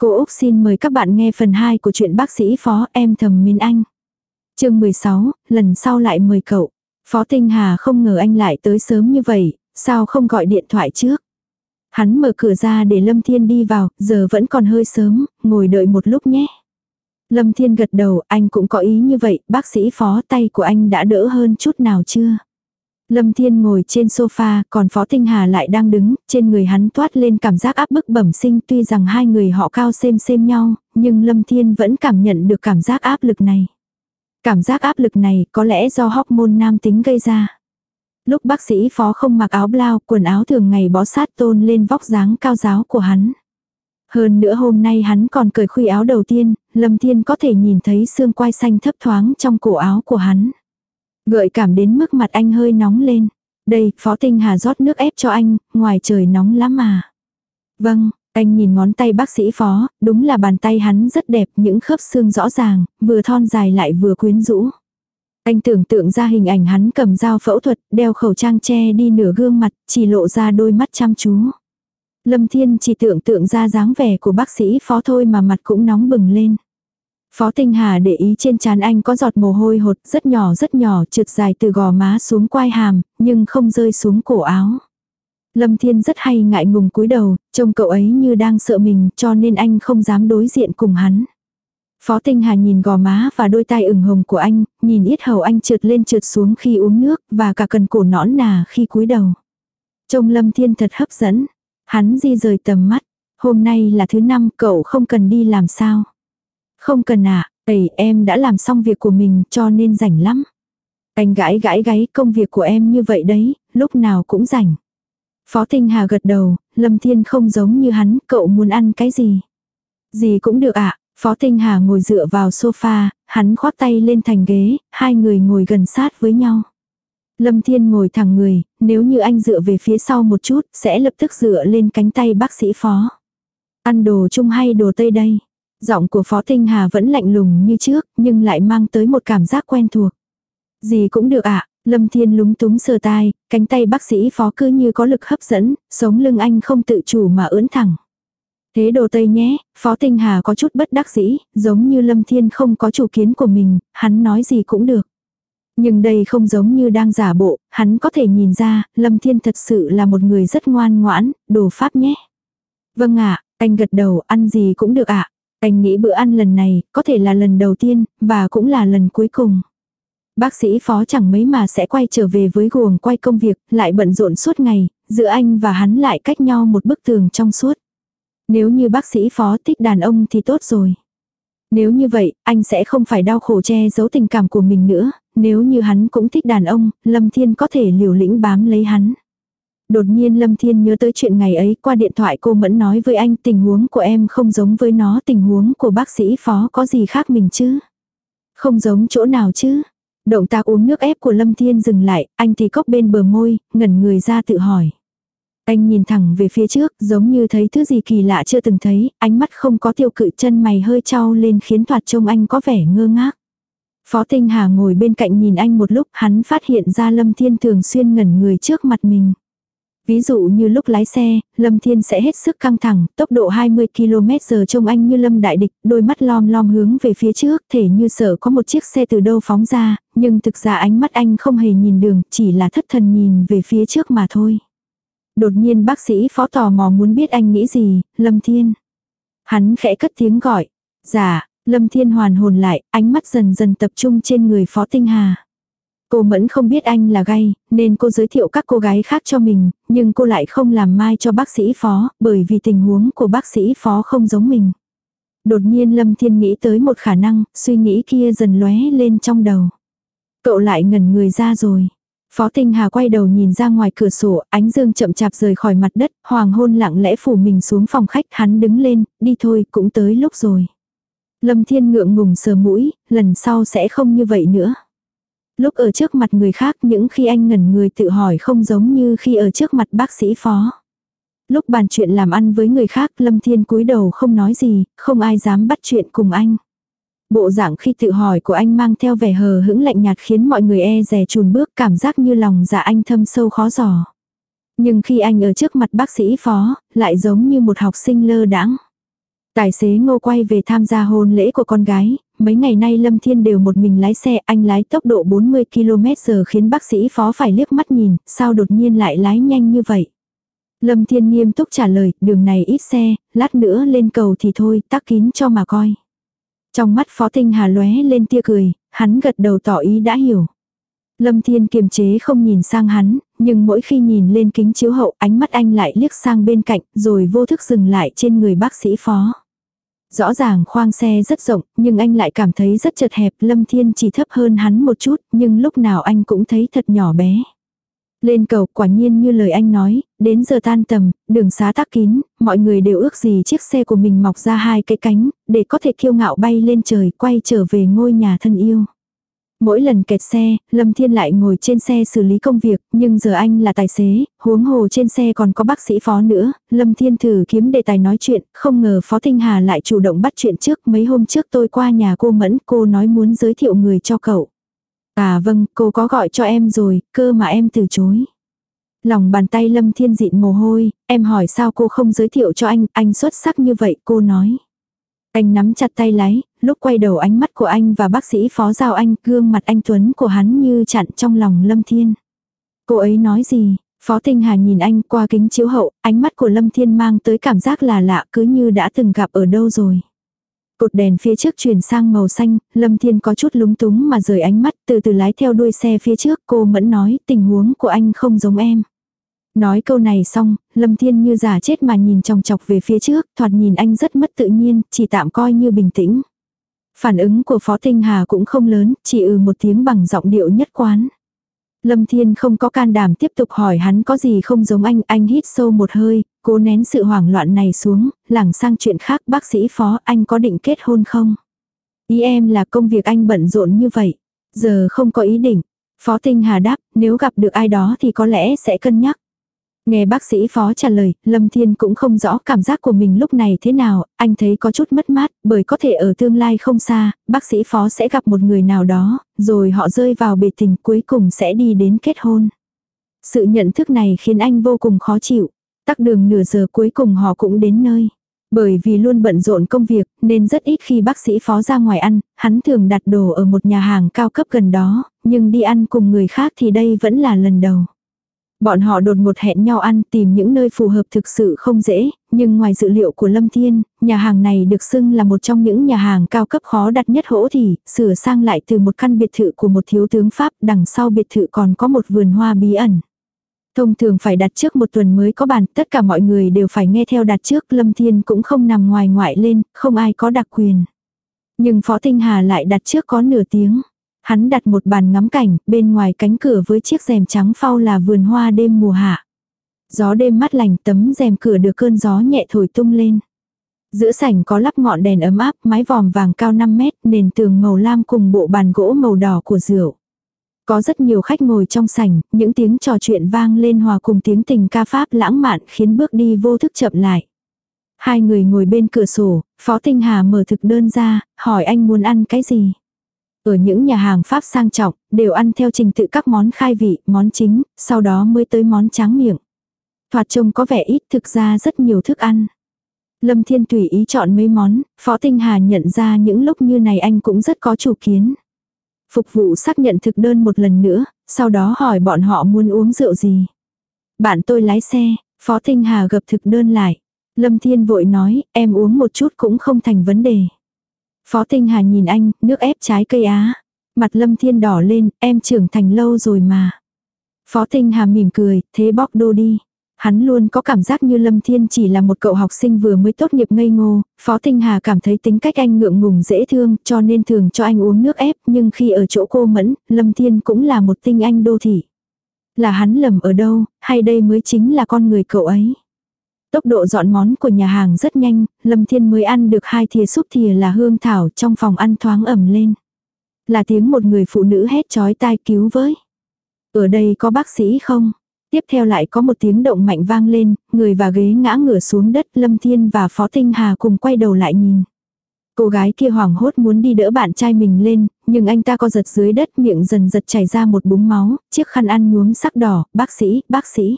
Cô Úc xin mời các bạn nghe phần 2 của chuyện bác sĩ phó em thầm mến anh. chương 16, lần sau lại mời cậu. Phó Tinh Hà không ngờ anh lại tới sớm như vậy, sao không gọi điện thoại trước. Hắn mở cửa ra để Lâm Thiên đi vào, giờ vẫn còn hơi sớm, ngồi đợi một lúc nhé. Lâm Thiên gật đầu, anh cũng có ý như vậy, bác sĩ phó tay của anh đã đỡ hơn chút nào chưa? Lâm Thiên ngồi trên sofa, còn Phó Tinh Hà lại đang đứng, trên người hắn toát lên cảm giác áp bức bẩm sinh tuy rằng hai người họ cao xem xem nhau, nhưng Lâm Thiên vẫn cảm nhận được cảm giác áp lực này. Cảm giác áp lực này có lẽ do hormone nam tính gây ra. Lúc bác sĩ Phó không mặc áo blau, quần áo thường ngày bó sát tôn lên vóc dáng cao giáo của hắn. Hơn nữa hôm nay hắn còn cởi khuy áo đầu tiên, Lâm Thiên có thể nhìn thấy xương quai xanh thấp thoáng trong cổ áo của hắn. Gợi cảm đến mức mặt anh hơi nóng lên. Đây, Phó Tinh Hà rót nước ép cho anh, ngoài trời nóng lắm mà. Vâng, anh nhìn ngón tay bác sĩ Phó, đúng là bàn tay hắn rất đẹp, những khớp xương rõ ràng, vừa thon dài lại vừa quyến rũ. Anh tưởng tượng ra hình ảnh hắn cầm dao phẫu thuật, đeo khẩu trang che đi nửa gương mặt, chỉ lộ ra đôi mắt chăm chú. Lâm Thiên chỉ tưởng tượng ra dáng vẻ của bác sĩ Phó thôi mà mặt cũng nóng bừng lên. Phó Tinh Hà để ý trên trán anh có giọt mồ hôi hột rất nhỏ rất nhỏ trượt dài từ gò má xuống quai hàm, nhưng không rơi xuống cổ áo. Lâm Thiên rất hay ngại ngùng cúi đầu, trông cậu ấy như đang sợ mình cho nên anh không dám đối diện cùng hắn. Phó Tinh Hà nhìn gò má và đôi tay ửng hồng của anh, nhìn ít hầu anh trượt lên trượt xuống khi uống nước và cả cần cổ nõn nà khi cúi đầu. Trông Lâm Thiên thật hấp dẫn. Hắn di rời tầm mắt. Hôm nay là thứ năm cậu không cần đi làm sao. Không cần ạ, à, em đã làm xong việc của mình cho nên rảnh lắm. Anh gãi gãi gáy công việc của em như vậy đấy, lúc nào cũng rảnh. Phó Tinh Hà gật đầu, Lâm Thiên không giống như hắn, cậu muốn ăn cái gì? Gì cũng được ạ, Phó Tinh Hà ngồi dựa vào sofa, hắn khoác tay lên thành ghế, hai người ngồi gần sát với nhau. Lâm Thiên ngồi thẳng người, nếu như anh dựa về phía sau một chút, sẽ lập tức dựa lên cánh tay bác sĩ phó. Ăn đồ chung hay đồ tây đây? Giọng của Phó Tinh Hà vẫn lạnh lùng như trước, nhưng lại mang tới một cảm giác quen thuộc. Gì cũng được ạ, Lâm Thiên lúng túng sờ tai, cánh tay bác sĩ Phó cứ như có lực hấp dẫn, sống lưng anh không tự chủ mà ưỡn thẳng. Thế đồ Tây nhé, Phó Tinh Hà có chút bất đắc dĩ, giống như Lâm Thiên không có chủ kiến của mình, hắn nói gì cũng được. Nhưng đây không giống như đang giả bộ, hắn có thể nhìn ra, Lâm Thiên thật sự là một người rất ngoan ngoãn, đồ pháp nhé. Vâng ạ, anh gật đầu, ăn gì cũng được ạ. Anh nghĩ bữa ăn lần này, có thể là lần đầu tiên, và cũng là lần cuối cùng. Bác sĩ phó chẳng mấy mà sẽ quay trở về với guồng quay công việc, lại bận rộn suốt ngày, giữa anh và hắn lại cách nhau một bức tường trong suốt. Nếu như bác sĩ phó thích đàn ông thì tốt rồi. Nếu như vậy, anh sẽ không phải đau khổ che giấu tình cảm của mình nữa, nếu như hắn cũng thích đàn ông, Lâm Thiên có thể liều lĩnh bám lấy hắn. Đột nhiên Lâm Thiên nhớ tới chuyện ngày ấy qua điện thoại cô Mẫn nói với anh tình huống của em không giống với nó tình huống của bác sĩ phó có gì khác mình chứ. Không giống chỗ nào chứ. Động tác uống nước ép của Lâm Thiên dừng lại, anh thì cốc bên bờ môi, ngẩn người ra tự hỏi. Anh nhìn thẳng về phía trước, giống như thấy thứ gì kỳ lạ chưa từng thấy, ánh mắt không có tiêu cự chân mày hơi trao lên khiến thoạt trông anh có vẻ ngơ ngác. Phó Tinh Hà ngồi bên cạnh nhìn anh một lúc, hắn phát hiện ra Lâm Thiên thường xuyên ngẩn người trước mặt mình. Ví dụ như lúc lái xe, Lâm Thiên sẽ hết sức căng thẳng, tốc độ 20 km giờ trông anh như Lâm Đại Địch, đôi mắt lom lom hướng về phía trước, thể như sợ có một chiếc xe từ đâu phóng ra, nhưng thực ra ánh mắt anh không hề nhìn đường, chỉ là thất thần nhìn về phía trước mà thôi. Đột nhiên bác sĩ phó tò mò muốn biết anh nghĩ gì, Lâm Thiên. Hắn khẽ cất tiếng gọi. Dạ, Lâm Thiên hoàn hồn lại, ánh mắt dần dần tập trung trên người phó tinh hà. Cô Mẫn không biết anh là gay, nên cô giới thiệu các cô gái khác cho mình, nhưng cô lại không làm mai cho bác sĩ phó, bởi vì tình huống của bác sĩ phó không giống mình. Đột nhiên Lâm Thiên nghĩ tới một khả năng, suy nghĩ kia dần lóe lên trong đầu. Cậu lại ngẩn người ra rồi. Phó Tinh Hà quay đầu nhìn ra ngoài cửa sổ, ánh dương chậm chạp rời khỏi mặt đất, hoàng hôn lặng lẽ phủ mình xuống phòng khách, hắn đứng lên, đi thôi, cũng tới lúc rồi. Lâm Thiên ngượng ngùng sờ mũi, lần sau sẽ không như vậy nữa. Lúc ở trước mặt người khác những khi anh ngẩn người tự hỏi không giống như khi ở trước mặt bác sĩ phó. Lúc bàn chuyện làm ăn với người khác Lâm Thiên cúi đầu không nói gì, không ai dám bắt chuyện cùng anh. Bộ dạng khi tự hỏi của anh mang theo vẻ hờ hững lạnh nhạt khiến mọi người e rè chùn bước cảm giác như lòng dạ anh thâm sâu khó giỏ. Nhưng khi anh ở trước mặt bác sĩ phó, lại giống như một học sinh lơ đãng. Tài xế ngô quay về tham gia hôn lễ của con gái, mấy ngày nay Lâm Thiên đều một mình lái xe, anh lái tốc độ 40 km giờ khiến bác sĩ phó phải liếc mắt nhìn, sao đột nhiên lại lái nhanh như vậy. Lâm Thiên nghiêm túc trả lời, đường này ít xe, lát nữa lên cầu thì thôi, tắc kín cho mà coi. Trong mắt Phó Tinh Hà lóe lên tia cười, hắn gật đầu tỏ ý đã hiểu. Lâm Thiên kiềm chế không nhìn sang hắn, nhưng mỗi khi nhìn lên kính chiếu hậu ánh mắt anh lại liếc sang bên cạnh rồi vô thức dừng lại trên người bác sĩ phó. Rõ ràng khoang xe rất rộng, nhưng anh lại cảm thấy rất chật hẹp, Lâm Thiên chỉ thấp hơn hắn một chút, nhưng lúc nào anh cũng thấy thật nhỏ bé. Lên cầu quả nhiên như lời anh nói, đến giờ tan tầm, đường xá tắc kín, mọi người đều ước gì chiếc xe của mình mọc ra hai cái cánh, để có thể kiêu ngạo bay lên trời quay trở về ngôi nhà thân yêu. Mỗi lần kẹt xe, Lâm Thiên lại ngồi trên xe xử lý công việc, nhưng giờ anh là tài xế, huống hồ trên xe còn có bác sĩ phó nữa, Lâm Thiên thử kiếm đề tài nói chuyện, không ngờ Phó Tinh Hà lại chủ động bắt chuyện trước, mấy hôm trước tôi qua nhà cô Mẫn, cô nói muốn giới thiệu người cho cậu. À vâng, cô có gọi cho em rồi, cơ mà em từ chối. Lòng bàn tay Lâm Thiên dịn mồ hôi, em hỏi sao cô không giới thiệu cho anh, anh xuất sắc như vậy, cô nói. Anh nắm chặt tay lái, lúc quay đầu ánh mắt của anh và bác sĩ phó giao anh, gương mặt anh Tuấn của hắn như chặn trong lòng Lâm Thiên. Cô ấy nói gì? Phó Tinh Hà nhìn anh qua kính chiếu hậu, ánh mắt của Lâm Thiên mang tới cảm giác là lạ cứ như đã từng gặp ở đâu rồi. Cột đèn phía trước chuyển sang màu xanh, Lâm Thiên có chút lúng túng mà rời ánh mắt từ từ lái theo đuôi xe phía trước cô mẫn nói tình huống của anh không giống em. Nói câu này xong, Lâm Thiên như giả chết mà nhìn chòng chọc về phía trước, thoạt nhìn anh rất mất tự nhiên, chỉ tạm coi như bình tĩnh. Phản ứng của Phó Tinh Hà cũng không lớn, chỉ ừ một tiếng bằng giọng điệu nhất quán. Lâm Thiên không có can đảm tiếp tục hỏi hắn có gì không giống anh, anh hít sâu một hơi, cố nén sự hoảng loạn này xuống, lảng sang chuyện khác bác sĩ Phó anh có định kết hôn không? Ý em là công việc anh bận rộn như vậy, giờ không có ý định. Phó Tinh Hà đáp, nếu gặp được ai đó thì có lẽ sẽ cân nhắc. Nghe bác sĩ phó trả lời, Lâm Thiên cũng không rõ cảm giác của mình lúc này thế nào, anh thấy có chút mất mát, bởi có thể ở tương lai không xa, bác sĩ phó sẽ gặp một người nào đó, rồi họ rơi vào bề tình cuối cùng sẽ đi đến kết hôn. Sự nhận thức này khiến anh vô cùng khó chịu. Tắc đường nửa giờ cuối cùng họ cũng đến nơi. Bởi vì luôn bận rộn công việc, nên rất ít khi bác sĩ phó ra ngoài ăn, hắn thường đặt đồ ở một nhà hàng cao cấp gần đó, nhưng đi ăn cùng người khác thì đây vẫn là lần đầu. Bọn họ đột ngột hẹn nhau ăn tìm những nơi phù hợp thực sự không dễ, nhưng ngoài dự liệu của Lâm Thiên, nhà hàng này được xưng là một trong những nhà hàng cao cấp khó đặt nhất hỗ thì, sửa sang lại từ một căn biệt thự của một thiếu tướng Pháp, đằng sau biệt thự còn có một vườn hoa bí ẩn. Thông thường phải đặt trước một tuần mới có bàn, tất cả mọi người đều phải nghe theo đặt trước, Lâm Thiên cũng không nằm ngoài ngoại lên, không ai có đặc quyền. Nhưng Phó Tinh Hà lại đặt trước có nửa tiếng. Hắn đặt một bàn ngắm cảnh, bên ngoài cánh cửa với chiếc rèm trắng phau là vườn hoa đêm mùa hạ. Gió đêm mát lành tấm rèm cửa được cơn gió nhẹ thổi tung lên. Giữa sảnh có lắp ngọn đèn ấm áp, mái vòm vàng cao 5 mét, nền tường màu lam cùng bộ bàn gỗ màu đỏ của rượu. Có rất nhiều khách ngồi trong sảnh, những tiếng trò chuyện vang lên hòa cùng tiếng tình ca pháp lãng mạn khiến bước đi vô thức chậm lại. Hai người ngồi bên cửa sổ, Phó Tinh Hà mở thực đơn ra, hỏi anh muốn ăn cái gì. Ở những nhà hàng Pháp sang trọng, đều ăn theo trình tự các món khai vị, món chính, sau đó mới tới món tráng miệng. Thoạt trông có vẻ ít thực ra rất nhiều thức ăn. Lâm Thiên tùy ý chọn mấy món, Phó Tinh Hà nhận ra những lúc như này anh cũng rất có chủ kiến. Phục vụ xác nhận thực đơn một lần nữa, sau đó hỏi bọn họ muốn uống rượu gì. Bạn tôi lái xe, Phó Tinh Hà gập thực đơn lại. Lâm Thiên vội nói, em uống một chút cũng không thành vấn đề. Phó Tinh Hà nhìn anh, nước ép trái cây á. Mặt Lâm Thiên đỏ lên, em trưởng thành lâu rồi mà. Phó Tinh Hà mỉm cười, thế bóc đô đi. Hắn luôn có cảm giác như Lâm Thiên chỉ là một cậu học sinh vừa mới tốt nghiệp ngây ngô, Phó Tinh Hà cảm thấy tính cách anh ngượng ngùng dễ thương cho nên thường cho anh uống nước ép nhưng khi ở chỗ cô Mẫn, Lâm Thiên cũng là một tinh anh đô thị. Là hắn lầm ở đâu, hay đây mới chính là con người cậu ấy. Tốc độ dọn món của nhà hàng rất nhanh, Lâm Thiên mới ăn được hai thìa súp thìa là hương thảo trong phòng ăn thoáng ẩm lên. Là tiếng một người phụ nữ hét chói tai cứu với. Ở đây có bác sĩ không? Tiếp theo lại có một tiếng động mạnh vang lên, người và ghế ngã ngửa xuống đất Lâm Thiên và Phó Tinh Hà cùng quay đầu lại nhìn. Cô gái kia hoảng hốt muốn đi đỡ bạn trai mình lên, nhưng anh ta co giật dưới đất miệng dần giật chảy ra một búng máu, chiếc khăn ăn nhuốm sắc đỏ, bác sĩ, bác sĩ.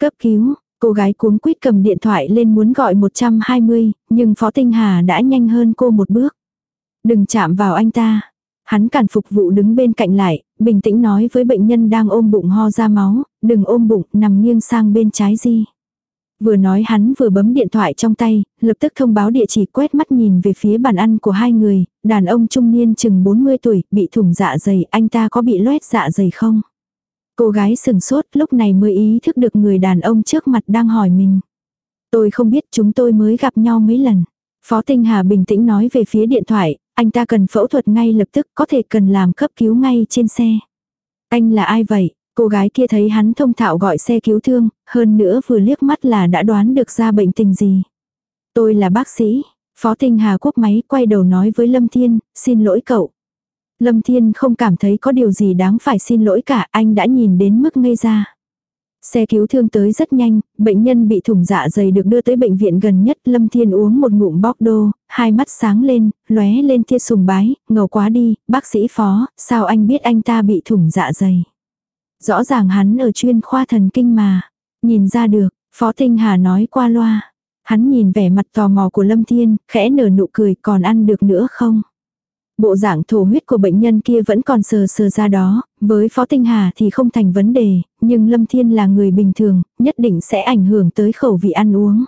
Cấp cứu, Cô gái cuống quýt cầm điện thoại lên muốn gọi 120, nhưng Phó Tinh Hà đã nhanh hơn cô một bước. Đừng chạm vào anh ta. Hắn cản phục vụ đứng bên cạnh lại, bình tĩnh nói với bệnh nhân đang ôm bụng ho ra máu, đừng ôm bụng, nằm nghiêng sang bên trái di Vừa nói hắn vừa bấm điện thoại trong tay, lập tức thông báo địa chỉ quét mắt nhìn về phía bàn ăn của hai người, đàn ông trung niên chừng 40 tuổi, bị thủng dạ dày, anh ta có bị loét dạ dày không? Cô gái sừng sốt lúc này mới ý thức được người đàn ông trước mặt đang hỏi mình. Tôi không biết chúng tôi mới gặp nhau mấy lần. Phó Tinh Hà bình tĩnh nói về phía điện thoại, anh ta cần phẫu thuật ngay lập tức có thể cần làm cấp cứu ngay trên xe. Anh là ai vậy? Cô gái kia thấy hắn thông thạo gọi xe cứu thương, hơn nữa vừa liếc mắt là đã đoán được ra bệnh tình gì. Tôi là bác sĩ. Phó Tinh Hà quốc máy quay đầu nói với Lâm Thiên, xin lỗi cậu. Lâm Thiên không cảm thấy có điều gì đáng phải xin lỗi cả, anh đã nhìn đến mức ngây ra. Xe cứu thương tới rất nhanh, bệnh nhân bị thủng dạ dày được đưa tới bệnh viện gần nhất. Lâm Thiên uống một ngụm bóc đô, hai mắt sáng lên, lóe lên tia sùng bái, ngầu quá đi, bác sĩ phó, sao anh biết anh ta bị thủng dạ dày. Rõ ràng hắn ở chuyên khoa thần kinh mà. Nhìn ra được, Phó Tinh Hà nói qua loa. Hắn nhìn vẻ mặt tò mò của Lâm Thiên, khẽ nở nụ cười còn ăn được nữa không? Bộ dạng thổ huyết của bệnh nhân kia vẫn còn sờ sờ ra đó, với Phó Tinh Hà thì không thành vấn đề, nhưng Lâm Thiên là người bình thường, nhất định sẽ ảnh hưởng tới khẩu vị ăn uống.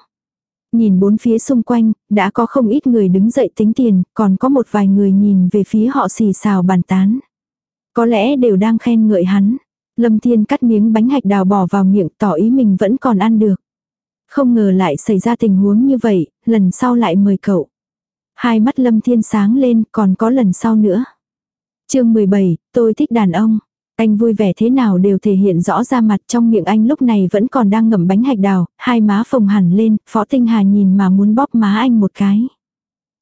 Nhìn bốn phía xung quanh, đã có không ít người đứng dậy tính tiền, còn có một vài người nhìn về phía họ xì xào bàn tán. Có lẽ đều đang khen ngợi hắn. Lâm Thiên cắt miếng bánh hạch đào bỏ vào miệng tỏ ý mình vẫn còn ăn được. Không ngờ lại xảy ra tình huống như vậy, lần sau lại mời cậu. Hai mắt Lâm Thiên sáng lên, còn có lần sau nữa. chương 17, tôi thích đàn ông. Anh vui vẻ thế nào đều thể hiện rõ ra mặt trong miệng anh lúc này vẫn còn đang ngậm bánh hạch đào, hai má phồng hẳn lên, Phó Tinh Hà nhìn mà muốn bóp má anh một cái.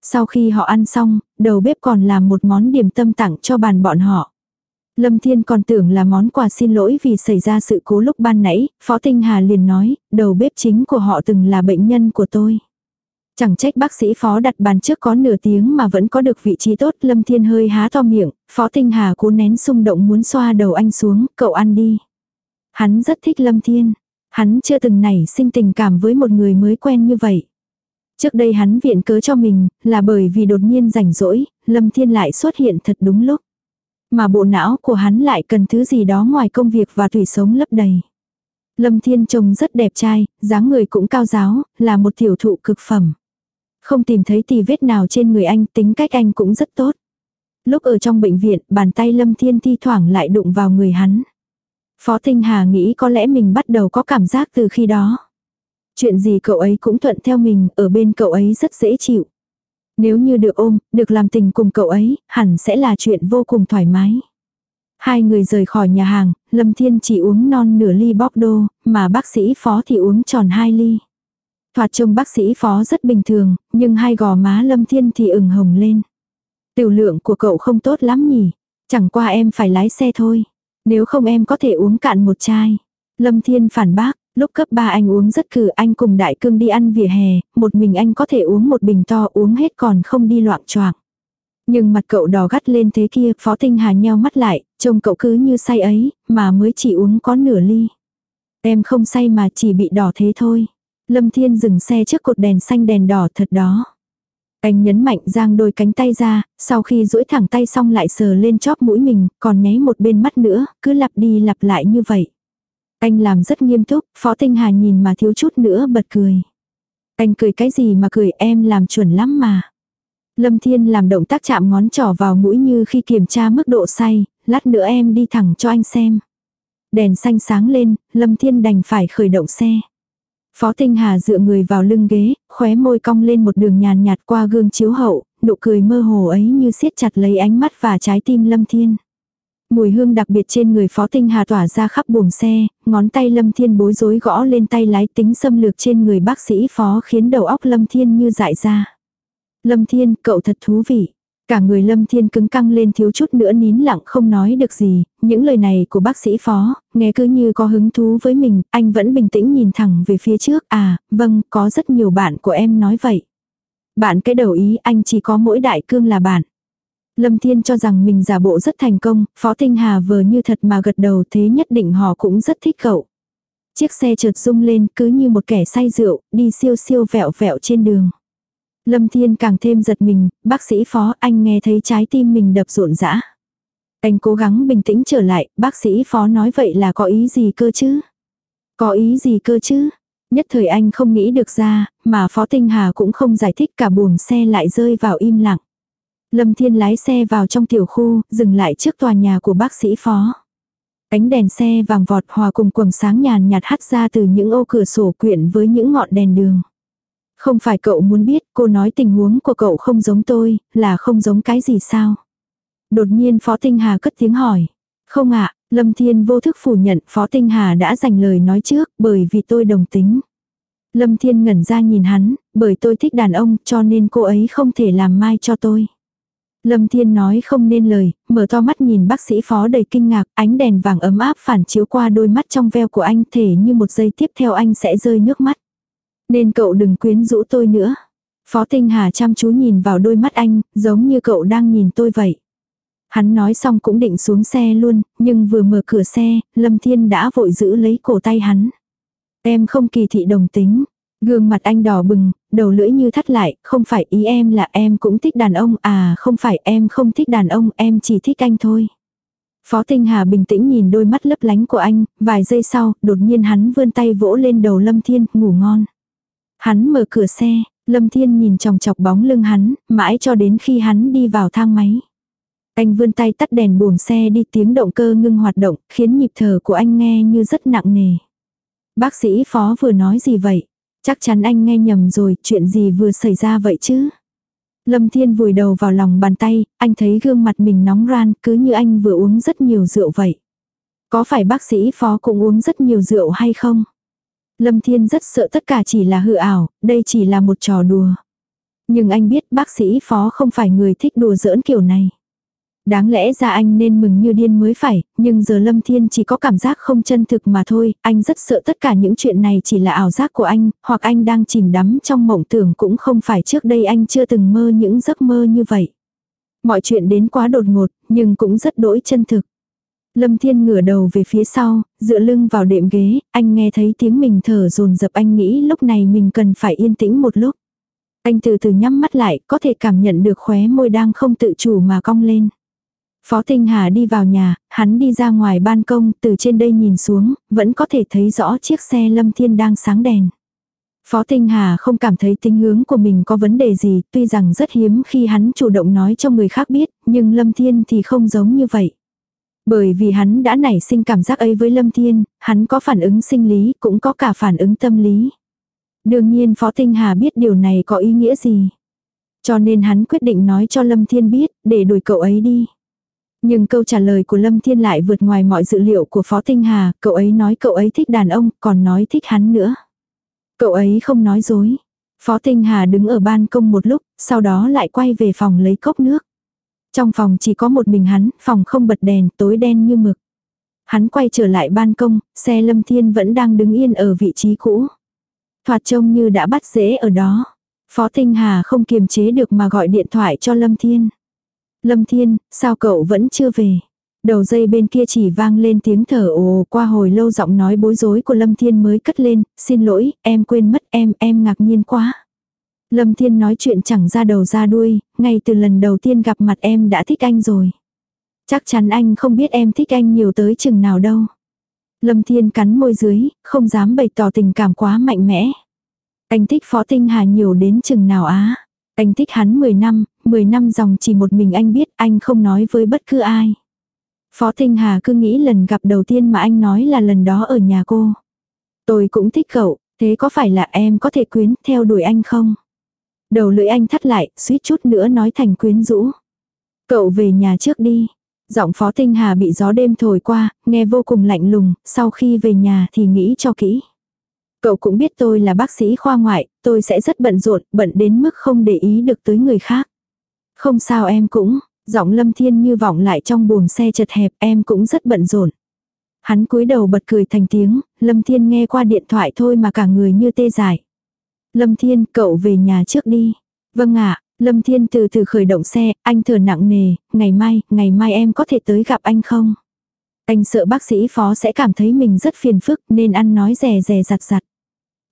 Sau khi họ ăn xong, đầu bếp còn làm một món điểm tâm tặng cho bàn bọn họ. Lâm Thiên còn tưởng là món quà xin lỗi vì xảy ra sự cố lúc ban nãy, Phó Tinh Hà liền nói, đầu bếp chính của họ từng là bệnh nhân của tôi. Chẳng trách bác sĩ phó đặt bàn trước có nửa tiếng mà vẫn có được vị trí tốt, Lâm Thiên hơi há to miệng, Phó Tinh Hà cố nén xung động muốn xoa đầu anh xuống, cậu ăn đi. Hắn rất thích Lâm Thiên, hắn chưa từng nảy sinh tình cảm với một người mới quen như vậy. Trước đây hắn viện cớ cho mình, là bởi vì đột nhiên rảnh rỗi, Lâm Thiên lại xuất hiện thật đúng lúc. Mà bộ não của hắn lại cần thứ gì đó ngoài công việc và thủy sống lấp đầy. Lâm Thiên trông rất đẹp trai, dáng người cũng cao giáo, là một tiểu thụ cực phẩm. Không tìm thấy tì vết nào trên người anh, tính cách anh cũng rất tốt. Lúc ở trong bệnh viện, bàn tay Lâm Thiên thi thoảng lại đụng vào người hắn. Phó Tinh Hà nghĩ có lẽ mình bắt đầu có cảm giác từ khi đó. Chuyện gì cậu ấy cũng thuận theo mình, ở bên cậu ấy rất dễ chịu. Nếu như được ôm, được làm tình cùng cậu ấy, hẳn sẽ là chuyện vô cùng thoải mái. Hai người rời khỏi nhà hàng, Lâm Thiên chỉ uống non nửa ly bóc đô, mà bác sĩ phó thì uống tròn hai ly. Thoạt trông bác sĩ phó rất bình thường, nhưng hai gò má Lâm Thiên thì ửng hồng lên. Tiểu lượng của cậu không tốt lắm nhỉ, chẳng qua em phải lái xe thôi. Nếu không em có thể uống cạn một chai. Lâm Thiên phản bác, Lúc cấp 3 anh uống rất cử anh cùng đại cương đi ăn vỉa hè, một mình anh có thể uống một bình to uống hết còn không đi loạn choạng. Nhưng mặt cậu đỏ gắt lên thế kia, Phó Tinh Hà nheo mắt lại, trông cậu cứ như say ấy, mà mới chỉ uống có nửa ly. Em không say mà chỉ bị đỏ thế thôi. Lâm Thiên dừng xe trước cột đèn xanh đèn đỏ thật đó. Anh nhấn mạnh giang đôi cánh tay ra, sau khi duỗi thẳng tay xong lại sờ lên chóp mũi mình, còn nháy một bên mắt nữa, cứ lặp đi lặp lại như vậy. Anh làm rất nghiêm túc, Phó Tinh Hà nhìn mà thiếu chút nữa bật cười. Anh cười cái gì mà cười em làm chuẩn lắm mà. Lâm Thiên làm động tác chạm ngón trỏ vào mũi như khi kiểm tra mức độ say, lát nữa em đi thẳng cho anh xem. Đèn xanh sáng lên, Lâm Thiên đành phải khởi động xe. Phó Tinh Hà dựa người vào lưng ghế, khóe môi cong lên một đường nhàn nhạt qua gương chiếu hậu, nụ cười mơ hồ ấy như siết chặt lấy ánh mắt và trái tim Lâm Thiên. Mùi hương đặc biệt trên người Phó Tinh Hà tỏa ra khắp buồng xe, ngón tay Lâm Thiên bối rối gõ lên tay lái tính xâm lược trên người bác sĩ Phó khiến đầu óc Lâm Thiên như dại ra. Lâm Thiên, cậu thật thú vị. Cả người Lâm Thiên cứng căng lên thiếu chút nữa nín lặng không nói được gì, những lời này của bác sĩ Phó, nghe cứ như có hứng thú với mình, anh vẫn bình tĩnh nhìn thẳng về phía trước, à, vâng, có rất nhiều bạn của em nói vậy. Bạn cái đầu ý anh chỉ có mỗi đại cương là bạn. Lâm Thiên cho rằng mình giả bộ rất thành công, Phó Tinh Hà vờ như thật mà gật đầu thế nhất định họ cũng rất thích cậu. Chiếc xe chợt rung lên cứ như một kẻ say rượu, đi siêu siêu vẹo vẹo trên đường. Lâm Thiên càng thêm giật mình, bác sĩ phó anh nghe thấy trái tim mình đập rộn rã. Anh cố gắng bình tĩnh trở lại, bác sĩ phó nói vậy là có ý gì cơ chứ? Có ý gì cơ chứ? Nhất thời anh không nghĩ được ra, mà Phó Tinh Hà cũng không giải thích cả buồng xe lại rơi vào im lặng. Lâm Thiên lái xe vào trong tiểu khu, dừng lại trước tòa nhà của bác sĩ Phó. Ánh đèn xe vàng vọt hòa cùng quầng sáng nhàn nhạt hắt ra từ những ô cửa sổ quyện với những ngọn đèn đường. Không phải cậu muốn biết, cô nói tình huống của cậu không giống tôi, là không giống cái gì sao? Đột nhiên Phó Tinh Hà cất tiếng hỏi. Không ạ, Lâm Thiên vô thức phủ nhận Phó Tinh Hà đã dành lời nói trước bởi vì tôi đồng tính. Lâm Thiên ngẩn ra nhìn hắn, bởi tôi thích đàn ông cho nên cô ấy không thể làm mai cho tôi. Lâm Thiên nói không nên lời, mở to mắt nhìn bác sĩ phó đầy kinh ngạc, ánh đèn vàng ấm áp phản chiếu qua đôi mắt trong veo của anh thể như một giây tiếp theo anh sẽ rơi nước mắt. Nên cậu đừng quyến rũ tôi nữa. Phó Tinh Hà chăm chú nhìn vào đôi mắt anh, giống như cậu đang nhìn tôi vậy. Hắn nói xong cũng định xuống xe luôn, nhưng vừa mở cửa xe, Lâm Thiên đã vội giữ lấy cổ tay hắn. Em không kỳ thị đồng tính. Gương mặt anh đỏ bừng, đầu lưỡi như thắt lại, không phải ý em là em cũng thích đàn ông, à không phải em không thích đàn ông, em chỉ thích anh thôi. Phó Tinh Hà bình tĩnh nhìn đôi mắt lấp lánh của anh, vài giây sau, đột nhiên hắn vươn tay vỗ lên đầu Lâm Thiên, ngủ ngon. Hắn mở cửa xe, Lâm Thiên nhìn chòng chọc bóng lưng hắn, mãi cho đến khi hắn đi vào thang máy. Anh vươn tay tắt đèn buồng xe đi tiếng động cơ ngưng hoạt động, khiến nhịp thở của anh nghe như rất nặng nề. Bác sĩ phó vừa nói gì vậy? Chắc chắn anh nghe nhầm rồi, chuyện gì vừa xảy ra vậy chứ? Lâm Thiên vùi đầu vào lòng bàn tay, anh thấy gương mặt mình nóng ran, cứ như anh vừa uống rất nhiều rượu vậy. Có phải bác sĩ phó cũng uống rất nhiều rượu hay không? Lâm Thiên rất sợ tất cả chỉ là hư ảo, đây chỉ là một trò đùa. Nhưng anh biết bác sĩ phó không phải người thích đùa giỡn kiểu này. Đáng lẽ ra anh nên mừng như điên mới phải, nhưng giờ Lâm Thiên chỉ có cảm giác không chân thực mà thôi, anh rất sợ tất cả những chuyện này chỉ là ảo giác của anh, hoặc anh đang chìm đắm trong mộng tưởng cũng không phải trước đây anh chưa từng mơ những giấc mơ như vậy. Mọi chuyện đến quá đột ngột, nhưng cũng rất đỗi chân thực. Lâm Thiên ngửa đầu về phía sau, dựa lưng vào đệm ghế, anh nghe thấy tiếng mình thở dồn dập anh nghĩ lúc này mình cần phải yên tĩnh một lúc. Anh từ từ nhắm mắt lại, có thể cảm nhận được khóe môi đang không tự chủ mà cong lên. Phó Tinh Hà đi vào nhà, hắn đi ra ngoài ban công, từ trên đây nhìn xuống, vẫn có thể thấy rõ chiếc xe Lâm Thiên đang sáng đèn. Phó Tinh Hà không cảm thấy tính hướng của mình có vấn đề gì, tuy rằng rất hiếm khi hắn chủ động nói cho người khác biết, nhưng Lâm Thiên thì không giống như vậy. Bởi vì hắn đã nảy sinh cảm giác ấy với Lâm Thiên, hắn có phản ứng sinh lý, cũng có cả phản ứng tâm lý. Đương nhiên Phó Tinh Hà biết điều này có ý nghĩa gì. Cho nên hắn quyết định nói cho Lâm Thiên biết, để đuổi cậu ấy đi. Nhưng câu trả lời của Lâm Thiên lại vượt ngoài mọi dự liệu của Phó Tinh Hà, cậu ấy nói cậu ấy thích đàn ông, còn nói thích hắn nữa. Cậu ấy không nói dối. Phó Tinh Hà đứng ở ban công một lúc, sau đó lại quay về phòng lấy cốc nước. Trong phòng chỉ có một mình hắn, phòng không bật đèn, tối đen như mực. Hắn quay trở lại ban công, xe Lâm Thiên vẫn đang đứng yên ở vị trí cũ. Thoạt trông như đã bắt dễ ở đó. Phó Tinh Hà không kiềm chế được mà gọi điện thoại cho Lâm Thiên. Lâm Thiên, sao cậu vẫn chưa về? Đầu dây bên kia chỉ vang lên tiếng thở ồ qua hồi lâu giọng nói bối rối của Lâm Thiên mới cất lên, xin lỗi, em quên mất em, em ngạc nhiên quá. Lâm Thiên nói chuyện chẳng ra đầu ra đuôi, ngay từ lần đầu tiên gặp mặt em đã thích anh rồi. Chắc chắn anh không biết em thích anh nhiều tới chừng nào đâu. Lâm Thiên cắn môi dưới, không dám bày tỏ tình cảm quá mạnh mẽ. Anh thích Phó Tinh Hà nhiều đến chừng nào á. Anh thích hắn 10 năm, 10 năm dòng chỉ một mình anh biết anh không nói với bất cứ ai. Phó Tinh Hà cứ nghĩ lần gặp đầu tiên mà anh nói là lần đó ở nhà cô. Tôi cũng thích cậu, thế có phải là em có thể quyến theo đuổi anh không? Đầu lưỡi anh thắt lại, suýt chút nữa nói thành quyến rũ. Cậu về nhà trước đi. Giọng Phó Tinh Hà bị gió đêm thổi qua, nghe vô cùng lạnh lùng, sau khi về nhà thì nghĩ cho kỹ. Cậu cũng biết tôi là bác sĩ khoa ngoại, tôi sẽ rất bận rộn, bận đến mức không để ý được tới người khác. Không sao em cũng, giọng lâm thiên như vọng lại trong buồng xe chật hẹp, em cũng rất bận rộn. Hắn cúi đầu bật cười thành tiếng, lâm thiên nghe qua điện thoại thôi mà cả người như tê dại. Lâm thiên, cậu về nhà trước đi. Vâng ạ, lâm thiên từ từ khởi động xe, anh thở nặng nề, ngày mai, ngày mai em có thể tới gặp anh không? Anh sợ bác sĩ phó sẽ cảm thấy mình rất phiền phức nên ăn nói rè rè giặt giặt.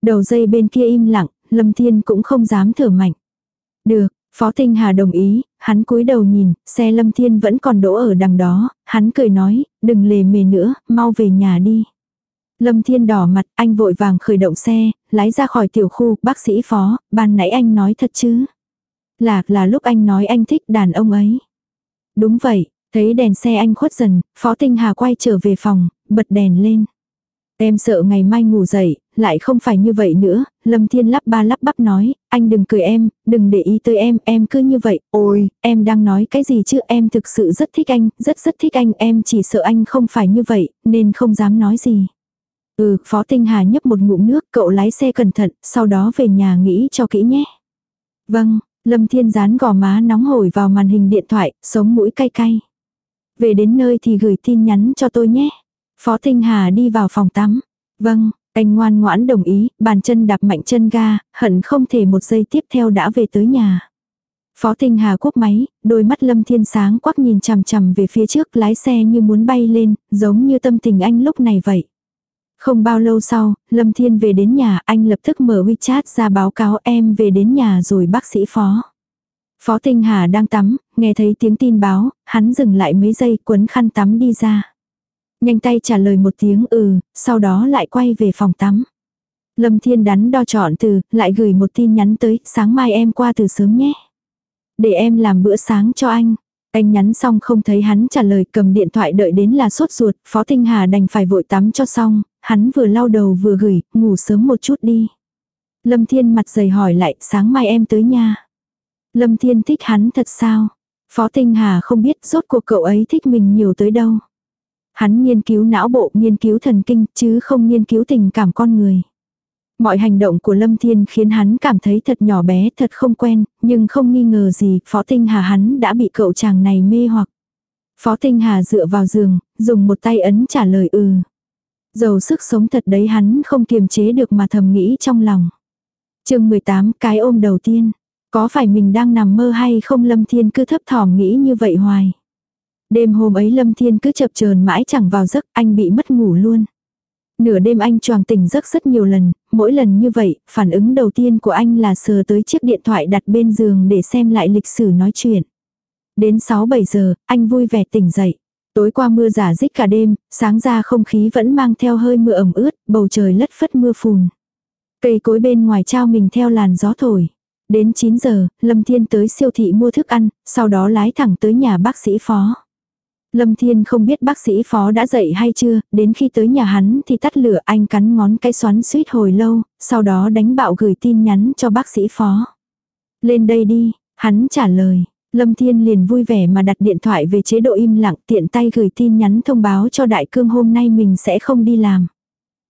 Đầu dây bên kia im lặng, Lâm Thiên cũng không dám thở mạnh. Được, Phó Tinh Hà đồng ý, hắn cúi đầu nhìn, xe Lâm Thiên vẫn còn đỗ ở đằng đó, hắn cười nói, đừng lề mề nữa, mau về nhà đi. Lâm Thiên đỏ mặt, anh vội vàng khởi động xe, lái ra khỏi tiểu khu, bác sĩ phó, ban nãy anh nói thật chứ. Lạc là lúc anh nói anh thích đàn ông ấy. Đúng vậy, thấy đèn xe anh khuất dần, Phó Tinh Hà quay trở về phòng, bật đèn lên. Em sợ ngày mai ngủ dậy, lại không phải như vậy nữa, Lâm Thiên lắp ba lắp bắp nói, anh đừng cười em, đừng để ý tới em, em cứ như vậy, ôi, em đang nói cái gì chứ, em thực sự rất thích anh, rất rất thích anh, em chỉ sợ anh không phải như vậy, nên không dám nói gì. Ừ, Phó Tinh Hà nhấp một ngụm nước, cậu lái xe cẩn thận, sau đó về nhà nghĩ cho kỹ nhé. Vâng, Lâm Thiên dán gò má nóng hổi vào màn hình điện thoại, sống mũi cay cay. Về đến nơi thì gửi tin nhắn cho tôi nhé. Phó Tinh Hà đi vào phòng tắm. Vâng, anh ngoan ngoãn đồng ý, bàn chân đạp mạnh chân ga, hận không thể một giây tiếp theo đã về tới nhà. Phó Tinh Hà cúp máy, đôi mắt Lâm Thiên sáng quắc nhìn chằm chằm về phía trước lái xe như muốn bay lên, giống như tâm tình anh lúc này vậy. Không bao lâu sau, Lâm Thiên về đến nhà, anh lập tức mở WeChat ra báo cáo em về đến nhà rồi bác sĩ phó. Phó Tinh Hà đang tắm, nghe thấy tiếng tin báo, hắn dừng lại mấy giây quấn khăn tắm đi ra. Nhanh tay trả lời một tiếng ừ, sau đó lại quay về phòng tắm. Lâm Thiên đắn đo chọn từ, lại gửi một tin nhắn tới, sáng mai em qua từ sớm nhé. Để em làm bữa sáng cho anh. Anh nhắn xong không thấy hắn trả lời cầm điện thoại đợi đến là sốt ruột, Phó Tinh Hà đành phải vội tắm cho xong, hắn vừa lau đầu vừa gửi, ngủ sớm một chút đi. Lâm Thiên mặt dày hỏi lại, sáng mai em tới nha. Lâm Thiên thích hắn thật sao? Phó Tinh Hà không biết rốt cuộc cậu ấy thích mình nhiều tới đâu. Hắn nghiên cứu não bộ, nghiên cứu thần kinh, chứ không nghiên cứu tình cảm con người. Mọi hành động của Lâm Thiên khiến hắn cảm thấy thật nhỏ bé, thật không quen, nhưng không nghi ngờ gì, Phó Tinh Hà hắn đã bị cậu chàng này mê hoặc. Phó Tinh Hà dựa vào giường, dùng một tay ấn trả lời ừ. Dầu sức sống thật đấy hắn không kiềm chế được mà thầm nghĩ trong lòng. chương 18 cái ôm đầu tiên. Có phải mình đang nằm mơ hay không Lâm Thiên cứ thấp thỏm nghĩ như vậy hoài. Đêm hôm ấy Lâm Thiên cứ chập chờn mãi chẳng vào giấc, anh bị mất ngủ luôn. Nửa đêm anh choàng tỉnh giấc rất nhiều lần, mỗi lần như vậy, phản ứng đầu tiên của anh là sờ tới chiếc điện thoại đặt bên giường để xem lại lịch sử nói chuyện. Đến 6-7 giờ, anh vui vẻ tỉnh dậy. Tối qua mưa giả dích cả đêm, sáng ra không khí vẫn mang theo hơi mưa ẩm ướt, bầu trời lất phất mưa phùn. Cây cối bên ngoài trao mình theo làn gió thổi. Đến 9 giờ, Lâm Thiên tới siêu thị mua thức ăn, sau đó lái thẳng tới nhà bác sĩ phó. Lâm Thiên không biết bác sĩ phó đã dậy hay chưa, đến khi tới nhà hắn thì tắt lửa anh cắn ngón cái xoắn suýt hồi lâu, sau đó đánh bạo gửi tin nhắn cho bác sĩ phó. Lên đây đi, hắn trả lời. Lâm Thiên liền vui vẻ mà đặt điện thoại về chế độ im lặng tiện tay gửi tin nhắn thông báo cho đại cương hôm nay mình sẽ không đi làm.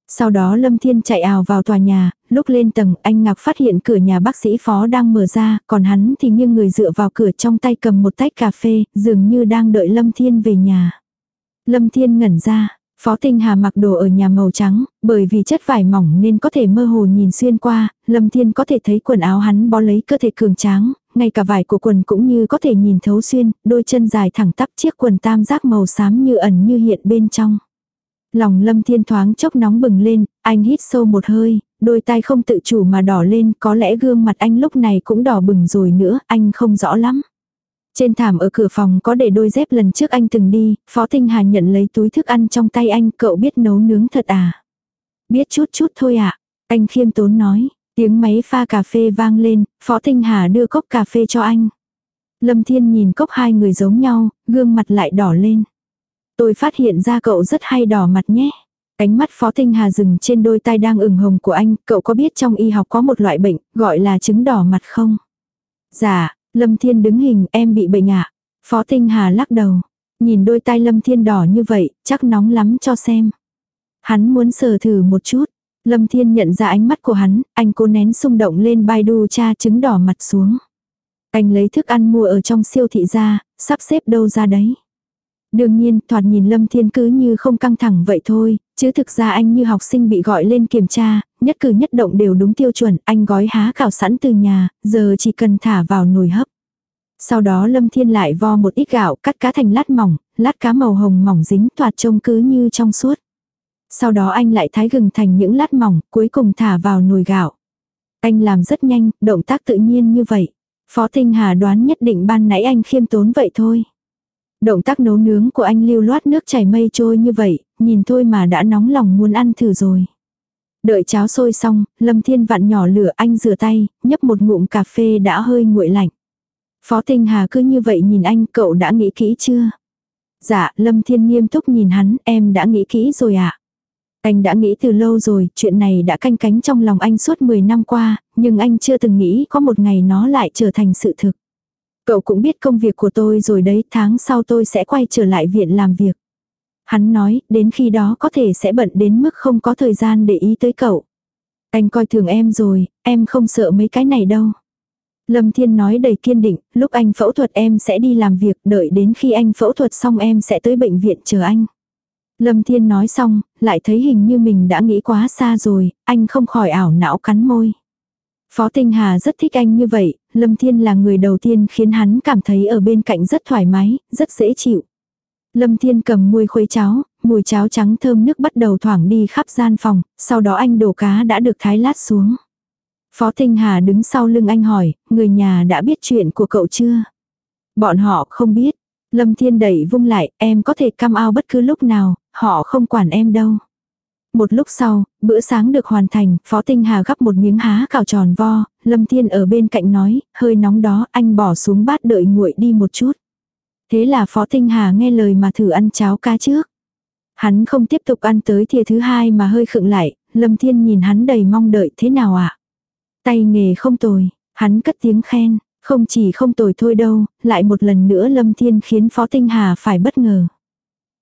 Sau đó Lâm Thiên chạy ào vào tòa nhà, lúc lên tầng anh Ngạc phát hiện cửa nhà bác sĩ phó đang mở ra, còn hắn thì nghiêng người dựa vào cửa trong tay cầm một tách cà phê, dường như đang đợi Lâm Thiên về nhà. Lâm Thiên ngẩn ra, Phó Tinh Hà mặc đồ ở nhà màu trắng, bởi vì chất vải mỏng nên có thể mơ hồ nhìn xuyên qua, Lâm Thiên có thể thấy quần áo hắn bó lấy cơ thể cường tráng, ngay cả vải của quần cũng như có thể nhìn thấu xuyên, đôi chân dài thẳng tắp chiếc quần tam giác màu xám như ẩn như hiện bên trong. Lòng lâm thiên thoáng chốc nóng bừng lên, anh hít sâu một hơi, đôi tay không tự chủ mà đỏ lên, có lẽ gương mặt anh lúc này cũng đỏ bừng rồi nữa, anh không rõ lắm. Trên thảm ở cửa phòng có để đôi dép lần trước anh từng đi, Phó Tinh Hà nhận lấy túi thức ăn trong tay anh, cậu biết nấu nướng thật à? Biết chút chút thôi ạ, à? anh khiêm tốn nói, tiếng máy pha cà phê vang lên, Phó Tinh Hà đưa cốc cà phê cho anh. Lâm Thiên nhìn cốc hai người giống nhau, gương mặt lại đỏ lên. Tôi phát hiện ra cậu rất hay đỏ mặt nhé. ánh mắt Phó Tinh Hà dừng trên đôi tai đang ửng hồng của anh, cậu có biết trong y học có một loại bệnh, gọi là chứng đỏ mặt không? Dạ, Lâm Thiên đứng hình, em bị bệnh ạ. À? Phó Tinh Hà lắc đầu. Nhìn đôi tai Lâm Thiên đỏ như vậy, chắc nóng lắm cho xem. Hắn muốn sờ thử một chút. Lâm Thiên nhận ra ánh mắt của hắn, anh cố nén xung động lên Baidu tra chứng đỏ mặt xuống. Anh lấy thức ăn mua ở trong siêu thị ra, sắp xếp đâu ra đấy. Đương nhiên, thoạt nhìn Lâm Thiên cứ như không căng thẳng vậy thôi, chứ thực ra anh như học sinh bị gọi lên kiểm tra, nhất cử nhất động đều đúng tiêu chuẩn, anh gói há khảo sẵn từ nhà, giờ chỉ cần thả vào nồi hấp. Sau đó Lâm Thiên lại vo một ít gạo cắt cá thành lát mỏng, lát cá màu hồng mỏng dính toạt trông cứ như trong suốt. Sau đó anh lại thái gừng thành những lát mỏng, cuối cùng thả vào nồi gạo. Anh làm rất nhanh, động tác tự nhiên như vậy. Phó Tinh Hà đoán nhất định ban nãy anh khiêm tốn vậy thôi. Động tác nấu nướng của anh lưu loát nước chảy mây trôi như vậy, nhìn thôi mà đã nóng lòng muốn ăn thử rồi. Đợi cháo sôi xong, Lâm Thiên vặn nhỏ lửa anh rửa tay, nhấp một ngụm cà phê đã hơi nguội lạnh. Phó Tinh Hà cứ như vậy nhìn anh, cậu đã nghĩ kỹ chưa? Dạ, Lâm Thiên nghiêm túc nhìn hắn, em đã nghĩ kỹ rồi ạ. À? Anh đã nghĩ từ lâu rồi, chuyện này đã canh cánh trong lòng anh suốt 10 năm qua, nhưng anh chưa từng nghĩ có một ngày nó lại trở thành sự thực. Cậu cũng biết công việc của tôi rồi đấy, tháng sau tôi sẽ quay trở lại viện làm việc. Hắn nói, đến khi đó có thể sẽ bận đến mức không có thời gian để ý tới cậu. Anh coi thường em rồi, em không sợ mấy cái này đâu. Lâm Thiên nói đầy kiên định, lúc anh phẫu thuật em sẽ đi làm việc, đợi đến khi anh phẫu thuật xong em sẽ tới bệnh viện chờ anh. Lâm Thiên nói xong, lại thấy hình như mình đã nghĩ quá xa rồi, anh không khỏi ảo não cắn môi. Phó Tinh Hà rất thích anh như vậy, Lâm Thiên là người đầu tiên khiến hắn cảm thấy ở bên cạnh rất thoải mái, rất dễ chịu. Lâm Thiên cầm muôi khuấy cháo, mùi cháo trắng thơm nước bắt đầu thoảng đi khắp gian phòng, sau đó anh đổ cá đã được thái lát xuống. Phó Tinh Hà đứng sau lưng anh hỏi, người nhà đã biết chuyện của cậu chưa? Bọn họ không biết. Lâm Thiên đẩy vung lại, em có thể cam ao bất cứ lúc nào, họ không quản em đâu. Một lúc sau, bữa sáng được hoàn thành, Phó Tinh Hà gắp một miếng há cào tròn vo, Lâm Thiên ở bên cạnh nói, hơi nóng đó, anh bỏ xuống bát đợi nguội đi một chút. Thế là Phó Tinh Hà nghe lời mà thử ăn cháo cá trước. Hắn không tiếp tục ăn tới thìa thứ hai mà hơi khựng lại, Lâm Thiên nhìn hắn đầy mong đợi thế nào ạ. À? Tay nghề không tồi, hắn cất tiếng khen, không chỉ không tồi thôi đâu, lại một lần nữa Lâm Thiên khiến Phó Tinh Hà phải bất ngờ.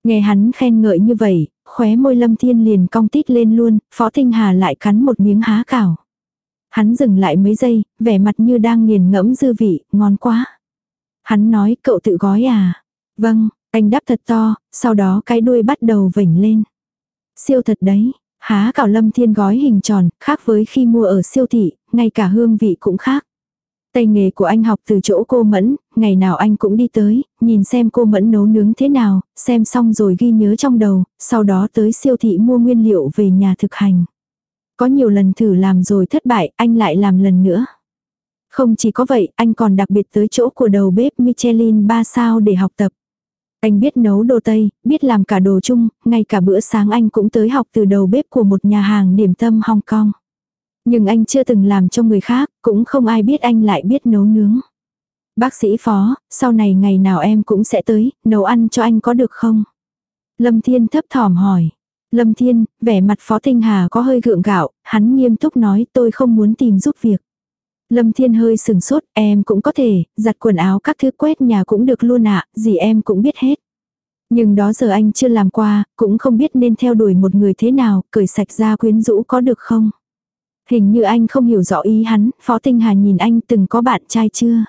Nghe hắn khen ngợi như vậy, khóe môi Lâm Thiên liền cong tít lên luôn, Phó Tinh Hà lại cắn một miếng há cảo. Hắn dừng lại mấy giây, vẻ mặt như đang nghiền ngẫm dư vị, ngon quá. Hắn nói cậu tự gói à? Vâng, anh đáp thật to, sau đó cái đuôi bắt đầu vểnh lên. Siêu thật đấy, há cảo lâm thiên gói hình tròn, khác với khi mua ở siêu thị, ngay cả hương vị cũng khác. Tay nghề của anh học từ chỗ cô Mẫn, ngày nào anh cũng đi tới, nhìn xem cô Mẫn nấu nướng thế nào, xem xong rồi ghi nhớ trong đầu, sau đó tới siêu thị mua nguyên liệu về nhà thực hành. Có nhiều lần thử làm rồi thất bại, anh lại làm lần nữa. Không chỉ có vậy, anh còn đặc biệt tới chỗ của đầu bếp Michelin 3 sao để học tập. Anh biết nấu đồ Tây, biết làm cả đồ chung, ngay cả bữa sáng anh cũng tới học từ đầu bếp của một nhà hàng điểm tâm Hong Kong. Nhưng anh chưa từng làm cho người khác, cũng không ai biết anh lại biết nấu nướng. Bác sĩ phó, sau này ngày nào em cũng sẽ tới, nấu ăn cho anh có được không? Lâm Thiên thấp thỏm hỏi. Lâm Thiên, vẻ mặt phó tinh hà có hơi gượng gạo, hắn nghiêm túc nói tôi không muốn tìm giúp việc. Lâm Thiên hơi sừng sốt, em cũng có thể, giặt quần áo các thứ quét nhà cũng được luôn ạ, gì em cũng biết hết. Nhưng đó giờ anh chưa làm qua, cũng không biết nên theo đuổi một người thế nào, cởi sạch ra quyến rũ có được không. Hình như anh không hiểu rõ ý hắn, Phó Tinh Hà nhìn anh từng có bạn trai chưa.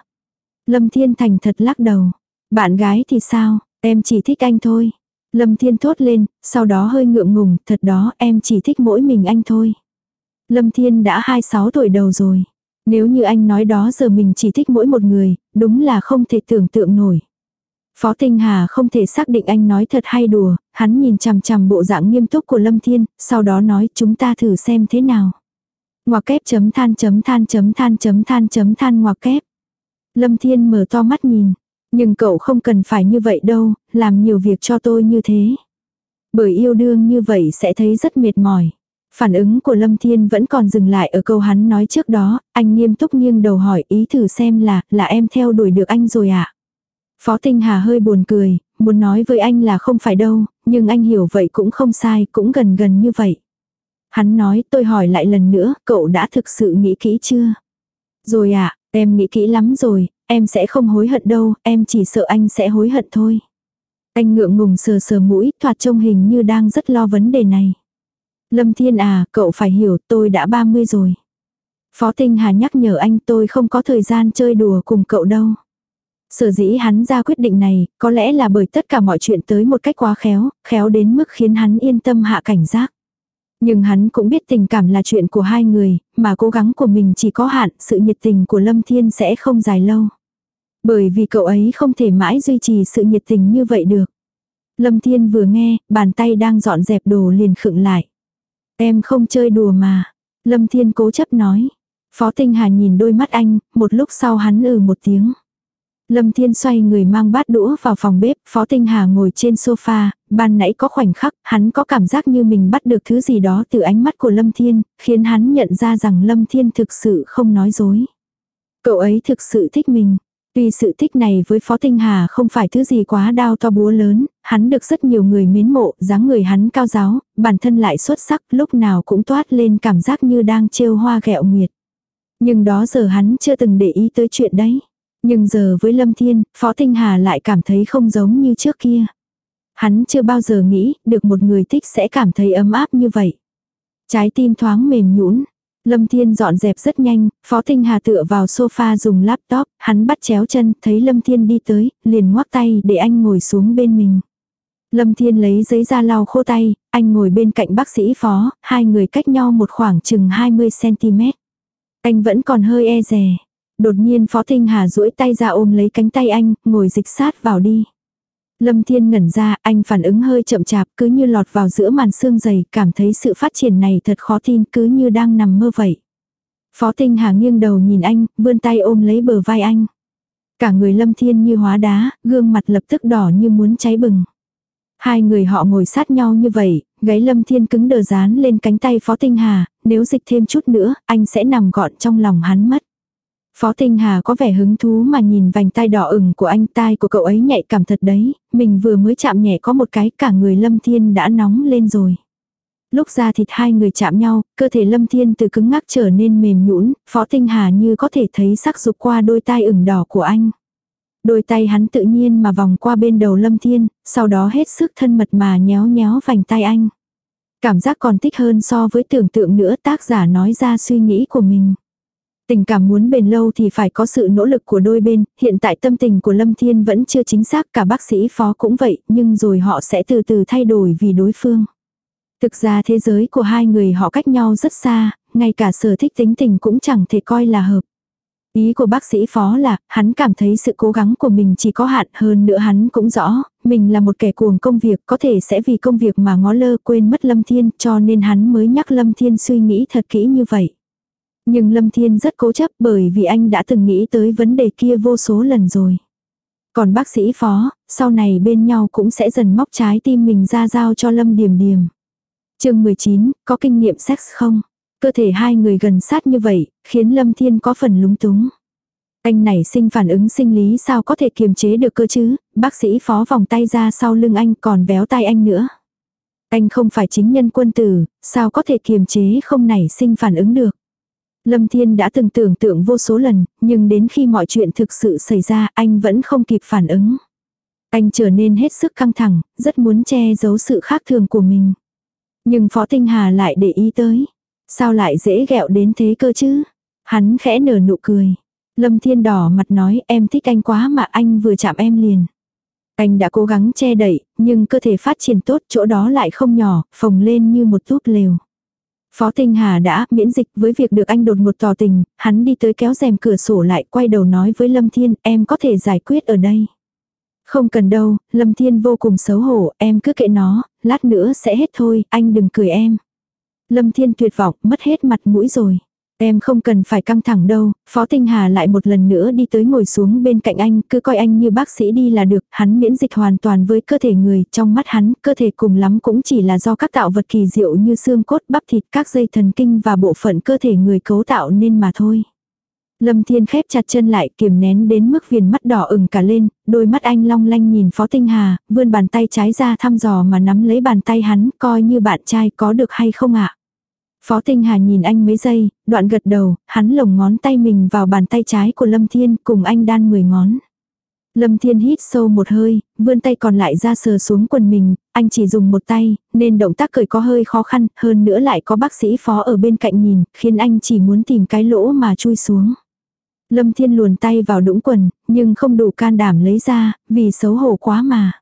Lâm Thiên Thành thật lắc đầu. Bạn gái thì sao, em chỉ thích anh thôi. Lâm Thiên thốt lên, sau đó hơi ngượng ngùng, thật đó em chỉ thích mỗi mình anh thôi. Lâm Thiên đã 26 tuổi đầu rồi. Nếu như anh nói đó giờ mình chỉ thích mỗi một người, đúng là không thể tưởng tượng nổi. Phó Tinh Hà không thể xác định anh nói thật hay đùa, hắn nhìn chằm chằm bộ dạng nghiêm túc của Lâm Thiên, sau đó nói chúng ta thử xem thế nào. Ngoặc kép chấm than chấm than chấm than chấm than chấm than ngoặc kép. Lâm Thiên mở to mắt nhìn. Nhưng cậu không cần phải như vậy đâu, làm nhiều việc cho tôi như thế. Bởi yêu đương như vậy sẽ thấy rất mệt mỏi. Phản ứng của Lâm Thiên vẫn còn dừng lại ở câu hắn nói trước đó, anh nghiêm túc nghiêng đầu hỏi ý thử xem là, là em theo đuổi được anh rồi ạ. À? Phó Tinh Hà hơi buồn cười, muốn nói với anh là không phải đâu, nhưng anh hiểu vậy cũng không sai, cũng gần gần như vậy. Hắn nói tôi hỏi lại lần nữa, cậu đã thực sự nghĩ kỹ chưa? Rồi ạ, à, em nghĩ kỹ lắm rồi, em sẽ không hối hận đâu, em chỉ sợ anh sẽ hối hận thôi. Anh ngượng ngùng sờ sờ mũi, thoạt trông hình như đang rất lo vấn đề này. Lâm Thiên à, cậu phải hiểu tôi đã 30 rồi. Phó Tinh Hà nhắc nhở anh tôi không có thời gian chơi đùa cùng cậu đâu. Sở dĩ hắn ra quyết định này, có lẽ là bởi tất cả mọi chuyện tới một cách quá khéo, khéo đến mức khiến hắn yên tâm hạ cảnh giác. Nhưng hắn cũng biết tình cảm là chuyện của hai người, mà cố gắng của mình chỉ có hạn, sự nhiệt tình của Lâm Thiên sẽ không dài lâu. Bởi vì cậu ấy không thể mãi duy trì sự nhiệt tình như vậy được. Lâm Thiên vừa nghe, bàn tay đang dọn dẹp đồ liền khựng lại. Em không chơi đùa mà. Lâm Thiên cố chấp nói. Phó Tinh Hà nhìn đôi mắt anh, một lúc sau hắn ừ một tiếng. Lâm Thiên xoay người mang bát đũa vào phòng bếp, Phó Tinh Hà ngồi trên sofa, ban nãy có khoảnh khắc, hắn có cảm giác như mình bắt được thứ gì đó từ ánh mắt của Lâm Thiên, khiến hắn nhận ra rằng Lâm Thiên thực sự không nói dối. Cậu ấy thực sự thích mình. Tuy sự thích này với Phó Tinh Hà không phải thứ gì quá đau to búa lớn, hắn được rất nhiều người mến mộ, dáng người hắn cao giáo, bản thân lại xuất sắc, lúc nào cũng toát lên cảm giác như đang trêu hoa ghẹo nguyệt. Nhưng đó giờ hắn chưa từng để ý tới chuyện đấy. Nhưng giờ với Lâm Thiên, Phó Tinh Hà lại cảm thấy không giống như trước kia. Hắn chưa bao giờ nghĩ được một người thích sẽ cảm thấy ấm áp như vậy. Trái tim thoáng mềm nhũn. Lâm Thiên dọn dẹp rất nhanh, Phó Tinh Hà tựa vào sofa dùng laptop, hắn bắt chéo chân, thấy Lâm Thiên đi tới, liền ngoắc tay để anh ngồi xuống bên mình. Lâm Thiên lấy giấy ra lau khô tay, anh ngồi bên cạnh bác sĩ Phó, hai người cách nhau một khoảng chừng 20cm. Anh vẫn còn hơi e rè. Đột nhiên Phó Tinh Hà duỗi tay ra ôm lấy cánh tay anh, ngồi dịch sát vào đi. Lâm Thiên ngẩn ra, anh phản ứng hơi chậm chạp, cứ như lọt vào giữa màn xương dày, cảm thấy sự phát triển này thật khó tin, cứ như đang nằm mơ vậy. Phó Tinh Hà nghiêng đầu nhìn anh, vươn tay ôm lấy bờ vai anh. Cả người Lâm Thiên như hóa đá, gương mặt lập tức đỏ như muốn cháy bừng. Hai người họ ngồi sát nhau như vậy, gáy Lâm Thiên cứng đờ dán lên cánh tay Phó Tinh Hà, nếu dịch thêm chút nữa, anh sẽ nằm gọn trong lòng hắn mất. Phó Tinh Hà có vẻ hứng thú mà nhìn vành tai đỏ ửng của anh tai của cậu ấy nhạy cảm thật đấy, mình vừa mới chạm nhẹ có một cái cả người Lâm Thiên đã nóng lên rồi. Lúc ra thịt hai người chạm nhau, cơ thể Lâm Thiên từ cứng ngắc trở nên mềm nhũn, Phó Tinh Hà như có thể thấy sắc dục qua đôi tai ửng đỏ của anh. Đôi tay hắn tự nhiên mà vòng qua bên đầu Lâm Thiên, sau đó hết sức thân mật mà nhéo nhéo vành tay anh. Cảm giác còn thích hơn so với tưởng tượng nữa tác giả nói ra suy nghĩ của mình. Tình cảm muốn bền lâu thì phải có sự nỗ lực của đôi bên, hiện tại tâm tình của Lâm Thiên vẫn chưa chính xác cả bác sĩ phó cũng vậy, nhưng rồi họ sẽ từ từ thay đổi vì đối phương. Thực ra thế giới của hai người họ cách nhau rất xa, ngay cả sở thích tính tình cũng chẳng thể coi là hợp. Ý của bác sĩ phó là, hắn cảm thấy sự cố gắng của mình chỉ có hạn hơn nữa hắn cũng rõ, mình là một kẻ cuồng công việc có thể sẽ vì công việc mà ngó lơ quên mất Lâm Thiên cho nên hắn mới nhắc Lâm Thiên suy nghĩ thật kỹ như vậy. Nhưng Lâm Thiên rất cố chấp bởi vì anh đã từng nghĩ tới vấn đề kia vô số lần rồi. Còn bác sĩ phó, sau này bên nhau cũng sẽ dần móc trái tim mình ra giao cho Lâm Điềm Điềm. chương 19, có kinh nghiệm sex không? Cơ thể hai người gần sát như vậy, khiến Lâm Thiên có phần lúng túng. Anh này sinh phản ứng sinh lý sao có thể kiềm chế được cơ chứ, bác sĩ phó vòng tay ra sau lưng anh còn véo tay anh nữa. Anh không phải chính nhân quân tử, sao có thể kiềm chế không nảy sinh phản ứng được. Lâm Thiên đã từng tưởng tượng vô số lần, nhưng đến khi mọi chuyện thực sự xảy ra anh vẫn không kịp phản ứng. Anh trở nên hết sức căng thẳng, rất muốn che giấu sự khác thường của mình. Nhưng Phó Tinh Hà lại để ý tới. Sao lại dễ ghẹo đến thế cơ chứ? Hắn khẽ nở nụ cười. Lâm Thiên đỏ mặt nói em thích anh quá mà anh vừa chạm em liền. Anh đã cố gắng che đậy, nhưng cơ thể phát triển tốt chỗ đó lại không nhỏ, phồng lên như một túp lều. Phó Tinh Hà đã miễn dịch với việc được anh đột ngột tỏ tình, hắn đi tới kéo rèm cửa sổ lại quay đầu nói với Lâm Thiên em có thể giải quyết ở đây. Không cần đâu, Lâm Thiên vô cùng xấu hổ, em cứ kệ nó, lát nữa sẽ hết thôi, anh đừng cười em. Lâm Thiên tuyệt vọng, mất hết mặt mũi rồi. Em không cần phải căng thẳng đâu, Phó Tinh Hà lại một lần nữa đi tới ngồi xuống bên cạnh anh, cứ coi anh như bác sĩ đi là được, hắn miễn dịch hoàn toàn với cơ thể người, trong mắt hắn, cơ thể cùng lắm cũng chỉ là do các tạo vật kỳ diệu như xương cốt, bắp thịt, các dây thần kinh và bộ phận cơ thể người cấu tạo nên mà thôi. Lâm Thiên khép chặt chân lại kiềm nén đến mức viền mắt đỏ ửng cả lên, đôi mắt anh long lanh nhìn Phó Tinh Hà, vươn bàn tay trái ra thăm dò mà nắm lấy bàn tay hắn, coi như bạn trai có được hay không ạ. Phó Tinh Hà nhìn anh mấy giây, đoạn gật đầu, hắn lồng ngón tay mình vào bàn tay trái của Lâm Thiên cùng anh đan 10 ngón. Lâm Thiên hít sâu một hơi, vươn tay còn lại ra sờ xuống quần mình, anh chỉ dùng một tay, nên động tác cởi có hơi khó khăn, hơn nữa lại có bác sĩ phó ở bên cạnh nhìn, khiến anh chỉ muốn tìm cái lỗ mà chui xuống. Lâm Thiên luồn tay vào đũng quần, nhưng không đủ can đảm lấy ra, vì xấu hổ quá mà.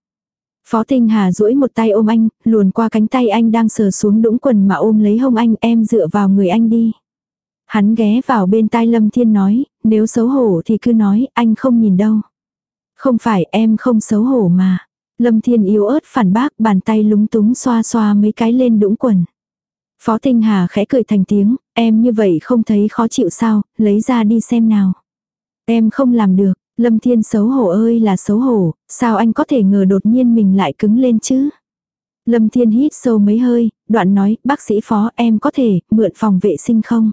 Phó Tinh Hà duỗi một tay ôm anh, luồn qua cánh tay anh đang sờ xuống đũng quần mà ôm lấy hông anh em dựa vào người anh đi. Hắn ghé vào bên tai Lâm Thiên nói, nếu xấu hổ thì cứ nói, anh không nhìn đâu. Không phải em không xấu hổ mà. Lâm Thiên yếu ớt phản bác bàn tay lúng túng xoa xoa mấy cái lên đũng quần. Phó Tinh Hà khẽ cười thành tiếng, em như vậy không thấy khó chịu sao, lấy ra đi xem nào. Em không làm được, Lâm Thiên xấu hổ ơi là xấu hổ, sao anh có thể ngờ đột nhiên mình lại cứng lên chứ? Lâm Thiên hít sâu mấy hơi, đoạn nói, bác sĩ phó em có thể mượn phòng vệ sinh không?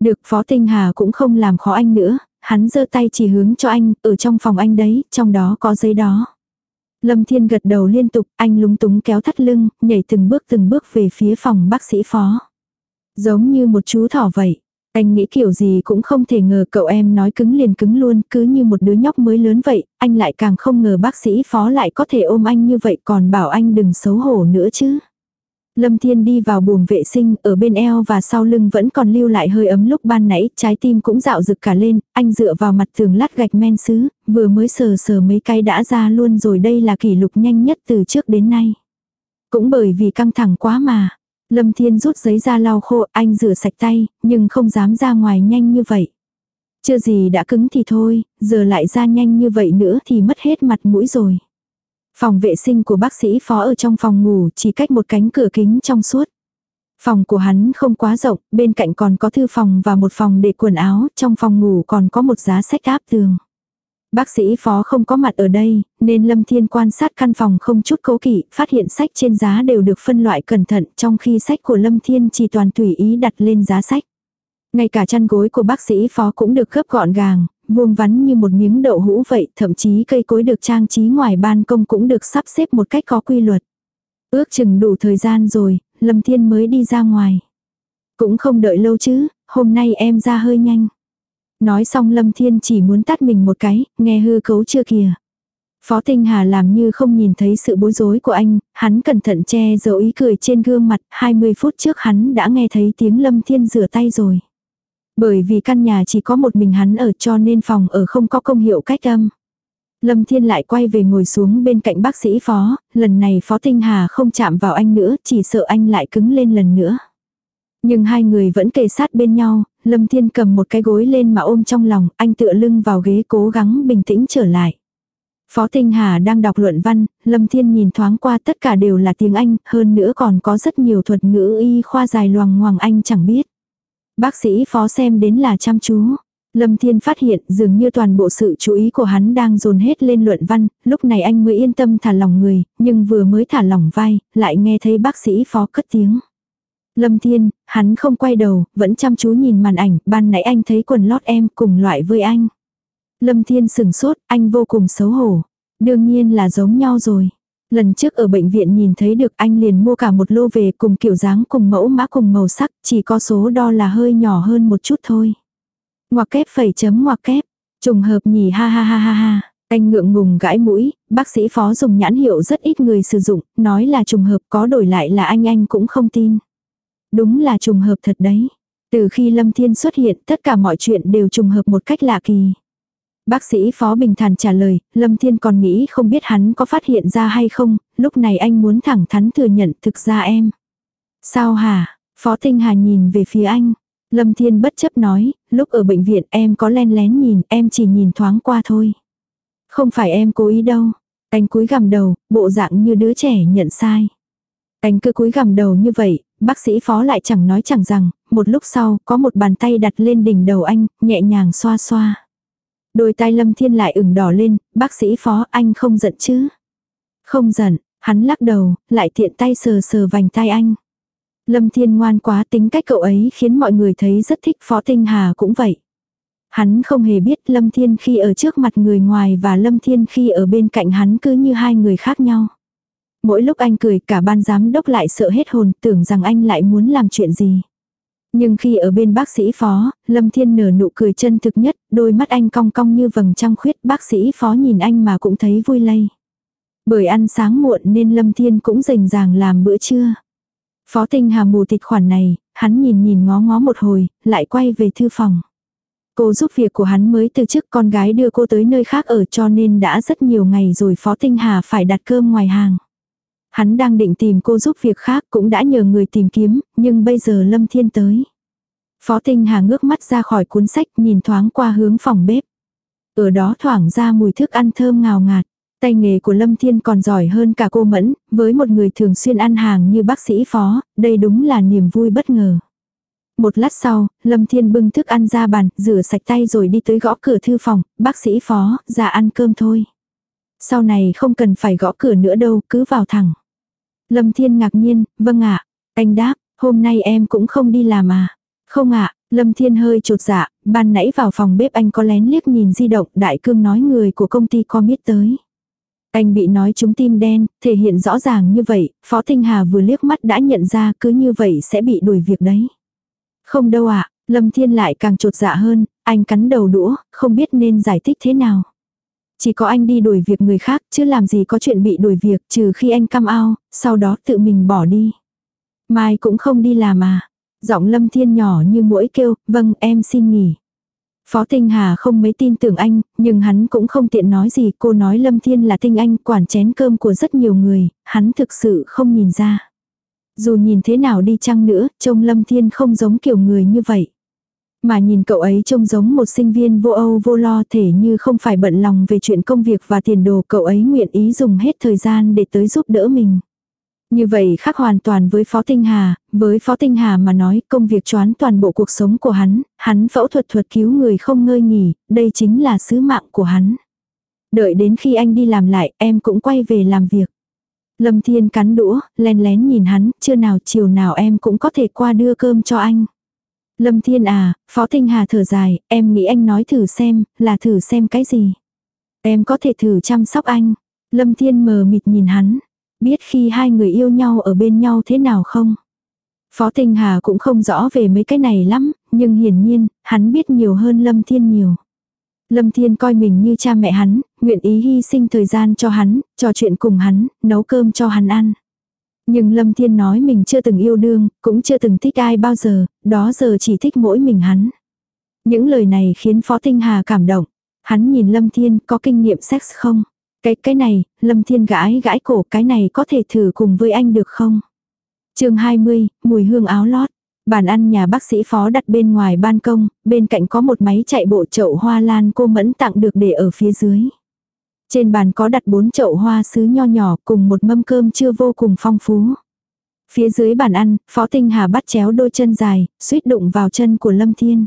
Được phó tinh hà cũng không làm khó anh nữa, hắn giơ tay chỉ hướng cho anh, ở trong phòng anh đấy, trong đó có giấy đó. Lâm Thiên gật đầu liên tục, anh lúng túng kéo thắt lưng, nhảy từng bước từng bước về phía phòng bác sĩ phó. Giống như một chú thỏ vậy. Anh nghĩ kiểu gì cũng không thể ngờ cậu em nói cứng liền cứng luôn, cứ như một đứa nhóc mới lớn vậy, anh lại càng không ngờ bác sĩ phó lại có thể ôm anh như vậy còn bảo anh đừng xấu hổ nữa chứ. Lâm Thiên đi vào buồng vệ sinh, ở bên eo và sau lưng vẫn còn lưu lại hơi ấm lúc ban nãy, trái tim cũng dạo rực cả lên, anh dựa vào mặt tường lát gạch men sứ, vừa mới sờ sờ mấy cái đã ra luôn rồi đây là kỷ lục nhanh nhất từ trước đến nay. Cũng bởi vì căng thẳng quá mà. Lâm Thiên rút giấy ra lau khô, anh rửa sạch tay, nhưng không dám ra ngoài nhanh như vậy. Chưa gì đã cứng thì thôi, giờ lại ra nhanh như vậy nữa thì mất hết mặt mũi rồi. Phòng vệ sinh của bác sĩ phó ở trong phòng ngủ chỉ cách một cánh cửa kính trong suốt. Phòng của hắn không quá rộng, bên cạnh còn có thư phòng và một phòng để quần áo, trong phòng ngủ còn có một giá sách áp tường. Bác sĩ phó không có mặt ở đây, nên Lâm Thiên quan sát căn phòng không chút cố kỵ, phát hiện sách trên giá đều được phân loại cẩn thận, trong khi sách của Lâm Thiên chỉ toàn tùy ý đặt lên giá sách. Ngay cả chăn gối của bác sĩ phó cũng được gấp gọn gàng, vuông vắn như một miếng đậu hũ vậy, thậm chí cây cối được trang trí ngoài ban công cũng được sắp xếp một cách có quy luật. Ước chừng đủ thời gian rồi, Lâm Thiên mới đi ra ngoài. Cũng không đợi lâu chứ, hôm nay em ra hơi nhanh. Nói xong Lâm Thiên chỉ muốn tắt mình một cái, nghe hư cấu chưa kìa. Phó Tinh Hà làm như không nhìn thấy sự bối rối của anh, hắn cẩn thận che giấu ý cười trên gương mặt, 20 phút trước hắn đã nghe thấy tiếng Lâm Thiên rửa tay rồi. Bởi vì căn nhà chỉ có một mình hắn ở cho nên phòng ở không có công hiệu cách âm. Lâm Thiên lại quay về ngồi xuống bên cạnh bác sĩ phó, lần này phó Tinh Hà không chạm vào anh nữa, chỉ sợ anh lại cứng lên lần nữa. Nhưng hai người vẫn kề sát bên nhau, Lâm Thiên cầm một cái gối lên mà ôm trong lòng, anh tựa lưng vào ghế cố gắng bình tĩnh trở lại. Phó Tinh Hà đang đọc luận văn, Lâm Thiên nhìn thoáng qua tất cả đều là tiếng Anh, hơn nữa còn có rất nhiều thuật ngữ y khoa dài loằng ngoằng Anh chẳng biết. Bác sĩ phó xem đến là chăm chú. Lâm Thiên phát hiện dường như toàn bộ sự chú ý của hắn đang dồn hết lên luận văn, lúc này anh mới yên tâm thả lỏng người, nhưng vừa mới thả lỏng vai, lại nghe thấy bác sĩ phó cất tiếng. Lâm Thiên, hắn không quay đầu, vẫn chăm chú nhìn màn ảnh, ban nãy anh thấy quần lót em cùng loại với anh. Lâm Thiên sừng sốt, anh vô cùng xấu hổ. Đương nhiên là giống nhau rồi. Lần trước ở bệnh viện nhìn thấy được anh liền mua cả một lô về cùng kiểu dáng cùng mẫu mã cùng màu sắc, chỉ có số đo là hơi nhỏ hơn một chút thôi. Ngoặc kép phẩy chấm ngoặc kép, trùng hợp nhỉ ha ha ha ha ha. Anh ngượng ngùng gãi mũi, bác sĩ phó dùng nhãn hiệu rất ít người sử dụng, nói là trùng hợp có đổi lại là anh anh cũng không tin. Đúng là trùng hợp thật đấy. Từ khi Lâm Thiên xuất hiện tất cả mọi chuyện đều trùng hợp một cách lạ kỳ. Bác sĩ Phó Bình Thản trả lời, Lâm Thiên còn nghĩ không biết hắn có phát hiện ra hay không, lúc này anh muốn thẳng thắn thừa nhận thực ra em. Sao hả? Phó Tinh Hà nhìn về phía anh. Lâm Thiên bất chấp nói, lúc ở bệnh viện em có len lén nhìn, em chỉ nhìn thoáng qua thôi. Không phải em cố ý đâu. Anh cúi gằm đầu, bộ dạng như đứa trẻ nhận sai. Anh cứ cúi gằm đầu như vậy, bác sĩ phó lại chẳng nói chẳng rằng, một lúc sau có một bàn tay đặt lên đỉnh đầu anh, nhẹ nhàng xoa xoa. Đôi tai lâm thiên lại ửng đỏ lên, bác sĩ phó anh không giận chứ. Không giận, hắn lắc đầu, lại tiện tay sờ sờ vành tai anh. Lâm thiên ngoan quá tính cách cậu ấy khiến mọi người thấy rất thích phó tinh hà cũng vậy. Hắn không hề biết Lâm Thiên khi ở trước mặt người ngoài và Lâm Thiên khi ở bên cạnh hắn cứ như hai người khác nhau. Mỗi lúc anh cười cả ban giám đốc lại sợ hết hồn tưởng rằng anh lại muốn làm chuyện gì. Nhưng khi ở bên bác sĩ phó, Lâm Thiên nở nụ cười chân thực nhất, đôi mắt anh cong cong như vầng trăng khuyết bác sĩ phó nhìn anh mà cũng thấy vui lây. Bởi ăn sáng muộn nên Lâm Thiên cũng rành ràng làm bữa trưa. Phó tinh hà mù tịt khoản này, hắn nhìn nhìn ngó ngó một hồi, lại quay về thư phòng. Cô giúp việc của hắn mới từ chức con gái đưa cô tới nơi khác ở cho nên đã rất nhiều ngày rồi Phó Tinh Hà phải đặt cơm ngoài hàng. Hắn đang định tìm cô giúp việc khác cũng đã nhờ người tìm kiếm, nhưng bây giờ Lâm Thiên tới. Phó Tinh Hà ngước mắt ra khỏi cuốn sách nhìn thoáng qua hướng phòng bếp. Ở đó thoảng ra mùi thức ăn thơm ngào ngạt. Tay nghề của Lâm Thiên còn giỏi hơn cả cô Mẫn, với một người thường xuyên ăn hàng như bác sĩ phó, đây đúng là niềm vui bất ngờ. Một lát sau, Lâm Thiên bưng thức ăn ra bàn, rửa sạch tay rồi đi tới gõ cửa thư phòng, bác sĩ phó, ra ăn cơm thôi. Sau này không cần phải gõ cửa nữa đâu, cứ vào thẳng. Lâm Thiên ngạc nhiên, vâng ạ. Anh đáp, hôm nay em cũng không đi làm à. Không ạ, Lâm Thiên hơi trột dạ, ban nãy vào phòng bếp anh có lén liếc nhìn di động, đại cương nói người của công ty có biết tới. Anh bị nói trúng tim đen, thể hiện rõ ràng như vậy, Phó Thanh Hà vừa liếc mắt đã nhận ra cứ như vậy sẽ bị đuổi việc đấy. Không đâu ạ, Lâm Thiên lại càng trột dạ hơn, anh cắn đầu đũa, không biết nên giải thích thế nào. Chỉ có anh đi đuổi việc người khác, chứ làm gì có chuyện bị đuổi việc, trừ khi anh cam ao, sau đó tự mình bỏ đi. Mai cũng không đi làm à. Giọng Lâm Thiên nhỏ như mũi kêu, vâng em xin nghỉ. Phó Tinh Hà không mấy tin tưởng anh, nhưng hắn cũng không tiện nói gì. Cô nói Lâm Thiên là tinh anh quản chén cơm của rất nhiều người, hắn thực sự không nhìn ra. Dù nhìn thế nào đi chăng nữa, trông Lâm Thiên không giống kiểu người như vậy. Mà nhìn cậu ấy trông giống một sinh viên vô âu vô lo thể như không phải bận lòng về chuyện công việc và tiền đồ cậu ấy nguyện ý dùng hết thời gian để tới giúp đỡ mình. Như vậy khác hoàn toàn với Phó Tinh Hà, với Phó Tinh Hà mà nói công việc choán toàn bộ cuộc sống của hắn, hắn phẫu thuật thuật cứu người không ngơi nghỉ, đây chính là sứ mạng của hắn. Đợi đến khi anh đi làm lại, em cũng quay về làm việc. Lâm Thiên cắn đũa, len lén nhìn hắn, chưa nào chiều nào em cũng có thể qua đưa cơm cho anh. Lâm Thiên à, Phó Tinh Hà thở dài, em nghĩ anh nói thử xem, là thử xem cái gì. Em có thể thử chăm sóc anh. Lâm Thiên mờ mịt nhìn hắn. Biết khi hai người yêu nhau ở bên nhau thế nào không? Phó Tinh Hà cũng không rõ về mấy cái này lắm, nhưng hiển nhiên, hắn biết nhiều hơn Lâm Thiên nhiều. Lâm Thiên coi mình như cha mẹ hắn, nguyện ý hy sinh thời gian cho hắn, trò chuyện cùng hắn, nấu cơm cho hắn ăn. Nhưng Lâm Thiên nói mình chưa từng yêu đương, cũng chưa từng thích ai bao giờ, đó giờ chỉ thích mỗi mình hắn. Những lời này khiến Phó Tinh Hà cảm động. Hắn nhìn Lâm Thiên có kinh nghiệm sex không? Cái cái này, Lâm Thiên gãi gãi cổ cái này có thể thử cùng với anh được không? chương 20, mùi hương áo lót. Bàn ăn nhà bác sĩ phó đặt bên ngoài ban công, bên cạnh có một máy chạy bộ chậu hoa lan cô mẫn tặng được để ở phía dưới. Trên bàn có đặt bốn chậu hoa sứ nho nhỏ cùng một mâm cơm chưa vô cùng phong phú. Phía dưới bàn ăn, Phó Tinh Hà bắt chéo đôi chân dài, suýt đụng vào chân của Lâm Thiên.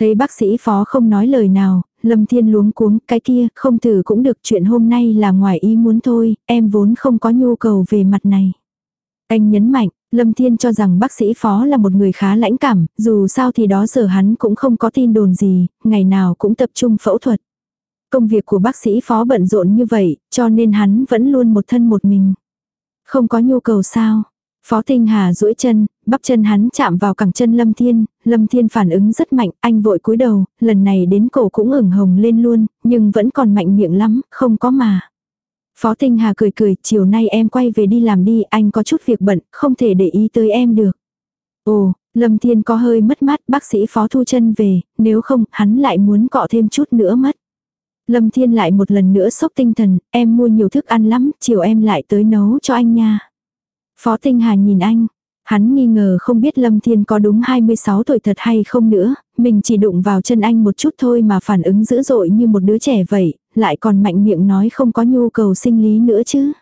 Thấy bác sĩ Phó không nói lời nào, Lâm Thiên luống cuống, cái kia, không thử cũng được chuyện hôm nay là ngoài ý muốn thôi, em vốn không có nhu cầu về mặt này. Anh nhấn mạnh, Lâm Thiên cho rằng bác sĩ phó là một người khá lãnh cảm, dù sao thì đó giờ hắn cũng không có tin đồn gì, ngày nào cũng tập trung phẫu thuật. Công việc của bác sĩ phó bận rộn như vậy, cho nên hắn vẫn luôn một thân một mình. Không có nhu cầu sao. Phó Tinh Hà duỗi chân, bắp chân hắn chạm vào cẳng chân Lâm Thiên, Lâm Thiên phản ứng rất mạnh, anh vội cúi đầu, lần này đến cổ cũng ửng hồng lên luôn, nhưng vẫn còn mạnh miệng lắm, không có mà. Phó Tinh Hà cười cười, chiều nay em quay về đi làm đi, anh có chút việc bận, không thể để ý tới em được. Ồ, Lâm Thiên có hơi mất mát, bác sĩ Phó thu chân về, nếu không, hắn lại muốn cọ thêm chút nữa mất. Lâm Thiên lại một lần nữa sốc tinh thần, em mua nhiều thức ăn lắm, chiều em lại tới nấu cho anh nha. Phó Tinh Hà nhìn anh, hắn nghi ngờ không biết Lâm Thiên có đúng 26 tuổi thật hay không nữa, mình chỉ đụng vào chân anh một chút thôi mà phản ứng dữ dội như một đứa trẻ vậy, lại còn mạnh miệng nói không có nhu cầu sinh lý nữa chứ.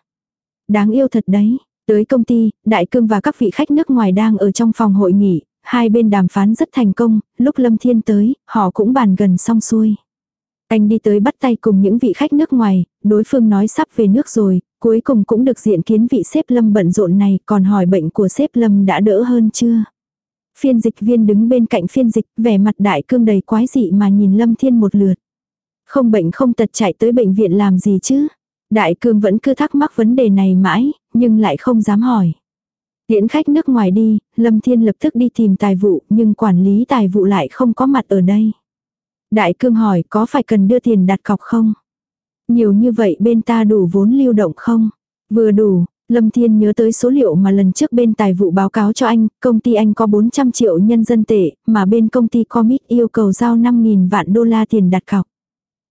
Đáng yêu thật đấy. Tới công ty, Đại Cương và các vị khách nước ngoài đang ở trong phòng hội nghị, hai bên đàm phán rất thành công, lúc Lâm Thiên tới, họ cũng bàn gần xong xuôi. Anh đi tới bắt tay cùng những vị khách nước ngoài, đối phương nói sắp về nước rồi, cuối cùng cũng được diện kiến vị xếp Lâm bận rộn này, còn hỏi bệnh của xếp Lâm đã đỡ hơn chưa. Phiên dịch viên đứng bên cạnh phiên dịch, vẻ mặt đại cương đầy quái dị mà nhìn Lâm Thiên một lượt. Không bệnh không tật chạy tới bệnh viện làm gì chứ? Đại cương vẫn cứ thắc mắc vấn đề này mãi, nhưng lại không dám hỏi. Tiễn khách nước ngoài đi, Lâm Thiên lập tức đi tìm tài vụ, nhưng quản lý tài vụ lại không có mặt ở đây. Đại cương hỏi có phải cần đưa tiền đặt cọc không? Nhiều như vậy bên ta đủ vốn lưu động không? Vừa đủ, Lâm Thiên nhớ tới số liệu mà lần trước bên tài vụ báo cáo cho anh, công ty anh có 400 triệu nhân dân tệ, mà bên công ty Comic yêu cầu giao 5.000 vạn đô la tiền đặt cọc.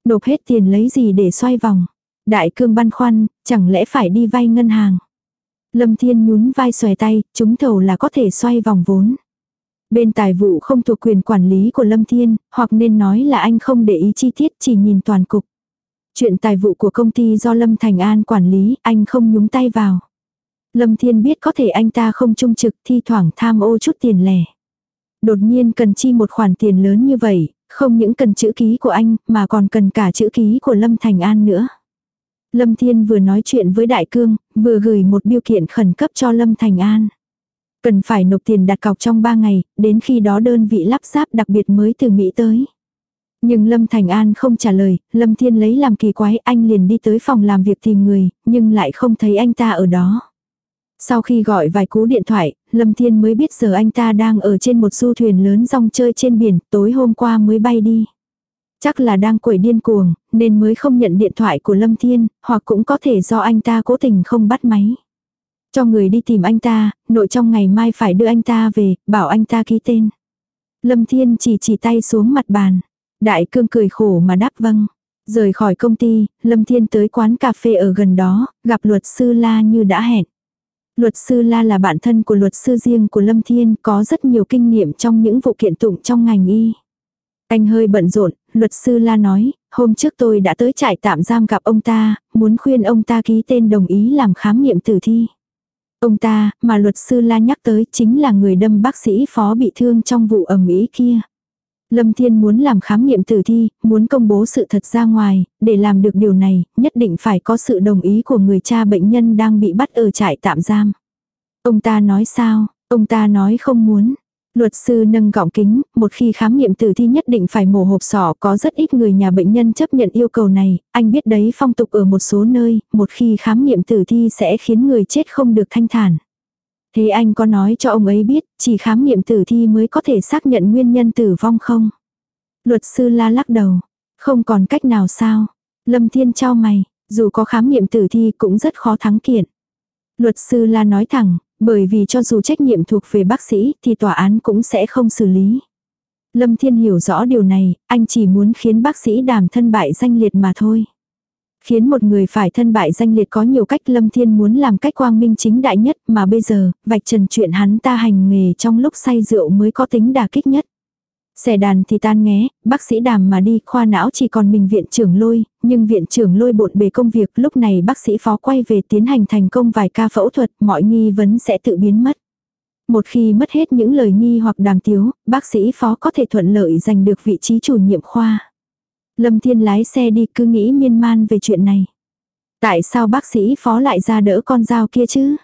Nộp hết tiền lấy gì để xoay vòng. Đại cương băn khoăn, chẳng lẽ phải đi vay ngân hàng. Lâm Thiên nhún vai xòe tay, chúng thầu là có thể xoay vòng vốn. Bên tài vụ không thuộc quyền quản lý của Lâm Thiên, hoặc nên nói là anh không để ý chi tiết chỉ nhìn toàn cục. Chuyện tài vụ của công ty do Lâm Thành An quản lý, anh không nhúng tay vào. Lâm Thiên biết có thể anh ta không trung trực thi thoảng tham ô chút tiền lẻ. Đột nhiên cần chi một khoản tiền lớn như vậy, không những cần chữ ký của anh mà còn cần cả chữ ký của Lâm Thành An nữa. Lâm Thiên vừa nói chuyện với Đại Cương, vừa gửi một biêu kiện khẩn cấp cho Lâm Thành An. Cần phải nộp tiền đặt cọc trong 3 ngày, đến khi đó đơn vị lắp ráp đặc biệt mới từ Mỹ tới. Nhưng Lâm Thành An không trả lời, Lâm Thiên lấy làm kỳ quái anh liền đi tới phòng làm việc tìm người, nhưng lại không thấy anh ta ở đó. Sau khi gọi vài cú điện thoại, Lâm Thiên mới biết giờ anh ta đang ở trên một du thuyền lớn rong chơi trên biển, tối hôm qua mới bay đi. Chắc là đang quẩy điên cuồng, nên mới không nhận điện thoại của Lâm Thiên, hoặc cũng có thể do anh ta cố tình không bắt máy. Cho người đi tìm anh ta, nội trong ngày mai phải đưa anh ta về, bảo anh ta ký tên. Lâm Thiên chỉ chỉ tay xuống mặt bàn. Đại cương cười khổ mà đáp vâng. Rời khỏi công ty, Lâm Thiên tới quán cà phê ở gần đó, gặp luật sư La như đã hẹn. Luật sư La là bạn thân của luật sư riêng của Lâm Thiên, có rất nhiều kinh nghiệm trong những vụ kiện tụng trong ngành y. Anh hơi bận rộn, luật sư La nói, hôm trước tôi đã tới trại tạm giam gặp ông ta, muốn khuyên ông ta ký tên đồng ý làm khám nghiệm tử thi. Ông ta, mà luật sư La nhắc tới chính là người đâm bác sĩ phó bị thương trong vụ ẩm ý kia. Lâm Thiên muốn làm khám nghiệm tử thi, muốn công bố sự thật ra ngoài, để làm được điều này, nhất định phải có sự đồng ý của người cha bệnh nhân đang bị bắt ở trại tạm giam. Ông ta nói sao, ông ta nói không muốn. Luật sư nâng gọng kính, một khi khám nghiệm tử thi nhất định phải mổ hộp sọ có rất ít người nhà bệnh nhân chấp nhận yêu cầu này, anh biết đấy phong tục ở một số nơi, một khi khám nghiệm tử thi sẽ khiến người chết không được thanh thản. Thế anh có nói cho ông ấy biết, chỉ khám nghiệm tử thi mới có thể xác nhận nguyên nhân tử vong không? Luật sư la lắc đầu. Không còn cách nào sao? Lâm Thiên trao mày, dù có khám nghiệm tử thi cũng rất khó thắng kiện. Luật sư la nói thẳng, bởi vì cho dù trách nhiệm thuộc về bác sĩ thì tòa án cũng sẽ không xử lý. Lâm Thiên hiểu rõ điều này, anh chỉ muốn khiến bác sĩ đàm thân bại danh liệt mà thôi. Khiến một người phải thân bại danh liệt có nhiều cách Lâm Thiên muốn làm cách quang minh chính đại nhất mà bây giờ, vạch trần chuyện hắn ta hành nghề trong lúc say rượu mới có tính đà kích nhất. Xẻ đàn thì tan nghé, bác sĩ đàm mà đi, khoa não chỉ còn mình viện trưởng lôi, nhưng viện trưởng lôi bộn bề công việc, lúc này bác sĩ phó quay về tiến hành thành công vài ca phẫu thuật, mọi nghi vấn sẽ tự biến mất. Một khi mất hết những lời nghi hoặc đàm tiếu, bác sĩ phó có thể thuận lợi giành được vị trí chủ nhiệm khoa. Lâm Thiên lái xe đi cứ nghĩ miên man về chuyện này. Tại sao bác sĩ phó lại ra đỡ con dao kia chứ?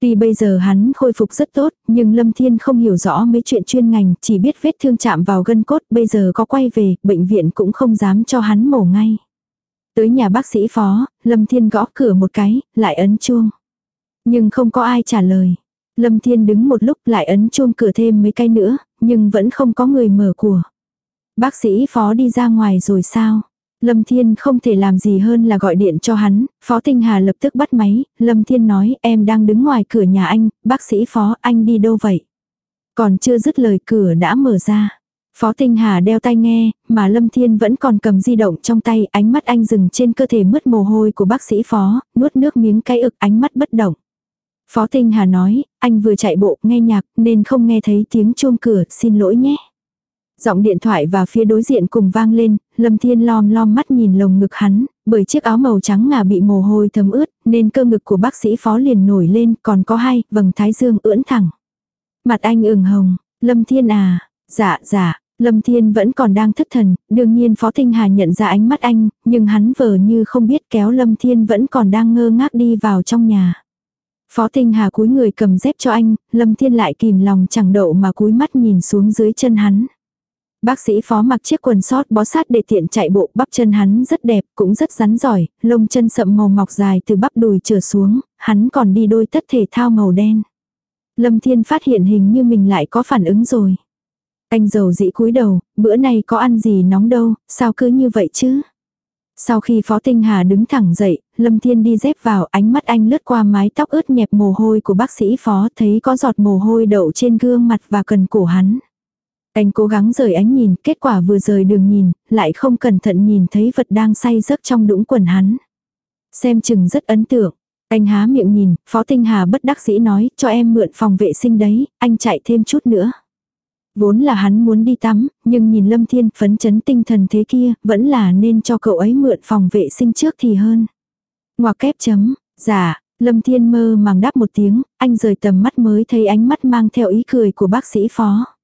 Tuy bây giờ hắn khôi phục rất tốt, nhưng Lâm Thiên không hiểu rõ mấy chuyện chuyên ngành, chỉ biết vết thương chạm vào gân cốt, bây giờ có quay về, bệnh viện cũng không dám cho hắn mổ ngay. Tới nhà bác sĩ phó, Lâm Thiên gõ cửa một cái, lại ấn chuông. Nhưng không có ai trả lời. Lâm Thiên đứng một lúc lại ấn chuông cửa thêm mấy cái nữa, nhưng vẫn không có người mở của. Bác sĩ phó đi ra ngoài rồi sao? Lâm Thiên không thể làm gì hơn là gọi điện cho hắn, Phó Tinh Hà lập tức bắt máy, Lâm Thiên nói em đang đứng ngoài cửa nhà anh, bác sĩ Phó anh đi đâu vậy? Còn chưa dứt lời cửa đã mở ra. Phó Tinh Hà đeo tai nghe, mà Lâm Thiên vẫn còn cầm di động trong tay, ánh mắt anh dừng trên cơ thể mứt mồ hôi của bác sĩ Phó, nuốt nước miếng cái ực ánh mắt bất động. Phó Tinh Hà nói, anh vừa chạy bộ, nghe nhạc, nên không nghe thấy tiếng chuông cửa, xin lỗi nhé. Giọng điện thoại và phía đối diện cùng vang lên, Lâm Thiên lom lom mắt nhìn lồng ngực hắn, bởi chiếc áo màu trắng ngà bị mồ hôi thấm ướt, nên cơ ngực của bác sĩ phó liền nổi lên, còn có hai, vầng thái dương ưỡn thẳng. Mặt anh ửng hồng, Lâm Thiên à, dạ dạ, Lâm Thiên vẫn còn đang thất thần, đương nhiên Phó Tinh Hà nhận ra ánh mắt anh, nhưng hắn vờ như không biết kéo Lâm Thiên vẫn còn đang ngơ ngác đi vào trong nhà. Phó Tinh Hà cúi người cầm dép cho anh, Lâm Thiên lại kìm lòng chẳng đậu mà cúi mắt nhìn xuống dưới chân hắn. Bác sĩ phó mặc chiếc quần sót bó sát để tiện chạy bộ bắp chân hắn rất đẹp cũng rất rắn giỏi, lông chân sậm màu mọc dài từ bắp đùi trở xuống, hắn còn đi đôi tất thể thao màu đen. Lâm Thiên phát hiện hình như mình lại có phản ứng rồi. Anh dầu dĩ cúi đầu, bữa nay có ăn gì nóng đâu, sao cứ như vậy chứ? Sau khi Phó Tinh Hà đứng thẳng dậy, Lâm Thiên đi dép vào ánh mắt anh lướt qua mái tóc ướt nhẹp mồ hôi của bác sĩ Phó thấy có giọt mồ hôi đậu trên gương mặt và cần cổ hắn. Anh cố gắng rời ánh nhìn, kết quả vừa rời đường nhìn, lại không cẩn thận nhìn thấy vật đang say giấc trong đũng quần hắn. Xem chừng rất ấn tượng. Anh há miệng nhìn, Phó Tinh Hà bất đắc dĩ nói, cho em mượn phòng vệ sinh đấy, anh chạy thêm chút nữa. Vốn là hắn muốn đi tắm, nhưng nhìn Lâm Thiên phấn chấn tinh thần thế kia, vẫn là nên cho cậu ấy mượn phòng vệ sinh trước thì hơn. Ngoà kép chấm, giả Lâm Thiên mơ màng đáp một tiếng, anh rời tầm mắt mới thấy ánh mắt mang theo ý cười của bác sĩ phó.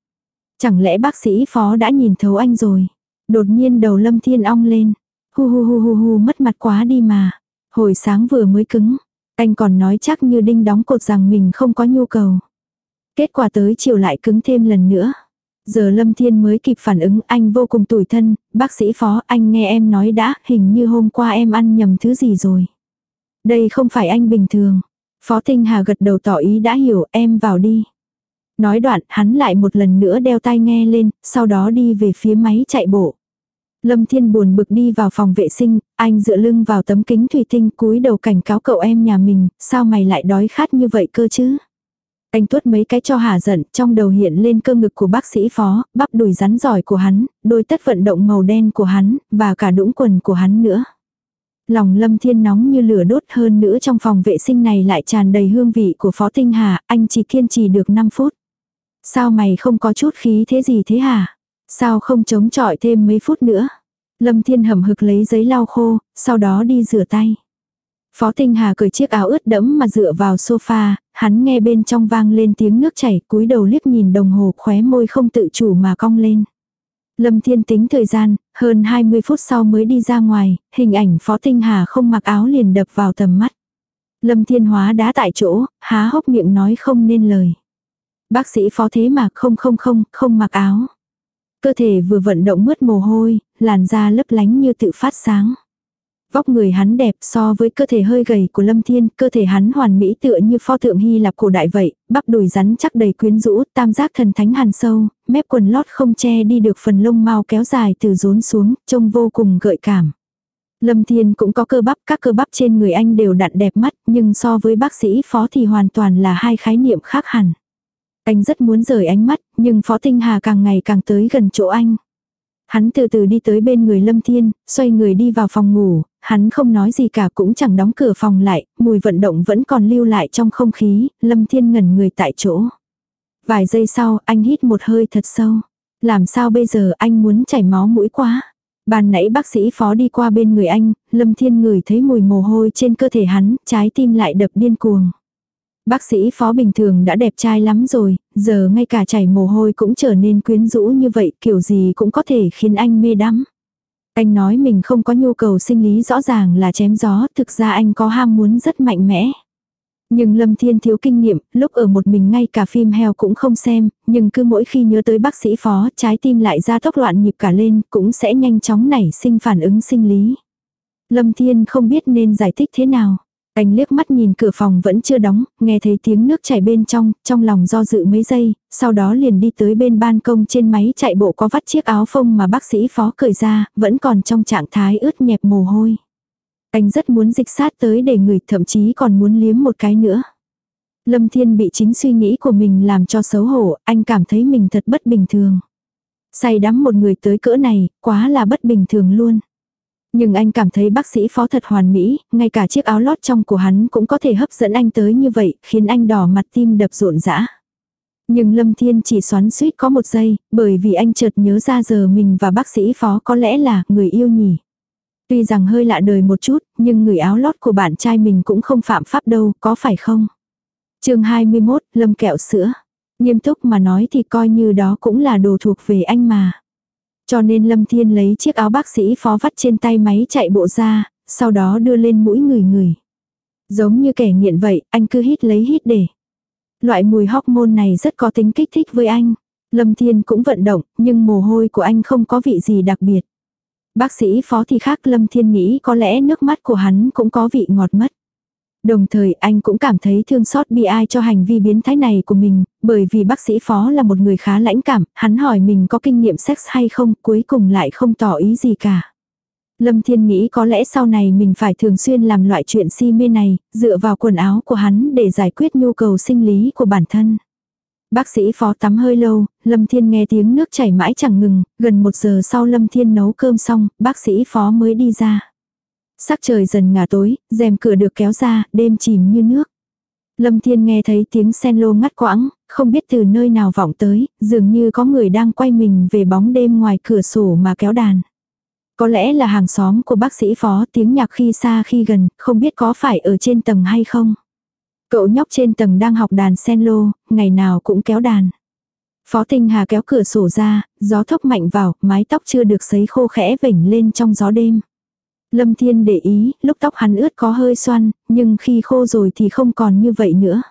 Chẳng lẽ bác sĩ phó đã nhìn thấu anh rồi? Đột nhiên đầu Lâm Thiên ong lên. Hu hu hu hu hu mất mặt quá đi mà. Hồi sáng vừa mới cứng. Anh còn nói chắc như đinh đóng cột rằng mình không có nhu cầu. Kết quả tới chiều lại cứng thêm lần nữa. Giờ Lâm Thiên mới kịp phản ứng anh vô cùng tủi thân, bác sĩ phó anh nghe em nói đã, hình như hôm qua em ăn nhầm thứ gì rồi. Đây không phải anh bình thường. Phó Tinh Hà gật đầu tỏ ý đã hiểu em vào đi. Nói đoạn hắn lại một lần nữa đeo tai nghe lên, sau đó đi về phía máy chạy bộ. Lâm Thiên buồn bực đi vào phòng vệ sinh, anh dựa lưng vào tấm kính thủy tinh cúi đầu cảnh cáo cậu em nhà mình, sao mày lại đói khát như vậy cơ chứ? Anh tuốt mấy cái cho hả giận, trong đầu hiện lên cơ ngực của bác sĩ phó, bắp đùi rắn giỏi của hắn, đôi tất vận động màu đen của hắn, và cả đũng quần của hắn nữa. Lòng lâm thiên nóng như lửa đốt hơn nữa trong phòng vệ sinh này lại tràn đầy hương vị của phó tinh hà, anh chỉ kiên trì được 5 phút. Sao mày không có chút khí thế gì thế hả? Sao không chống chọi thêm mấy phút nữa? Lâm thiên hầm hực lấy giấy lau khô, sau đó đi rửa tay. Phó Tinh Hà cởi chiếc áo ướt đẫm mà dựa vào sofa, hắn nghe bên trong vang lên tiếng nước chảy, cúi đầu liếc nhìn đồng hồ khóe môi không tự chủ mà cong lên. Lâm Thiên tính thời gian, hơn 20 phút sau mới đi ra ngoài, hình ảnh Phó Tinh Hà không mặc áo liền đập vào tầm mắt. Lâm Thiên hóa đá tại chỗ, há hốc miệng nói không nên lời. Bác sĩ Phó thế mà không không không, không mặc áo. Cơ thể vừa vận động mướt mồ hôi, làn da lấp lánh như tự phát sáng. Vóc người hắn đẹp so với cơ thể hơi gầy của Lâm Thiên, cơ thể hắn hoàn mỹ tựa như pho tượng Hy Lạp cổ đại vậy, bắp đùi rắn chắc đầy quyến rũ, tam giác thần thánh hàn sâu, mép quần lót không che đi được phần lông mau kéo dài từ rốn xuống, trông vô cùng gợi cảm. Lâm Thiên cũng có cơ bắp, các cơ bắp trên người anh đều đặn đẹp mắt, nhưng so với bác sĩ phó thì hoàn toàn là hai khái niệm khác hẳn. Anh rất muốn rời ánh mắt, nhưng Phó Tinh Hà càng ngày càng tới gần chỗ anh. Hắn từ từ đi tới bên người Lâm Thiên, xoay người đi vào phòng ngủ, hắn không nói gì cả cũng chẳng đóng cửa phòng lại, mùi vận động vẫn còn lưu lại trong không khí, Lâm Thiên ngẩn người tại chỗ. Vài giây sau, anh hít một hơi thật sâu. Làm sao bây giờ anh muốn chảy máu mũi quá. Ban nãy bác sĩ phó đi qua bên người anh, Lâm Thiên ngửi thấy mùi mồ hôi trên cơ thể hắn, trái tim lại đập điên cuồng. Bác sĩ phó bình thường đã đẹp trai lắm rồi, giờ ngay cả chảy mồ hôi cũng trở nên quyến rũ như vậy, kiểu gì cũng có thể khiến anh mê đắm. Anh nói mình không có nhu cầu sinh lý rõ ràng là chém gió, thực ra anh có ham muốn rất mạnh mẽ. Nhưng Lâm Thiên thiếu kinh nghiệm, lúc ở một mình ngay cả phim heo cũng không xem, nhưng cứ mỗi khi nhớ tới bác sĩ phó, trái tim lại ra tốc loạn nhịp cả lên, cũng sẽ nhanh chóng nảy sinh phản ứng sinh lý. Lâm Thiên không biết nên giải thích thế nào. Anh liếc mắt nhìn cửa phòng vẫn chưa đóng, nghe thấy tiếng nước chảy bên trong, trong lòng do dự mấy giây, sau đó liền đi tới bên ban công trên máy chạy bộ có vắt chiếc áo phông mà bác sĩ phó cởi ra, vẫn còn trong trạng thái ướt nhẹp mồ hôi. Anh rất muốn dịch sát tới để người thậm chí còn muốn liếm một cái nữa. Lâm Thiên bị chính suy nghĩ của mình làm cho xấu hổ, anh cảm thấy mình thật bất bình thường. Say đắm một người tới cỡ này, quá là bất bình thường luôn. Nhưng anh cảm thấy bác sĩ phó thật hoàn mỹ, ngay cả chiếc áo lót trong của hắn cũng có thể hấp dẫn anh tới như vậy, khiến anh đỏ mặt tim đập rộn rã. Nhưng Lâm Thiên chỉ xoắn suýt có một giây, bởi vì anh chợt nhớ ra giờ mình và bác sĩ phó có lẽ là người yêu nhỉ. Tuy rằng hơi lạ đời một chút, nhưng người áo lót của bạn trai mình cũng không phạm pháp đâu, có phải không? chương 21, Lâm kẹo sữa. Nghiêm túc mà nói thì coi như đó cũng là đồ thuộc về anh mà. Cho nên Lâm Thiên lấy chiếc áo bác sĩ phó vắt trên tay máy chạy bộ ra, sau đó đưa lên mũi người người. Giống như kẻ nghiện vậy, anh cứ hít lấy hít để. Loại mùi hormone này rất có tính kích thích với anh. Lâm Thiên cũng vận động, nhưng mồ hôi của anh không có vị gì đặc biệt. Bác sĩ phó thì khác Lâm Thiên nghĩ có lẽ nước mắt của hắn cũng có vị ngọt mất. Đồng thời anh cũng cảm thấy thương xót bi ai cho hành vi biến thái này của mình, bởi vì bác sĩ phó là một người khá lãnh cảm, hắn hỏi mình có kinh nghiệm sex hay không, cuối cùng lại không tỏ ý gì cả. Lâm Thiên nghĩ có lẽ sau này mình phải thường xuyên làm loại chuyện si mê này, dựa vào quần áo của hắn để giải quyết nhu cầu sinh lý của bản thân. Bác sĩ phó tắm hơi lâu, Lâm Thiên nghe tiếng nước chảy mãi chẳng ngừng, gần một giờ sau Lâm Thiên nấu cơm xong, bác sĩ phó mới đi ra. Sắc trời dần ngả tối, rèm cửa được kéo ra, đêm chìm như nước. Lâm Thiên nghe thấy tiếng sen lô ngắt quãng, không biết từ nơi nào vọng tới, dường như có người đang quay mình về bóng đêm ngoài cửa sổ mà kéo đàn. Có lẽ là hàng xóm của bác sĩ phó tiếng nhạc khi xa khi gần, không biết có phải ở trên tầng hay không. Cậu nhóc trên tầng đang học đàn sen lô, ngày nào cũng kéo đàn. Phó Tinh Hà kéo cửa sổ ra, gió thốc mạnh vào, mái tóc chưa được sấy khô khẽ vểnh lên trong gió đêm. Lâm Thiên để ý, lúc tóc hắn ướt có hơi xoăn, nhưng khi khô rồi thì không còn như vậy nữa.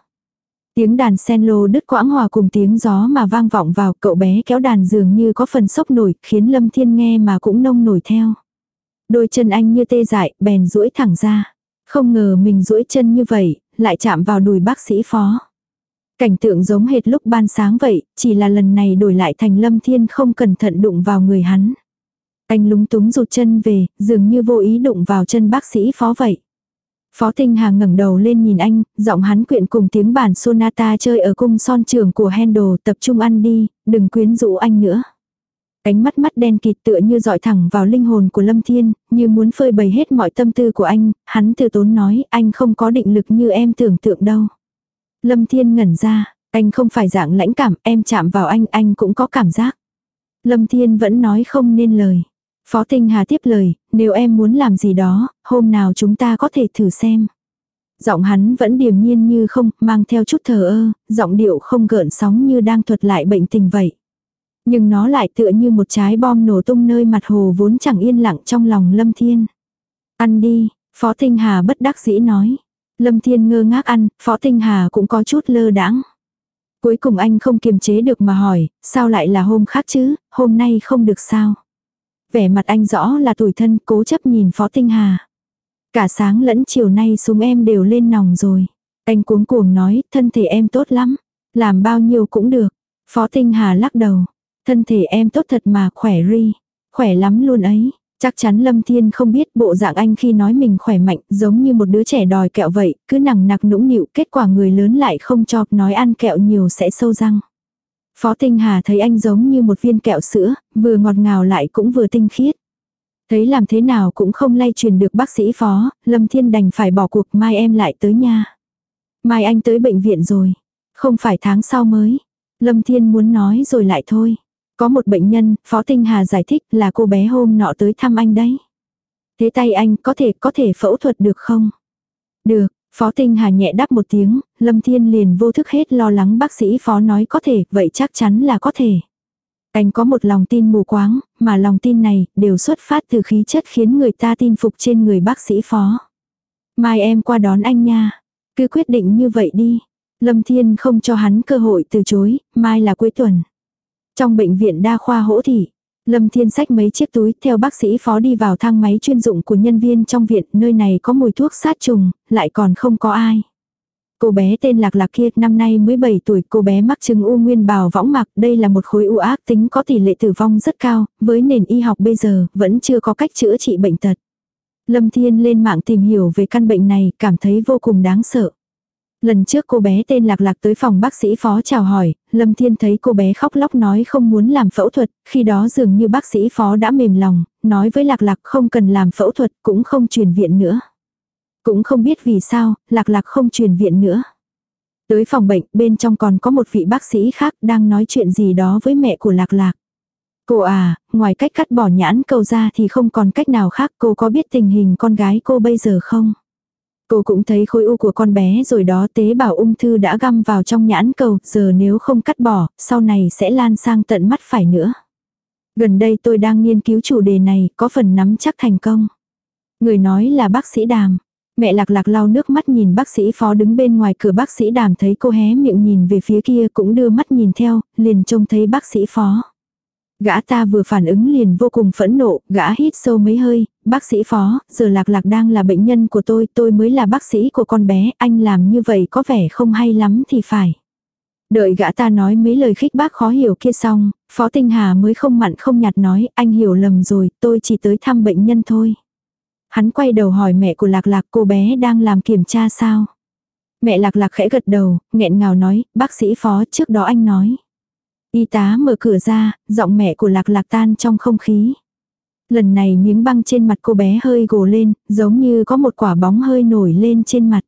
Tiếng đàn sen lô đứt quãng hòa cùng tiếng gió mà vang vọng vào cậu bé kéo đàn dường như có phần sốc nổi, khiến Lâm Thiên nghe mà cũng nông nổi theo. Đôi chân anh như tê dại, bèn duỗi thẳng ra. Không ngờ mình duỗi chân như vậy, lại chạm vào đùi bác sĩ phó. Cảnh tượng giống hệt lúc ban sáng vậy, chỉ là lần này đổi lại thành Lâm Thiên không cẩn thận đụng vào người hắn. Anh lúng túng rụt chân về, dường như vô ý đụng vào chân bác sĩ phó vậy. Phó Tinh Hà ngẩng đầu lên nhìn anh, giọng hắn quyện cùng tiếng bản sonata chơi ở cung son trường của Handel tập trung ăn đi, đừng quyến rũ anh nữa. Cánh mắt mắt đen kịt tựa như dọi thẳng vào linh hồn của Lâm Thiên, như muốn phơi bày hết mọi tâm tư của anh, hắn từ tốn nói anh không có định lực như em tưởng tượng đâu. Lâm Thiên ngẩn ra, anh không phải dạng lãnh cảm, em chạm vào anh, anh cũng có cảm giác. Lâm Thiên vẫn nói không nên lời. Phó Tinh Hà tiếp lời, nếu em muốn làm gì đó, hôm nào chúng ta có thể thử xem. Giọng hắn vẫn điềm nhiên như không, mang theo chút thờ ơ, giọng điệu không gợn sóng như đang thuật lại bệnh tình vậy. Nhưng nó lại tựa như một trái bom nổ tung nơi mặt hồ vốn chẳng yên lặng trong lòng Lâm Thiên. Ăn đi, Phó Tinh Hà bất đắc dĩ nói. Lâm Thiên ngơ ngác ăn, Phó Tinh Hà cũng có chút lơ đãng. Cuối cùng anh không kiềm chế được mà hỏi, sao lại là hôm khác chứ, hôm nay không được sao. Vẻ mặt anh rõ là tủi thân cố chấp nhìn Phó Tinh Hà. Cả sáng lẫn chiều nay súng em đều lên nòng rồi. Anh cuống cuồng nói, thân thể em tốt lắm. Làm bao nhiêu cũng được. Phó Tinh Hà lắc đầu. Thân thể em tốt thật mà khỏe ri. Khỏe lắm luôn ấy. Chắc chắn Lâm Thiên không biết bộ dạng anh khi nói mình khỏe mạnh giống như một đứa trẻ đòi kẹo vậy, cứ nằng nặc nũng nịu, kết quả người lớn lại không cho nói ăn kẹo nhiều sẽ sâu răng. Phó Tinh Hà thấy anh giống như một viên kẹo sữa, vừa ngọt ngào lại cũng vừa tinh khiết. Thấy làm thế nào cũng không lay truyền được bác sĩ phó, Lâm Thiên đành phải bỏ cuộc mai em lại tới nhà. Mai anh tới bệnh viện rồi. Không phải tháng sau mới. Lâm Thiên muốn nói rồi lại thôi. Có một bệnh nhân, Phó Tinh Hà giải thích là cô bé hôm nọ tới thăm anh đấy. Thế tay anh có thể có thể phẫu thuật được không? Được, Phó Tinh Hà nhẹ đáp một tiếng, Lâm Thiên liền vô thức hết lo lắng bác sĩ Phó nói có thể, vậy chắc chắn là có thể. Anh có một lòng tin mù quáng, mà lòng tin này đều xuất phát từ khí chất khiến người ta tin phục trên người bác sĩ Phó. Mai em qua đón anh nha. Cứ quyết định như vậy đi. Lâm Thiên không cho hắn cơ hội từ chối, mai là cuối tuần. Trong bệnh viện đa khoa hỗ thị, Lâm Thiên sách mấy chiếc túi theo bác sĩ phó đi vào thang máy chuyên dụng của nhân viên trong viện, nơi này có mùi thuốc sát trùng, lại còn không có ai. Cô bé tên Lạc Lạc kia năm nay mới 7 tuổi, cô bé mắc chứng u nguyên bào võng mạc, đây là một khối u ác tính có tỷ lệ tử vong rất cao, với nền y học bây giờ vẫn chưa có cách chữa trị bệnh tật. Lâm Thiên lên mạng tìm hiểu về căn bệnh này, cảm thấy vô cùng đáng sợ. Lần trước cô bé tên Lạc Lạc tới phòng bác sĩ phó chào hỏi, Lâm Thiên thấy cô bé khóc lóc nói không muốn làm phẫu thuật, khi đó dường như bác sĩ phó đã mềm lòng, nói với Lạc Lạc không cần làm phẫu thuật cũng không truyền viện nữa. Cũng không biết vì sao, Lạc Lạc không truyền viện nữa. Tới phòng bệnh, bên trong còn có một vị bác sĩ khác đang nói chuyện gì đó với mẹ của Lạc Lạc. Cô à, ngoài cách cắt bỏ nhãn cầu ra thì không còn cách nào khác cô có biết tình hình con gái cô bây giờ không? Cô cũng thấy khối u của con bé rồi đó tế bào ung thư đã găm vào trong nhãn cầu, giờ nếu không cắt bỏ, sau này sẽ lan sang tận mắt phải nữa. Gần đây tôi đang nghiên cứu chủ đề này, có phần nắm chắc thành công. Người nói là bác sĩ đàm. Mẹ lạc lạc lau nước mắt nhìn bác sĩ phó đứng bên ngoài cửa bác sĩ đàm thấy cô hé miệng nhìn về phía kia cũng đưa mắt nhìn theo, liền trông thấy bác sĩ phó. Gã ta vừa phản ứng liền vô cùng phẫn nộ, gã hít sâu mấy hơi, bác sĩ phó, giờ lạc lạc đang là bệnh nhân của tôi, tôi mới là bác sĩ của con bé, anh làm như vậy có vẻ không hay lắm thì phải. Đợi gã ta nói mấy lời khích bác khó hiểu kia xong, phó tinh hà mới không mặn không nhạt nói, anh hiểu lầm rồi, tôi chỉ tới thăm bệnh nhân thôi. Hắn quay đầu hỏi mẹ của lạc lạc cô bé đang làm kiểm tra sao. Mẹ lạc lạc khẽ gật đầu, nghẹn ngào nói, bác sĩ phó trước đó anh nói. Y tá mở cửa ra, giọng mẹ của lạc lạc tan trong không khí. Lần này miếng băng trên mặt cô bé hơi gồ lên, giống như có một quả bóng hơi nổi lên trên mặt.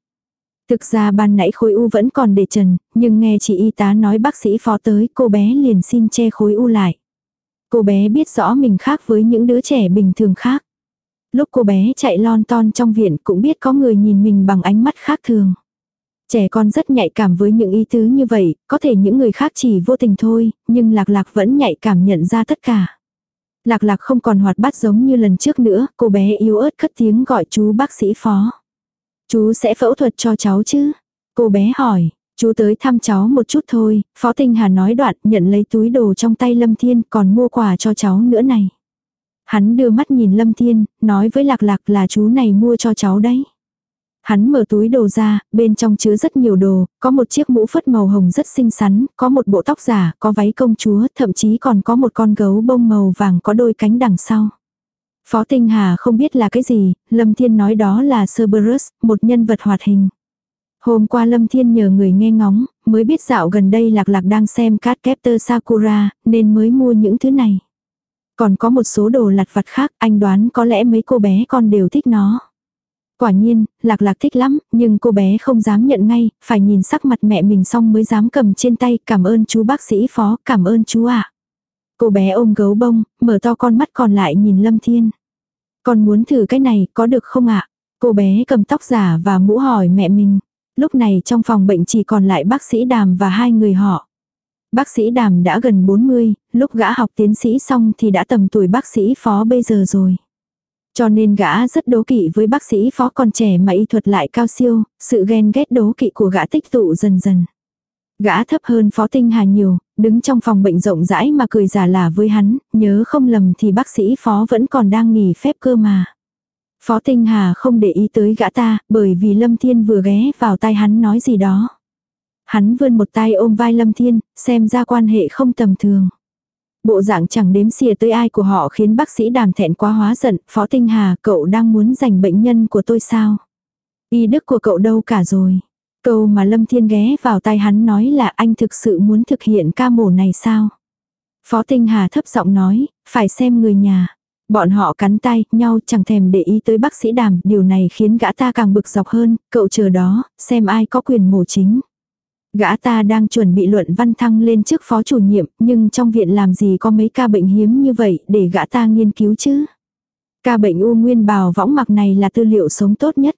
Thực ra ban nãy khối u vẫn còn để trần, nhưng nghe chị y tá nói bác sĩ phó tới, cô bé liền xin che khối u lại. Cô bé biết rõ mình khác với những đứa trẻ bình thường khác. Lúc cô bé chạy lon ton trong viện cũng biết có người nhìn mình bằng ánh mắt khác thường. Trẻ con rất nhạy cảm với những ý tứ như vậy, có thể những người khác chỉ vô tình thôi, nhưng lạc lạc vẫn nhạy cảm nhận ra tất cả. Lạc lạc không còn hoạt bát giống như lần trước nữa, cô bé yếu ớt cất tiếng gọi chú bác sĩ phó. Chú sẽ phẫu thuật cho cháu chứ? Cô bé hỏi, chú tới thăm cháu một chút thôi, Phó Tinh Hà nói đoạn nhận lấy túi đồ trong tay Lâm Thiên còn mua quà cho cháu nữa này. Hắn đưa mắt nhìn Lâm Thiên, nói với Lạc Lạc là chú này mua cho cháu đấy. Hắn mở túi đồ ra, bên trong chứa rất nhiều đồ, có một chiếc mũ phất màu hồng rất xinh xắn, có một bộ tóc giả, có váy công chúa, thậm chí còn có một con gấu bông màu vàng có đôi cánh đằng sau. Phó Tinh Hà không biết là cái gì, Lâm Thiên nói đó là Cerberus, một nhân vật hoạt hình. Hôm qua Lâm Thiên nhờ người nghe ngóng, mới biết dạo gần đây Lạc Lạc đang xem Cat Captor Sakura, nên mới mua những thứ này. Còn có một số đồ lặt vặt khác, anh đoán có lẽ mấy cô bé con đều thích nó. Quả nhiên, lạc lạc thích lắm, nhưng cô bé không dám nhận ngay, phải nhìn sắc mặt mẹ mình xong mới dám cầm trên tay, cảm ơn chú bác sĩ phó, cảm ơn chú ạ. Cô bé ôm gấu bông, mở to con mắt còn lại nhìn Lâm Thiên. Con muốn thử cái này, có được không ạ? Cô bé cầm tóc giả và mũ hỏi mẹ mình. Lúc này trong phòng bệnh chỉ còn lại bác sĩ đàm và hai người họ. Bác sĩ đàm đã gần 40, lúc gã học tiến sĩ xong thì đã tầm tuổi bác sĩ phó bây giờ rồi. Cho nên gã rất đố kỵ với bác sĩ phó còn trẻ mà y thuật lại cao siêu, sự ghen ghét đố kỵ của gã tích tụ dần dần. Gã thấp hơn phó tinh hà nhiều, đứng trong phòng bệnh rộng rãi mà cười giả lả với hắn, nhớ không lầm thì bác sĩ phó vẫn còn đang nghỉ phép cơ mà. Phó tinh hà không để ý tới gã ta, bởi vì Lâm Thiên vừa ghé vào tai hắn nói gì đó. Hắn vươn một tay ôm vai Lâm Thiên, xem ra quan hệ không tầm thường. Bộ dạng chẳng đếm xỉa tới ai của họ khiến bác sĩ đàm thẹn quá hóa giận, Phó Tinh Hà, cậu đang muốn giành bệnh nhân của tôi sao? Y đức của cậu đâu cả rồi? Câu mà Lâm Thiên ghé vào tai hắn nói là anh thực sự muốn thực hiện ca mổ này sao? Phó Tinh Hà thấp giọng nói, phải xem người nhà. Bọn họ cắn tay nhau chẳng thèm để ý tới bác sĩ đàm, điều này khiến gã ta càng bực dọc hơn, cậu chờ đó, xem ai có quyền mổ chính. Gã ta đang chuẩn bị luận văn thăng lên trước phó chủ nhiệm, nhưng trong viện làm gì có mấy ca bệnh hiếm như vậy để gã ta nghiên cứu chứ. Ca bệnh u nguyên bào võng mặc này là tư liệu sống tốt nhất.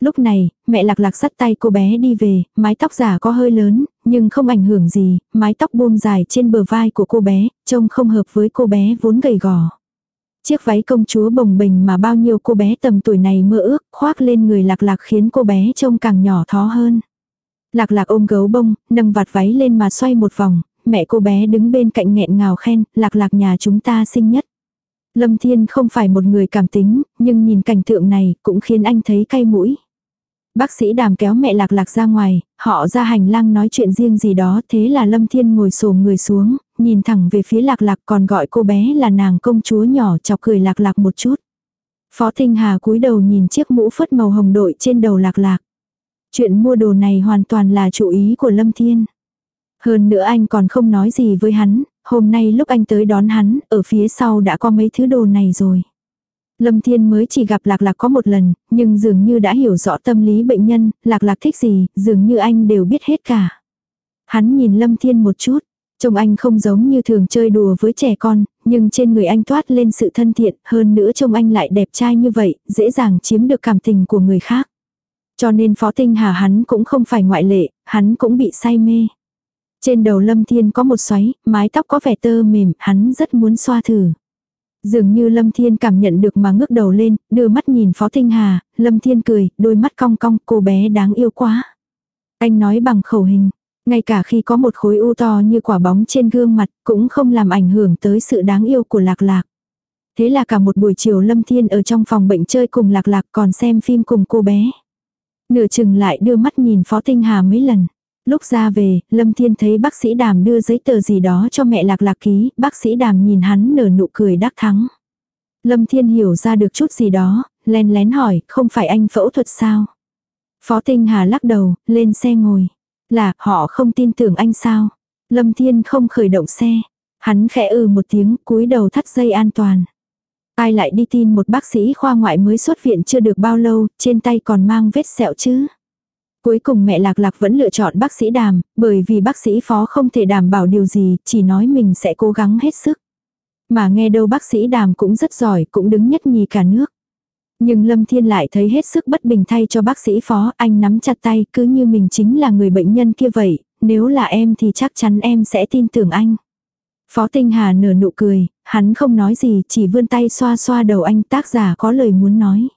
Lúc này, mẹ lạc lạc sắt tay cô bé đi về, mái tóc giả có hơi lớn, nhưng không ảnh hưởng gì, mái tóc buông dài trên bờ vai của cô bé, trông không hợp với cô bé vốn gầy gò. Chiếc váy công chúa bồng bềnh mà bao nhiêu cô bé tầm tuổi này mơ ước, khoác lên người lạc lạc khiến cô bé trông càng nhỏ thó hơn. Lạc lạc ôm gấu bông, nâng vạt váy lên mà xoay một vòng, mẹ cô bé đứng bên cạnh nghẹn ngào khen, lạc lạc nhà chúng ta xinh nhất. Lâm Thiên không phải một người cảm tính, nhưng nhìn cảnh tượng này cũng khiến anh thấy cay mũi. Bác sĩ đàm kéo mẹ lạc lạc ra ngoài, họ ra hành lang nói chuyện riêng gì đó thế là Lâm Thiên ngồi sổ người xuống, nhìn thẳng về phía lạc lạc còn gọi cô bé là nàng công chúa nhỏ chọc cười lạc lạc một chút. Phó Thinh Hà cúi đầu nhìn chiếc mũ phất màu hồng đội trên đầu lạc lạc. Chuyện mua đồ này hoàn toàn là chủ ý của Lâm Thiên. Hơn nữa anh còn không nói gì với hắn, hôm nay lúc anh tới đón hắn, ở phía sau đã có mấy thứ đồ này rồi. Lâm Thiên mới chỉ gặp Lạc Lạc có một lần, nhưng dường như đã hiểu rõ tâm lý bệnh nhân, Lạc Lạc thích gì, dường như anh đều biết hết cả. Hắn nhìn Lâm Thiên một chút, trông anh không giống như thường chơi đùa với trẻ con, nhưng trên người anh toát lên sự thân thiện, hơn nữa trông anh lại đẹp trai như vậy, dễ dàng chiếm được cảm tình của người khác. Cho nên Phó Tinh Hà hắn cũng không phải ngoại lệ, hắn cũng bị say mê. Trên đầu Lâm Thiên có một xoáy, mái tóc có vẻ tơ mềm, hắn rất muốn xoa thử. Dường như Lâm Thiên cảm nhận được mà ngước đầu lên, đưa mắt nhìn Phó Tinh Hà, Lâm Thiên cười, đôi mắt cong cong, cô bé đáng yêu quá. Anh nói bằng khẩu hình, ngay cả khi có một khối u to như quả bóng trên gương mặt, cũng không làm ảnh hưởng tới sự đáng yêu của Lạc Lạc. Thế là cả một buổi chiều Lâm Thiên ở trong phòng bệnh chơi cùng Lạc Lạc còn xem phim cùng cô bé. Nửa chừng lại đưa mắt nhìn Phó Tinh Hà mấy lần. Lúc ra về, Lâm Thiên thấy bác sĩ đàm đưa giấy tờ gì đó cho mẹ lạc lạc ký, bác sĩ đàm nhìn hắn nở nụ cười đắc thắng. Lâm Thiên hiểu ra được chút gì đó, len lén hỏi, không phải anh phẫu thuật sao? Phó Tinh Hà lắc đầu, lên xe ngồi. Là, họ không tin tưởng anh sao? Lâm Thiên không khởi động xe. Hắn khẽ ừ một tiếng, cúi đầu thắt dây an toàn. Ai lại đi tin một bác sĩ khoa ngoại mới xuất viện chưa được bao lâu, trên tay còn mang vết sẹo chứ? Cuối cùng mẹ Lạc Lạc vẫn lựa chọn bác sĩ đàm, bởi vì bác sĩ phó không thể đảm bảo điều gì, chỉ nói mình sẽ cố gắng hết sức. Mà nghe đâu bác sĩ đàm cũng rất giỏi, cũng đứng nhất nhì cả nước. Nhưng Lâm Thiên lại thấy hết sức bất bình thay cho bác sĩ phó, anh nắm chặt tay cứ như mình chính là người bệnh nhân kia vậy, nếu là em thì chắc chắn em sẽ tin tưởng anh. Phó Tinh Hà nở nụ cười, hắn không nói gì, chỉ vươn tay xoa xoa đầu anh tác giả có lời muốn nói.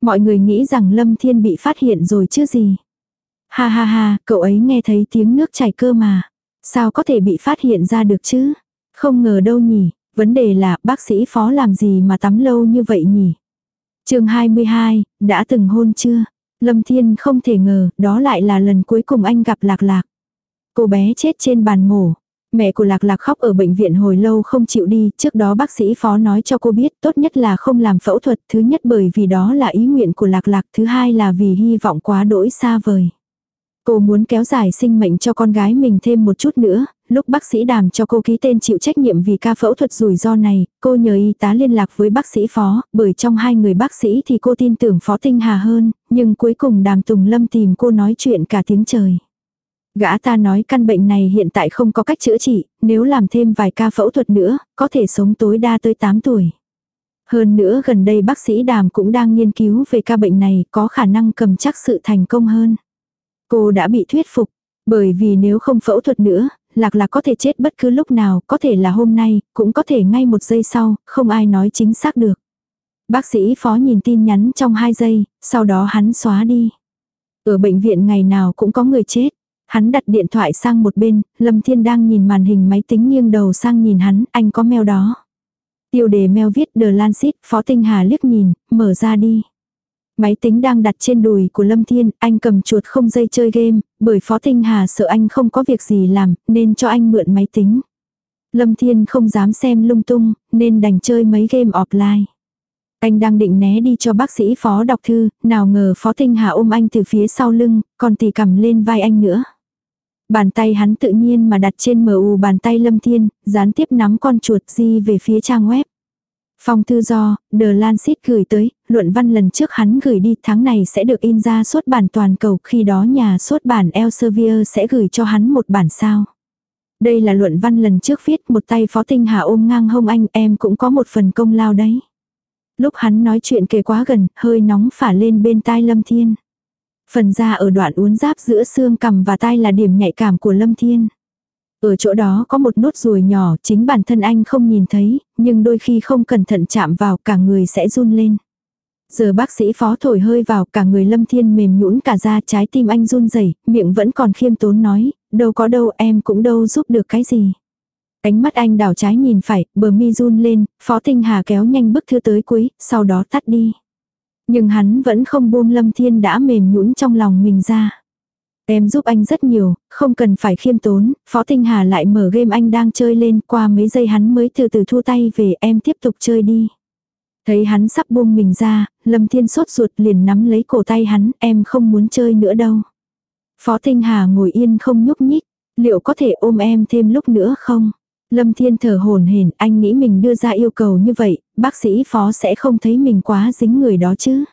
Mọi người nghĩ rằng Lâm Thiên bị phát hiện rồi chứ gì. Ha ha ha, cậu ấy nghe thấy tiếng nước chảy cơ mà. Sao có thể bị phát hiện ra được chứ? Không ngờ đâu nhỉ, vấn đề là bác sĩ phó làm gì mà tắm lâu như vậy nhỉ? chương 22, đã từng hôn chưa? Lâm Thiên không thể ngờ, đó lại là lần cuối cùng anh gặp Lạc Lạc. Cô bé chết trên bàn mổ. Mẹ của Lạc Lạc khóc ở bệnh viện hồi lâu không chịu đi, trước đó bác sĩ phó nói cho cô biết tốt nhất là không làm phẫu thuật, thứ nhất bởi vì đó là ý nguyện của Lạc Lạc, thứ hai là vì hy vọng quá đỗi xa vời. Cô muốn kéo dài sinh mệnh cho con gái mình thêm một chút nữa, lúc bác sĩ đàm cho cô ký tên chịu trách nhiệm vì ca phẫu thuật rủi ro này, cô nhờ y tá liên lạc với bác sĩ phó, bởi trong hai người bác sĩ thì cô tin tưởng phó tinh hà hơn, nhưng cuối cùng đàm tùng lâm tìm cô nói chuyện cả tiếng trời. Gã ta nói căn bệnh này hiện tại không có cách chữa trị, nếu làm thêm vài ca phẫu thuật nữa, có thể sống tối đa tới 8 tuổi. Hơn nữa gần đây bác sĩ đàm cũng đang nghiên cứu về ca bệnh này có khả năng cầm chắc sự thành công hơn. Cô đã bị thuyết phục, bởi vì nếu không phẫu thuật nữa, lạc lạc có thể chết bất cứ lúc nào, có thể là hôm nay, cũng có thể ngay một giây sau, không ai nói chính xác được. Bác sĩ phó nhìn tin nhắn trong hai giây, sau đó hắn xóa đi. Ở bệnh viện ngày nào cũng có người chết. Hắn đặt điện thoại sang một bên, Lâm Thiên đang nhìn màn hình máy tính nghiêng đầu sang nhìn hắn, anh có mail đó. Tiêu đề mail viết The Lancet, Phó Tinh Hà liếc nhìn, mở ra đi. Máy tính đang đặt trên đùi của Lâm Thiên, anh cầm chuột không dây chơi game, bởi Phó Tinh Hà sợ anh không có việc gì làm, nên cho anh mượn máy tính. Lâm Thiên không dám xem lung tung, nên đành chơi mấy game offline. Anh đang định né đi cho bác sĩ phó đọc thư, nào ngờ phó tinh hà ôm anh từ phía sau lưng, còn tì cầm lên vai anh nữa. Bàn tay hắn tự nhiên mà đặt trên mờ u bàn tay lâm thiên, gián tiếp nắm con chuột di về phía trang web. Phong thư do, The Lancet gửi tới, luận văn lần trước hắn gửi đi tháng này sẽ được in ra xuất bản toàn cầu, khi đó nhà xuất bản Elsevier sẽ gửi cho hắn một bản sao. Đây là luận văn lần trước viết một tay phó tinh hà ôm ngang hông anh em cũng có một phần công lao đấy. Lúc hắn nói chuyện kề quá gần, hơi nóng phả lên bên tai Lâm Thiên. Phần da ở đoạn uốn giáp giữa xương cằm và tai là điểm nhạy cảm của Lâm Thiên. Ở chỗ đó có một nốt ruồi nhỏ, chính bản thân anh không nhìn thấy, nhưng đôi khi không cẩn thận chạm vào cả người sẽ run lên. Giờ bác sĩ phó thổi hơi vào cả người Lâm Thiên mềm nhũn cả da trái tim anh run rẩy miệng vẫn còn khiêm tốn nói, đâu có đâu em cũng đâu giúp được cái gì. Ánh mắt anh đảo trái nhìn phải, bờ mi run lên, Phó Tinh Hà kéo nhanh bức thư tới cuối, sau đó tắt đi. Nhưng hắn vẫn không buông Lâm Thiên đã mềm nhũn trong lòng mình ra. Em giúp anh rất nhiều, không cần phải khiêm tốn, Phó Tinh Hà lại mở game anh đang chơi lên, qua mấy giây hắn mới từ từ thu tay về em tiếp tục chơi đi. Thấy hắn sắp buông mình ra, Lâm Thiên sốt ruột liền nắm lấy cổ tay hắn, em không muốn chơi nữa đâu. Phó Tinh Hà ngồi yên không nhúc nhích, liệu có thể ôm em thêm lúc nữa không? Lâm Thiên thở hồn hển, anh nghĩ mình đưa ra yêu cầu như vậy, bác sĩ phó sẽ không thấy mình quá dính người đó chứ.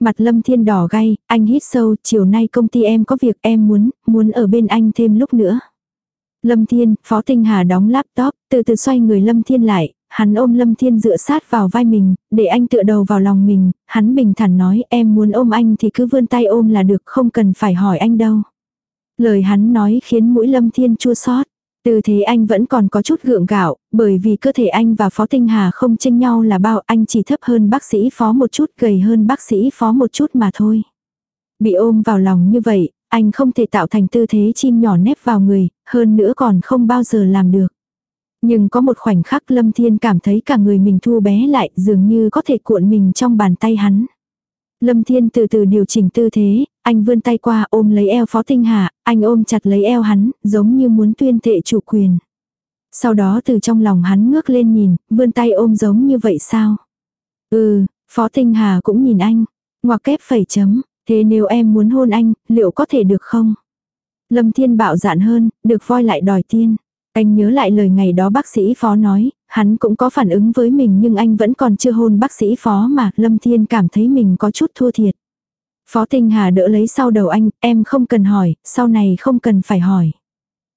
Mặt Lâm Thiên đỏ gay, anh hít sâu, chiều nay công ty em có việc em muốn, muốn ở bên anh thêm lúc nữa. Lâm Thiên, Phó Tinh Hà đóng laptop, từ từ xoay người Lâm Thiên lại, hắn ôm Lâm Thiên dựa sát vào vai mình, để anh tựa đầu vào lòng mình, hắn bình thản nói em muốn ôm anh thì cứ vươn tay ôm là được không cần phải hỏi anh đâu. Lời hắn nói khiến mũi Lâm Thiên chua xót. Từ thế anh vẫn còn có chút gượng gạo, bởi vì cơ thể anh và Phó Tinh Hà không chênh nhau là bao anh chỉ thấp hơn bác sĩ phó một chút gầy hơn bác sĩ phó một chút mà thôi. Bị ôm vào lòng như vậy, anh không thể tạo thành tư thế chim nhỏ nép vào người, hơn nữa còn không bao giờ làm được. Nhưng có một khoảnh khắc Lâm Thiên cảm thấy cả người mình thu bé lại dường như có thể cuộn mình trong bàn tay hắn. Lâm Thiên từ từ điều chỉnh tư thế, anh vươn tay qua ôm lấy eo Phó Tinh Hà, anh ôm chặt lấy eo hắn, giống như muốn tuyên thệ chủ quyền. Sau đó từ trong lòng hắn ngước lên nhìn, vươn tay ôm giống như vậy sao? Ừ, Phó Tinh Hà cũng nhìn anh, ngoặc kép phẩy chấm, thế nếu em muốn hôn anh, liệu có thể được không? Lâm Thiên bạo dạn hơn, được voi lại đòi tiên. Anh nhớ lại lời ngày đó bác sĩ phó nói, hắn cũng có phản ứng với mình nhưng anh vẫn còn chưa hôn bác sĩ phó mà Lâm Thiên cảm thấy mình có chút thua thiệt. Phó Tinh Hà đỡ lấy sau đầu anh, em không cần hỏi, sau này không cần phải hỏi.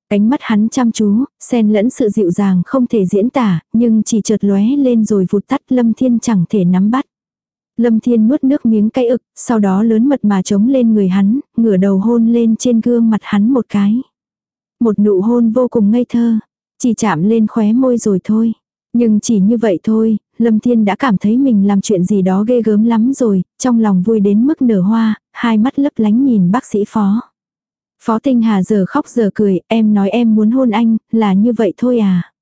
Ánh mắt hắn chăm chú, xen lẫn sự dịu dàng không thể diễn tả, nhưng chỉ chợt lóe lên rồi vụt tắt Lâm Thiên chẳng thể nắm bắt. Lâm Thiên nuốt nước miếng cay ực, sau đó lớn mật mà chống lên người hắn, ngửa đầu hôn lên trên gương mặt hắn một cái. Một nụ hôn vô cùng ngây thơ, chỉ chạm lên khóe môi rồi thôi. Nhưng chỉ như vậy thôi, Lâm Thiên đã cảm thấy mình làm chuyện gì đó ghê gớm lắm rồi, trong lòng vui đến mức nở hoa, hai mắt lấp lánh nhìn bác sĩ phó. Phó Tinh Hà giờ khóc giờ cười, em nói em muốn hôn anh, là như vậy thôi à.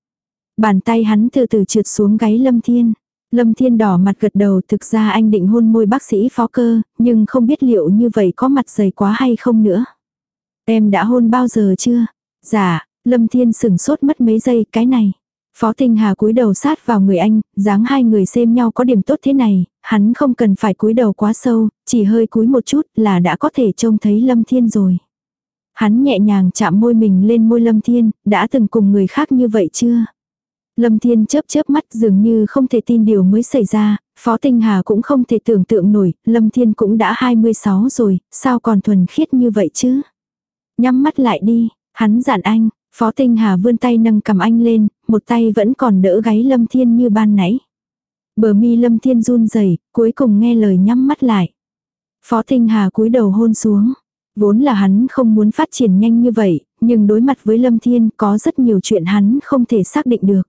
Bàn tay hắn từ từ trượt xuống gáy Lâm Thiên. Lâm Thiên đỏ mặt gật đầu thực ra anh định hôn môi bác sĩ phó cơ, nhưng không biết liệu như vậy có mặt dày quá hay không nữa. Em đã hôn bao giờ chưa? Dạ, Lâm Thiên sừng sốt mất mấy giây cái này. Phó Tinh Hà cúi đầu sát vào người anh, dáng hai người xem nhau có điểm tốt thế này, hắn không cần phải cúi đầu quá sâu, chỉ hơi cúi một chút là đã có thể trông thấy Lâm Thiên rồi. Hắn nhẹ nhàng chạm môi mình lên môi Lâm Thiên, đã từng cùng người khác như vậy chưa? Lâm Thiên chớp chớp mắt dường như không thể tin điều mới xảy ra, Phó Tinh Hà cũng không thể tưởng tượng nổi, Lâm Thiên cũng đã 26 rồi, sao còn thuần khiết như vậy chứ? Nhắm mắt lại đi, hắn dặn anh, Phó Tinh Hà vươn tay nâng cầm anh lên, một tay vẫn còn đỡ gáy Lâm Thiên như ban nãy. Bờ mi Lâm Thiên run rẩy, cuối cùng nghe lời nhắm mắt lại. Phó Tinh Hà cúi đầu hôn xuống. Vốn là hắn không muốn phát triển nhanh như vậy, nhưng đối mặt với Lâm Thiên có rất nhiều chuyện hắn không thể xác định được.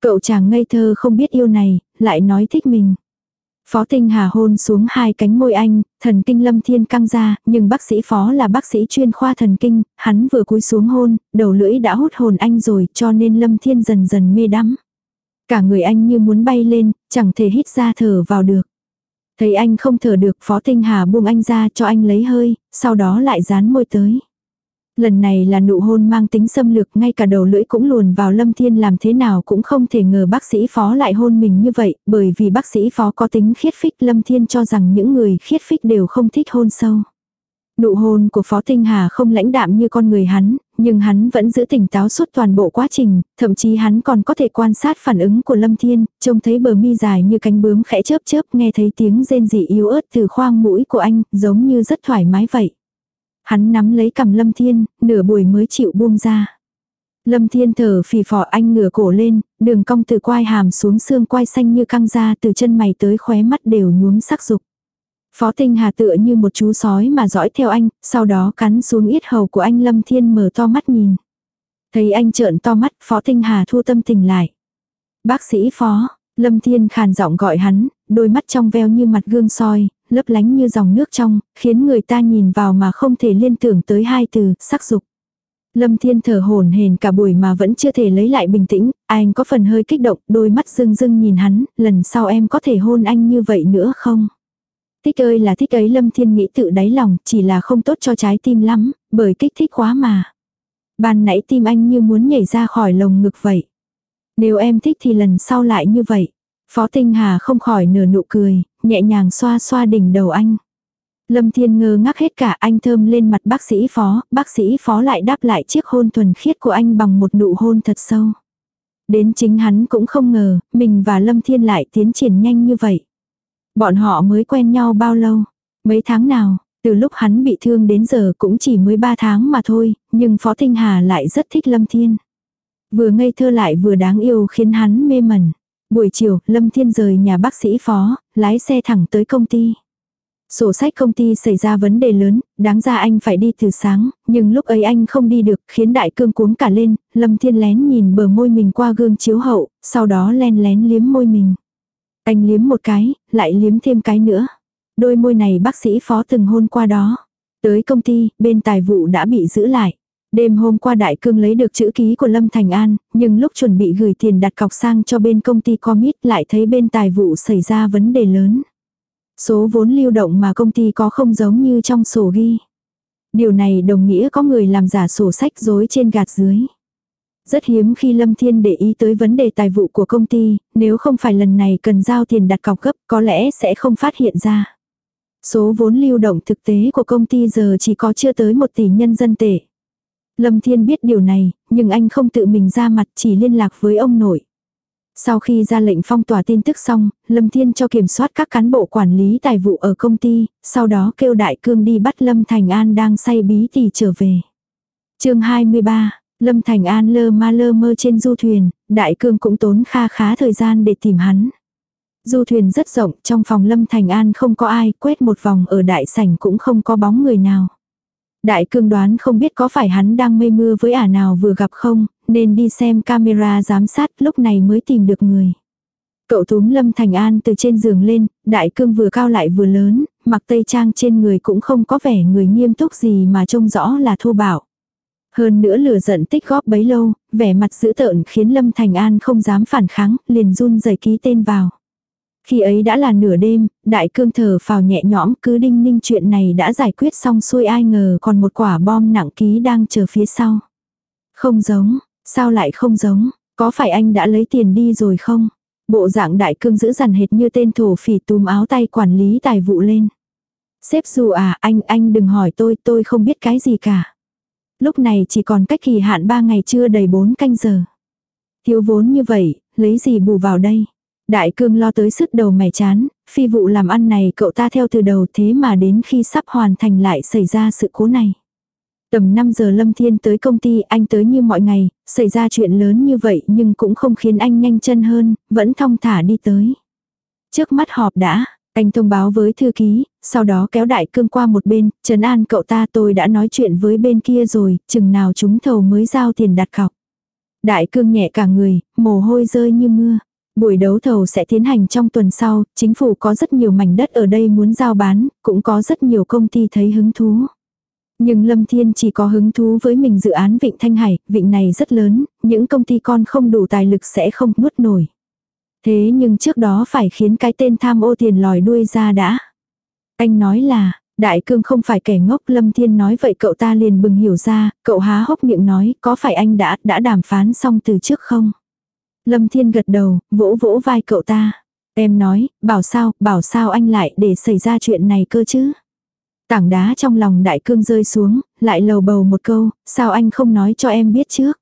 Cậu chàng ngây thơ không biết yêu này, lại nói thích mình. Phó Tinh Hà hôn xuống hai cánh môi anh, thần kinh lâm thiên căng ra, nhưng bác sĩ phó là bác sĩ chuyên khoa thần kinh, hắn vừa cúi xuống hôn, đầu lưỡi đã hút hồn anh rồi cho nên lâm thiên dần dần mê đắm. Cả người anh như muốn bay lên, chẳng thể hít ra thở vào được. Thấy anh không thở được Phó Tinh Hà buông anh ra cho anh lấy hơi, sau đó lại dán môi tới. Lần này là nụ hôn mang tính xâm lược ngay cả đầu lưỡi cũng luồn vào Lâm Thiên làm thế nào cũng không thể ngờ bác sĩ phó lại hôn mình như vậy, bởi vì bác sĩ phó có tính khiết phích Lâm Thiên cho rằng những người khiết phích đều không thích hôn sâu. Nụ hôn của Phó Tinh Hà không lãnh đạm như con người hắn, nhưng hắn vẫn giữ tỉnh táo suốt toàn bộ quá trình, thậm chí hắn còn có thể quan sát phản ứng của Lâm Thiên, trông thấy bờ mi dài như cánh bướm khẽ chớp chớp nghe thấy tiếng rên rỉ yếu ớt từ khoang mũi của anh, giống như rất thoải mái vậy. Hắn nắm lấy cầm Lâm Thiên, nửa buổi mới chịu buông ra. Lâm Thiên thở phì phò anh ngửa cổ lên, đường cong từ quai hàm xuống xương quai xanh như căng ra từ chân mày tới khóe mắt đều nhuốm sắc dục. Phó Tinh Hà tựa như một chú sói mà dõi theo anh, sau đó cắn xuống yết hầu của anh Lâm Thiên mở to mắt nhìn. Thấy anh trợn to mắt, Phó Tinh Hà thu tâm tình lại. Bác sĩ Phó, Lâm Thiên khàn giọng gọi hắn, đôi mắt trong veo như mặt gương soi, lấp lánh như dòng nước trong, khiến người ta nhìn vào mà không thể liên tưởng tới hai từ, sắc dục. Lâm Thiên thở hổn hển cả buổi mà vẫn chưa thể lấy lại bình tĩnh, anh có phần hơi kích động, đôi mắt rưng rưng nhìn hắn, lần sau em có thể hôn anh như vậy nữa không? Thích ơi là thích ấy Lâm Thiên nghĩ tự đáy lòng, chỉ là không tốt cho trái tim lắm, bởi kích thích quá mà. Ban nãy tim anh như muốn nhảy ra khỏi lồng ngực vậy. Nếu em thích thì lần sau lại như vậy. Phó Tinh Hà không khỏi nửa nụ cười, nhẹ nhàng xoa xoa đỉnh đầu anh. Lâm Thiên ngơ ngác hết cả anh thơm lên mặt bác sĩ phó, bác sĩ phó lại đáp lại chiếc hôn thuần khiết của anh bằng một nụ hôn thật sâu. Đến chính hắn cũng không ngờ, mình và Lâm Thiên lại tiến triển nhanh như vậy. Bọn họ mới quen nhau bao lâu? Mấy tháng nào? Từ lúc hắn bị thương đến giờ cũng chỉ mới ba tháng mà thôi, nhưng Phó Tinh Hà lại rất thích Lâm Thiên. Vừa ngây thơ lại vừa đáng yêu khiến hắn mê mẩn. Buổi chiều, Lâm Thiên rời nhà bác sĩ phó, lái xe thẳng tới công ty. Sổ sách công ty xảy ra vấn đề lớn, đáng ra anh phải đi từ sáng, nhưng lúc ấy anh không đi được, khiến đại cương cuống cả lên, Lâm Thiên lén nhìn bờ môi mình qua gương chiếu hậu, sau đó len lén liếm môi mình. Anh liếm một cái, lại liếm thêm cái nữa. Đôi môi này bác sĩ phó từng hôn qua đó. Tới công ty, bên tài vụ đã bị giữ lại. Đêm hôm qua Đại Cương lấy được chữ ký của Lâm Thành An, nhưng lúc chuẩn bị gửi tiền đặt cọc sang cho bên công ty Commit lại thấy bên tài vụ xảy ra vấn đề lớn. Số vốn lưu động mà công ty có không giống như trong sổ ghi. Điều này đồng nghĩa có người làm giả sổ sách dối trên gạt dưới. Rất hiếm khi Lâm Thiên để ý tới vấn đề tài vụ của công ty, nếu không phải lần này cần giao tiền đặt cọc gấp có lẽ sẽ không phát hiện ra. Số vốn lưu động thực tế của công ty giờ chỉ có chưa tới một tỷ nhân dân tệ. Lâm Thiên biết điều này, nhưng anh không tự mình ra mặt chỉ liên lạc với ông nội. Sau khi ra lệnh phong tỏa tin tức xong, Lâm Thiên cho kiểm soát các cán bộ quản lý tài vụ ở công ty, sau đó kêu Đại Cương đi bắt Lâm Thành An đang say bí thì trở về. chương 23, Lâm Thành An lơ ma lơ mơ trên du thuyền, Đại Cương cũng tốn kha khá thời gian để tìm hắn. Du thuyền rất rộng, trong phòng Lâm Thành An không có ai, quét một vòng ở đại sảnh cũng không có bóng người nào. Đại cương đoán không biết có phải hắn đang mây mưa với ả nào vừa gặp không, nên đi xem camera giám sát lúc này mới tìm được người. Cậu túm Lâm Thành An từ trên giường lên, đại cương vừa cao lại vừa lớn, mặc tây trang trên người cũng không có vẻ người nghiêm túc gì mà trông rõ là thô bạo. Hơn nữa lửa giận tích góp bấy lâu, vẻ mặt dữ tợn khiến Lâm Thành An không dám phản kháng, liền run rẩy ký tên vào. Khi ấy đã là nửa đêm, đại cương thở phào nhẹ nhõm cứ đinh ninh chuyện này đã giải quyết xong xuôi ai ngờ còn một quả bom nặng ký đang chờ phía sau. Không giống, sao lại không giống, có phải anh đã lấy tiền đi rồi không? Bộ dạng đại cương giữ dằn hệt như tên thổ phỉ túm áo tay quản lý tài vụ lên. xếp dù à, anh, anh đừng hỏi tôi, tôi không biết cái gì cả. Lúc này chỉ còn cách kỳ hạn 3 ngày chưa đầy 4 canh giờ. Thiếu vốn như vậy, lấy gì bù vào đây? Đại cương lo tới sức đầu mẻ chán, phi vụ làm ăn này cậu ta theo từ đầu thế mà đến khi sắp hoàn thành lại xảy ra sự cố này. Tầm 5 giờ Lâm Thiên tới công ty anh tới như mọi ngày, xảy ra chuyện lớn như vậy nhưng cũng không khiến anh nhanh chân hơn, vẫn thong thả đi tới. Trước mắt họp đã, anh thông báo với thư ký, sau đó kéo đại cương qua một bên, trấn an cậu ta tôi đã nói chuyện với bên kia rồi, chừng nào chúng thầu mới giao tiền đặt cọc. Đại cương nhẹ cả người, mồ hôi rơi như mưa. Buổi đấu thầu sẽ tiến hành trong tuần sau, chính phủ có rất nhiều mảnh đất ở đây muốn giao bán, cũng có rất nhiều công ty thấy hứng thú. Nhưng Lâm Thiên chỉ có hứng thú với mình dự án Vịnh Thanh Hải, vịnh này rất lớn, những công ty con không đủ tài lực sẽ không nuốt nổi. Thế nhưng trước đó phải khiến cái tên tham ô tiền lòi đuôi ra đã. Anh nói là, Đại cương không phải kẻ ngốc Lâm Thiên nói vậy cậu ta liền bừng hiểu ra, cậu há hốc miệng nói có phải anh đã, đã đàm phán xong từ trước không? Lâm Thiên gật đầu, vỗ vỗ vai cậu ta. Em nói, bảo sao, bảo sao anh lại để xảy ra chuyện này cơ chứ. Tảng đá trong lòng đại cương rơi xuống, lại lầu bầu một câu, sao anh không nói cho em biết trước.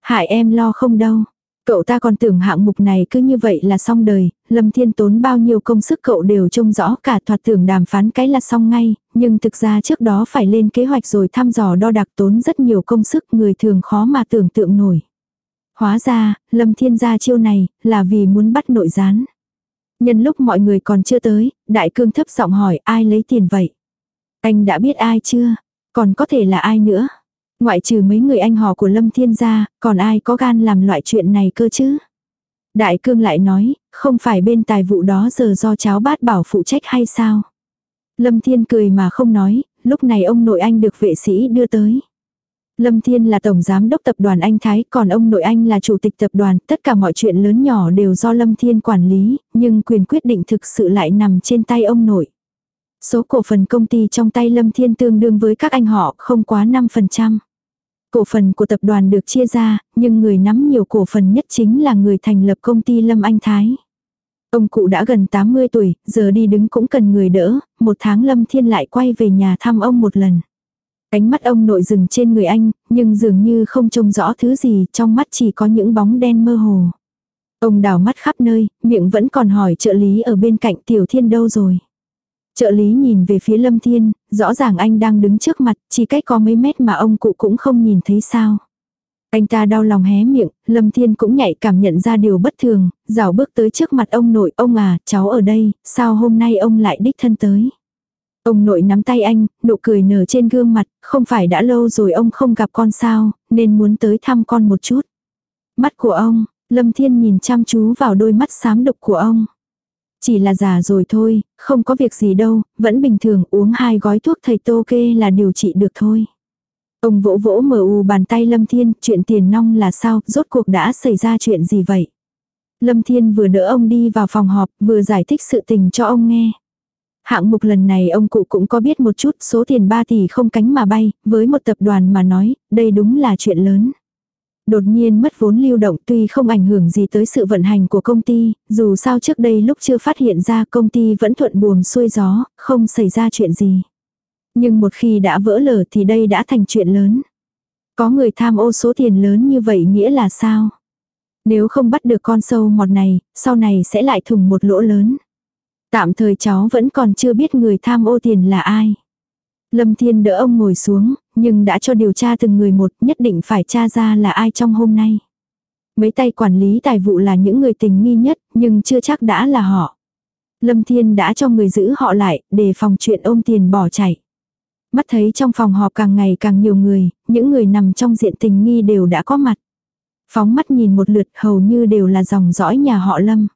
Hại em lo không đâu. Cậu ta còn tưởng hạng mục này cứ như vậy là xong đời, Lâm Thiên tốn bao nhiêu công sức cậu đều trông rõ cả thoạt tưởng đàm phán cái là xong ngay, nhưng thực ra trước đó phải lên kế hoạch rồi thăm dò đo đạc tốn rất nhiều công sức người thường khó mà tưởng tượng nổi. Hóa ra, Lâm Thiên gia chiêu này, là vì muốn bắt nội gián. Nhân lúc mọi người còn chưa tới, Đại Cương thấp giọng hỏi ai lấy tiền vậy? Anh đã biết ai chưa? Còn có thể là ai nữa? Ngoại trừ mấy người anh họ của Lâm Thiên gia, còn ai có gan làm loại chuyện này cơ chứ? Đại Cương lại nói, không phải bên tài vụ đó giờ do cháu bát bảo phụ trách hay sao? Lâm Thiên cười mà không nói, lúc này ông nội anh được vệ sĩ đưa tới. Lâm Thiên là tổng giám đốc tập đoàn Anh Thái, còn ông nội anh là chủ tịch tập đoàn, tất cả mọi chuyện lớn nhỏ đều do Lâm Thiên quản lý, nhưng quyền quyết định thực sự lại nằm trên tay ông nội. Số cổ phần công ty trong tay Lâm Thiên tương đương với các anh họ không quá 5%. Cổ phần của tập đoàn được chia ra, nhưng người nắm nhiều cổ phần nhất chính là người thành lập công ty Lâm Anh Thái. Ông cụ đã gần 80 tuổi, giờ đi đứng cũng cần người đỡ, một tháng Lâm Thiên lại quay về nhà thăm ông một lần. Ánh mắt ông nội dừng trên người anh, nhưng dường như không trông rõ thứ gì, trong mắt chỉ có những bóng đen mơ hồ. Ông đào mắt khắp nơi, miệng vẫn còn hỏi trợ lý ở bên cạnh tiểu thiên đâu rồi. Trợ lý nhìn về phía lâm thiên, rõ ràng anh đang đứng trước mặt, chỉ cách có mấy mét mà ông cụ cũng không nhìn thấy sao. Anh ta đau lòng hé miệng, lâm thiên cũng nhạy cảm nhận ra điều bất thường, rào bước tới trước mặt ông nội, ông à, cháu ở đây, sao hôm nay ông lại đích thân tới. Ông nội nắm tay anh, nụ cười nở trên gương mặt, không phải đã lâu rồi ông không gặp con sao, nên muốn tới thăm con một chút. Mắt của ông, Lâm Thiên nhìn chăm chú vào đôi mắt xám đục của ông. Chỉ là già rồi thôi, không có việc gì đâu, vẫn bình thường uống hai gói thuốc thầy tô kê là điều trị được thôi. Ông vỗ vỗ mờ u bàn tay Lâm Thiên, chuyện tiền nong là sao, rốt cuộc đã xảy ra chuyện gì vậy? Lâm Thiên vừa đỡ ông đi vào phòng họp, vừa giải thích sự tình cho ông nghe. Hạng mục lần này ông cụ cũng có biết một chút số tiền 3 tỷ không cánh mà bay, với một tập đoàn mà nói, đây đúng là chuyện lớn. Đột nhiên mất vốn lưu động tuy không ảnh hưởng gì tới sự vận hành của công ty, dù sao trước đây lúc chưa phát hiện ra công ty vẫn thuận buồm xuôi gió, không xảy ra chuyện gì. Nhưng một khi đã vỡ lở thì đây đã thành chuyện lớn. Có người tham ô số tiền lớn như vậy nghĩa là sao? Nếu không bắt được con sâu mọt này, sau này sẽ lại thùng một lỗ lớn. Tạm thời cháu vẫn còn chưa biết người tham ô tiền là ai. Lâm Thiên đỡ ông ngồi xuống, nhưng đã cho điều tra từng người một nhất định phải tra ra là ai trong hôm nay. Mấy tay quản lý tài vụ là những người tình nghi nhất, nhưng chưa chắc đã là họ. Lâm Thiên đã cho người giữ họ lại, để phòng chuyện ôm tiền bỏ chạy. Mắt thấy trong phòng họp càng ngày càng nhiều người, những người nằm trong diện tình nghi đều đã có mặt. Phóng mắt nhìn một lượt hầu như đều là dòng dõi nhà họ Lâm.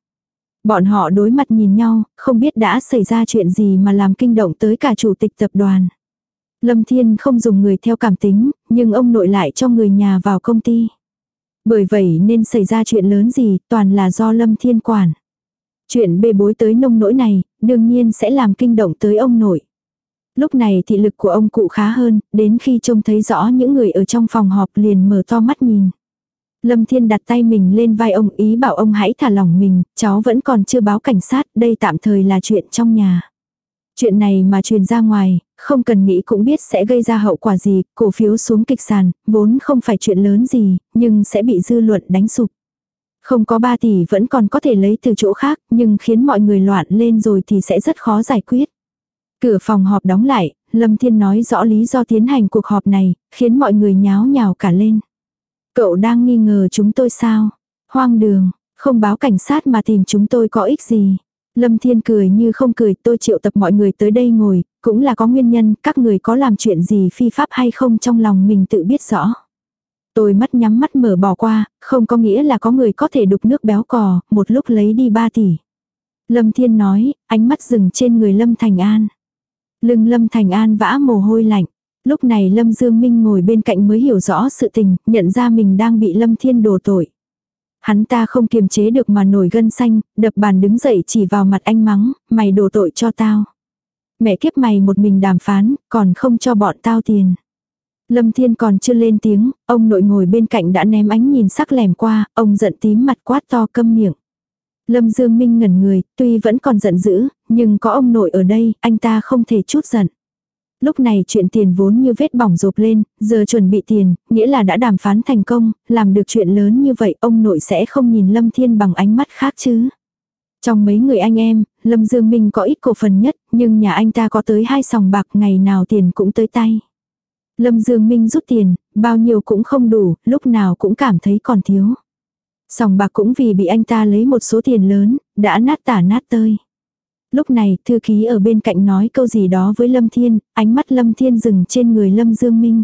Bọn họ đối mặt nhìn nhau, không biết đã xảy ra chuyện gì mà làm kinh động tới cả chủ tịch tập đoàn. Lâm Thiên không dùng người theo cảm tính, nhưng ông nội lại cho người nhà vào công ty. Bởi vậy nên xảy ra chuyện lớn gì, toàn là do Lâm Thiên quản. Chuyện bê bối tới nông nỗi này, đương nhiên sẽ làm kinh động tới ông nội. Lúc này thị lực của ông cụ khá hơn, đến khi trông thấy rõ những người ở trong phòng họp liền mở to mắt nhìn. Lâm Thiên đặt tay mình lên vai ông ý bảo ông hãy thả lỏng mình, cháu vẫn còn chưa báo cảnh sát, đây tạm thời là chuyện trong nhà. Chuyện này mà truyền ra ngoài, không cần nghĩ cũng biết sẽ gây ra hậu quả gì, cổ phiếu xuống kịch sàn, vốn không phải chuyện lớn gì, nhưng sẽ bị dư luận đánh sụp. Không có 3 tỷ vẫn còn có thể lấy từ chỗ khác, nhưng khiến mọi người loạn lên rồi thì sẽ rất khó giải quyết. Cửa phòng họp đóng lại, Lâm Thiên nói rõ lý do tiến hành cuộc họp này, khiến mọi người nháo nhào cả lên. Cậu đang nghi ngờ chúng tôi sao? Hoang đường, không báo cảnh sát mà tìm chúng tôi có ích gì. Lâm Thiên cười như không cười, tôi triệu tập mọi người tới đây ngồi, cũng là có nguyên nhân, các người có làm chuyện gì phi pháp hay không trong lòng mình tự biết rõ. Tôi mắt nhắm mắt mở bỏ qua, không có nghĩa là có người có thể đục nước béo cò, một lúc lấy đi ba tỷ. Lâm Thiên nói, ánh mắt dừng trên người Lâm Thành An. Lưng Lâm Thành An vã mồ hôi lạnh. Lúc này Lâm Dương Minh ngồi bên cạnh mới hiểu rõ sự tình, nhận ra mình đang bị Lâm Thiên đổ tội. Hắn ta không kiềm chế được mà nổi gân xanh, đập bàn đứng dậy chỉ vào mặt anh mắng, mày đổ tội cho tao. Mẹ kiếp mày một mình đàm phán, còn không cho bọn tao tiền. Lâm Thiên còn chưa lên tiếng, ông nội ngồi bên cạnh đã ném ánh nhìn sắc lẻm qua, ông giận tím mặt quát to câm miệng. Lâm Dương Minh ngẩn người, tuy vẫn còn giận dữ, nhưng có ông nội ở đây, anh ta không thể chút giận. Lúc này chuyện tiền vốn như vết bỏng rộp lên, giờ chuẩn bị tiền, nghĩa là đã đàm phán thành công, làm được chuyện lớn như vậy ông nội sẽ không nhìn Lâm Thiên bằng ánh mắt khác chứ. Trong mấy người anh em, Lâm Dương Minh có ít cổ phần nhất, nhưng nhà anh ta có tới hai sòng bạc ngày nào tiền cũng tới tay. Lâm Dương Minh rút tiền, bao nhiêu cũng không đủ, lúc nào cũng cảm thấy còn thiếu. Sòng bạc cũng vì bị anh ta lấy một số tiền lớn, đã nát tả nát tơi. Lúc này, thư ký ở bên cạnh nói câu gì đó với Lâm Thiên, ánh mắt Lâm Thiên dừng trên người Lâm Dương Minh.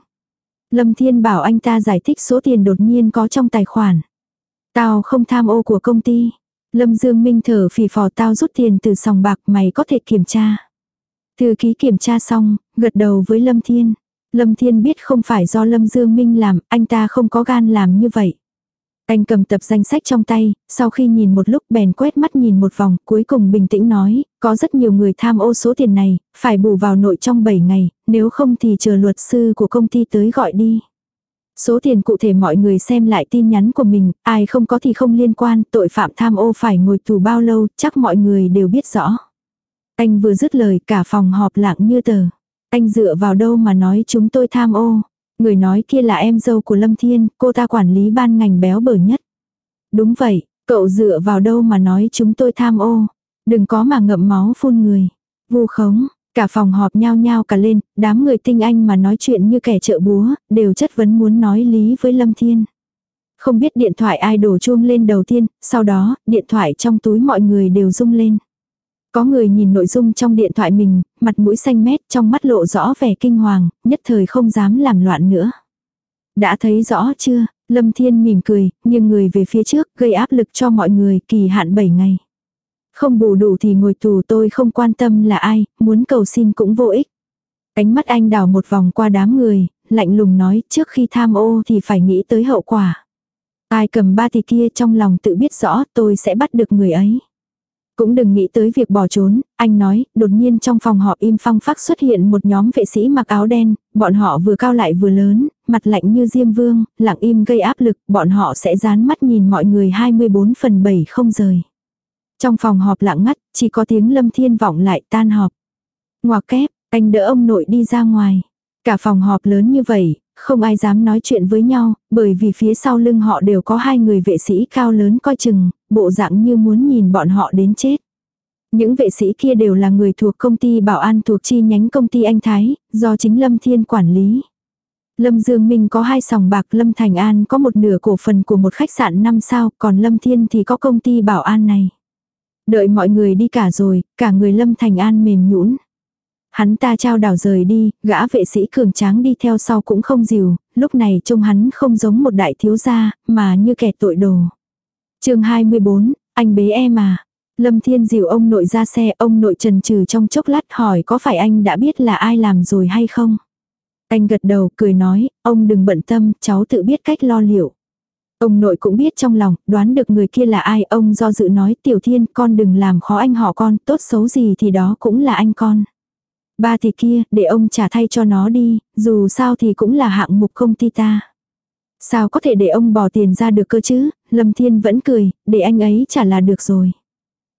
Lâm Thiên bảo anh ta giải thích số tiền đột nhiên có trong tài khoản. Tao không tham ô của công ty. Lâm Dương Minh thở phì phò tao rút tiền từ sòng bạc mày có thể kiểm tra. Thư ký kiểm tra xong, gật đầu với Lâm Thiên. Lâm Thiên biết không phải do Lâm Dương Minh làm, anh ta không có gan làm như vậy. Anh cầm tập danh sách trong tay, sau khi nhìn một lúc bèn quét mắt nhìn một vòng, cuối cùng bình tĩnh nói, có rất nhiều người tham ô số tiền này, phải bù vào nội trong 7 ngày, nếu không thì chờ luật sư của công ty tới gọi đi. Số tiền cụ thể mọi người xem lại tin nhắn của mình, ai không có thì không liên quan, tội phạm tham ô phải ngồi tù bao lâu, chắc mọi người đều biết rõ. Anh vừa dứt lời cả phòng họp lặng như tờ. Anh dựa vào đâu mà nói chúng tôi tham ô. Người nói kia là em dâu của Lâm Thiên, cô ta quản lý ban ngành béo bở nhất. Đúng vậy, cậu dựa vào đâu mà nói chúng tôi tham ô. Đừng có mà ngậm máu phun người. Vu khống, cả phòng họp nhao nhao cả lên, đám người tinh anh mà nói chuyện như kẻ trợ búa, đều chất vấn muốn nói lý với Lâm Thiên. Không biết điện thoại ai đổ chuông lên đầu tiên, sau đó, điện thoại trong túi mọi người đều rung lên. Có người nhìn nội dung trong điện thoại mình, mặt mũi xanh mét trong mắt lộ rõ vẻ kinh hoàng, nhất thời không dám làm loạn nữa. Đã thấy rõ chưa, Lâm Thiên mỉm cười, nhưng người về phía trước gây áp lực cho mọi người kỳ hạn 7 ngày. Không bù đủ thì ngồi tù tôi không quan tâm là ai, muốn cầu xin cũng vô ích. Ánh mắt anh đảo một vòng qua đám người, lạnh lùng nói trước khi tham ô thì phải nghĩ tới hậu quả. Ai cầm ba thì kia trong lòng tự biết rõ tôi sẽ bắt được người ấy. Cũng đừng nghĩ tới việc bỏ trốn, anh nói, đột nhiên trong phòng họp im phăng phắc xuất hiện một nhóm vệ sĩ mặc áo đen, bọn họ vừa cao lại vừa lớn, mặt lạnh như diêm vương, lặng im gây áp lực, bọn họ sẽ dán mắt nhìn mọi người 24 phần 7 không rời. Trong phòng họp lặng ngắt, chỉ có tiếng lâm thiên vọng lại tan họp. Ngoà kép, anh đỡ ông nội đi ra ngoài. Cả phòng họp lớn như vậy, không ai dám nói chuyện với nhau, bởi vì phía sau lưng họ đều có hai người vệ sĩ cao lớn coi chừng, bộ dạng như muốn nhìn bọn họ đến chết. Những vệ sĩ kia đều là người thuộc công ty bảo an thuộc chi nhánh công ty Anh Thái, do chính Lâm Thiên quản lý. Lâm Dương Minh có hai sòng bạc, Lâm Thành An có một nửa cổ phần của một khách sạn 5 sao, còn Lâm Thiên thì có công ty bảo an này. Đợi mọi người đi cả rồi, cả người Lâm Thành An mềm nhũn. Hắn ta trao đảo rời đi, gã vệ sĩ cường tráng đi theo sau cũng không dìu, lúc này trông hắn không giống một đại thiếu gia, mà như kẻ tội đồ. chương 24, anh bế em à. Lâm Thiên dìu ông nội ra xe, ông nội trần trừ trong chốc lát hỏi có phải anh đã biết là ai làm rồi hay không. Anh gật đầu, cười nói, ông đừng bận tâm, cháu tự biết cách lo liệu. Ông nội cũng biết trong lòng, đoán được người kia là ai, ông do dự nói, tiểu thiên, con đừng làm khó anh họ con, tốt xấu gì thì đó cũng là anh con. Ba thì kia, để ông trả thay cho nó đi, dù sao thì cũng là hạng mục công ty ta. Sao có thể để ông bỏ tiền ra được cơ chứ, Lâm Thiên vẫn cười, để anh ấy trả là được rồi.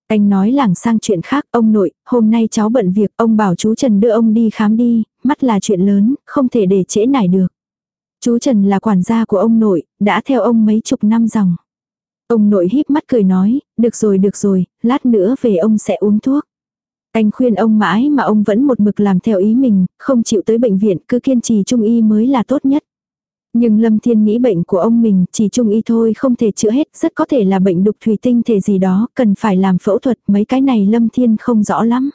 Anh nói lảng sang chuyện khác, ông nội, hôm nay cháu bận việc, ông bảo chú Trần đưa ông đi khám đi, mắt là chuyện lớn, không thể để trễ nải được. Chú Trần là quản gia của ông nội, đã theo ông mấy chục năm dòng. Ông nội híp mắt cười nói, được rồi được rồi, lát nữa về ông sẽ uống thuốc. Anh khuyên ông mãi mà ông vẫn một mực làm theo ý mình, không chịu tới bệnh viện, cứ kiên trì trung y mới là tốt nhất. Nhưng Lâm Thiên nghĩ bệnh của ông mình chỉ trung y thôi không thể chữa hết, rất có thể là bệnh đục thủy tinh thể gì đó, cần phải làm phẫu thuật, mấy cái này Lâm Thiên không rõ lắm.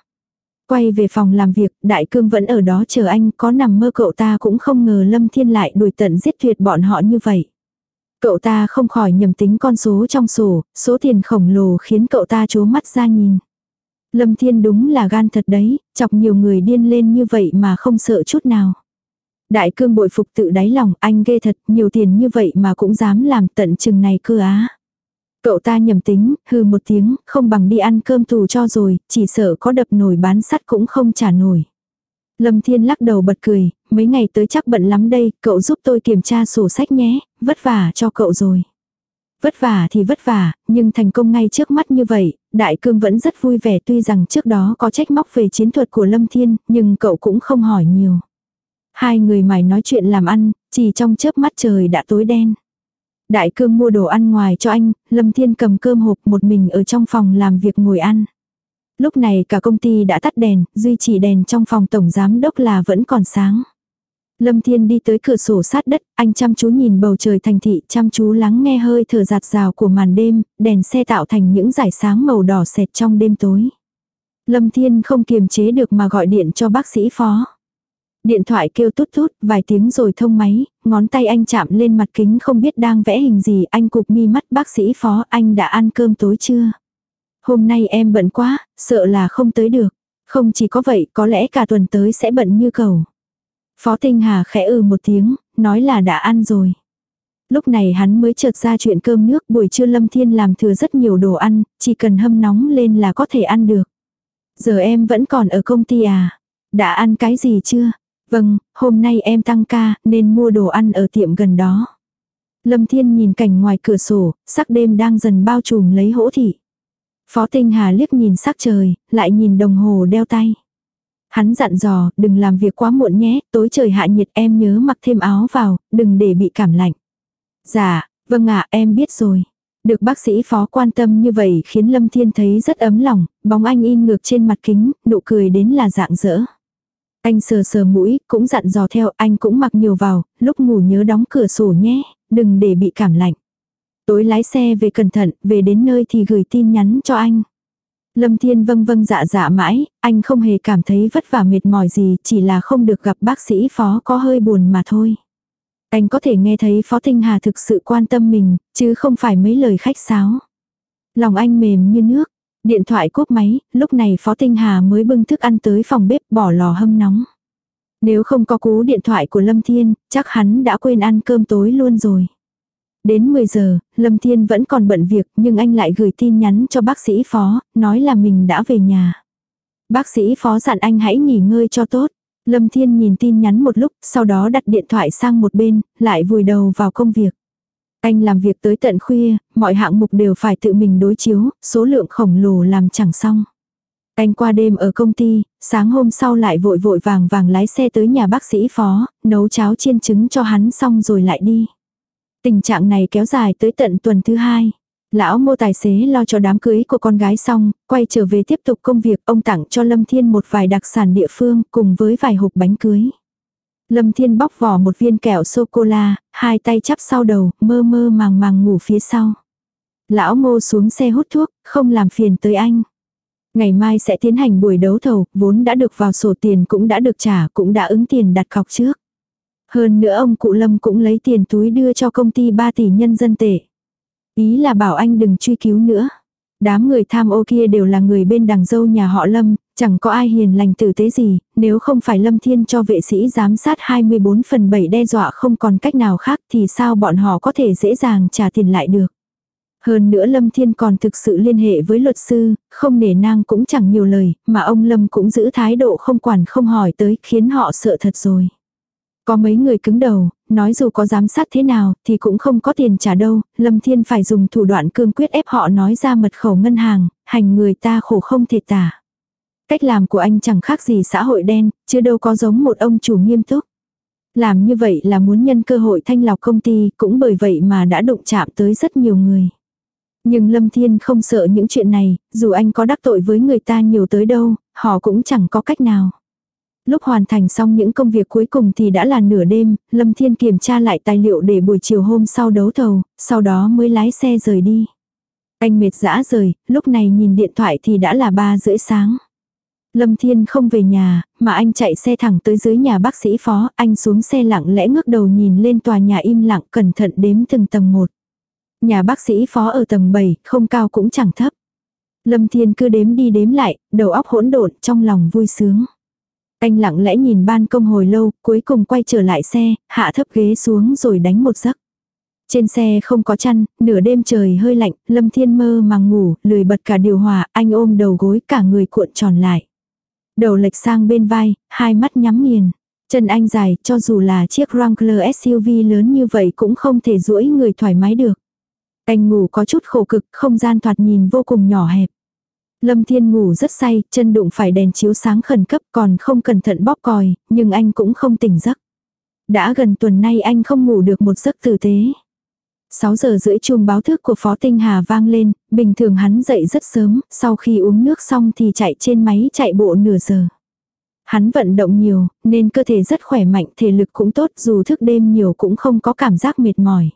Quay về phòng làm việc, Đại Cương vẫn ở đó chờ anh, có nằm mơ cậu ta cũng không ngờ Lâm Thiên lại đuổi tận giết tuyệt bọn họ như vậy. Cậu ta không khỏi nhầm tính con số trong sổ, số tiền khổng lồ khiến cậu ta chố mắt ra nhìn. Lâm Thiên đúng là gan thật đấy, chọc nhiều người điên lên như vậy mà không sợ chút nào. Đại cương bội phục tự đáy lòng, anh ghê thật, nhiều tiền như vậy mà cũng dám làm tận chừng này cơ á. Cậu ta nhầm tính, hư một tiếng, không bằng đi ăn cơm tù cho rồi, chỉ sợ có đập nổi bán sắt cũng không trả nổi. Lâm Thiên lắc đầu bật cười, mấy ngày tới chắc bận lắm đây, cậu giúp tôi kiểm tra sổ sách nhé, vất vả cho cậu rồi. Vất vả thì vất vả, nhưng thành công ngay trước mắt như vậy, Đại Cương vẫn rất vui vẻ tuy rằng trước đó có trách móc về chiến thuật của Lâm Thiên, nhưng cậu cũng không hỏi nhiều. Hai người mải nói chuyện làm ăn, chỉ trong chớp mắt trời đã tối đen. Đại cương mua đồ ăn ngoài cho anh, Lâm Thiên cầm cơm hộp một mình ở trong phòng làm việc ngồi ăn. Lúc này cả công ty đã tắt đèn, duy trì đèn trong phòng tổng giám đốc là vẫn còn sáng. Lâm Thiên đi tới cửa sổ sát đất, anh chăm chú nhìn bầu trời thành thị, chăm chú lắng nghe hơi thở giạt rào của màn đêm, đèn xe tạo thành những dải sáng màu đỏ sệt trong đêm tối. Lâm Thiên không kiềm chế được mà gọi điện cho bác sĩ phó. Điện thoại kêu tút tút, vài tiếng rồi thông máy, ngón tay anh chạm lên mặt kính không biết đang vẽ hình gì, anh cụp mi mắt bác sĩ phó, anh đã ăn cơm tối chưa? Hôm nay em bận quá, sợ là không tới được. Không chỉ có vậy, có lẽ cả tuần tới sẽ bận như cầu. Phó Tinh Hà khẽ ừ một tiếng, nói là đã ăn rồi. Lúc này hắn mới chợt ra chuyện cơm nước buổi trưa Lâm Thiên làm thừa rất nhiều đồ ăn, chỉ cần hâm nóng lên là có thể ăn được. Giờ em vẫn còn ở công ty à? Đã ăn cái gì chưa? Vâng, hôm nay em tăng ca, nên mua đồ ăn ở tiệm gần đó. Lâm Thiên nhìn cảnh ngoài cửa sổ, sắc đêm đang dần bao trùm lấy hỗ thị. Phó Tinh Hà liếc nhìn sắc trời, lại nhìn đồng hồ đeo tay. Hắn dặn dò, đừng làm việc quá muộn nhé, tối trời hạ nhiệt em nhớ mặc thêm áo vào, đừng để bị cảm lạnh. Dạ, vâng ạ em biết rồi. Được bác sĩ phó quan tâm như vậy khiến Lâm Thiên thấy rất ấm lòng, bóng anh in ngược trên mặt kính, nụ cười đến là dạng dỡ. Anh sờ sờ mũi, cũng dặn dò theo, anh cũng mặc nhiều vào, lúc ngủ nhớ đóng cửa sổ nhé, đừng để bị cảm lạnh. Tối lái xe về cẩn thận, về đến nơi thì gửi tin nhắn cho anh. Lâm Thiên vâng vâng dạ dạ mãi, anh không hề cảm thấy vất vả mệt mỏi gì, chỉ là không được gặp bác sĩ phó có hơi buồn mà thôi. Anh có thể nghe thấy Phó Tinh Hà thực sự quan tâm mình, chứ không phải mấy lời khách sáo. Lòng anh mềm như nước, Điện thoại cúp máy, lúc này Phó Tinh Hà mới bưng thức ăn tới phòng bếp bỏ lò hâm nóng. Nếu không có cú điện thoại của Lâm Thiên, chắc hắn đã quên ăn cơm tối luôn rồi. Đến 10 giờ, Lâm Thiên vẫn còn bận việc nhưng anh lại gửi tin nhắn cho bác sĩ phó, nói là mình đã về nhà. Bác sĩ phó dặn anh hãy nghỉ ngơi cho tốt. Lâm Thiên nhìn tin nhắn một lúc, sau đó đặt điện thoại sang một bên, lại vùi đầu vào công việc. Anh làm việc tới tận khuya, mọi hạng mục đều phải tự mình đối chiếu, số lượng khổng lồ làm chẳng xong. Anh qua đêm ở công ty, sáng hôm sau lại vội vội vàng vàng lái xe tới nhà bác sĩ phó, nấu cháo chiên trứng cho hắn xong rồi lại đi. Tình trạng này kéo dài tới tận tuần thứ hai. Lão Ngô tài xế lo cho đám cưới của con gái xong, quay trở về tiếp tục công việc, ông tặng cho Lâm Thiên một vài đặc sản địa phương cùng với vài hộp bánh cưới. Lâm Thiên bóc vỏ một viên kẹo sô-cô-la, hai tay chắp sau đầu, mơ mơ màng màng ngủ phía sau. Lão ngô xuống xe hút thuốc, không làm phiền tới anh. Ngày mai sẽ tiến hành buổi đấu thầu, vốn đã được vào sổ tiền cũng đã được trả, cũng đã ứng tiền đặt cọc trước. Hơn nữa ông cụ Lâm cũng lấy tiền túi đưa cho công ty 3 tỷ nhân dân tệ. Ý là bảo anh đừng truy cứu nữa. Đám người tham ô kia đều là người bên đằng dâu nhà họ Lâm, chẳng có ai hiền lành tử tế gì, nếu không phải Lâm Thiên cho vệ sĩ giám sát 24 phần 7 đe dọa không còn cách nào khác thì sao bọn họ có thể dễ dàng trả tiền lại được. Hơn nữa Lâm Thiên còn thực sự liên hệ với luật sư, không nể nang cũng chẳng nhiều lời, mà ông Lâm cũng giữ thái độ không quản không hỏi tới khiến họ sợ thật rồi. Có mấy người cứng đầu, nói dù có giám sát thế nào thì cũng không có tiền trả đâu, Lâm Thiên phải dùng thủ đoạn cương quyết ép họ nói ra mật khẩu ngân hàng, hành người ta khổ không thể tả. Cách làm của anh chẳng khác gì xã hội đen, chứ đâu có giống một ông chủ nghiêm túc. Làm như vậy là muốn nhân cơ hội thanh lọc công ty, cũng bởi vậy mà đã đụng chạm tới rất nhiều người. Nhưng Lâm Thiên không sợ những chuyện này, dù anh có đắc tội với người ta nhiều tới đâu, họ cũng chẳng có cách nào. Lúc hoàn thành xong những công việc cuối cùng thì đã là nửa đêm, Lâm Thiên kiểm tra lại tài liệu để buổi chiều hôm sau đấu thầu, sau đó mới lái xe rời đi. Anh mệt dã rời, lúc này nhìn điện thoại thì đã là ba rưỡi sáng. Lâm Thiên không về nhà, mà anh chạy xe thẳng tới dưới nhà bác sĩ phó, anh xuống xe lặng lẽ ngước đầu nhìn lên tòa nhà im lặng cẩn thận đếm từng tầng một. Nhà bác sĩ phó ở tầng 7, không cao cũng chẳng thấp. Lâm Thiên cứ đếm đi đếm lại, đầu óc hỗn độn trong lòng vui sướng. Anh lặng lẽ nhìn ban công hồi lâu, cuối cùng quay trở lại xe, hạ thấp ghế xuống rồi đánh một giấc. Trên xe không có chăn, nửa đêm trời hơi lạnh, Lâm Thiên mơ màng ngủ, lười bật cả điều hòa, anh ôm đầu gối cả người cuộn tròn lại. Đầu lệch sang bên vai, hai mắt nhắm nghiền. Chân anh dài, cho dù là chiếc Wrangler SUV lớn như vậy cũng không thể duỗi người thoải mái được. Anh ngủ có chút khổ cực, không gian thoạt nhìn vô cùng nhỏ hẹp. Lâm Thiên ngủ rất say, chân đụng phải đèn chiếu sáng khẩn cấp còn không cẩn thận bóp còi, nhưng anh cũng không tỉnh giấc. Đã gần tuần nay anh không ngủ được một giấc tử tế. 6 giờ rưỡi chuông báo thức của Phó Tinh Hà vang lên, bình thường hắn dậy rất sớm, sau khi uống nước xong thì chạy trên máy chạy bộ nửa giờ. Hắn vận động nhiều, nên cơ thể rất khỏe mạnh, thể lực cũng tốt dù thức đêm nhiều cũng không có cảm giác mệt mỏi.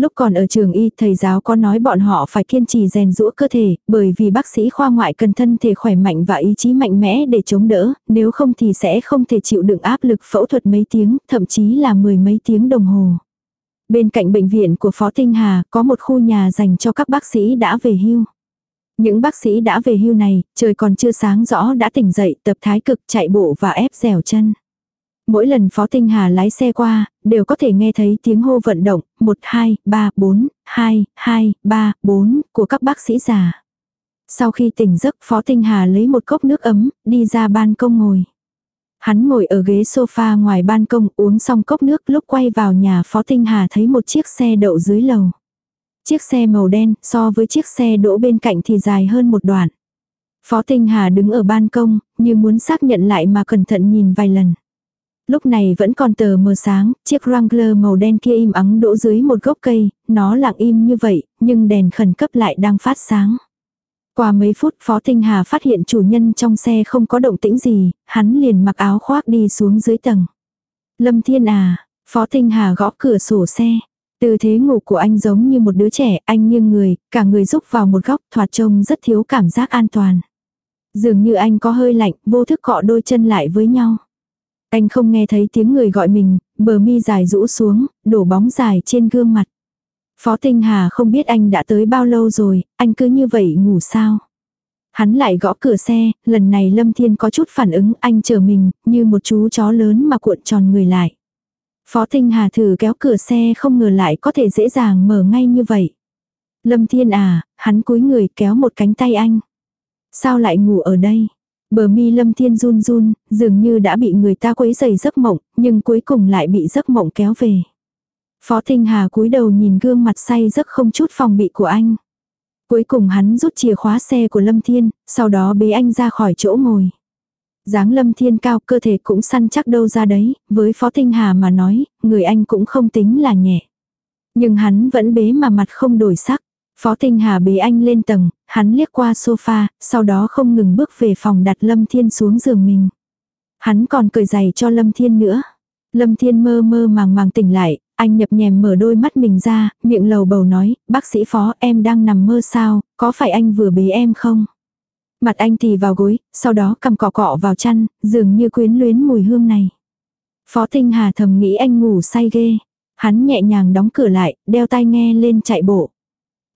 Lúc còn ở trường y, thầy giáo có nói bọn họ phải kiên trì rèn rũa cơ thể, bởi vì bác sĩ khoa ngoại cần thân thể khỏe mạnh và ý chí mạnh mẽ để chống đỡ, nếu không thì sẽ không thể chịu đựng áp lực phẫu thuật mấy tiếng, thậm chí là mười mấy tiếng đồng hồ. Bên cạnh bệnh viện của Phó Tinh Hà có một khu nhà dành cho các bác sĩ đã về hưu. Những bác sĩ đã về hưu này, trời còn chưa sáng rõ đã tỉnh dậy tập thái cực chạy bộ và ép dẻo chân. Mỗi lần Phó Tinh Hà lái xe qua, đều có thể nghe thấy tiếng hô vận động, 1, 2, 3, 4, 2, 2, 3, 4 của các bác sĩ già. Sau khi tỉnh giấc Phó Tinh Hà lấy một cốc nước ấm, đi ra ban công ngồi. Hắn ngồi ở ghế sofa ngoài ban công uống xong cốc nước lúc quay vào nhà Phó Tinh Hà thấy một chiếc xe đậu dưới lầu. Chiếc xe màu đen so với chiếc xe đỗ bên cạnh thì dài hơn một đoạn. Phó Tinh Hà đứng ở ban công, như muốn xác nhận lại mà cẩn thận nhìn vài lần. Lúc này vẫn còn tờ mờ sáng, chiếc Wrangler màu đen kia im ắng đỗ dưới một gốc cây, nó lặng im như vậy, nhưng đèn khẩn cấp lại đang phát sáng. Qua mấy phút Phó Tinh Hà phát hiện chủ nhân trong xe không có động tĩnh gì, hắn liền mặc áo khoác đi xuống dưới tầng. Lâm Thiên à, Phó Tinh Hà gõ cửa sổ xe. Tư thế ngủ của anh giống như một đứa trẻ, anh nghiêng người, cả người rúc vào một góc thoạt trông rất thiếu cảm giác an toàn. Dường như anh có hơi lạnh, vô thức cọ đôi chân lại với nhau. Anh không nghe thấy tiếng người gọi mình, bờ mi dài rũ xuống, đổ bóng dài trên gương mặt. Phó Tinh Hà không biết anh đã tới bao lâu rồi, anh cứ như vậy ngủ sao. Hắn lại gõ cửa xe, lần này Lâm Thiên có chút phản ứng, anh chờ mình, như một chú chó lớn mà cuộn tròn người lại. Phó Tinh Hà thử kéo cửa xe không ngờ lại có thể dễ dàng mở ngay như vậy. Lâm Thiên à, hắn cúi người kéo một cánh tay anh. Sao lại ngủ ở đây? Bờ mi lâm thiên run run, dường như đã bị người ta quấy dày giấc mộng, nhưng cuối cùng lại bị giấc mộng kéo về. Phó thinh Hà cúi đầu nhìn gương mặt say giấc không chút phòng bị của anh. Cuối cùng hắn rút chìa khóa xe của Lâm Thiên, sau đó bế anh ra khỏi chỗ ngồi. dáng Lâm Thiên cao cơ thể cũng săn chắc đâu ra đấy, với Phó thinh Hà mà nói, người anh cũng không tính là nhẹ. Nhưng hắn vẫn bế mà mặt không đổi sắc. Phó Tinh Hà bế anh lên tầng, hắn liếc qua sofa, sau đó không ngừng bước về phòng đặt Lâm Thiên xuống giường mình. Hắn còn cởi giày cho Lâm Thiên nữa. Lâm Thiên mơ mơ màng màng tỉnh lại, anh nhập nhèm mở đôi mắt mình ra, miệng lầu bầu nói, bác sĩ phó em đang nằm mơ sao, có phải anh vừa bế em không? Mặt anh thì vào gối, sau đó cầm cọ cọ vào chăn, dường như quyến luyến mùi hương này. Phó Tinh Hà thầm nghĩ anh ngủ say ghê. Hắn nhẹ nhàng đóng cửa lại, đeo tai nghe lên chạy bộ.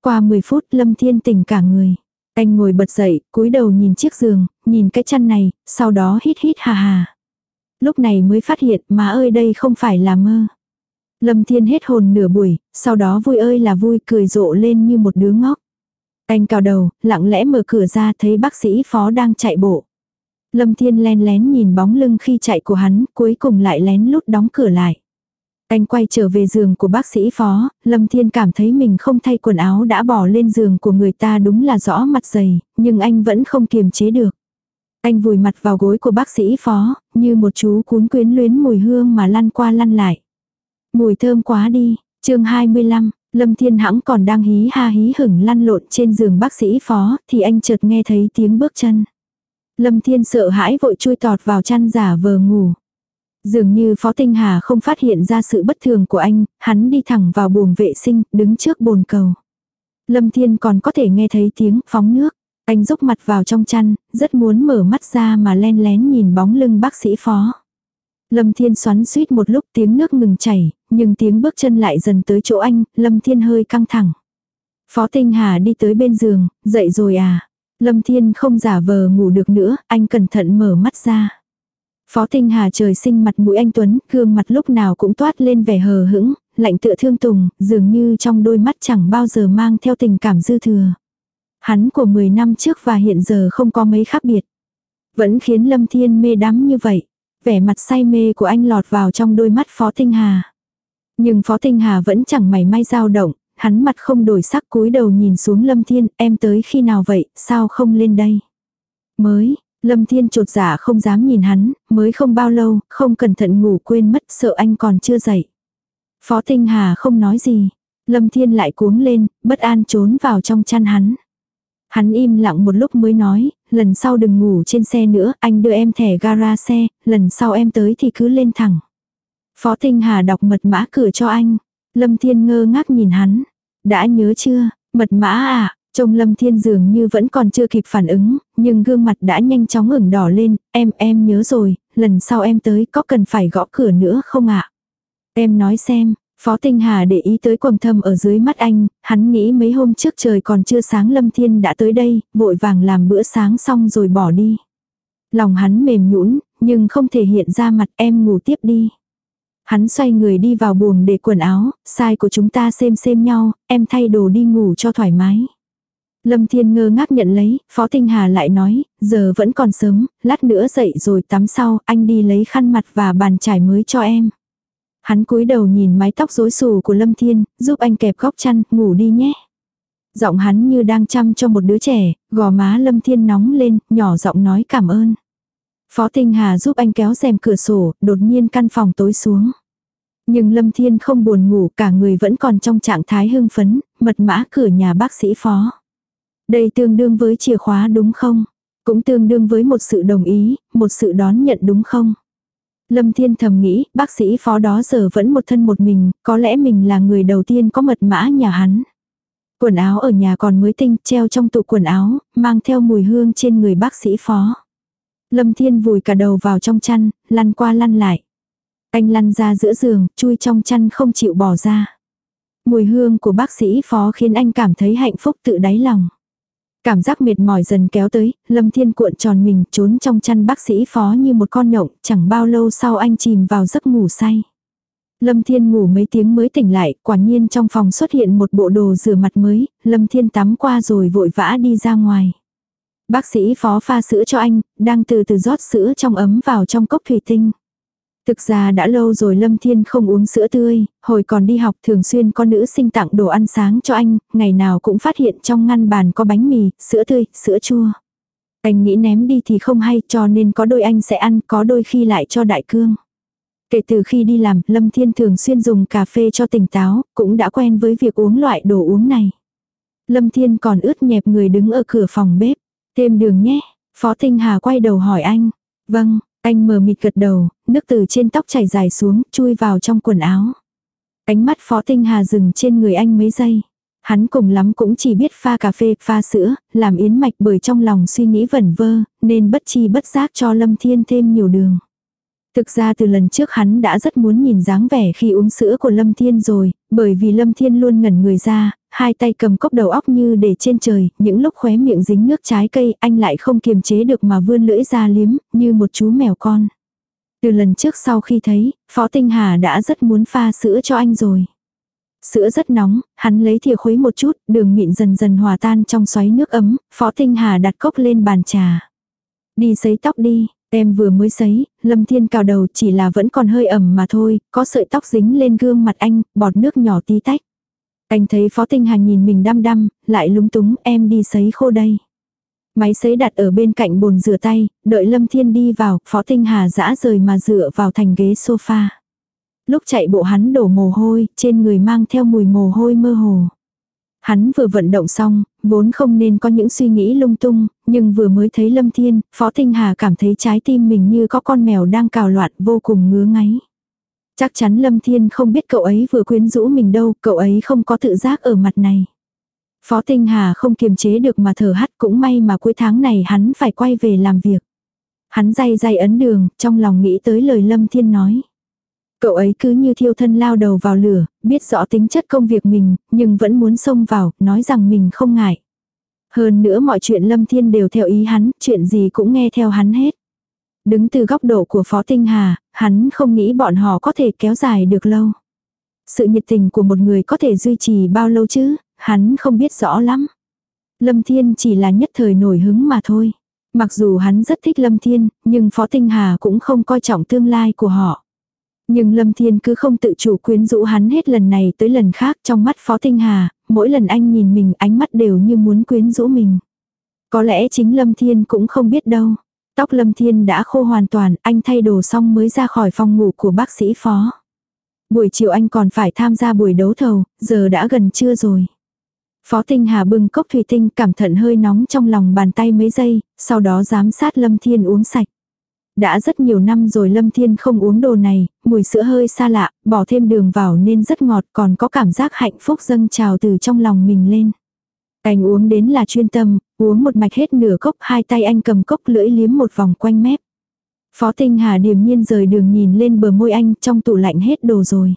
Qua 10 phút Lâm Thiên tỉnh cả người. Anh ngồi bật dậy, cúi đầu nhìn chiếc giường, nhìn cái chăn này, sau đó hít hít hà hà. Lúc này mới phát hiện mà ơi đây không phải là mơ. Lâm Thiên hết hồn nửa buổi, sau đó vui ơi là vui cười rộ lên như một đứa ngốc. Anh cào đầu, lặng lẽ mở cửa ra thấy bác sĩ phó đang chạy bộ. Lâm Thiên len lén nhìn bóng lưng khi chạy của hắn, cuối cùng lại lén lút đóng cửa lại. Anh quay trở về giường của bác sĩ phó, Lâm Thiên cảm thấy mình không thay quần áo đã bỏ lên giường của người ta đúng là rõ mặt dày, nhưng anh vẫn không kiềm chế được. Anh vùi mặt vào gối của bác sĩ phó, như một chú cún quyến luyến mùi hương mà lăn qua lăn lại. Mùi thơm quá đi, chương 25, Lâm Thiên Hãng còn đang hí ha hí hửng lăn lộn trên giường bác sĩ phó, thì anh chợt nghe thấy tiếng bước chân. Lâm Thiên sợ hãi vội chui tọt vào chăn giả vờ ngủ. Dường như Phó Tinh Hà không phát hiện ra sự bất thường của anh, hắn đi thẳng vào buồng vệ sinh, đứng trước bồn cầu. Lâm Thiên còn có thể nghe thấy tiếng phóng nước. Anh rúc mặt vào trong chăn, rất muốn mở mắt ra mà len lén nhìn bóng lưng bác sĩ Phó. Lâm Thiên xoắn suýt một lúc tiếng nước ngừng chảy, nhưng tiếng bước chân lại dần tới chỗ anh, Lâm Thiên hơi căng thẳng. Phó Tinh Hà đi tới bên giường, dậy rồi à. Lâm Thiên không giả vờ ngủ được nữa, anh cẩn thận mở mắt ra. Phó Tinh Hà trời sinh mặt mũi anh Tuấn, gương mặt lúc nào cũng toát lên vẻ hờ hững, lạnh tựa thương tùng, dường như trong đôi mắt chẳng bao giờ mang theo tình cảm dư thừa. Hắn của 10 năm trước và hiện giờ không có mấy khác biệt. Vẫn khiến Lâm Thiên mê đắm như vậy. Vẻ mặt say mê của anh lọt vào trong đôi mắt Phó Tinh Hà. Nhưng Phó Tinh Hà vẫn chẳng mảy may dao động, hắn mặt không đổi sắc cúi đầu nhìn xuống Lâm Thiên, em tới khi nào vậy, sao không lên đây? Mới, Lâm Thiên trột giả dạ không dám nhìn hắn, mới không bao lâu, không cẩn thận ngủ quên mất sợ anh còn chưa dậy. Phó Tinh Hà không nói gì. Lâm Thiên lại cuống lên, bất an trốn vào trong chăn hắn. Hắn im lặng một lúc mới nói, lần sau đừng ngủ trên xe nữa, anh đưa em thẻ gara xe, lần sau em tới thì cứ lên thẳng. Phó Tinh Hà đọc mật mã cửa cho anh. Lâm Thiên ngơ ngác nhìn hắn. Đã nhớ chưa, mật mã à, Trông Lâm Thiên dường như vẫn còn chưa kịp phản ứng, nhưng gương mặt đã nhanh chóng ửng đỏ lên, em em nhớ rồi, lần sau em tới có cần phải gõ cửa nữa không ạ? Em nói xem, Phó Tinh Hà để ý tới quầng thâm ở dưới mắt anh, hắn nghĩ mấy hôm trước trời còn chưa sáng Lâm Thiên đã tới đây, vội vàng làm bữa sáng xong rồi bỏ đi. Lòng hắn mềm nhũn, nhưng không thể hiện ra mặt em ngủ tiếp đi. Hắn xoay người đi vào buồng để quần áo, sai của chúng ta xem xem nhau, em thay đồ đi ngủ cho thoải mái. Lâm Thiên ngơ ngác nhận lấy, Phó Tinh Hà lại nói, giờ vẫn còn sớm, lát nữa dậy rồi tắm sau, anh đi lấy khăn mặt và bàn chải mới cho em. Hắn cúi đầu nhìn mái tóc rối xù của Lâm Thiên, giúp anh kẹp góc chăn, ngủ đi nhé. Giọng hắn như đang chăm cho một đứa trẻ, gò má Lâm Thiên nóng lên, nhỏ giọng nói cảm ơn. Phó Tinh Hà giúp anh kéo rèm cửa sổ, đột nhiên căn phòng tối xuống. Nhưng Lâm Thiên không buồn ngủ, cả người vẫn còn trong trạng thái hưng phấn, mật mã cửa nhà bác sĩ phó. Đây tương đương với chìa khóa đúng không? Cũng tương đương với một sự đồng ý, một sự đón nhận đúng không? Lâm Thiên thầm nghĩ, bác sĩ phó đó giờ vẫn một thân một mình, có lẽ mình là người đầu tiên có mật mã nhà hắn. Quần áo ở nhà còn mới tinh, treo trong tủ quần áo, mang theo mùi hương trên người bác sĩ phó. Lâm Thiên vùi cả đầu vào trong chăn, lăn qua lăn lại. Anh lăn ra giữa giường, chui trong chăn không chịu bỏ ra. Mùi hương của bác sĩ phó khiến anh cảm thấy hạnh phúc tự đáy lòng. Cảm giác mệt mỏi dần kéo tới, Lâm Thiên cuộn tròn mình trốn trong chăn bác sĩ phó như một con nhộng, chẳng bao lâu sau anh chìm vào giấc ngủ say. Lâm Thiên ngủ mấy tiếng mới tỉnh lại, quả nhiên trong phòng xuất hiện một bộ đồ rửa mặt mới, Lâm Thiên tắm qua rồi vội vã đi ra ngoài. Bác sĩ phó pha sữa cho anh, đang từ từ rót sữa trong ấm vào trong cốc thủy tinh. Thực ra đã lâu rồi Lâm Thiên không uống sữa tươi, hồi còn đi học thường xuyên có nữ sinh tặng đồ ăn sáng cho anh, ngày nào cũng phát hiện trong ngăn bàn có bánh mì, sữa tươi, sữa chua. Anh nghĩ ném đi thì không hay cho nên có đôi anh sẽ ăn, có đôi khi lại cho đại cương. Kể từ khi đi làm, Lâm Thiên thường xuyên dùng cà phê cho tỉnh táo, cũng đã quen với việc uống loại đồ uống này. Lâm Thiên còn ướt nhẹp người đứng ở cửa phòng bếp. Thêm đường nhé. Phó Tinh Hà quay đầu hỏi anh. Vâng, anh mờ mịt gật đầu, nước từ trên tóc chảy dài xuống, chui vào trong quần áo. Ánh mắt Phó Tinh Hà dừng trên người anh mấy giây. Hắn cùng lắm cũng chỉ biết pha cà phê, pha sữa, làm yến mạch bởi trong lòng suy nghĩ vẩn vơ, nên bất chi bất giác cho Lâm Thiên thêm nhiều đường. Thực ra từ lần trước hắn đã rất muốn nhìn dáng vẻ khi uống sữa của Lâm Thiên rồi, bởi vì Lâm Thiên luôn ngẩn người ra, hai tay cầm cốc đầu óc như để trên trời, những lúc khóe miệng dính nước trái cây anh lại không kiềm chế được mà vươn lưỡi ra liếm, như một chú mèo con. Từ lần trước sau khi thấy, Phó Tinh Hà đã rất muốn pha sữa cho anh rồi. Sữa rất nóng, hắn lấy thìa khuấy một chút, đường mịn dần dần hòa tan trong xoáy nước ấm, Phó Tinh Hà đặt cốc lên bàn trà. Đi sấy tóc đi, em vừa mới sấy, Lâm Thiên cào đầu chỉ là vẫn còn hơi ẩm mà thôi, có sợi tóc dính lên gương mặt anh, bọt nước nhỏ tí tách. Anh thấy Phó Tinh Hà nhìn mình đăm đăm, lại lúng túng em đi sấy khô đây. Máy sấy đặt ở bên cạnh bồn rửa tay, đợi Lâm Thiên đi vào, Phó Tinh Hà dã rời mà dựa vào thành ghế sofa. Lúc chạy bộ hắn đổ mồ hôi, trên người mang theo mùi mồ hôi mơ hồ. Hắn vừa vận động xong, vốn không nên có những suy nghĩ lung tung, nhưng vừa mới thấy Lâm Thiên, Phó Tinh Hà cảm thấy trái tim mình như có con mèo đang cào loạn vô cùng ngứa ngáy. Chắc chắn Lâm Thiên không biết cậu ấy vừa quyến rũ mình đâu, cậu ấy không có tự giác ở mặt này. Phó Tinh Hà không kiềm chế được mà thở hắt cũng may mà cuối tháng này hắn phải quay về làm việc. Hắn day day ấn đường, trong lòng nghĩ tới lời Lâm Thiên nói. Cậu ấy cứ như thiêu thân lao đầu vào lửa, biết rõ tính chất công việc mình, nhưng vẫn muốn xông vào, nói rằng mình không ngại. Hơn nữa mọi chuyện Lâm Thiên đều theo ý hắn, chuyện gì cũng nghe theo hắn hết. Đứng từ góc độ của Phó Tinh Hà, hắn không nghĩ bọn họ có thể kéo dài được lâu. Sự nhiệt tình của một người có thể duy trì bao lâu chứ, hắn không biết rõ lắm. Lâm Thiên chỉ là nhất thời nổi hứng mà thôi. Mặc dù hắn rất thích Lâm Thiên, nhưng Phó Tinh Hà cũng không coi trọng tương lai của họ. Nhưng Lâm Thiên cứ không tự chủ quyến rũ hắn hết lần này tới lần khác trong mắt Phó Tinh Hà, mỗi lần anh nhìn mình ánh mắt đều như muốn quyến rũ mình. Có lẽ chính Lâm Thiên cũng không biết đâu. Tóc Lâm Thiên đã khô hoàn toàn, anh thay đồ xong mới ra khỏi phòng ngủ của bác sĩ Phó. Buổi chiều anh còn phải tham gia buổi đấu thầu, giờ đã gần trưa rồi. Phó Tinh Hà bưng cốc thủy tinh cảm thận hơi nóng trong lòng bàn tay mấy giây, sau đó giám sát Lâm Thiên uống sạch. Đã rất nhiều năm rồi Lâm Thiên không uống đồ này, mùi sữa hơi xa lạ, bỏ thêm đường vào nên rất ngọt còn có cảm giác hạnh phúc dâng trào từ trong lòng mình lên. Anh uống đến là chuyên tâm, uống một mạch hết nửa cốc hai tay anh cầm cốc lưỡi liếm một vòng quanh mép. Phó Tinh Hà điềm nhiên rời đường nhìn lên bờ môi anh trong tủ lạnh hết đồ rồi.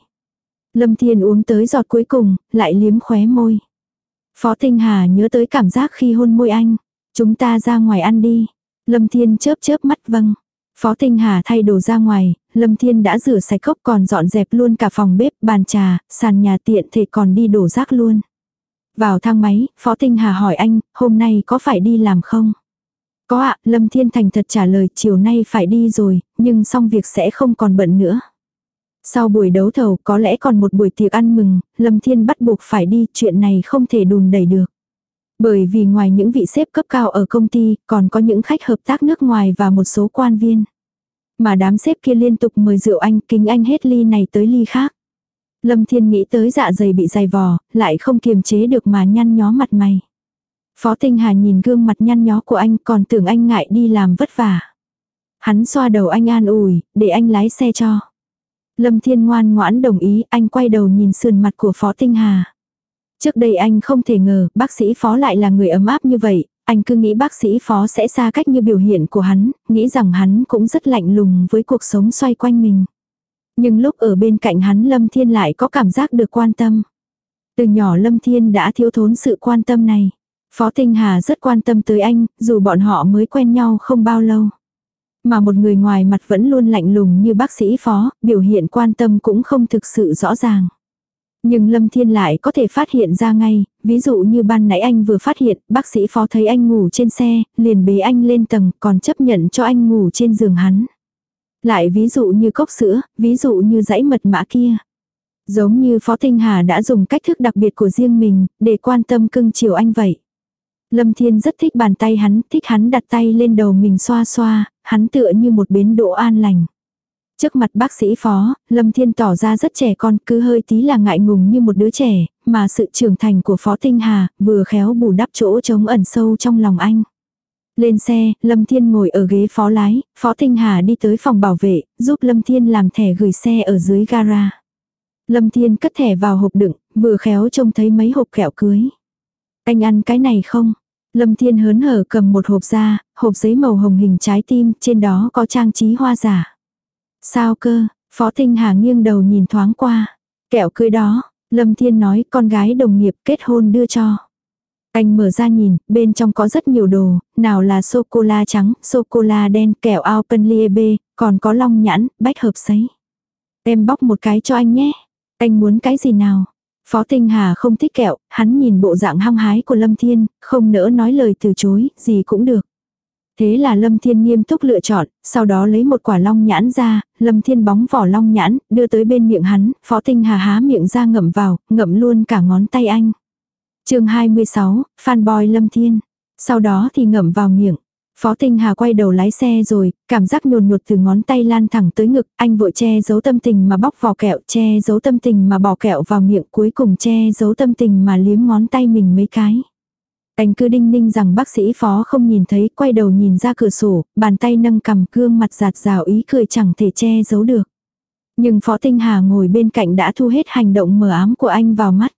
Lâm Thiên uống tới giọt cuối cùng, lại liếm khóe môi. Phó Tinh Hà nhớ tới cảm giác khi hôn môi anh. Chúng ta ra ngoài ăn đi. Lâm Thiên chớp chớp mắt vâng. Phó Tinh Hà thay đồ ra ngoài, Lâm Thiên đã rửa sạch cốc còn dọn dẹp luôn cả phòng bếp, bàn trà, sàn nhà tiện thể còn đi đổ rác luôn. Vào thang máy, Phó Tinh Hà hỏi anh, hôm nay có phải đi làm không? Có ạ, Lâm Thiên thành thật trả lời chiều nay phải đi rồi, nhưng xong việc sẽ không còn bận nữa. Sau buổi đấu thầu có lẽ còn một buổi tiệc ăn mừng, Lâm Thiên bắt buộc phải đi, chuyện này không thể đùn đẩy được. Bởi vì ngoài những vị xếp cấp cao ở công ty, còn có những khách hợp tác nước ngoài và một số quan viên. Mà đám xếp kia liên tục mời rượu anh, kính anh hết ly này tới ly khác. Lâm Thiên nghĩ tới dạ dày bị dày vò, lại không kiềm chế được mà nhăn nhó mặt mày. Phó Tinh Hà nhìn gương mặt nhăn nhó của anh còn tưởng anh ngại đi làm vất vả. Hắn xoa đầu anh an ủi, để anh lái xe cho. Lâm Thiên ngoan ngoãn đồng ý, anh quay đầu nhìn sườn mặt của Phó Tinh Hà. Trước đây anh không thể ngờ bác sĩ Phó lại là người ấm áp như vậy, anh cứ nghĩ bác sĩ Phó sẽ xa cách như biểu hiện của hắn, nghĩ rằng hắn cũng rất lạnh lùng với cuộc sống xoay quanh mình. Nhưng lúc ở bên cạnh hắn Lâm Thiên lại có cảm giác được quan tâm. Từ nhỏ Lâm Thiên đã thiếu thốn sự quan tâm này. Phó Tinh Hà rất quan tâm tới anh, dù bọn họ mới quen nhau không bao lâu. Mà một người ngoài mặt vẫn luôn lạnh lùng như bác sĩ Phó, biểu hiện quan tâm cũng không thực sự rõ ràng. Nhưng Lâm Thiên lại có thể phát hiện ra ngay, ví dụ như ban nãy anh vừa phát hiện, bác sĩ phó thấy anh ngủ trên xe, liền bế anh lên tầng, còn chấp nhận cho anh ngủ trên giường hắn. Lại ví dụ như cốc sữa, ví dụ như dãy mật mã kia. Giống như Phó Tinh Hà đã dùng cách thức đặc biệt của riêng mình, để quan tâm cưng chiều anh vậy. Lâm Thiên rất thích bàn tay hắn, thích hắn đặt tay lên đầu mình xoa xoa, hắn tựa như một bến đỗ an lành. Trước mặt bác sĩ phó, Lâm Thiên tỏ ra rất trẻ con, cứ hơi tí là ngại ngùng như một đứa trẻ, mà sự trưởng thành của Phó Tinh Hà vừa khéo bù đắp chỗ trống ẩn sâu trong lòng anh. Lên xe, Lâm Thiên ngồi ở ghế phó lái, Phó Tinh Hà đi tới phòng bảo vệ, giúp Lâm Thiên làm thẻ gửi xe ở dưới gara. Lâm Thiên cất thẻ vào hộp đựng, vừa khéo trông thấy mấy hộp kẹo cưới. Anh ăn cái này không? Lâm Thiên hớn hở cầm một hộp ra, hộp giấy màu hồng hình trái tim, trên đó có trang trí hoa giả. Sao cơ, Phó Tinh Hà nghiêng đầu nhìn thoáng qua. Kẹo cưới đó, Lâm Thiên nói con gái đồng nghiệp kết hôn đưa cho. Anh mở ra nhìn, bên trong có rất nhiều đồ, nào là sô-cô-la trắng, sô-cô-la đen, kẹo Alpenliebe, còn có long nhãn, bách hợp sấy. Em bóc một cái cho anh nhé. Anh muốn cái gì nào? Phó Tinh Hà không thích kẹo, hắn nhìn bộ dạng hăng hái của Lâm Thiên, không nỡ nói lời từ chối, gì cũng được. Thế là Lâm Thiên nghiêm túc lựa chọn, sau đó lấy một quả long nhãn ra, Lâm Thiên bóng vỏ long nhãn, đưa tới bên miệng hắn, Phó Tinh Hà há miệng ra ngậm vào, ngậm luôn cả ngón tay anh chương 26, fanboy Lâm Thiên. Sau đó thì ngậm vào miệng. Phó Tinh Hà quay đầu lái xe rồi, cảm giác nhồn nhột từ ngón tay lan thẳng tới ngực, anh vội che giấu tâm tình mà bóc vỏ kẹo, che giấu tâm tình mà bỏ kẹo vào miệng, cuối cùng che giấu tâm tình mà liếm ngón tay mình mấy cái. Anh cứ đinh ninh rằng bác sĩ phó không nhìn thấy, quay đầu nhìn ra cửa sổ, bàn tay nâng cầm gương mặt giạt rào ý cười chẳng thể che giấu được. Nhưng Phó Tinh Hà ngồi bên cạnh đã thu hết hành động mờ ám của anh vào mắt.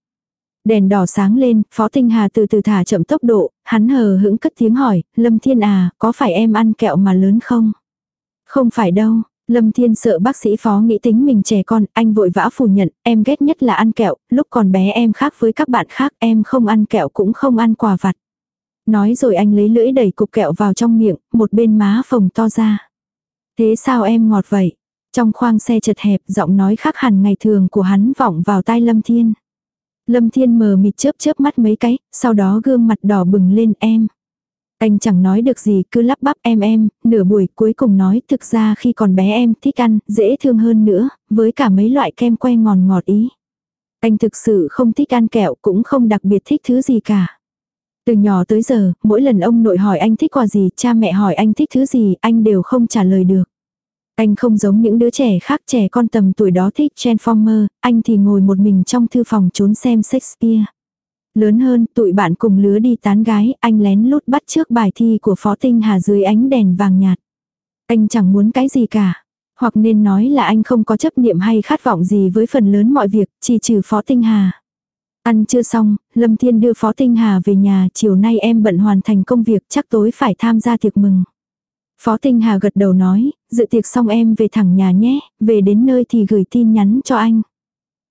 Đèn đỏ sáng lên, Phó Tinh Hà từ từ thả chậm tốc độ, hắn hờ hững cất tiếng hỏi, Lâm Thiên à, có phải em ăn kẹo mà lớn không? Không phải đâu, Lâm Thiên sợ bác sĩ phó nghĩ tính mình trẻ con, anh vội vã phủ nhận, em ghét nhất là ăn kẹo, lúc còn bé em khác với các bạn khác, em không ăn kẹo cũng không ăn quà vặt. Nói rồi anh lấy lưỡi đẩy cục kẹo vào trong miệng, một bên má phồng to ra. Thế sao em ngọt vậy? Trong khoang xe chật hẹp, giọng nói khác hẳn ngày thường của hắn vọng vào tai Lâm Thiên. Lâm Thiên mờ mịt chớp chớp mắt mấy cái, sau đó gương mặt đỏ bừng lên em. Anh chẳng nói được gì cứ lắp bắp em em, nửa buổi cuối cùng nói thực ra khi còn bé em thích ăn, dễ thương hơn nữa, với cả mấy loại kem que ngọt ngọt ý. Anh thực sự không thích ăn kẹo cũng không đặc biệt thích thứ gì cả. Từ nhỏ tới giờ, mỗi lần ông nội hỏi anh thích quà gì, cha mẹ hỏi anh thích thứ gì, anh đều không trả lời được. Anh không giống những đứa trẻ khác trẻ con tầm tuổi đó thích Transformer, anh thì ngồi một mình trong thư phòng trốn xem Shakespeare. Lớn hơn, tụi bạn cùng lứa đi tán gái, anh lén lút bắt trước bài thi của Phó Tinh Hà dưới ánh đèn vàng nhạt. Anh chẳng muốn cái gì cả. Hoặc nên nói là anh không có chấp niệm hay khát vọng gì với phần lớn mọi việc, chỉ trừ Phó Tinh Hà. Ăn chưa xong, Lâm Thiên đưa Phó Tinh Hà về nhà, chiều nay em bận hoàn thành công việc chắc tối phải tham gia tiệc mừng. Phó Tinh Hà gật đầu nói, dự tiệc xong em về thẳng nhà nhé, về đến nơi thì gửi tin nhắn cho anh.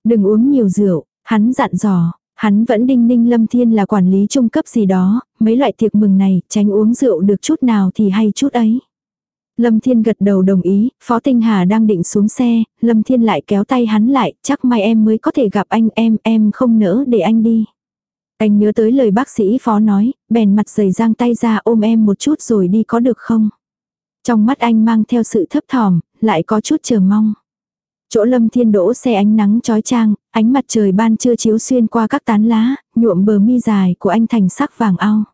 Đừng uống nhiều rượu, hắn dặn dò, hắn vẫn đinh ninh Lâm Thiên là quản lý trung cấp gì đó, mấy loại tiệc mừng này, tránh uống rượu được chút nào thì hay chút ấy. Lâm Thiên gật đầu đồng ý, Phó Tinh Hà đang định xuống xe, Lâm Thiên lại kéo tay hắn lại, chắc mai em mới có thể gặp anh em, em không nỡ để anh đi. Anh nhớ tới lời bác sĩ Phó nói, bèn mặt dày giang tay ra ôm em một chút rồi đi có được không? Trong mắt anh mang theo sự thấp thỏm, lại có chút chờ mong. Chỗ lâm thiên đỗ xe ánh nắng chói chang, ánh mặt trời ban trưa chiếu xuyên qua các tán lá, nhuộm bờ mi dài của anh thành sắc vàng ao.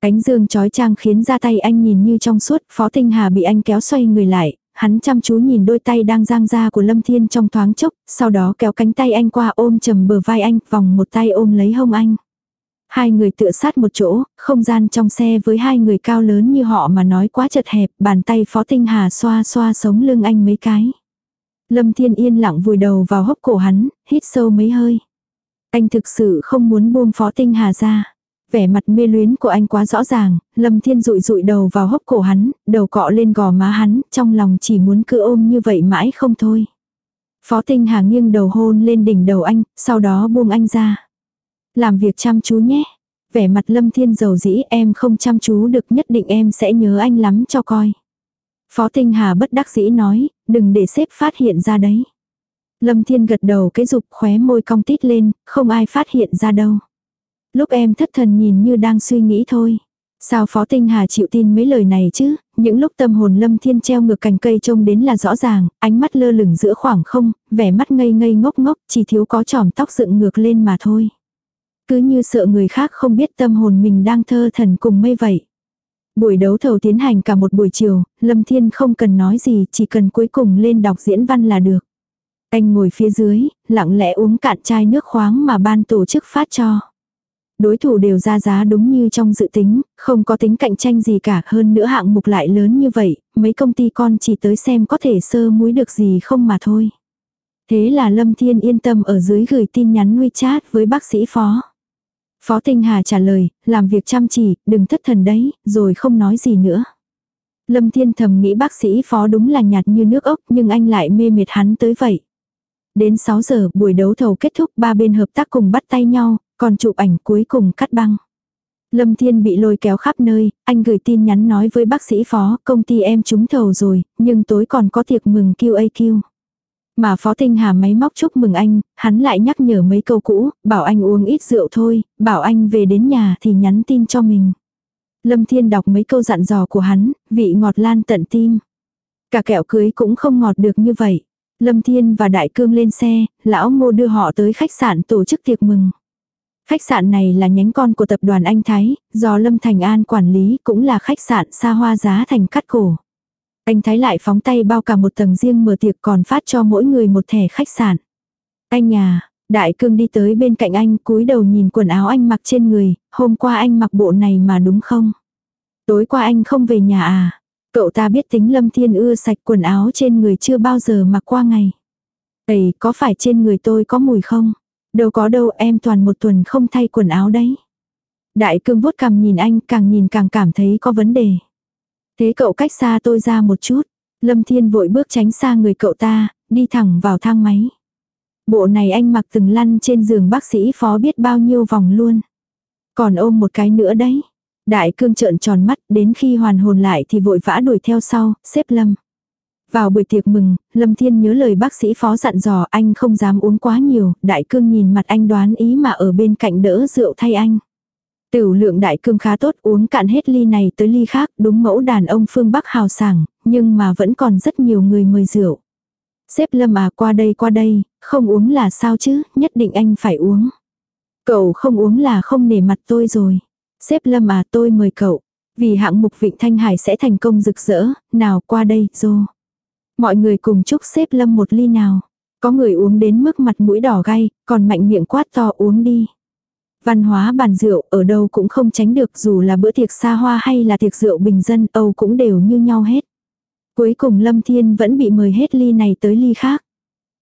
Cánh dương chói chang khiến ra tay anh nhìn như trong suốt, Phó Tinh Hà bị anh kéo xoay người lại, hắn chăm chú nhìn đôi tay đang giang ra của Lâm Thiên trong thoáng chốc, sau đó kéo cánh tay anh qua ôm chầm bờ vai anh, vòng một tay ôm lấy hông anh. Hai người tựa sát một chỗ, không gian trong xe với hai người cao lớn như họ mà nói quá chật hẹp, bàn tay Phó Tinh Hà xoa xoa sống lưng anh mấy cái. Lâm Thiên yên lặng vùi đầu vào hốc cổ hắn, hít sâu mấy hơi. Anh thực sự không muốn buông Phó Tinh Hà ra. Vẻ mặt mê luyến của anh quá rõ ràng, Lâm Thiên rụi rụi đầu vào hốc cổ hắn, đầu cọ lên gò má hắn, trong lòng chỉ muốn cứ ôm như vậy mãi không thôi. Phó Tinh Hà nghiêng đầu hôn lên đỉnh đầu anh, sau đó buông anh ra. Làm việc chăm chú nhé. Vẻ mặt lâm thiên giàu dĩ em không chăm chú được nhất định em sẽ nhớ anh lắm cho coi. Phó Tinh Hà bất đắc dĩ nói, đừng để sếp phát hiện ra đấy. Lâm Thiên gật đầu cái dục khóe môi cong tít lên, không ai phát hiện ra đâu. Lúc em thất thần nhìn như đang suy nghĩ thôi. Sao Phó Tinh Hà chịu tin mấy lời này chứ, những lúc tâm hồn Lâm Thiên treo ngược cành cây trông đến là rõ ràng, ánh mắt lơ lửng giữa khoảng không, vẻ mắt ngây ngây ngốc ngốc, chỉ thiếu có tròm tóc dựng ngược lên mà thôi. Cứ như sợ người khác không biết tâm hồn mình đang thơ thần cùng mây vậy. Buổi đấu thầu tiến hành cả một buổi chiều, Lâm Thiên không cần nói gì, chỉ cần cuối cùng lên đọc diễn văn là được. Anh ngồi phía dưới, lặng lẽ uống cạn chai nước khoáng mà ban tổ chức phát cho. Đối thủ đều ra giá đúng như trong dự tính, không có tính cạnh tranh gì cả hơn nữa hạng mục lại lớn như vậy, mấy công ty con chỉ tới xem có thể sơ muối được gì không mà thôi. Thế là Lâm Thiên yên tâm ở dưới gửi tin nhắn WeChat với bác sĩ phó. Phó Tinh Hà trả lời, làm việc chăm chỉ, đừng thất thần đấy, rồi không nói gì nữa. Lâm Thiên thầm nghĩ bác sĩ phó đúng là nhạt như nước ốc nhưng anh lại mê mệt hắn tới vậy. Đến 6 giờ buổi đấu thầu kết thúc ba bên hợp tác cùng bắt tay nhau, còn chụp ảnh cuối cùng cắt băng. Lâm Thiên bị lôi kéo khắp nơi, anh gửi tin nhắn nói với bác sĩ phó, công ty em trúng thầu rồi, nhưng tối còn có tiệc mừng QAQ. Mà Phó Tinh Hà máy móc chúc mừng anh, hắn lại nhắc nhở mấy câu cũ, bảo anh uống ít rượu thôi, bảo anh về đến nhà thì nhắn tin cho mình. Lâm Thiên đọc mấy câu dặn dò của hắn, vị ngọt lan tận tim. Cả kẹo cưới cũng không ngọt được như vậy. Lâm Thiên và Đại Cương lên xe, lão ngô đưa họ tới khách sạn tổ chức tiệc mừng. Khách sạn này là nhánh con của tập đoàn Anh Thái, do Lâm Thành An quản lý cũng là khách sạn xa hoa giá thành cắt cổ. Anh Thái lại phóng tay bao cả một tầng riêng mở tiệc còn phát cho mỗi người một thẻ khách sạn. Anh nhà, Đại Cương đi tới bên cạnh anh cúi đầu nhìn quần áo anh mặc trên người, hôm qua anh mặc bộ này mà đúng không? Tối qua anh không về nhà à? Cậu ta biết tính Lâm Thiên ưa sạch quần áo trên người chưa bao giờ mặc qua ngày. Ấy, có phải trên người tôi có mùi không? Đâu có đâu em toàn một tuần không thay quần áo đấy. Đại cương vuốt cằm nhìn anh càng nhìn càng cảm thấy có vấn đề. Thế cậu cách xa tôi ra một chút. Lâm Thiên vội bước tránh xa người cậu ta, đi thẳng vào thang máy. Bộ này anh mặc từng lăn trên giường bác sĩ phó biết bao nhiêu vòng luôn. Còn ôm một cái nữa đấy. Đại cương trợn tròn mắt đến khi hoàn hồn lại thì vội vã đuổi theo sau, xếp Lâm. Vào buổi tiệc mừng, Lâm Thiên nhớ lời bác sĩ phó dặn dò anh không dám uống quá nhiều, đại cương nhìn mặt anh đoán ý mà ở bên cạnh đỡ rượu thay anh. Tiểu lượng đại cương khá tốt uống cạn hết ly này tới ly khác, đúng mẫu đàn ông phương Bắc hào sảng, nhưng mà vẫn còn rất nhiều người mời rượu. Xếp Lâm à qua đây qua đây, không uống là sao chứ, nhất định anh phải uống. Cậu không uống là không nể mặt tôi rồi. Xếp Lâm à tôi mời cậu. Vì hạng mục Vịnh Thanh Hải sẽ thành công rực rỡ, nào qua đây, dô. Mọi người cùng chúc xếp Lâm một ly nào. Có người uống đến mức mặt mũi đỏ gay, còn mạnh miệng quát to uống đi. Văn hóa bàn rượu ở đâu cũng không tránh được dù là bữa tiệc xa hoa hay là tiệc rượu bình dân Âu cũng đều như nhau hết. Cuối cùng Lâm Thiên vẫn bị mời hết ly này tới ly khác.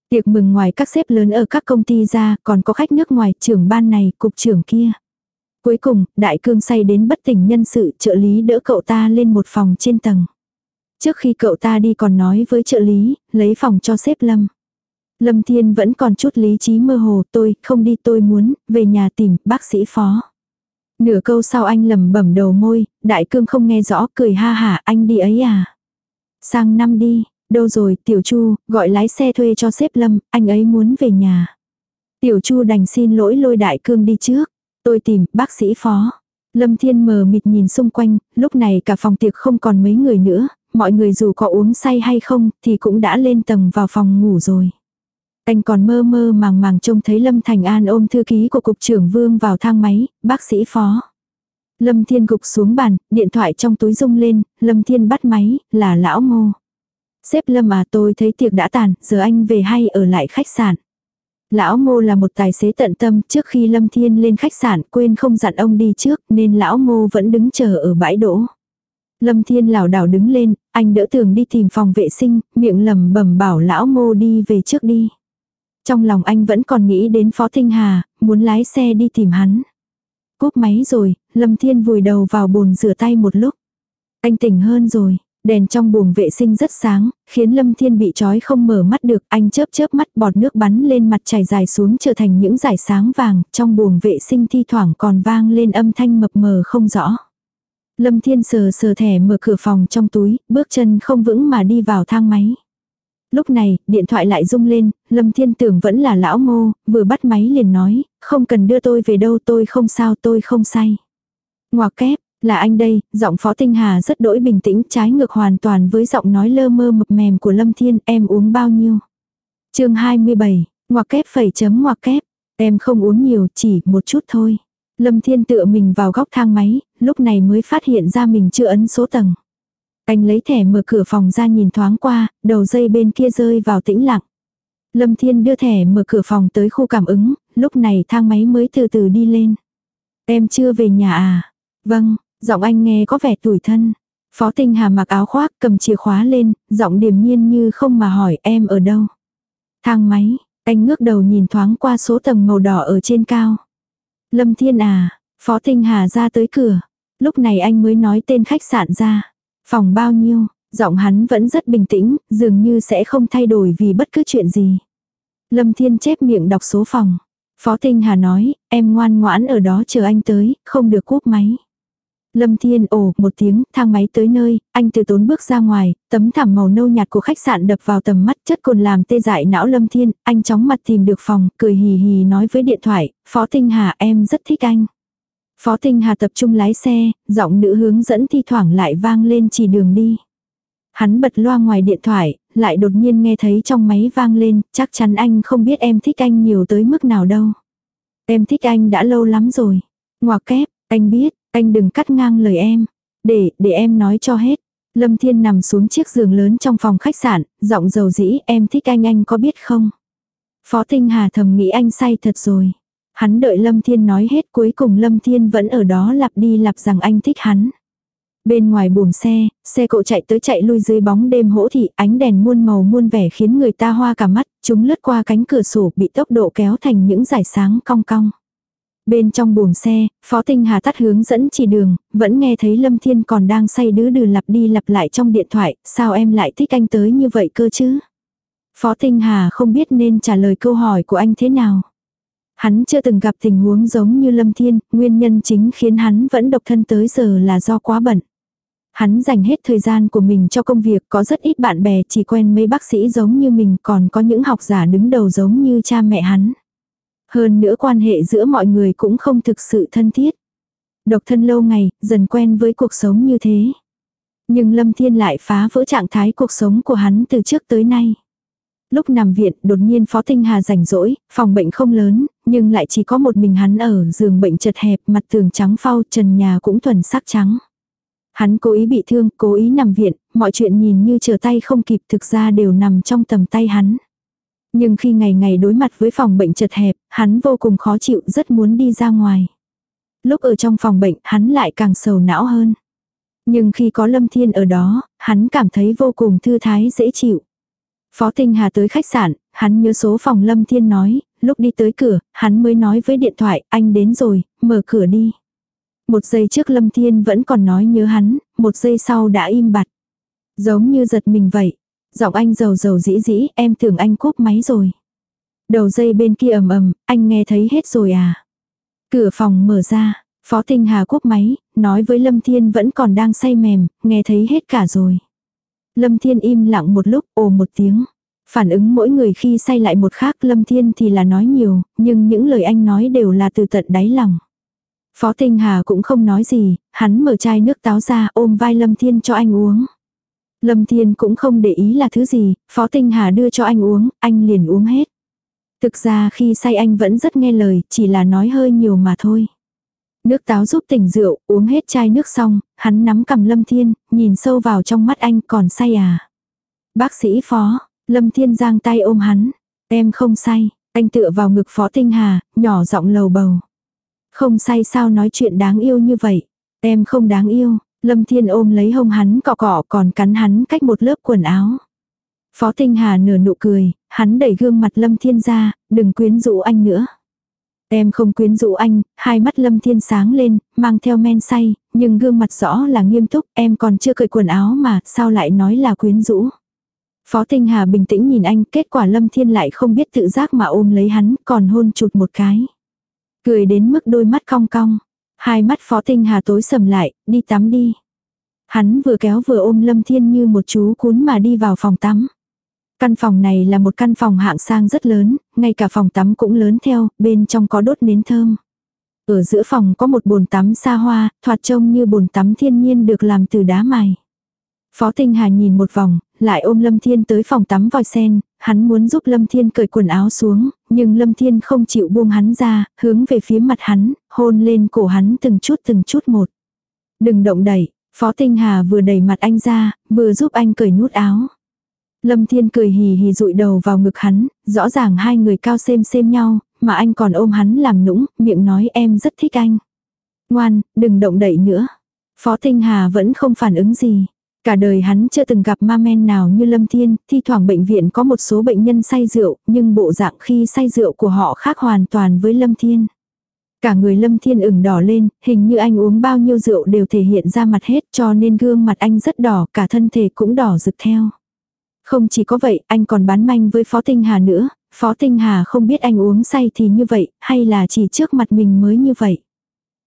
Tiệc mừng ngoài các xếp lớn ở các công ty ra còn có khách nước ngoài trưởng ban này cục trưởng kia. Cuối cùng, đại cương say đến bất tỉnh nhân sự trợ lý đỡ cậu ta lên một phòng trên tầng. Trước khi cậu ta đi còn nói với trợ lý, lấy phòng cho xếp Lâm. Lâm Thiên vẫn còn chút lý trí mơ hồ, tôi không đi tôi muốn, về nhà tìm bác sĩ phó. Nửa câu sau anh lầm bẩm đầu môi, đại cương không nghe rõ, cười ha hả, anh đi ấy à. Sang năm đi, đâu rồi, tiểu chu, gọi lái xe thuê cho sếp Lâm, anh ấy muốn về nhà. Tiểu chu đành xin lỗi lôi đại cương đi trước. Tôi tìm, bác sĩ phó. Lâm Thiên mờ mịt nhìn xung quanh, lúc này cả phòng tiệc không còn mấy người nữa, mọi người dù có uống say hay không thì cũng đã lên tầng vào phòng ngủ rồi. Anh còn mơ mơ màng màng trông thấy Lâm Thành An ôm thư ký của cục trưởng Vương vào thang máy, bác sĩ phó. Lâm Thiên gục xuống bàn, điện thoại trong túi rung lên, Lâm Thiên bắt máy, là lão ngô. Xếp Lâm à tôi thấy tiệc đã tàn, giờ anh về hay ở lại khách sạn. Lão ngô là một tài xế tận tâm, trước khi Lâm Thiên lên khách sạn quên không dặn ông đi trước nên lão ngô vẫn đứng chờ ở bãi đỗ. Lâm Thiên lảo đảo đứng lên, anh đỡ tường đi tìm phòng vệ sinh, miệng lầm bẩm bảo lão ngô đi về trước đi. Trong lòng anh vẫn còn nghĩ đến Phó Tinh Hà, muốn lái xe đi tìm hắn. Cúp máy rồi, Lâm Thiên vùi đầu vào bồn rửa tay một lúc. Anh tỉnh hơn rồi, đèn trong buồng vệ sinh rất sáng, khiến Lâm Thiên bị trói không mở mắt được, anh chớp chớp mắt bọt nước bắn lên mặt chảy dài xuống trở thành những dải sáng vàng, trong buồng vệ sinh thi thoảng còn vang lên âm thanh mập mờ không rõ. Lâm Thiên sờ sờ thẻ mở cửa phòng trong túi, bước chân không vững mà đi vào thang máy. Lúc này, điện thoại lại rung lên, Lâm Thiên tưởng vẫn là lão ngô, vừa bắt máy liền nói, không cần đưa tôi về đâu tôi không sao tôi không say. Ngoà kép, Là anh đây, giọng Phó Tinh Hà rất đỗi bình tĩnh trái ngược hoàn toàn với giọng nói lơ mơ mập mềm của Lâm Thiên em uống bao nhiêu. chương 27, ngoặc kép phẩy chấm ngoặc kép, em không uống nhiều chỉ một chút thôi. Lâm Thiên tựa mình vào góc thang máy, lúc này mới phát hiện ra mình chưa ấn số tầng. Anh lấy thẻ mở cửa phòng ra nhìn thoáng qua, đầu dây bên kia rơi vào tĩnh lặng. Lâm Thiên đưa thẻ mở cửa phòng tới khu cảm ứng, lúc này thang máy mới từ từ đi lên. Em chưa về nhà à? Vâng, giọng anh nghe có vẻ tủi thân. Phó Tinh Hà mặc áo khoác cầm chìa khóa lên, giọng điềm nhiên như không mà hỏi em ở đâu. Thang máy, anh ngước đầu nhìn thoáng qua số tầng màu đỏ ở trên cao. Lâm Thiên à, Phó Tinh Hà ra tới cửa. Lúc này anh mới nói tên khách sạn ra. Phòng bao nhiêu, giọng hắn vẫn rất bình tĩnh, dường như sẽ không thay đổi vì bất cứ chuyện gì. Lâm Thiên chép miệng đọc số phòng. Phó Tinh Hà nói, em ngoan ngoãn ở đó chờ anh tới, không được cúp máy. Lâm Thiên ồ một tiếng, thang máy tới nơi, anh từ tốn bước ra ngoài, tấm thảm màu nâu nhạt của khách sạn đập vào tầm mắt chất cồn làm tê dại não Lâm Thiên, anh chóng mặt tìm được phòng, cười hì hì nói với điện thoại, Phó Tinh Hà em rất thích anh. Phó Tinh Hà tập trung lái xe, giọng nữ hướng dẫn thi thoảng lại vang lên chỉ đường đi. Hắn bật loa ngoài điện thoại, lại đột nhiên nghe thấy trong máy vang lên, chắc chắn anh không biết em thích anh nhiều tới mức nào đâu. Em thích anh đã lâu lắm rồi. Ngoà kép, anh biết, anh đừng cắt ngang lời em. Để, để em nói cho hết. Lâm Thiên nằm xuống chiếc giường lớn trong phòng khách sạn, giọng dầu dĩ em thích anh anh có biết không? Phó Tinh Hà thầm nghĩ anh say thật rồi. Hắn đợi Lâm Thiên nói hết cuối cùng Lâm Thiên vẫn ở đó lặp đi lặp rằng anh thích hắn. Bên ngoài buồng xe, xe cộ chạy tới chạy lui dưới bóng đêm hỗ thị, ánh đèn muôn màu muôn vẻ khiến người ta hoa cả mắt, chúng lướt qua cánh cửa sổ bị tốc độ kéo thành những dải sáng cong cong. Bên trong buồng xe, Phó Tinh Hà tắt hướng dẫn chỉ đường, vẫn nghe thấy Lâm Thiên còn đang say đứa đừ lặp đi lặp lại trong điện thoại, sao em lại thích anh tới như vậy cơ chứ? Phó Tinh Hà không biết nên trả lời câu hỏi của anh thế nào. Hắn chưa từng gặp tình huống giống như Lâm Thiên, nguyên nhân chính khiến hắn vẫn độc thân tới giờ là do quá bận. Hắn dành hết thời gian của mình cho công việc, có rất ít bạn bè chỉ quen mấy bác sĩ giống như mình, còn có những học giả đứng đầu giống như cha mẹ hắn. Hơn nữa quan hệ giữa mọi người cũng không thực sự thân thiết. Độc thân lâu ngày, dần quen với cuộc sống như thế. Nhưng Lâm Thiên lại phá vỡ trạng thái cuộc sống của hắn từ trước tới nay. Lúc nằm viện, đột nhiên Phó Tinh Hà rảnh rỗi, phòng bệnh không lớn, nhưng lại chỉ có một mình hắn ở giường bệnh chật hẹp, mặt tường trắng phau, trần nhà cũng thuần sắc trắng. Hắn cố ý bị thương, cố ý nằm viện, mọi chuyện nhìn như chờ tay không kịp thực ra đều nằm trong tầm tay hắn. Nhưng khi ngày ngày đối mặt với phòng bệnh chật hẹp, hắn vô cùng khó chịu rất muốn đi ra ngoài. Lúc ở trong phòng bệnh, hắn lại càng sầu não hơn. Nhưng khi có Lâm Thiên ở đó, hắn cảm thấy vô cùng thư thái dễ chịu. Phó Tinh Hà tới khách sạn, hắn nhớ số phòng Lâm Thiên nói, lúc đi tới cửa, hắn mới nói với điện thoại, anh đến rồi, mở cửa đi. Một giây trước Lâm Thiên vẫn còn nói nhớ hắn, một giây sau đã im bặt. Giống như giật mình vậy. Giọng anh giàu giàu dĩ dĩ, em tưởng anh cúp máy rồi. Đầu dây bên kia ầm ầm, anh nghe thấy hết rồi à. Cửa phòng mở ra, Phó Tinh Hà cúp máy, nói với Lâm Thiên vẫn còn đang say mềm, nghe thấy hết cả rồi. Lâm Thiên im lặng một lúc, ồ một tiếng. Phản ứng mỗi người khi say lại một khác Lâm Thiên thì là nói nhiều, nhưng những lời anh nói đều là từ tận đáy lòng. Phó Tinh Hà cũng không nói gì, hắn mở chai nước táo ra ôm vai Lâm Thiên cho anh uống. Lâm Thiên cũng không để ý là thứ gì, Phó Tinh Hà đưa cho anh uống, anh liền uống hết. Thực ra khi say anh vẫn rất nghe lời, chỉ là nói hơi nhiều mà thôi. Nước táo giúp tỉnh rượu, uống hết chai nước xong, hắn nắm cầm Lâm Thiên, nhìn sâu vào trong mắt anh còn say à. Bác sĩ Phó, Lâm Thiên giang tay ôm hắn. Em không say, anh tựa vào ngực Phó Tinh Hà, nhỏ giọng lầu bầu. Không say sao nói chuyện đáng yêu như vậy. Em không đáng yêu. Lâm Thiên ôm lấy hông hắn cọ cọ còn cắn hắn cách một lớp quần áo. Phó Tinh Hà nửa nụ cười, hắn đẩy gương mặt Lâm Thiên ra, đừng quyến rũ anh nữa. Em không quyến rũ anh, hai mắt Lâm Thiên sáng lên, mang theo men say, nhưng gương mặt rõ là nghiêm túc, em còn chưa cởi quần áo mà, sao lại nói là quyến rũ. Phó Tinh Hà bình tĩnh nhìn anh, kết quả Lâm Thiên lại không biết tự giác mà ôm lấy hắn, còn hôn chụt một cái. Cười đến mức đôi mắt cong cong. Hai mắt Phó Tinh Hà tối sầm lại, đi tắm đi. Hắn vừa kéo vừa ôm Lâm Thiên như một chú cún mà đi vào phòng tắm. Căn phòng này là một căn phòng hạng sang rất lớn, ngay cả phòng tắm cũng lớn theo, bên trong có đốt nến thơm. Ở giữa phòng có một bồn tắm xa hoa, thoạt trông như bồn tắm thiên nhiên được làm từ đá mài. Phó Tinh Hà nhìn một vòng, lại ôm Lâm Thiên tới phòng tắm vòi sen, hắn muốn giúp Lâm Thiên cởi quần áo xuống, nhưng Lâm Thiên không chịu buông hắn ra, hướng về phía mặt hắn, hôn lên cổ hắn từng chút từng chút một. Đừng động đẩy, Phó Tinh Hà vừa đẩy mặt anh ra, vừa giúp anh cởi nút áo. Lâm Thiên cười hì hì rụi đầu vào ngực hắn, rõ ràng hai người cao xem xem nhau, mà anh còn ôm hắn làm nũng, miệng nói em rất thích anh. Ngoan, đừng động đậy nữa. Phó Tinh Hà vẫn không phản ứng gì. Cả đời hắn chưa từng gặp ma men nào như Lâm Thiên, thi thoảng bệnh viện có một số bệnh nhân say rượu, nhưng bộ dạng khi say rượu của họ khác hoàn toàn với Lâm Thiên. Cả người Lâm Thiên ửng đỏ lên, hình như anh uống bao nhiêu rượu đều thể hiện ra mặt hết cho nên gương mặt anh rất đỏ, cả thân thể cũng đỏ rực theo. Không chỉ có vậy, anh còn bán manh với Phó Tinh Hà nữa, Phó Tinh Hà không biết anh uống say thì như vậy, hay là chỉ trước mặt mình mới như vậy.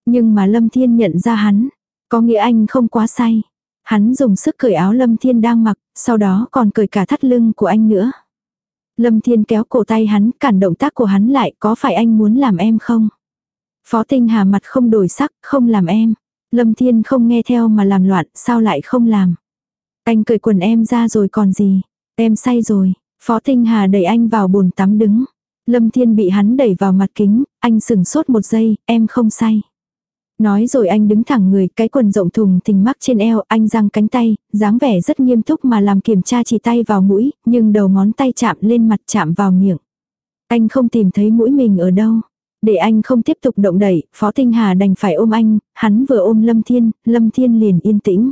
Nhưng mà Lâm Thiên nhận ra hắn, có nghĩa anh không quá say. Hắn dùng sức cởi áo Lâm Thiên đang mặc, sau đó còn cởi cả thắt lưng của anh nữa. Lâm Thiên kéo cổ tay hắn, cản động tác của hắn lại, có phải anh muốn làm em không? Phó Tinh Hà mặt không đổi sắc, không làm em. Lâm Thiên không nghe theo mà làm loạn, sao lại không làm? Anh cởi quần em ra rồi còn gì? Em say rồi. Phó Tinh Hà đẩy anh vào bồn tắm đứng. Lâm Thiên bị hắn đẩy vào mặt kính, anh sừng sốt một giây, em không say. Nói rồi anh đứng thẳng người, cái quần rộng thùng thình mắc trên eo, anh giang cánh tay, dáng vẻ rất nghiêm túc mà làm kiểm tra chỉ tay vào mũi, nhưng đầu ngón tay chạm lên mặt chạm vào miệng. Anh không tìm thấy mũi mình ở đâu. Để anh không tiếp tục động đẩy, Phó Tinh Hà đành phải ôm anh, hắn vừa ôm Lâm Thiên, Lâm Thiên liền yên tĩnh.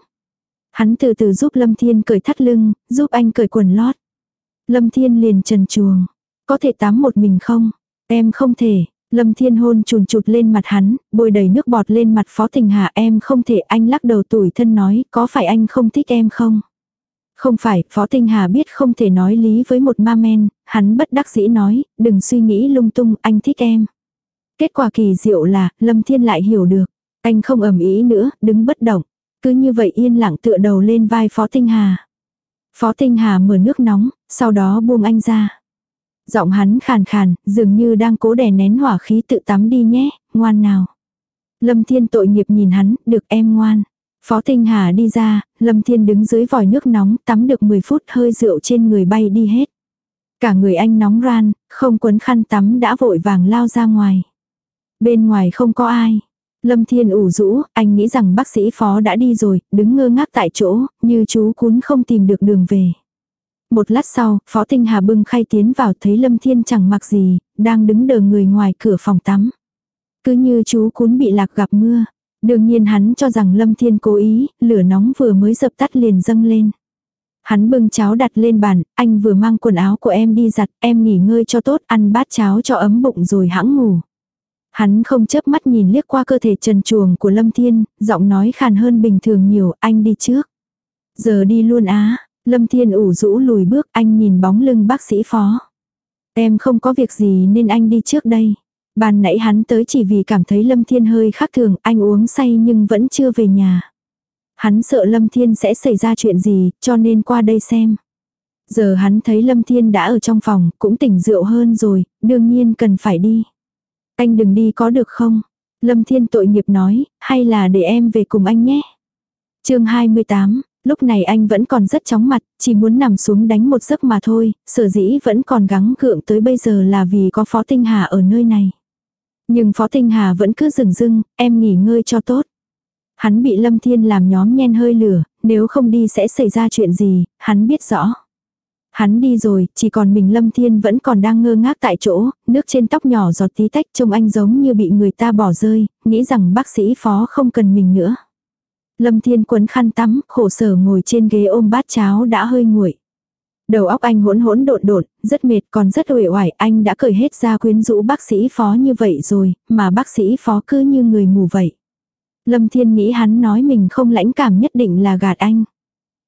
Hắn từ từ giúp Lâm Thiên cởi thắt lưng, giúp anh cởi quần lót. Lâm Thiên liền trần chuồng. Có thể tắm một mình không? Em không thể. Lâm Thiên hôn trùn chụt lên mặt hắn, bôi đầy nước bọt lên mặt Phó Tình Hà em không thể anh lắc đầu tủi thân nói có phải anh không thích em không? Không phải, Phó Tinh Hà biết không thể nói lý với một ma men, hắn bất đắc dĩ nói, đừng suy nghĩ lung tung, anh thích em. Kết quả kỳ diệu là, Lâm Thiên lại hiểu được. Anh không ầm ý nữa, đứng bất động. Cứ như vậy yên lặng tựa đầu lên vai Phó Tinh Hà. Phó Tinh Hà mở nước nóng, sau đó buông anh ra. Giọng hắn khàn khàn, dường như đang cố đè nén hỏa khí tự tắm đi nhé, ngoan nào. Lâm Thiên tội nghiệp nhìn hắn, được em ngoan. Phó Tinh Hà đi ra, Lâm Thiên đứng dưới vòi nước nóng, tắm được 10 phút hơi rượu trên người bay đi hết. Cả người anh nóng ran, không quấn khăn tắm đã vội vàng lao ra ngoài. Bên ngoài không có ai. Lâm Thiên ủ rũ, anh nghĩ rằng bác sĩ phó đã đi rồi, đứng ngơ ngác tại chỗ, như chú cún không tìm được đường về. Một lát sau, Phó Tinh Hà bưng khay tiến vào thấy Lâm Thiên chẳng mặc gì, đang đứng đờ người ngoài cửa phòng tắm. Cứ như chú cún bị lạc gặp mưa. Đương nhiên hắn cho rằng Lâm Thiên cố ý, lửa nóng vừa mới dập tắt liền dâng lên. Hắn bưng cháo đặt lên bàn, anh vừa mang quần áo của em đi giặt, em nghỉ ngơi cho tốt, ăn bát cháo cho ấm bụng rồi hãng ngủ. Hắn không chớp mắt nhìn liếc qua cơ thể trần chuồng của Lâm Thiên, giọng nói khàn hơn bình thường nhiều, anh đi trước. Giờ đi luôn á, Lâm Thiên ủ rũ lùi bước, anh nhìn bóng lưng bác sĩ phó. Em không có việc gì nên anh đi trước đây. Ban nãy hắn tới chỉ vì cảm thấy Lâm Thiên hơi khác thường, anh uống say nhưng vẫn chưa về nhà. Hắn sợ Lâm Thiên sẽ xảy ra chuyện gì, cho nên qua đây xem. Giờ hắn thấy Lâm Thiên đã ở trong phòng, cũng tỉnh rượu hơn rồi, đương nhiên cần phải đi. Anh đừng đi có được không? Lâm Thiên tội nghiệp nói, hay là để em về cùng anh nhé. chương 28, lúc này anh vẫn còn rất chóng mặt, chỉ muốn nằm xuống đánh một giấc mà thôi, sở dĩ vẫn còn gắng gượng tới bây giờ là vì có Phó Tinh Hà ở nơi này. Nhưng Phó Tinh Hà vẫn cứ dừng dưng, em nghỉ ngơi cho tốt. Hắn bị Lâm Thiên làm nhóm nhen hơi lửa, nếu không đi sẽ xảy ra chuyện gì, hắn biết rõ. Hắn đi rồi, chỉ còn mình Lâm Thiên vẫn còn đang ngơ ngác tại chỗ, nước trên tóc nhỏ giọt tí tách trông anh giống như bị người ta bỏ rơi, nghĩ rằng bác sĩ phó không cần mình nữa. Lâm Thiên quấn khăn tắm, khổ sở ngồi trên ghế ôm bát cháo đã hơi nguội. Đầu óc anh hỗn hỗn độn độn, rất mệt còn rất uể oải, anh đã cởi hết ra quyến rũ bác sĩ phó như vậy rồi, mà bác sĩ phó cứ như người mù vậy. Lâm Thiên nghĩ hắn nói mình không lãnh cảm nhất định là gạt anh.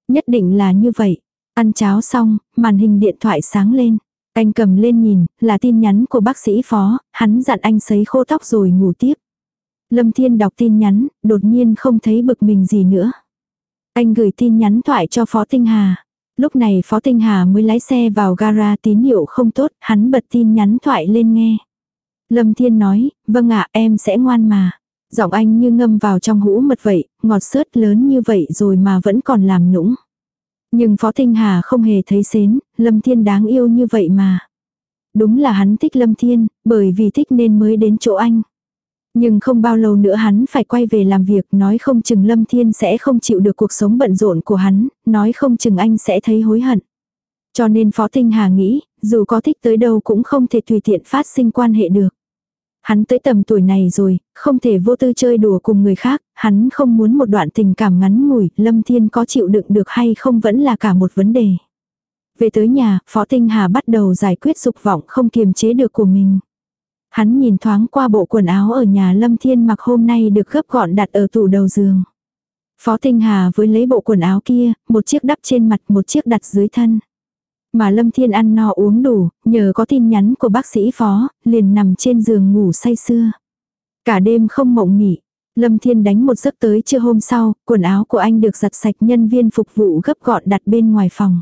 Nhất định là như vậy. Ăn cháo xong, màn hình điện thoại sáng lên. Anh cầm lên nhìn, là tin nhắn của bác sĩ phó, hắn dặn anh sấy khô tóc rồi ngủ tiếp. Lâm Thiên đọc tin nhắn, đột nhiên không thấy bực mình gì nữa. Anh gửi tin nhắn thoại cho Phó Tinh Hà. Lúc này Phó Tinh Hà mới lái xe vào gara tín hiệu không tốt, hắn bật tin nhắn thoại lên nghe. Lâm Thiên nói, vâng ạ em sẽ ngoan mà. Giọng anh như ngâm vào trong hũ mật vậy, ngọt sớt lớn như vậy rồi mà vẫn còn làm nũng. Nhưng Phó Tinh Hà không hề thấy xến, Lâm Thiên đáng yêu như vậy mà. Đúng là hắn thích Lâm Thiên, bởi vì thích nên mới đến chỗ anh. Nhưng không bao lâu nữa hắn phải quay về làm việc, nói không chừng Lâm Thiên sẽ không chịu được cuộc sống bận rộn của hắn, nói không chừng anh sẽ thấy hối hận. Cho nên Phó Tinh Hà nghĩ, dù có thích tới đâu cũng không thể tùy tiện phát sinh quan hệ được. Hắn tới tầm tuổi này rồi, không thể vô tư chơi đùa cùng người khác, hắn không muốn một đoạn tình cảm ngắn ngủi, Lâm Thiên có chịu đựng được hay không vẫn là cả một vấn đề. Về tới nhà, Phó Tinh Hà bắt đầu giải quyết dục vọng không kiềm chế được của mình. Hắn nhìn thoáng qua bộ quần áo ở nhà Lâm Thiên mặc hôm nay được gấp gọn đặt ở tủ đầu giường. Phó Tinh Hà với lấy bộ quần áo kia, một chiếc đắp trên mặt một chiếc đặt dưới thân. Mà Lâm Thiên ăn no uống đủ, nhờ có tin nhắn của bác sĩ phó, liền nằm trên giường ngủ say sưa. Cả đêm không mộng mị. Lâm Thiên đánh một giấc tới trưa hôm sau, quần áo của anh được giặt sạch nhân viên phục vụ gấp gọn đặt bên ngoài phòng.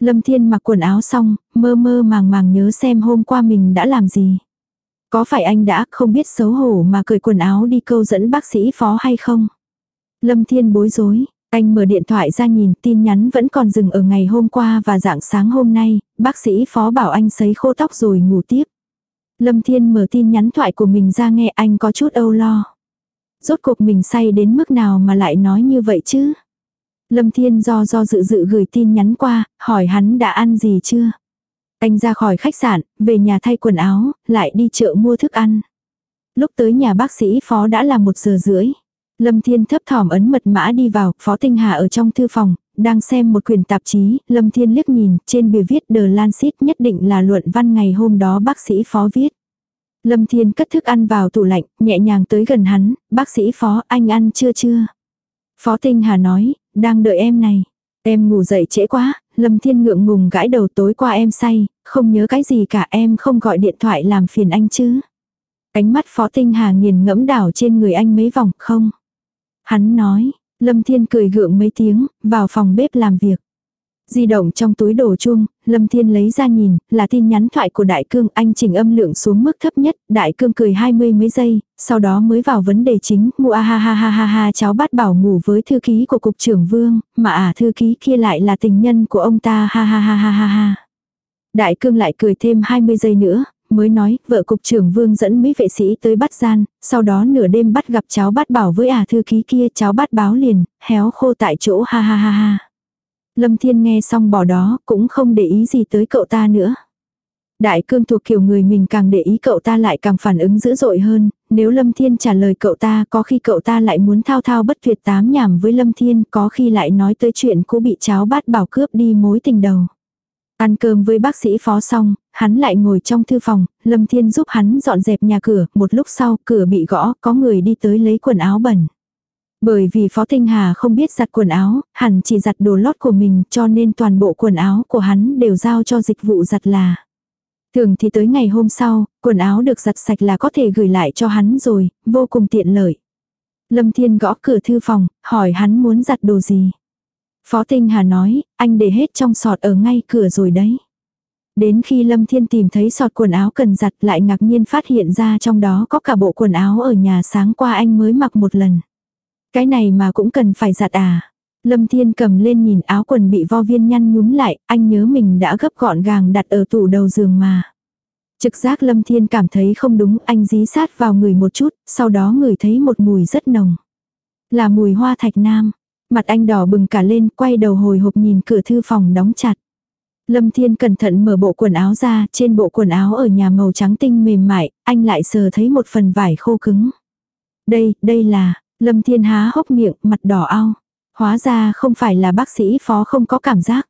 Lâm Thiên mặc quần áo xong, mơ mơ màng màng nhớ xem hôm qua mình đã làm gì. Có phải anh đã không biết xấu hổ mà cởi quần áo đi câu dẫn bác sĩ phó hay không? Lâm Thiên bối rối, anh mở điện thoại ra nhìn tin nhắn vẫn còn dừng ở ngày hôm qua và dạng sáng hôm nay, bác sĩ phó bảo anh sấy khô tóc rồi ngủ tiếp. Lâm Thiên mở tin nhắn thoại của mình ra nghe anh có chút âu lo. Rốt cuộc mình say đến mức nào mà lại nói như vậy chứ? Lâm Thiên do do dự dự gửi tin nhắn qua, hỏi hắn đã ăn gì chưa? Anh ra khỏi khách sạn, về nhà thay quần áo, lại đi chợ mua thức ăn. Lúc tới nhà bác sĩ phó đã là một giờ rưỡi. Lâm Thiên thấp thỏm ấn mật mã đi vào, Phó Tinh Hà ở trong thư phòng, đang xem một quyển tạp chí, Lâm Thiên liếc nhìn, trên bìa viết The Lancet nhất định là luận văn ngày hôm đó bác sĩ Phó viết. Lâm Thiên cất thức ăn vào tủ lạnh, nhẹ nhàng tới gần hắn, bác sĩ Phó, anh ăn chưa chưa? Phó Tinh Hà nói, đang đợi em này. Em ngủ dậy trễ quá, Lâm Thiên ngượng ngùng gãi đầu tối qua em say, không nhớ cái gì cả em không gọi điện thoại làm phiền anh chứ. Ánh mắt Phó Tinh Hà nghiền ngẫm đảo trên người anh mấy vòng, không. Hắn nói, Lâm Thiên cười gượng mấy tiếng, vào phòng bếp làm việc. Di động trong túi đồ chuông Lâm Thiên lấy ra nhìn, là tin nhắn thoại của Đại Cương, anh chỉnh âm lượng xuống mức thấp nhất, Đại Cương cười hai mươi mấy giây, sau đó mới vào vấn đề chính, mua ha ha ha ha ha cháu bắt bảo ngủ với thư ký của cục trưởng Vương, mà à thư ký kia lại là tình nhân của ông ta ha ha ha ha ha ha. Đại Cương lại cười thêm 20 giây nữa, mới nói, vợ cục trưởng vương dẫn mấy vệ sĩ tới bắt gian, sau đó nửa đêm bắt gặp cháu bắt bảo với ả thư ký kia, cháu bắt báo liền, héo khô tại chỗ ha ha ha ha. Lâm Thiên nghe xong bỏ đó, cũng không để ý gì tới cậu ta nữa. Đại cương thuộc kiểu người mình càng để ý cậu ta lại càng phản ứng dữ dội hơn, nếu Lâm Thiên trả lời cậu ta có khi cậu ta lại muốn thao thao bất tuyệt tám nhảm với Lâm Thiên, có khi lại nói tới chuyện cũ bị cháu bắt bảo cướp đi mối tình đầu. Ăn cơm với bác sĩ phó xong, hắn lại ngồi trong thư phòng, Lâm Thiên giúp hắn dọn dẹp nhà cửa, một lúc sau cửa bị gõ, có người đi tới lấy quần áo bẩn. Bởi vì Phó Tinh Hà không biết giặt quần áo, hẳn chỉ giặt đồ lót của mình cho nên toàn bộ quần áo của hắn đều giao cho dịch vụ giặt là. Thường thì tới ngày hôm sau, quần áo được giặt sạch là có thể gửi lại cho hắn rồi, vô cùng tiện lợi. Lâm Thiên gõ cửa thư phòng, hỏi hắn muốn giặt đồ gì. Phó Tinh Hà nói, anh để hết trong sọt ở ngay cửa rồi đấy. Đến khi Lâm Thiên tìm thấy sọt quần áo cần giặt lại ngạc nhiên phát hiện ra trong đó có cả bộ quần áo ở nhà sáng qua anh mới mặc một lần. Cái này mà cũng cần phải giặt à. Lâm Thiên cầm lên nhìn áo quần bị vo viên nhăn nhúm lại, anh nhớ mình đã gấp gọn gàng đặt ở tủ đầu giường mà. Trực giác Lâm Thiên cảm thấy không đúng, anh dí sát vào người một chút, sau đó người thấy một mùi rất nồng. Là mùi hoa thạch nam. Mặt anh đỏ bừng cả lên, quay đầu hồi hộp nhìn cửa thư phòng đóng chặt. Lâm Thiên cẩn thận mở bộ quần áo ra, trên bộ quần áo ở nhà màu trắng tinh mềm mại, anh lại sờ thấy một phần vải khô cứng. Đây, đây là, Lâm Thiên há hốc miệng, mặt đỏ ao. Hóa ra không phải là bác sĩ phó không có cảm giác.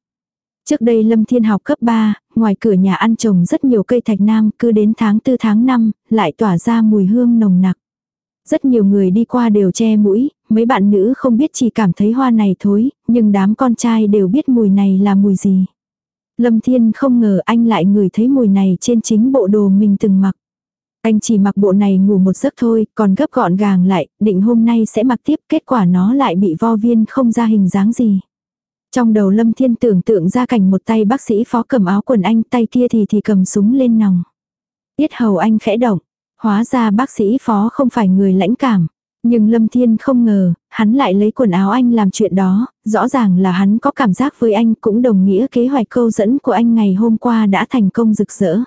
Trước đây Lâm Thiên học cấp 3, ngoài cửa nhà ăn trồng rất nhiều cây thạch nam, cứ đến tháng 4 tháng 5, lại tỏa ra mùi hương nồng nặc. Rất nhiều người đi qua đều che mũi, mấy bạn nữ không biết chỉ cảm thấy hoa này thối, nhưng đám con trai đều biết mùi này là mùi gì. Lâm Thiên không ngờ anh lại ngửi thấy mùi này trên chính bộ đồ mình từng mặc. Anh chỉ mặc bộ này ngủ một giấc thôi, còn gấp gọn gàng lại, định hôm nay sẽ mặc tiếp, kết quả nó lại bị vo viên không ra hình dáng gì. Trong đầu Lâm Thiên tưởng tượng ra cảnh một tay bác sĩ phó cầm áo quần anh, tay kia thì thì cầm súng lên nòng. Tiết hầu anh khẽ động, Hóa ra bác sĩ phó không phải người lãnh cảm. Nhưng Lâm Thiên không ngờ, hắn lại lấy quần áo anh làm chuyện đó, rõ ràng là hắn có cảm giác với anh cũng đồng nghĩa kế hoạch câu dẫn của anh ngày hôm qua đã thành công rực rỡ.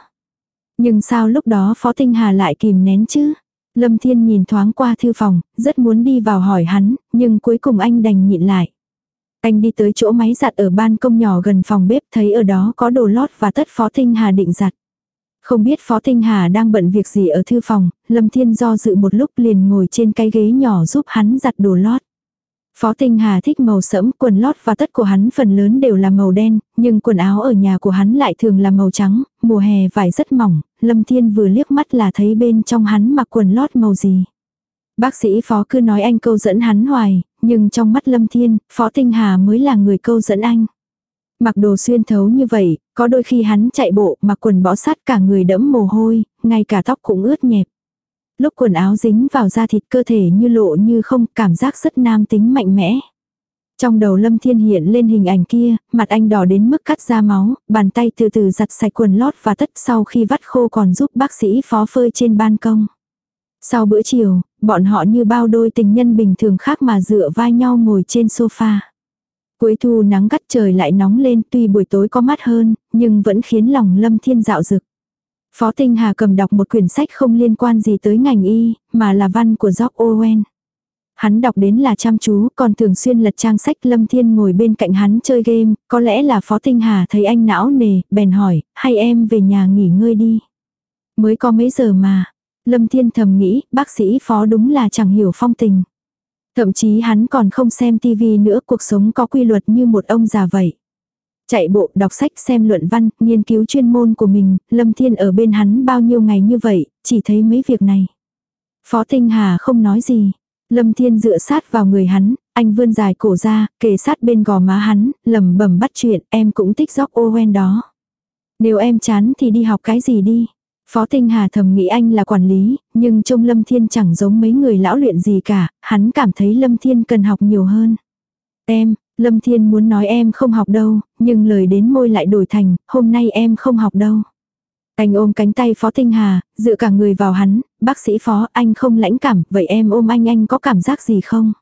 Nhưng sao lúc đó Phó Tinh Hà lại kìm nén chứ? Lâm Thiên nhìn thoáng qua thư phòng, rất muốn đi vào hỏi hắn, nhưng cuối cùng anh đành nhịn lại. Anh đi tới chỗ máy giặt ở ban công nhỏ gần phòng bếp thấy ở đó có đồ lót và tất Phó Tinh Hà định giặt. Không biết Phó Tinh Hà đang bận việc gì ở thư phòng, Lâm Thiên do dự một lúc liền ngồi trên cái ghế nhỏ giúp hắn giặt đồ lót. Phó Tinh Hà thích màu sẫm, quần lót và tất của hắn phần lớn đều là màu đen, nhưng quần áo ở nhà của hắn lại thường là màu trắng, mùa hè vải rất mỏng, Lâm Thiên vừa liếc mắt là thấy bên trong hắn mặc quần lót màu gì. Bác sĩ Phó cứ nói anh câu dẫn hắn hoài, nhưng trong mắt Lâm Thiên, Phó Tinh Hà mới là người câu dẫn anh. Mặc đồ xuyên thấu như vậy, có đôi khi hắn chạy bộ mặc quần bó sát cả người đẫm mồ hôi, ngay cả tóc cũng ướt nhẹp. Lúc quần áo dính vào da thịt cơ thể như lộ như không, cảm giác rất nam tính mạnh mẽ. Trong đầu Lâm Thiên hiện lên hình ảnh kia, mặt anh đỏ đến mức cắt ra máu, bàn tay từ từ giặt sạch quần lót và tất sau khi vắt khô còn giúp bác sĩ phó phơi trên ban công. Sau bữa chiều, bọn họ như bao đôi tình nhân bình thường khác mà dựa vai nhau ngồi trên sofa. Cuối thu nắng gắt trời lại nóng lên tuy buổi tối có mát hơn, nhưng vẫn khiến lòng Lâm Thiên dạo rực. Phó Tinh Hà cầm đọc một quyển sách không liên quan gì tới ngành y, mà là văn của George Owen. Hắn đọc đến là chăm chú, còn thường xuyên lật trang sách Lâm Thiên ngồi bên cạnh hắn chơi game, có lẽ là Phó Tinh Hà thấy anh não nề, bèn hỏi, hay em về nhà nghỉ ngơi đi. Mới có mấy giờ mà. Lâm Thiên thầm nghĩ, bác sĩ Phó đúng là chẳng hiểu phong tình. Thậm chí hắn còn không xem tivi nữa, cuộc sống có quy luật như một ông già vậy. Chạy bộ, đọc sách, xem luận văn, nghiên cứu chuyên môn của mình, Lâm Thiên ở bên hắn bao nhiêu ngày như vậy, chỉ thấy mấy việc này. Phó Tinh Hà không nói gì. Lâm Thiên dựa sát vào người hắn, anh vươn dài cổ ra, kề sát bên gò má hắn, lẩm bẩm bắt chuyện, em cũng thích gióc Owen đó. Nếu em chán thì đi học cái gì đi. Phó Tinh Hà thầm nghĩ anh là quản lý, nhưng trông Lâm Thiên chẳng giống mấy người lão luyện gì cả, hắn cảm thấy Lâm Thiên cần học nhiều hơn. Em, Lâm Thiên muốn nói em không học đâu, nhưng lời đến môi lại đổi thành, hôm nay em không học đâu. Anh ôm cánh tay Phó Tinh Hà, dựa cả người vào hắn, bác sĩ Phó, anh không lãnh cảm, vậy em ôm anh anh có cảm giác gì không?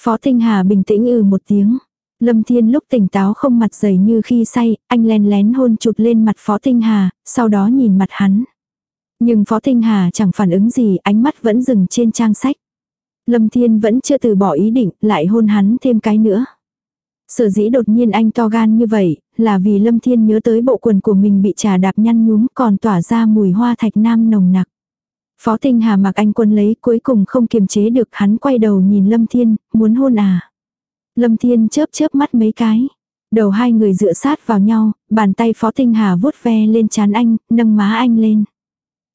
Phó Tinh Hà bình tĩnh ừ một tiếng. Lâm Thiên lúc tỉnh táo không mặt dày như khi say, anh len lén hôn chụt lên mặt Phó Tinh Hà, sau đó nhìn mặt hắn. Nhưng Phó Tinh Hà chẳng phản ứng gì, ánh mắt vẫn dừng trên trang sách. Lâm Thiên vẫn chưa từ bỏ ý định, lại hôn hắn thêm cái nữa. Sở dĩ đột nhiên anh to gan như vậy, là vì Lâm Thiên nhớ tới bộ quần của mình bị trà đạp nhăn nhúm còn tỏa ra mùi hoa thạch nam nồng nặc. Phó Tinh Hà mặc anh quân lấy cuối cùng không kiềm chế được hắn quay đầu nhìn Lâm Thiên, muốn hôn à. Lâm Thiên chớp chớp mắt mấy cái. Đầu hai người dựa sát vào nhau, bàn tay Phó Tinh Hà vuốt ve lên chán anh, nâng má anh lên.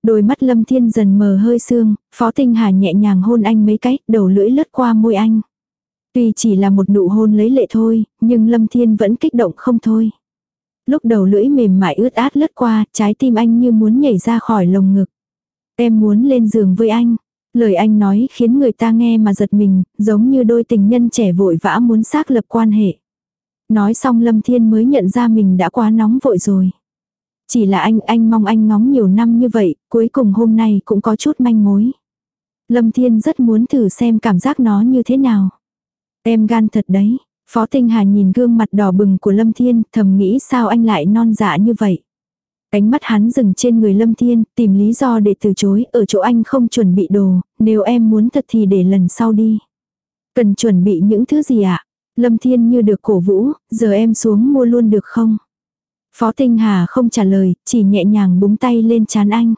Đôi mắt Lâm Thiên dần mờ hơi sương, Phó Tinh Hà nhẹ nhàng hôn anh mấy cái, đầu lưỡi lướt qua môi anh. Tuy chỉ là một nụ hôn lấy lệ thôi, nhưng Lâm Thiên vẫn kích động không thôi. Lúc đầu lưỡi mềm mại ướt át lướt qua, trái tim anh như muốn nhảy ra khỏi lồng ngực. Em muốn lên giường với anh. Lời anh nói khiến người ta nghe mà giật mình, giống như đôi tình nhân trẻ vội vã muốn xác lập quan hệ. Nói xong Lâm Thiên mới nhận ra mình đã quá nóng vội rồi. Chỉ là anh, anh mong anh ngóng nhiều năm như vậy, cuối cùng hôm nay cũng có chút manh mối. Lâm Thiên rất muốn thử xem cảm giác nó như thế nào. Em gan thật đấy. Phó Tinh Hà nhìn gương mặt đỏ bừng của Lâm Thiên, thầm nghĩ sao anh lại non dạ như vậy ánh mắt hắn dừng trên người Lâm Thiên, tìm lý do để từ chối, ở chỗ anh không chuẩn bị đồ, nếu em muốn thật thì để lần sau đi. Cần chuẩn bị những thứ gì ạ? À? Lâm Thiên như được cổ vũ, giờ em xuống mua luôn được không? Phó Tinh Hà không trả lời, chỉ nhẹ nhàng búng tay lên chán anh.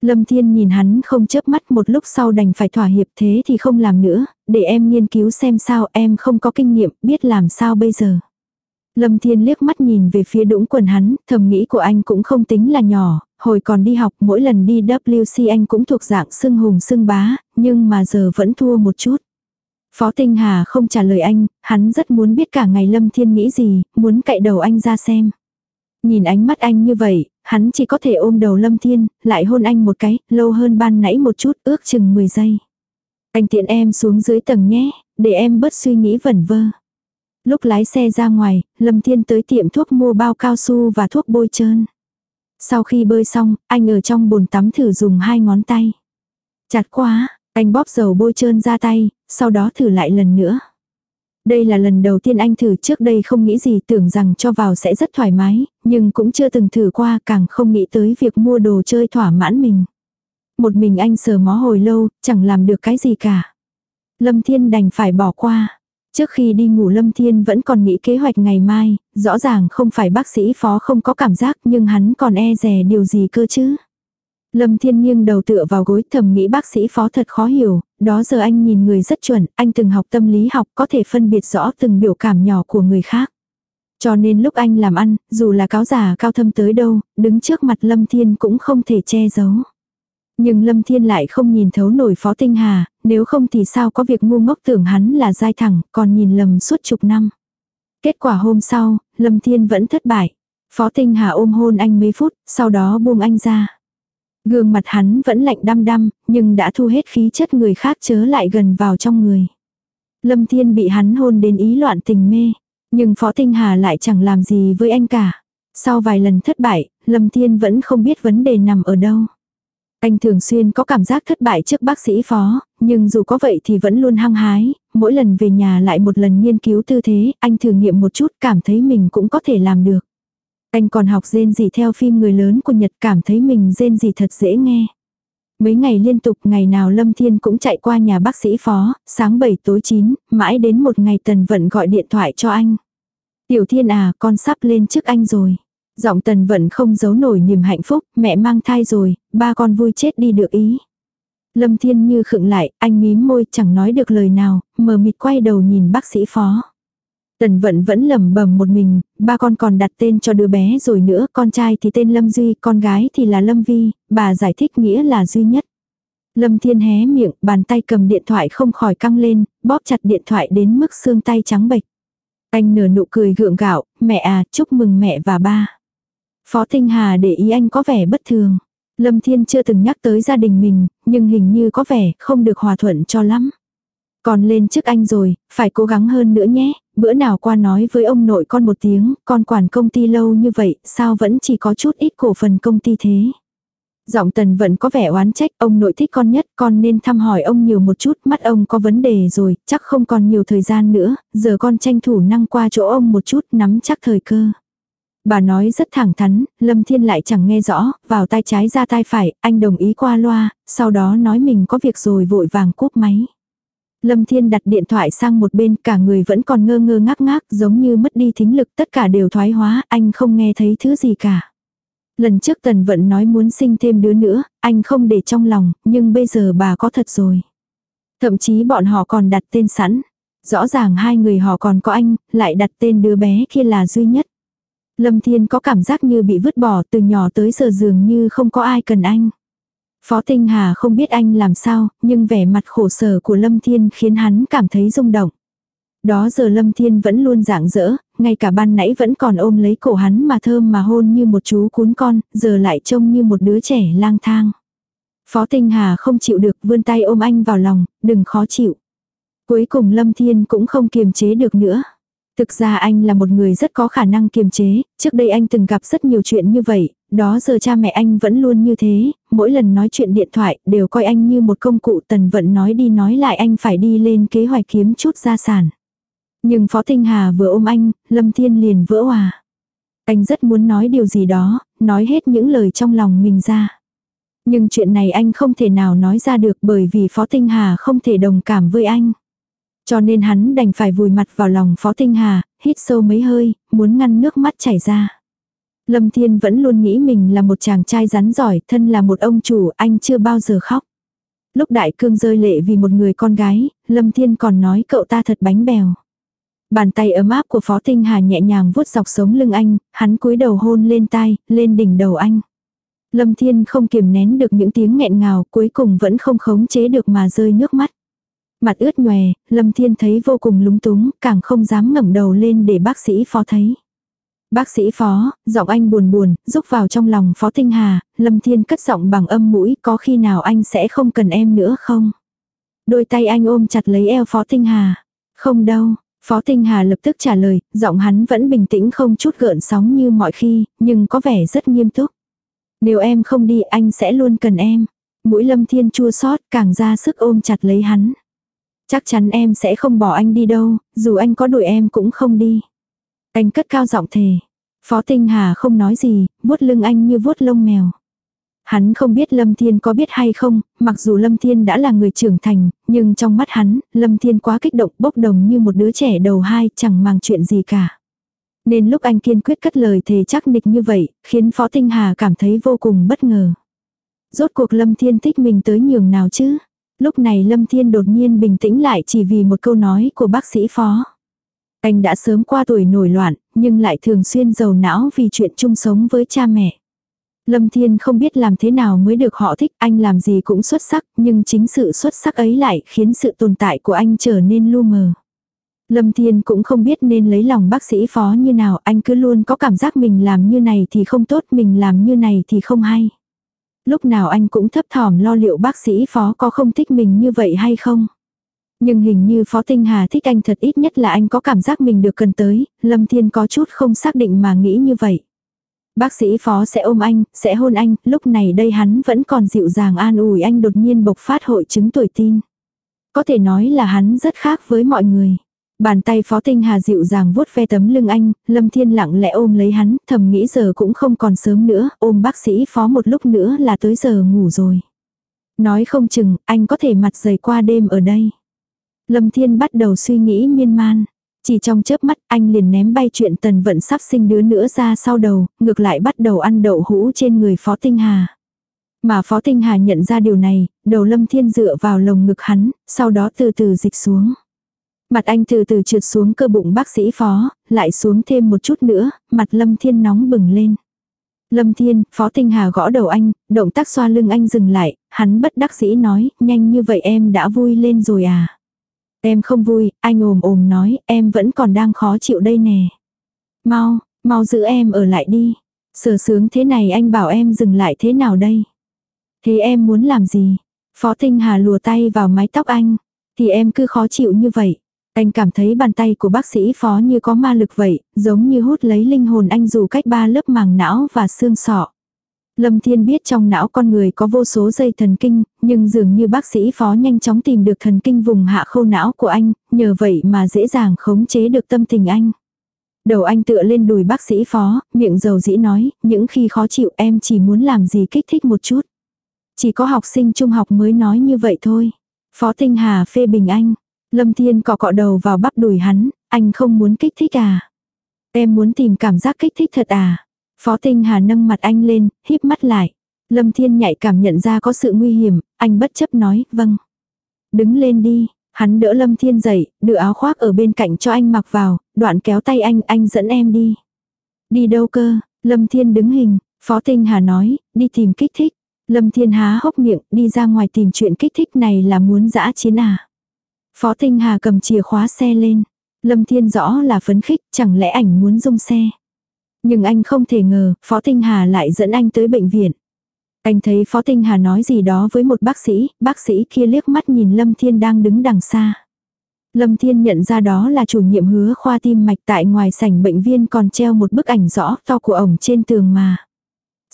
Lâm Thiên nhìn hắn không chớp mắt một lúc sau đành phải thỏa hiệp thế thì không làm nữa, để em nghiên cứu xem sao em không có kinh nghiệm, biết làm sao bây giờ. Lâm Thiên liếc mắt nhìn về phía đũng quần hắn, thầm nghĩ của anh cũng không tính là nhỏ, hồi còn đi học mỗi lần đi WC anh cũng thuộc dạng sưng hùng sưng bá, nhưng mà giờ vẫn thua một chút. Phó Tinh Hà không trả lời anh, hắn rất muốn biết cả ngày Lâm Thiên nghĩ gì, muốn cậy đầu anh ra xem. Nhìn ánh mắt anh như vậy, hắn chỉ có thể ôm đầu Lâm Thiên, lại hôn anh một cái, lâu hơn ban nãy một chút, ước chừng 10 giây. Anh tiện em xuống dưới tầng nhé, để em bớt suy nghĩ vẩn vơ. Lúc lái xe ra ngoài, Lâm Thiên tới tiệm thuốc mua bao cao su và thuốc bôi trơn. Sau khi bơi xong, anh ở trong bồn tắm thử dùng hai ngón tay. Chặt quá, anh bóp dầu bôi trơn ra tay, sau đó thử lại lần nữa. Đây là lần đầu tiên anh thử trước đây không nghĩ gì tưởng rằng cho vào sẽ rất thoải mái, nhưng cũng chưa từng thử qua càng không nghĩ tới việc mua đồ chơi thỏa mãn mình. Một mình anh sờ mó hồi lâu, chẳng làm được cái gì cả. Lâm Thiên đành phải bỏ qua. Trước khi đi ngủ Lâm Thiên vẫn còn nghĩ kế hoạch ngày mai, rõ ràng không phải bác sĩ phó không có cảm giác nhưng hắn còn e rè điều gì cơ chứ. Lâm Thiên nghiêng đầu tựa vào gối thầm nghĩ bác sĩ phó thật khó hiểu, đó giờ anh nhìn người rất chuẩn, anh từng học tâm lý học có thể phân biệt rõ từng biểu cảm nhỏ của người khác. Cho nên lúc anh làm ăn, dù là cáo giả cao thâm tới đâu, đứng trước mặt Lâm Thiên cũng không thể che giấu. Nhưng Lâm Thiên lại không nhìn thấu nổi Phó Tinh Hà, nếu không thì sao có việc ngu ngốc tưởng hắn là dai thẳng, còn nhìn lầm suốt chục năm. Kết quả hôm sau, Lâm Thiên vẫn thất bại. Phó Tinh Hà ôm hôn anh mấy phút, sau đó buông anh ra. Gương mặt hắn vẫn lạnh đăm đăm, nhưng đã thu hết khí chất người khác chớ lại gần vào trong người. Lâm Thiên bị hắn hôn đến ý loạn tình mê, nhưng Phó Tinh Hà lại chẳng làm gì với anh cả. Sau vài lần thất bại, Lâm Thiên vẫn không biết vấn đề nằm ở đâu. Anh thường xuyên có cảm giác thất bại trước bác sĩ phó, nhưng dù có vậy thì vẫn luôn hăng hái, mỗi lần về nhà lại một lần nghiên cứu tư thế, anh thử nghiệm một chút cảm thấy mình cũng có thể làm được. Anh còn học rên gì theo phim người lớn của Nhật cảm thấy mình rên gì thật dễ nghe. Mấy ngày liên tục ngày nào Lâm Thiên cũng chạy qua nhà bác sĩ phó, sáng 7 tối 9, mãi đến một ngày Tần Vận gọi điện thoại cho anh. Tiểu Thiên à, con sắp lên trước anh rồi. Giọng Tần Vận không giấu nổi niềm hạnh phúc, mẹ mang thai rồi, ba con vui chết đi được ý. Lâm Thiên như khựng lại, anh mím môi chẳng nói được lời nào, mờ mịt quay đầu nhìn bác sĩ phó. Tần vận vẫn lẩm bẩm một mình, ba con còn đặt tên cho đứa bé rồi nữa, con trai thì tên Lâm Duy, con gái thì là Lâm Vi, bà giải thích nghĩa là duy nhất. Lâm Thiên hé miệng, bàn tay cầm điện thoại không khỏi căng lên, bóp chặt điện thoại đến mức xương tay trắng bệch. Anh nở nụ cười gượng gạo, mẹ à, chúc mừng mẹ và ba. Phó Tinh Hà để ý anh có vẻ bất thường. Lâm Thiên chưa từng nhắc tới gia đình mình, nhưng hình như có vẻ không được hòa thuận cho lắm. Còn lên trước anh rồi, phải cố gắng hơn nữa nhé, bữa nào qua nói với ông nội con một tiếng, con quản công ty lâu như vậy, sao vẫn chỉ có chút ít cổ phần công ty thế. Giọng tần vẫn có vẻ oán trách, ông nội thích con nhất, con nên thăm hỏi ông nhiều một chút, mắt ông có vấn đề rồi, chắc không còn nhiều thời gian nữa, giờ con tranh thủ năng qua chỗ ông một chút, nắm chắc thời cơ. Bà nói rất thẳng thắn, Lâm Thiên lại chẳng nghe rõ, vào tay trái ra tay phải, anh đồng ý qua loa, sau đó nói mình có việc rồi vội vàng cúp máy. Lâm Thiên đặt điện thoại sang một bên, cả người vẫn còn ngơ ngơ ngác ngác, giống như mất đi thính lực, tất cả đều thoái hóa, anh không nghe thấy thứ gì cả. Lần trước Tần Vận nói muốn sinh thêm đứa nữa, anh không để trong lòng, nhưng bây giờ bà có thật rồi. Thậm chí bọn họ còn đặt tên sẵn. Rõ ràng hai người họ còn có anh, lại đặt tên đứa bé kia là duy nhất. Lâm Thiên có cảm giác như bị vứt bỏ từ nhỏ tới giờ dường như không có ai cần anh. Phó Tinh Hà không biết anh làm sao, nhưng vẻ mặt khổ sở của Lâm Thiên khiến hắn cảm thấy rung động. Đó giờ Lâm Thiên vẫn luôn dạng dỡ, ngay cả ban nãy vẫn còn ôm lấy cổ hắn mà thơm mà hôn như một chú cún con, giờ lại trông như một đứa trẻ lang thang. Phó Tinh Hà không chịu được vươn tay ôm anh vào lòng, đừng khó chịu. Cuối cùng Lâm Thiên cũng không kiềm chế được nữa. Thực ra anh là một người rất có khả năng kiềm chế, trước đây anh từng gặp rất nhiều chuyện như vậy, đó giờ cha mẹ anh vẫn luôn như thế, mỗi lần nói chuyện điện thoại đều coi anh như một công cụ tần vận nói đi nói lại anh phải đi lên kế hoạch kiếm chút gia sản. Nhưng Phó Tinh Hà vừa ôm anh, Lâm Thiên liền vỡ hòa. Anh rất muốn nói điều gì đó, nói hết những lời trong lòng mình ra. Nhưng chuyện này anh không thể nào nói ra được bởi vì Phó Tinh Hà không thể đồng cảm với anh. Cho nên hắn đành phải vùi mặt vào lòng Phó Tinh Hà, hít sâu mấy hơi, muốn ngăn nước mắt chảy ra. Lâm Thiên vẫn luôn nghĩ mình là một chàng trai rắn giỏi, thân là một ông chủ, anh chưa bao giờ khóc. Lúc đại cương rơi lệ vì một người con gái, Lâm Thiên còn nói cậu ta thật bánh bèo. Bàn tay ấm áp của Phó Tinh Hà nhẹ nhàng vuốt dọc sống lưng anh, hắn cúi đầu hôn lên tai, lên đỉnh đầu anh. Lâm Thiên không kiềm nén được những tiếng nghẹn ngào, cuối cùng vẫn không khống chế được mà rơi nước mắt. Mặt ướt nhòe, Lâm Thiên thấy vô cùng lúng túng, càng không dám ngẩng đầu lên để bác sĩ phó thấy. Bác sĩ phó, giọng anh buồn buồn, rúc vào trong lòng phó Tinh Hà, Lâm Thiên cất giọng bằng âm mũi, có khi nào anh sẽ không cần em nữa không? Đôi tay anh ôm chặt lấy eo phó Tinh Hà. Không đâu, phó Tinh Hà lập tức trả lời, giọng hắn vẫn bình tĩnh không chút gợn sóng như mọi khi, nhưng có vẻ rất nghiêm túc. Nếu em không đi anh sẽ luôn cần em. Mũi lâm thiên chua xót càng ra sức ôm chặt lấy hắn. Chắc chắn em sẽ không bỏ anh đi đâu, dù anh có đuổi em cũng không đi. Anh cất cao giọng thề. Phó Tinh Hà không nói gì, vuốt lưng anh như vuốt lông mèo. Hắn không biết Lâm Thiên có biết hay không, mặc dù Lâm Thiên đã là người trưởng thành, nhưng trong mắt hắn, Lâm Thiên quá kích động bốc đồng như một đứa trẻ đầu hai, chẳng mang chuyện gì cả. Nên lúc anh kiên quyết cất lời thề chắc nịch như vậy, khiến Phó Tinh Hà cảm thấy vô cùng bất ngờ. Rốt cuộc Lâm Thiên thích mình tới nhường nào chứ? Lúc này Lâm Thiên đột nhiên bình tĩnh lại chỉ vì một câu nói của bác sĩ Phó. Anh đã sớm qua tuổi nổi loạn, nhưng lại thường xuyên giàu não vì chuyện chung sống với cha mẹ. Lâm Thiên không biết làm thế nào mới được họ thích, anh làm gì cũng xuất sắc, nhưng chính sự xuất sắc ấy lại khiến sự tồn tại của anh trở nên lu mờ. Lâm Thiên cũng không biết nên lấy lòng bác sĩ phó như nào, anh cứ luôn có cảm giác mình làm như này thì không tốt, mình làm như này thì không hay. Lúc nào anh cũng thấp thỏm lo liệu bác sĩ phó có không thích mình như vậy hay không. Nhưng hình như Phó Tinh Hà thích anh thật ít nhất là anh có cảm giác mình được cần tới, Lâm Thiên có chút không xác định mà nghĩ như vậy. Bác sĩ phó sẽ ôm anh, sẽ hôn anh, lúc này đây hắn vẫn còn dịu dàng an ủi anh đột nhiên bộc phát hội chứng tuổi tin. Có thể nói là hắn rất khác với mọi người. Bàn tay phó tinh hà dịu dàng vuốt ve tấm lưng anh, lâm thiên lặng lẽ ôm lấy hắn, thầm nghĩ giờ cũng không còn sớm nữa, ôm bác sĩ phó một lúc nữa là tới giờ ngủ rồi. Nói không chừng, anh có thể mặt dày qua đêm ở đây. Lâm thiên bắt đầu suy nghĩ miên man. Chỉ trong chớp mắt anh liền ném bay chuyện tần vận sắp sinh đứa nữa ra sau đầu, ngược lại bắt đầu ăn đậu hũ trên người Phó Tinh Hà. Mà Phó Tinh Hà nhận ra điều này, đầu Lâm Thiên dựa vào lồng ngực hắn, sau đó từ từ dịch xuống. Mặt anh từ từ trượt xuống cơ bụng bác sĩ Phó, lại xuống thêm một chút nữa, mặt Lâm Thiên nóng bừng lên. Lâm Thiên, Phó Tinh Hà gõ đầu anh, động tác xoa lưng anh dừng lại, hắn bất đắc dĩ nói, nhanh như vậy em đã vui lên rồi à. Em không vui, anh ồm ồm nói, em vẫn còn đang khó chịu đây nè. Mau, mau giữ em ở lại đi. Sở sướng thế này anh bảo em dừng lại thế nào đây? Thế em muốn làm gì? Phó Tinh Hà lùa tay vào mái tóc anh. Thì em cứ khó chịu như vậy. Anh cảm thấy bàn tay của bác sĩ phó như có ma lực vậy, giống như hút lấy linh hồn anh dù cách ba lớp màng não và xương sọ. Lâm Thiên biết trong não con người có vô số dây thần kinh, nhưng dường như bác sĩ phó nhanh chóng tìm được thần kinh vùng hạ khâu não của anh, nhờ vậy mà dễ dàng khống chế được tâm tình anh. Đầu anh tựa lên đùi bác sĩ phó, miệng dầu dĩ nói, những khi khó chịu em chỉ muốn làm gì kích thích một chút. Chỉ có học sinh trung học mới nói như vậy thôi. Phó Tinh Hà phê bình anh. Lâm Thiên cọ cọ đầu vào bắp đùi hắn, anh không muốn kích thích à. Em muốn tìm cảm giác kích thích thật à. Phó Tinh Hà nâng mặt anh lên, híp mắt lại. Lâm Thiên nhạy cảm nhận ra có sự nguy hiểm, anh bất chấp nói, vâng. Đứng lên đi, hắn đỡ Lâm Thiên dậy, đưa áo khoác ở bên cạnh cho anh mặc vào, đoạn kéo tay anh, anh dẫn em đi. Đi đâu cơ, Lâm Thiên đứng hình, Phó Tinh Hà nói, đi tìm kích thích. Lâm Thiên há hốc miệng, đi ra ngoài tìm chuyện kích thích này là muốn dã chiến à. Phó Tinh Hà cầm chìa khóa xe lên. Lâm Thiên rõ là phấn khích, chẳng lẽ ảnh muốn dung xe. Nhưng anh không thể ngờ, Phó Tinh Hà lại dẫn anh tới bệnh viện. Anh thấy Phó Tinh Hà nói gì đó với một bác sĩ, bác sĩ kia liếc mắt nhìn Lâm Thiên đang đứng đằng xa. Lâm Thiên nhận ra đó là chủ nhiệm hứa khoa tim mạch tại ngoài sảnh bệnh viên còn treo một bức ảnh rõ to của ổng trên tường mà.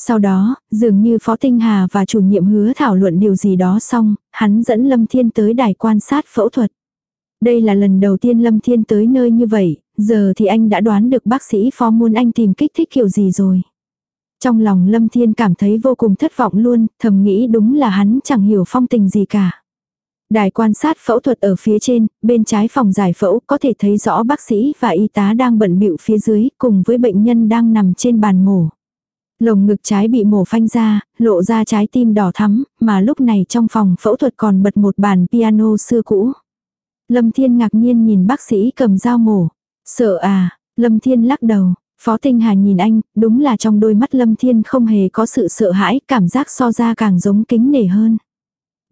Sau đó, dường như Phó Tinh Hà và chủ nhiệm hứa thảo luận điều gì đó xong, hắn dẫn Lâm Thiên tới đài quan sát phẫu thuật. Đây là lần đầu tiên Lâm Thiên tới nơi như vậy, giờ thì anh đã đoán được bác sĩ phó muốn anh tìm kích thích kiểu gì rồi. Trong lòng Lâm Thiên cảm thấy vô cùng thất vọng luôn, thầm nghĩ đúng là hắn chẳng hiểu phong tình gì cả. Đài quan sát phẫu thuật ở phía trên, bên trái phòng giải phẫu có thể thấy rõ bác sĩ và y tá đang bận bịu phía dưới cùng với bệnh nhân đang nằm trên bàn mổ. Lồng ngực trái bị mổ phanh ra, lộ ra trái tim đỏ thắm, mà lúc này trong phòng phẫu thuật còn bật một bàn piano xưa cũ. Lâm Thiên ngạc nhiên nhìn bác sĩ cầm dao mổ. Sợ à, Lâm Thiên lắc đầu. Phó Tinh Hà nhìn anh, đúng là trong đôi mắt Lâm Thiên không hề có sự sợ hãi, cảm giác so ra càng giống kính nể hơn.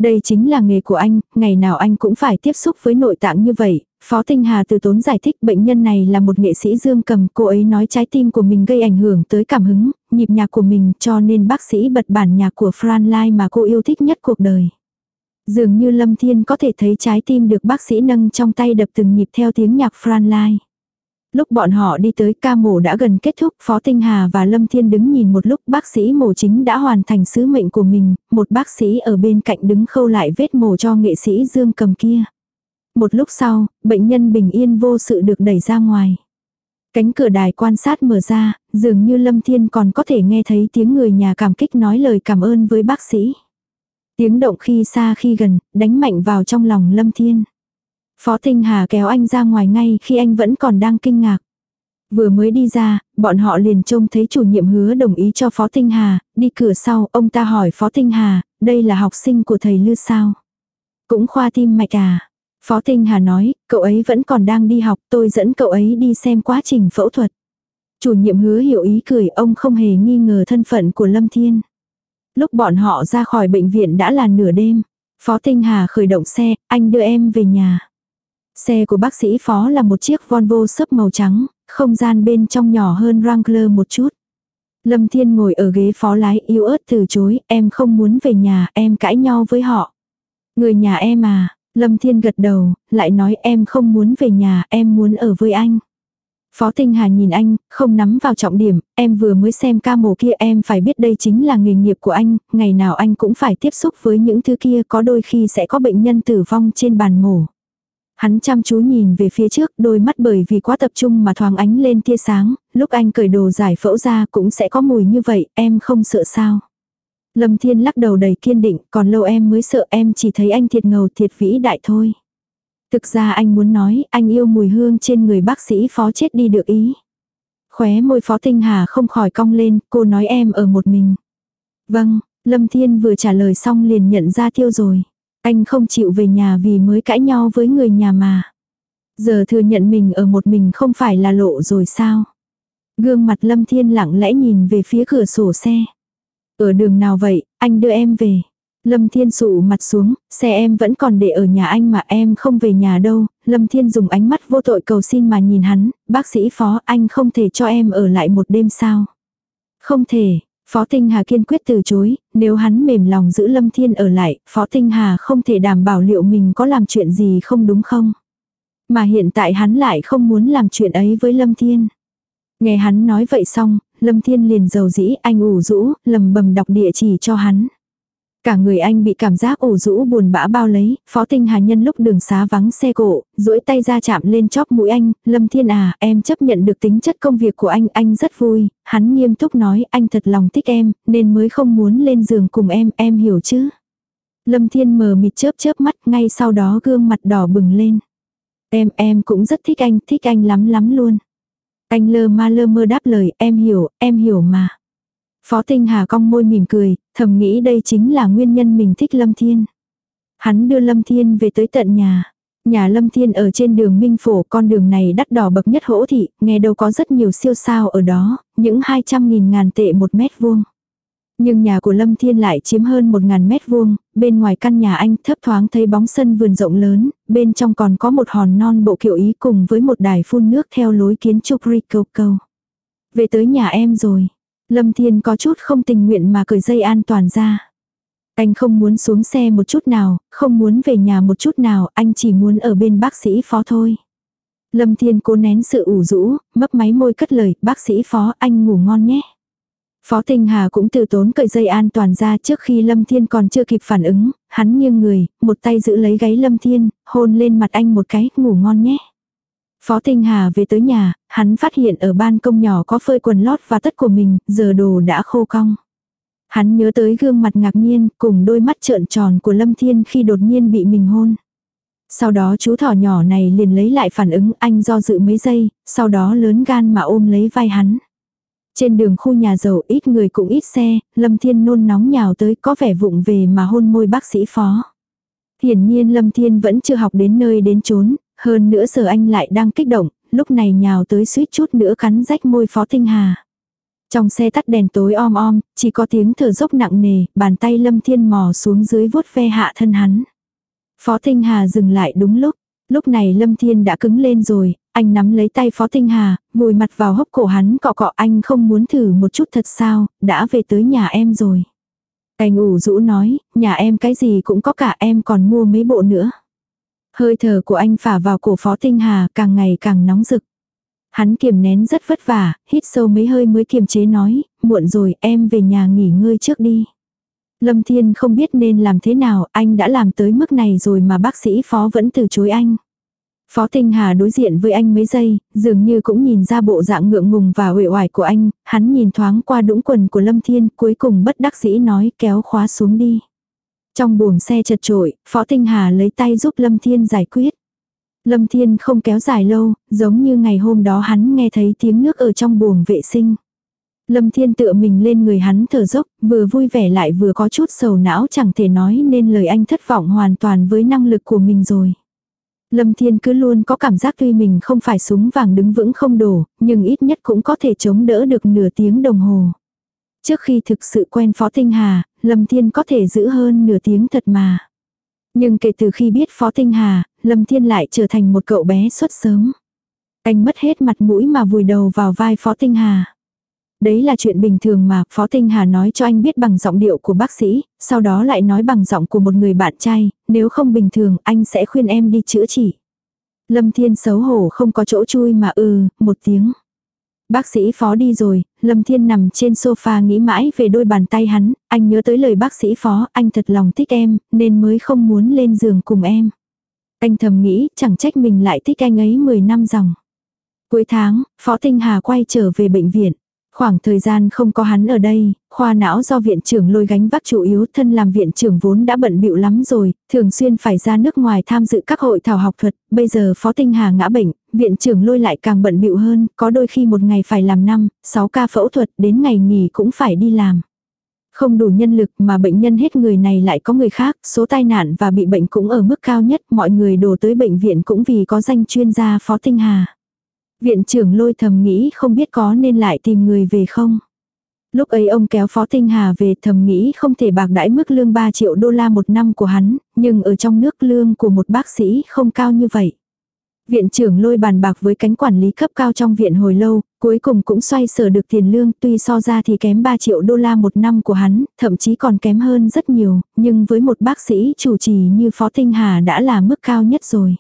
Đây chính là nghề của anh, ngày nào anh cũng phải tiếp xúc với nội tạng như vậy. Phó Tinh Hà từ tốn giải thích bệnh nhân này là một nghệ sĩ dương cầm, cô ấy nói trái tim của mình gây ảnh hưởng tới cảm hứng, nhịp nhạc của mình cho nên bác sĩ bật bản nhạc của Fran Lai mà cô yêu thích nhất cuộc đời. Dường như Lâm Thiên có thể thấy trái tim được bác sĩ nâng trong tay đập từng nhịp theo tiếng nhạc Fran Lai. Lúc bọn họ đi tới ca mổ đã gần kết thúc, Phó Tinh Hà và Lâm Thiên đứng nhìn một lúc bác sĩ mổ chính đã hoàn thành sứ mệnh của mình, một bác sĩ ở bên cạnh đứng khâu lại vết mổ cho nghệ sĩ Dương cầm kia. Một lúc sau, bệnh nhân bình yên vô sự được đẩy ra ngoài. Cánh cửa đài quan sát mở ra, dường như Lâm Thiên còn có thể nghe thấy tiếng người nhà cảm kích nói lời cảm ơn với bác sĩ. Tiếng động khi xa khi gần, đánh mạnh vào trong lòng Lâm Thiên. Phó Tinh Hà kéo anh ra ngoài ngay khi anh vẫn còn đang kinh ngạc. Vừa mới đi ra, bọn họ liền trông thấy chủ nhiệm hứa đồng ý cho Phó Tinh Hà, đi cửa sau, ông ta hỏi Phó Tinh Hà, đây là học sinh của thầy Lư sao? Cũng khoa tim mạch à? Phó Tinh Hà nói, cậu ấy vẫn còn đang đi học, tôi dẫn cậu ấy đi xem quá trình phẫu thuật. Chủ nhiệm hứa hiểu ý cười, ông không hề nghi ngờ thân phận của Lâm Thiên. Lúc bọn họ ra khỏi bệnh viện đã là nửa đêm. Phó Tinh Hà khởi động xe, anh đưa em về nhà. Xe của bác sĩ Phó là một chiếc Volvo sấp màu trắng, không gian bên trong nhỏ hơn Wrangler một chút. Lâm Thiên ngồi ở ghế phó lái yếu ớt từ chối, em không muốn về nhà, em cãi nhau với họ. Người nhà em à, Lâm Thiên gật đầu, lại nói em không muốn về nhà, em muốn ở với anh. Phó Tinh Hà nhìn anh, không nắm vào trọng điểm, em vừa mới xem ca mổ kia em phải biết đây chính là nghề nghiệp của anh, ngày nào anh cũng phải tiếp xúc với những thứ kia có đôi khi sẽ có bệnh nhân tử vong trên bàn mổ. Hắn chăm chú nhìn về phía trước, đôi mắt bởi vì quá tập trung mà thoáng ánh lên tia sáng, lúc anh cởi đồ giải phẫu ra cũng sẽ có mùi như vậy, em không sợ sao. Lâm Thiên lắc đầu đầy kiên định, còn lâu em mới sợ em chỉ thấy anh thiệt ngầu thiệt vĩ đại thôi. Thực ra anh muốn nói, anh yêu mùi hương trên người bác sĩ phó chết đi được ý. Khóe môi phó tinh hà không khỏi cong lên, cô nói em ở một mình. Vâng, Lâm Thiên vừa trả lời xong liền nhận ra tiêu rồi. Anh không chịu về nhà vì mới cãi nhau với người nhà mà. Giờ thừa nhận mình ở một mình không phải là lộ rồi sao? Gương mặt Lâm Thiên lặng lẽ nhìn về phía cửa sổ xe. Ở đường nào vậy, anh đưa em về. Lâm Thiên sụ mặt xuống, xe em vẫn còn để ở nhà anh mà em không về nhà đâu. Lâm Thiên dùng ánh mắt vô tội cầu xin mà nhìn hắn, bác sĩ phó anh không thể cho em ở lại một đêm sao. Không thể, Phó Tinh Hà kiên quyết từ chối, nếu hắn mềm lòng giữ Lâm Thiên ở lại, Phó Tinh Hà không thể đảm bảo liệu mình có làm chuyện gì không đúng không. Mà hiện tại hắn lại không muốn làm chuyện ấy với Lâm Thiên. Nghe hắn nói vậy xong, Lâm Thiên liền dầu dĩ anh ủ rũ, lầm bầm đọc địa chỉ cho hắn. Cả người anh bị cảm giác ủ rũ buồn bã bao lấy, phó tinh hà nhân lúc đường xá vắng xe cộ, duỗi tay ra chạm lên chóp mũi anh, Lâm Thiên à, em chấp nhận được tính chất công việc của anh, anh rất vui, hắn nghiêm túc nói anh thật lòng thích em, nên mới không muốn lên giường cùng em, em hiểu chứ. Lâm Thiên mờ mịt chớp chớp mắt, ngay sau đó gương mặt đỏ bừng lên. Em, em cũng rất thích anh, thích anh lắm lắm luôn. Anh lơ ma lơ mơ đáp lời, em hiểu, em hiểu mà. Phó Tinh Hà cong môi mỉm cười, thầm nghĩ đây chính là nguyên nhân mình thích Lâm Thiên. Hắn đưa Lâm Thiên về tới tận nhà. Nhà Lâm Thiên ở trên đường Minh Phổ, con đường này đắt đỏ bậc nhất hỗ thị, nghe đâu có rất nhiều siêu sao ở đó, những 200.000 ngàn tệ một mét vuông. Nhưng nhà của Lâm Thiên lại chiếm hơn 1.000 mét vuông, bên ngoài căn nhà anh thấp thoáng thấy bóng sân vườn rộng lớn, bên trong còn có một hòn non bộ kiểu ý cùng với một đài phun nước theo lối kiến trúc Rico. Về tới nhà em rồi. Lâm Thiên có chút không tình nguyện mà cởi dây an toàn ra. Anh không muốn xuống xe một chút nào, không muốn về nhà một chút nào, anh chỉ muốn ở bên bác sĩ phó thôi. Lâm Thiên cố nén sự ủ rũ, mấp máy môi cất lời, bác sĩ phó anh ngủ ngon nhé. Phó Tinh Hà cũng từ tốn cởi dây an toàn ra trước khi Lâm Thiên còn chưa kịp phản ứng, hắn nghiêng người, một tay giữ lấy gáy Lâm Thiên, hôn lên mặt anh một cái, ngủ ngon nhé. Phó Tinh Hà về tới nhà, hắn phát hiện ở ban công nhỏ có phơi quần lót và tất của mình, giờ đồ đã khô cong. Hắn nhớ tới gương mặt ngạc nhiên cùng đôi mắt trợn tròn của Lâm Thiên khi đột nhiên bị mình hôn. Sau đó chú thỏ nhỏ này liền lấy lại phản ứng anh do dự mấy giây, sau đó lớn gan mà ôm lấy vai hắn. Trên đường khu nhà giàu ít người cũng ít xe, Lâm Thiên nôn nóng nhào tới có vẻ vụng về mà hôn môi bác sĩ phó. Hiển nhiên Lâm Thiên vẫn chưa học đến nơi đến chốn, hơn nữa giờ anh lại đang kích động, lúc này nhào tới suýt chút nữa cắn rách môi Phó Tinh Hà. Trong xe tắt đèn tối om om, chỉ có tiếng thở dốc nặng nề, bàn tay Lâm Thiên mò xuống dưới vuốt ve hạ thân hắn. Phó Tinh Hà dừng lại đúng lúc. Lúc này Lâm Thiên đã cứng lên rồi, anh nắm lấy tay Phó Tinh Hà, vùi mặt vào hốc cổ hắn cọ cọ anh không muốn thử một chút thật sao, đã về tới nhà em rồi. Anh ủ rũ nói, nhà em cái gì cũng có cả em còn mua mấy bộ nữa. Hơi thở của anh phả vào cổ Phó Tinh Hà càng ngày càng nóng rực. Hắn kiềm nén rất vất vả, hít sâu mấy hơi mới kiềm chế nói, muộn rồi em về nhà nghỉ ngơi trước đi. Lâm Thiên không biết nên làm thế nào, anh đã làm tới mức này rồi mà bác sĩ phó vẫn từ chối anh. Phó Tinh Hà đối diện với anh mấy giây, dường như cũng nhìn ra bộ dạng ngượng ngùng và uể oải của anh, hắn nhìn thoáng qua đũng quần của Lâm Thiên, cuối cùng bất đắc dĩ nói kéo khóa xuống đi. Trong buồng xe chật trội, Phó Tinh Hà lấy tay giúp Lâm Thiên giải quyết. Lâm Thiên không kéo dài lâu, giống như ngày hôm đó hắn nghe thấy tiếng nước ở trong buồng vệ sinh. Lâm Thiên tựa mình lên người hắn thở dốc, vừa vui vẻ lại vừa có chút sầu não chẳng thể nói nên lời anh thất vọng hoàn toàn với năng lực của mình rồi. Lâm Thiên cứ luôn có cảm giác tuy mình không phải súng vàng đứng vững không đổ, nhưng ít nhất cũng có thể chống đỡ được nửa tiếng đồng hồ. Trước khi thực sự quen Phó Tinh Hà, Lâm Thiên có thể giữ hơn nửa tiếng thật mà. Nhưng kể từ khi biết Phó Tinh Hà, Lâm Thiên lại trở thành một cậu bé xuất sớm. Anh mất hết mặt mũi mà vùi đầu vào vai Phó Tinh Hà. Đấy là chuyện bình thường mà, Phó Tinh Hà nói cho anh biết bằng giọng điệu của bác sĩ, sau đó lại nói bằng giọng của một người bạn trai, nếu không bình thường anh sẽ khuyên em đi chữa trị. Lâm Thiên xấu hổ không có chỗ chui mà ừ, một tiếng. Bác sĩ phó đi rồi, Lâm Thiên nằm trên sofa nghĩ mãi về đôi bàn tay hắn, anh nhớ tới lời bác sĩ phó, anh thật lòng thích em, nên mới không muốn lên giường cùng em. Anh thầm nghĩ, chẳng trách mình lại thích anh ấy 10 năm dòng. Cuối tháng, Phó Tinh Hà quay trở về bệnh viện. Khoảng thời gian không có hắn ở đây, khoa não do viện trưởng lôi gánh vác chủ yếu thân làm viện trưởng vốn đã bận bịu lắm rồi, thường xuyên phải ra nước ngoài tham dự các hội thảo học thuật, bây giờ phó tinh hà ngã bệnh, viện trưởng lôi lại càng bận bịu hơn, có đôi khi một ngày phải làm năm, sáu ca phẫu thuật, đến ngày nghỉ cũng phải đi làm. Không đủ nhân lực mà bệnh nhân hết người này lại có người khác, số tai nạn và bị bệnh cũng ở mức cao nhất, mọi người đổ tới bệnh viện cũng vì có danh chuyên gia phó tinh hà. Viện trưởng lôi thầm nghĩ không biết có nên lại tìm người về không. Lúc ấy ông kéo Phó Tinh Hà về thầm nghĩ không thể bạc đãi mức lương 3 triệu đô la một năm của hắn, nhưng ở trong nước lương của một bác sĩ không cao như vậy. Viện trưởng lôi bàn bạc với cánh quản lý cấp cao trong viện hồi lâu, cuối cùng cũng xoay sở được tiền lương tuy so ra thì kém 3 triệu đô la một năm của hắn, thậm chí còn kém hơn rất nhiều, nhưng với một bác sĩ chủ trì như Phó Tinh Hà đã là mức cao nhất rồi.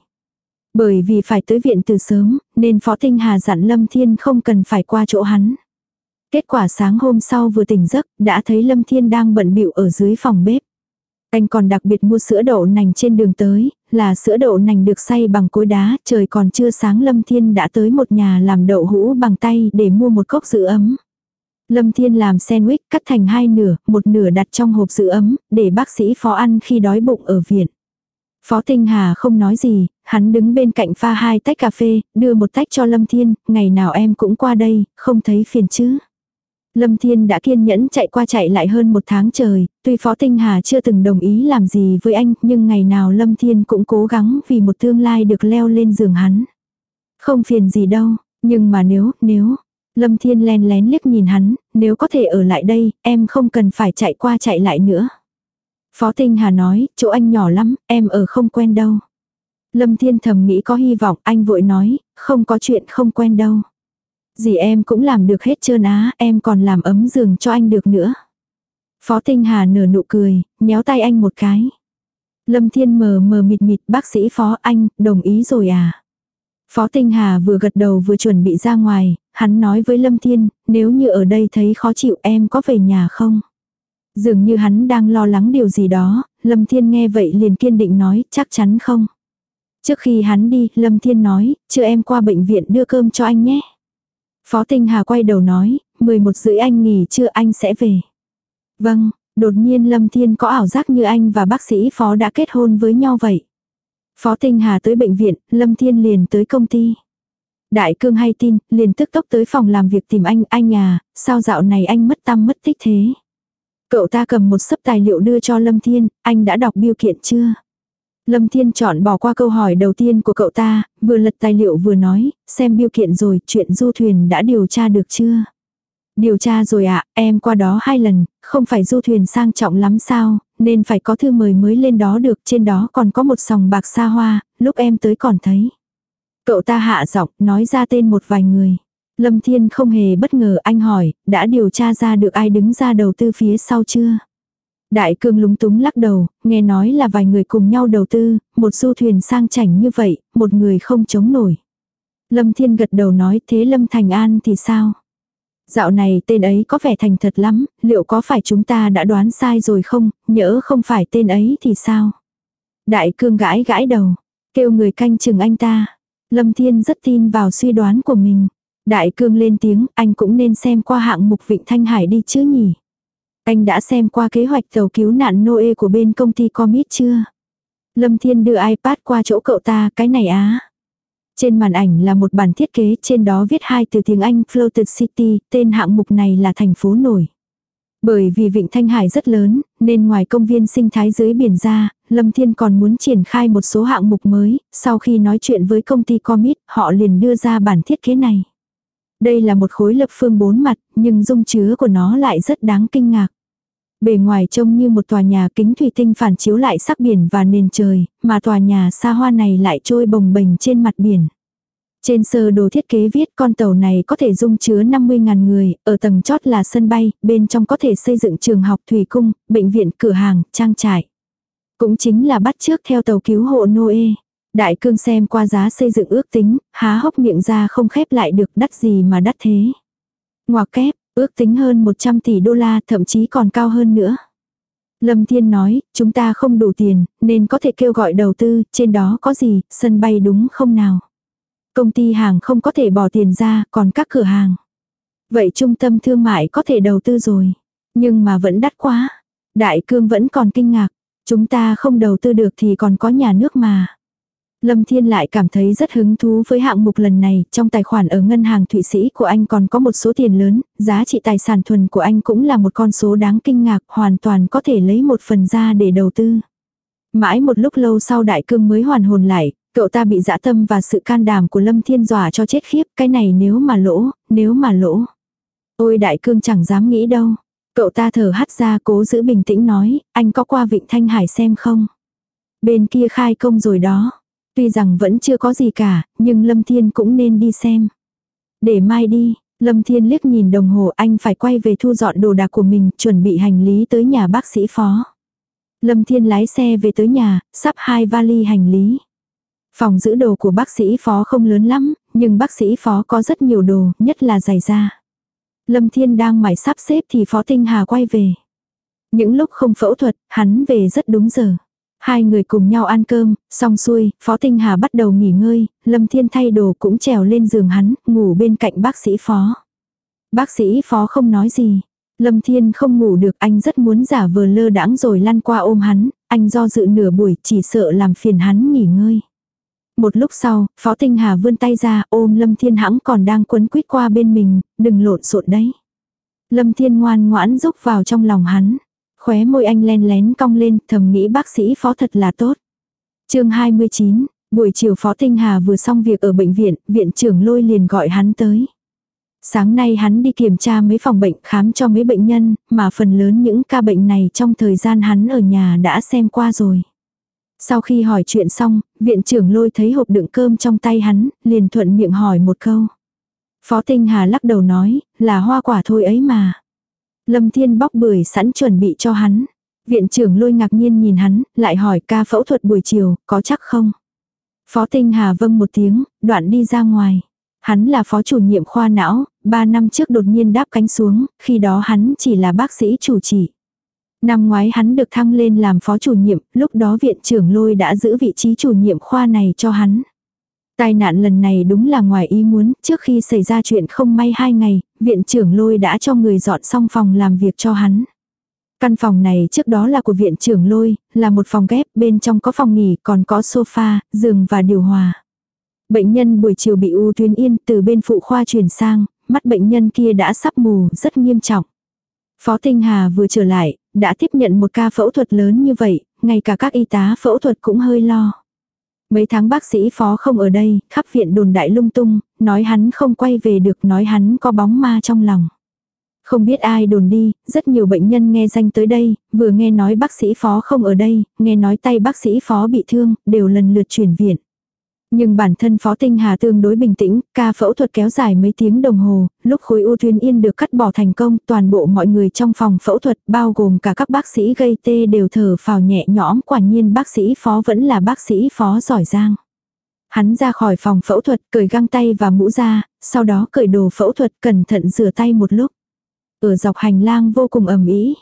Bởi vì phải tới viện từ sớm, nên Phó Tinh Hà dặn Lâm Thiên không cần phải qua chỗ hắn. Kết quả sáng hôm sau vừa tỉnh giấc, đã thấy Lâm Thiên đang bận bịu ở dưới phòng bếp. Anh còn đặc biệt mua sữa đậu nành trên đường tới, là sữa đậu nành được xay bằng cối đá, trời còn chưa sáng Lâm Thiên đã tới một nhà làm đậu hũ bằng tay để mua một cốc giữ ấm. Lâm Thiên làm sandwich cắt thành hai nửa, một nửa đặt trong hộp giữ ấm, để bác sĩ phó ăn khi đói bụng ở viện. Phó Tinh Hà không nói gì, hắn đứng bên cạnh pha hai tách cà phê, đưa một tách cho Lâm Thiên, ngày nào em cũng qua đây, không thấy phiền chứ. Lâm Thiên đã kiên nhẫn chạy qua chạy lại hơn một tháng trời, tuy Phó Tinh Hà chưa từng đồng ý làm gì với anh, nhưng ngày nào Lâm Thiên cũng cố gắng vì một tương lai được leo lên giường hắn. Không phiền gì đâu, nhưng mà nếu, nếu, Lâm Thiên len lén liếc nhìn hắn, nếu có thể ở lại đây, em không cần phải chạy qua chạy lại nữa. Phó Tinh Hà nói, chỗ anh nhỏ lắm, em ở không quen đâu. Lâm Thiên thầm nghĩ có hy vọng, anh vội nói, không có chuyện không quen đâu. Gì em cũng làm được hết trơn á, em còn làm ấm giường cho anh được nữa. Phó Tinh Hà nở nụ cười, nhéo tay anh một cái. Lâm Thiên mờ mờ mịt mịt, bác sĩ Phó anh, đồng ý rồi à. Phó Tinh Hà vừa gật đầu vừa chuẩn bị ra ngoài, hắn nói với Lâm Thiên, nếu như ở đây thấy khó chịu em có về nhà không? Dường như hắn đang lo lắng điều gì đó, Lâm Thiên nghe vậy liền kiên định nói, chắc chắn không. Trước khi hắn đi, Lâm Thiên nói, chưa em qua bệnh viện đưa cơm cho anh nhé. Phó Tinh Hà quay đầu nói, 11 rưỡi anh nghỉ chưa anh sẽ về. Vâng, đột nhiên Lâm Thiên có ảo giác như anh và bác sĩ Phó đã kết hôn với nhau vậy. Phó Tinh Hà tới bệnh viện, Lâm Thiên liền tới công ty. Đại cương hay tin, liền tức tốc tới phòng làm việc tìm anh, anh à, sao dạo này anh mất tâm mất tích thế. Cậu ta cầm một sấp tài liệu đưa cho Lâm Thiên, anh đã đọc biêu kiện chưa? Lâm Thiên chọn bỏ qua câu hỏi đầu tiên của cậu ta, vừa lật tài liệu vừa nói, xem biêu kiện rồi, chuyện du thuyền đã điều tra được chưa? Điều tra rồi ạ, em qua đó hai lần, không phải du thuyền sang trọng lắm sao, nên phải có thư mời mới lên đó được, trên đó còn có một sòng bạc xa hoa, lúc em tới còn thấy. Cậu ta hạ giọng, nói ra tên một vài người. Lâm Thiên không hề bất ngờ anh hỏi, đã điều tra ra được ai đứng ra đầu tư phía sau chưa? Đại cương lúng túng lắc đầu, nghe nói là vài người cùng nhau đầu tư, một du thuyền sang chảnh như vậy, một người không chống nổi. Lâm Thiên gật đầu nói thế Lâm Thành An thì sao? Dạo này tên ấy có vẻ thành thật lắm, liệu có phải chúng ta đã đoán sai rồi không, nhỡ không phải tên ấy thì sao? Đại cương gãi gãi đầu, kêu người canh chừng anh ta. Lâm Thiên rất tin vào suy đoán của mình. Đại cương lên tiếng, anh cũng nên xem qua hạng mục Vịnh Thanh Hải đi chứ nhỉ. Anh đã xem qua kế hoạch tàu cứu nạn Noe của bên công ty comit chưa? Lâm Thiên đưa iPad qua chỗ cậu ta, cái này á. Trên màn ảnh là một bản thiết kế, trên đó viết hai từ tiếng Anh Floated City, tên hạng mục này là thành phố nổi. Bởi vì Vịnh Thanh Hải rất lớn, nên ngoài công viên sinh thái dưới biển ra, Lâm Thiên còn muốn triển khai một số hạng mục mới, sau khi nói chuyện với công ty comit họ liền đưa ra bản thiết kế này. Đây là một khối lập phương bốn mặt, nhưng dung chứa của nó lại rất đáng kinh ngạc. Bề ngoài trông như một tòa nhà kính thủy tinh phản chiếu lại sắc biển và nền trời, mà tòa nhà xa hoa này lại trôi bồng bềnh trên mặt biển. Trên sơ đồ thiết kế viết con tàu này có thể dung chứa 50.000 người, ở tầng chót là sân bay, bên trong có thể xây dựng trường học thủy cung, bệnh viện, cửa hàng, trang trại. Cũng chính là bắt trước theo tàu cứu hộ Noe. Đại cương xem qua giá xây dựng ước tính, há hốc miệng ra không khép lại được đắt gì mà đắt thế. Ngoặc kép, ước tính hơn 100 tỷ đô la thậm chí còn cao hơn nữa. Lâm Thiên nói, chúng ta không đủ tiền, nên có thể kêu gọi đầu tư, trên đó có gì, sân bay đúng không nào? Công ty hàng không có thể bỏ tiền ra, còn các cửa hàng. Vậy trung tâm thương mại có thể đầu tư rồi. Nhưng mà vẫn đắt quá. Đại cương vẫn còn kinh ngạc. Chúng ta không đầu tư được thì còn có nhà nước mà. Lâm Thiên lại cảm thấy rất hứng thú với hạng mục lần này, trong tài khoản ở ngân hàng Thụy Sĩ của anh còn có một số tiền lớn, giá trị tài sản thuần của anh cũng là một con số đáng kinh ngạc, hoàn toàn có thể lấy một phần ra để đầu tư. Mãi một lúc lâu sau đại cương mới hoàn hồn lại, cậu ta bị dã tâm và sự can đảm của Lâm Thiên dọa cho chết khiếp, cái này nếu mà lỗ, nếu mà lỗ. Ôi đại cương chẳng dám nghĩ đâu. Cậu ta thở hắt ra cố giữ bình tĩnh nói, anh có qua Vịnh Thanh Hải xem không? Bên kia khai công rồi đó. Tuy rằng vẫn chưa có gì cả, nhưng Lâm Thiên cũng nên đi xem. Để mai đi, Lâm Thiên liếc nhìn đồng hồ anh phải quay về thu dọn đồ đạc của mình, chuẩn bị hành lý tới nhà bác sĩ phó. Lâm Thiên lái xe về tới nhà, sắp hai vali hành lý. Phòng giữ đồ của bác sĩ phó không lớn lắm, nhưng bác sĩ phó có rất nhiều đồ, nhất là giày da. Lâm Thiên đang mải sắp xếp thì phó Tinh Hà quay về. Những lúc không phẫu thuật, hắn về rất đúng giờ. Hai người cùng nhau ăn cơm, xong xuôi, Phó Tinh Hà bắt đầu nghỉ ngơi, Lâm Thiên thay đồ cũng trèo lên giường hắn, ngủ bên cạnh bác sĩ Phó. Bác sĩ Phó không nói gì. Lâm Thiên không ngủ được anh rất muốn giả vờ lơ đãng rồi lăn qua ôm hắn, anh do dự nửa buổi chỉ sợ làm phiền hắn nghỉ ngơi. Một lúc sau, Phó Tinh Hà vươn tay ra ôm Lâm Thiên hãng còn đang quấn quýt qua bên mình, đừng lộn xộn đấy. Lâm Thiên ngoan ngoãn rúc vào trong lòng hắn. Khóe môi anh len lén cong lên, thầm nghĩ bác sĩ phó thật là tốt. chương 29, buổi chiều phó Tinh Hà vừa xong việc ở bệnh viện, viện trưởng lôi liền gọi hắn tới. Sáng nay hắn đi kiểm tra mấy phòng bệnh khám cho mấy bệnh nhân, mà phần lớn những ca bệnh này trong thời gian hắn ở nhà đã xem qua rồi. Sau khi hỏi chuyện xong, viện trưởng lôi thấy hộp đựng cơm trong tay hắn, liền thuận miệng hỏi một câu. Phó Tinh Hà lắc đầu nói, là hoa quả thôi ấy mà. Lâm Thiên bóc bưởi sẵn chuẩn bị cho hắn. Viện trưởng lôi ngạc nhiên nhìn hắn, lại hỏi ca phẫu thuật buổi chiều, có chắc không? Phó Tinh Hà vâng một tiếng, đoạn đi ra ngoài. Hắn là phó chủ nhiệm khoa não, ba năm trước đột nhiên đáp cánh xuống, khi đó hắn chỉ là bác sĩ chủ trị. Năm ngoái hắn được thăng lên làm phó chủ nhiệm, lúc đó viện trưởng lôi đã giữ vị trí chủ nhiệm khoa này cho hắn. Tai nạn lần này đúng là ngoài ý muốn, trước khi xảy ra chuyện không may hai ngày, viện trưởng lôi đã cho người dọn xong phòng làm việc cho hắn. Căn phòng này trước đó là của viện trưởng lôi, là một phòng ghép, bên trong có phòng nghỉ, còn có sofa, giường và điều hòa. Bệnh nhân buổi chiều bị u tuyến yên từ bên phụ khoa chuyển sang, mắt bệnh nhân kia đã sắp mù, rất nghiêm trọng. Phó Tinh Hà vừa trở lại, đã tiếp nhận một ca phẫu thuật lớn như vậy, ngay cả các y tá phẫu thuật cũng hơi lo. Mấy tháng bác sĩ phó không ở đây, khắp viện đồn đại lung tung, nói hắn không quay về được, nói hắn có bóng ma trong lòng. Không biết ai đồn đi, rất nhiều bệnh nhân nghe danh tới đây, vừa nghe nói bác sĩ phó không ở đây, nghe nói tay bác sĩ phó bị thương, đều lần lượt chuyển viện. Nhưng bản thân Phó Tinh Hà tương đối bình tĩnh, ca phẫu thuật kéo dài mấy tiếng đồng hồ, lúc khối u tuyến yên được cắt bỏ thành công, toàn bộ mọi người trong phòng phẫu thuật, bao gồm cả các bác sĩ gây tê đều thở phào nhẹ nhõm, quả nhiên bác sĩ Phó vẫn là bác sĩ Phó giỏi giang. Hắn ra khỏi phòng phẫu thuật, cởi găng tay và mũ ra, sau đó cởi đồ phẫu thuật cẩn thận rửa tay một lúc. Ở dọc hành lang vô cùng ẩm ý.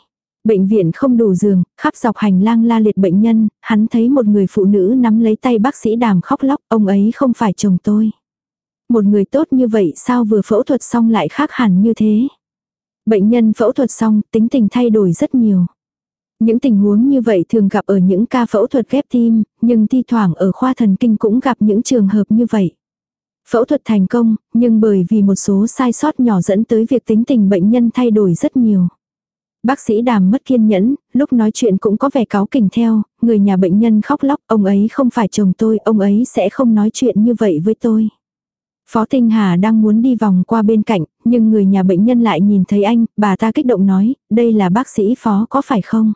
Bệnh viện không đủ giường, khắp dọc hành lang la liệt bệnh nhân, hắn thấy một người phụ nữ nắm lấy tay bác sĩ đàm khóc lóc, ông ấy không phải chồng tôi. Một người tốt như vậy sao vừa phẫu thuật xong lại khác hẳn như thế. Bệnh nhân phẫu thuật xong, tính tình thay đổi rất nhiều. Những tình huống như vậy thường gặp ở những ca phẫu thuật ghép tim, nhưng thi thoảng ở khoa thần kinh cũng gặp những trường hợp như vậy. Phẫu thuật thành công, nhưng bởi vì một số sai sót nhỏ dẫn tới việc tính tình bệnh nhân thay đổi rất nhiều. Bác sĩ đàm mất kiên nhẫn, lúc nói chuyện cũng có vẻ cáo kỉnh theo, người nhà bệnh nhân khóc lóc, ông ấy không phải chồng tôi, ông ấy sẽ không nói chuyện như vậy với tôi. Phó Tinh Hà đang muốn đi vòng qua bên cạnh, nhưng người nhà bệnh nhân lại nhìn thấy anh, bà ta kích động nói, đây là bác sĩ Phó có phải không?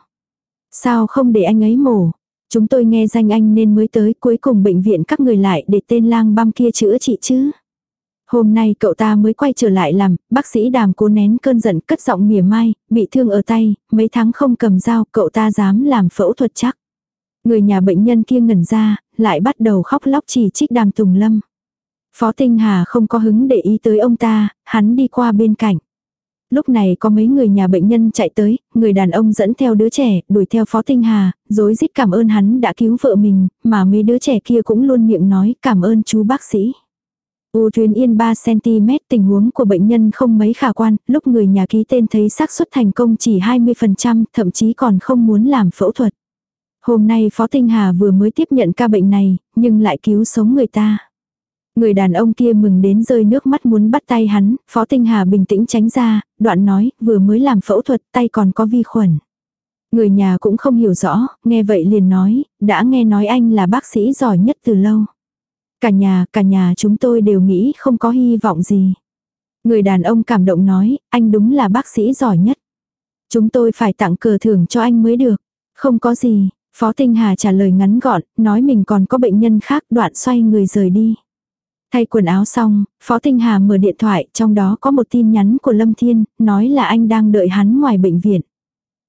Sao không để anh ấy mổ? Chúng tôi nghe danh anh nên mới tới cuối cùng bệnh viện các người lại để tên lang băm kia chữa trị chứ. Hôm nay cậu ta mới quay trở lại làm, bác sĩ đàm cố nén cơn giận cất giọng mỉa mai, bị thương ở tay, mấy tháng không cầm dao, cậu ta dám làm phẫu thuật chắc. Người nhà bệnh nhân kia ngẩn ra, lại bắt đầu khóc lóc chỉ trích đàm tùng lâm. Phó Tinh Hà không có hứng để ý tới ông ta, hắn đi qua bên cạnh. Lúc này có mấy người nhà bệnh nhân chạy tới, người đàn ông dẫn theo đứa trẻ, đuổi theo Phó Tinh Hà, dối rít cảm ơn hắn đã cứu vợ mình, mà mấy đứa trẻ kia cũng luôn miệng nói cảm ơn chú bác sĩ. U tuyến yên 3cm tình huống của bệnh nhân không mấy khả quan, lúc người nhà ký tên thấy xác suất thành công chỉ 20%, thậm chí còn không muốn làm phẫu thuật. Hôm nay Phó Tinh Hà vừa mới tiếp nhận ca bệnh này, nhưng lại cứu sống người ta. Người đàn ông kia mừng đến rơi nước mắt muốn bắt tay hắn, Phó Tinh Hà bình tĩnh tránh ra, đoạn nói, vừa mới làm phẫu thuật tay còn có vi khuẩn. Người nhà cũng không hiểu rõ, nghe vậy liền nói, đã nghe nói anh là bác sĩ giỏi nhất từ lâu. Cả nhà, cả nhà chúng tôi đều nghĩ không có hy vọng gì. Người đàn ông cảm động nói, anh đúng là bác sĩ giỏi nhất. Chúng tôi phải tặng cờ thưởng cho anh mới được. Không có gì, Phó Tinh Hà trả lời ngắn gọn, nói mình còn có bệnh nhân khác đoạn xoay người rời đi. Thay quần áo xong, Phó Tinh Hà mở điện thoại, trong đó có một tin nhắn của Lâm Thiên, nói là anh đang đợi hắn ngoài bệnh viện.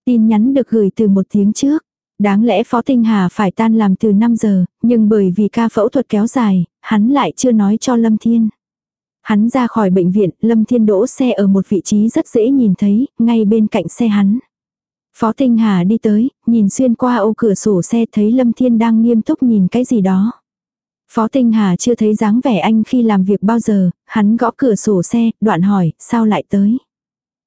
Tin nhắn được gửi từ một tiếng trước. Đáng lẽ Phó Tinh Hà phải tan làm từ 5 giờ, nhưng bởi vì ca phẫu thuật kéo dài, hắn lại chưa nói cho Lâm Thiên. Hắn ra khỏi bệnh viện, Lâm Thiên đỗ xe ở một vị trí rất dễ nhìn thấy, ngay bên cạnh xe hắn. Phó Tinh Hà đi tới, nhìn xuyên qua ô cửa sổ xe thấy Lâm Thiên đang nghiêm túc nhìn cái gì đó. Phó Tinh Hà chưa thấy dáng vẻ anh khi làm việc bao giờ, hắn gõ cửa sổ xe, đoạn hỏi, sao lại tới?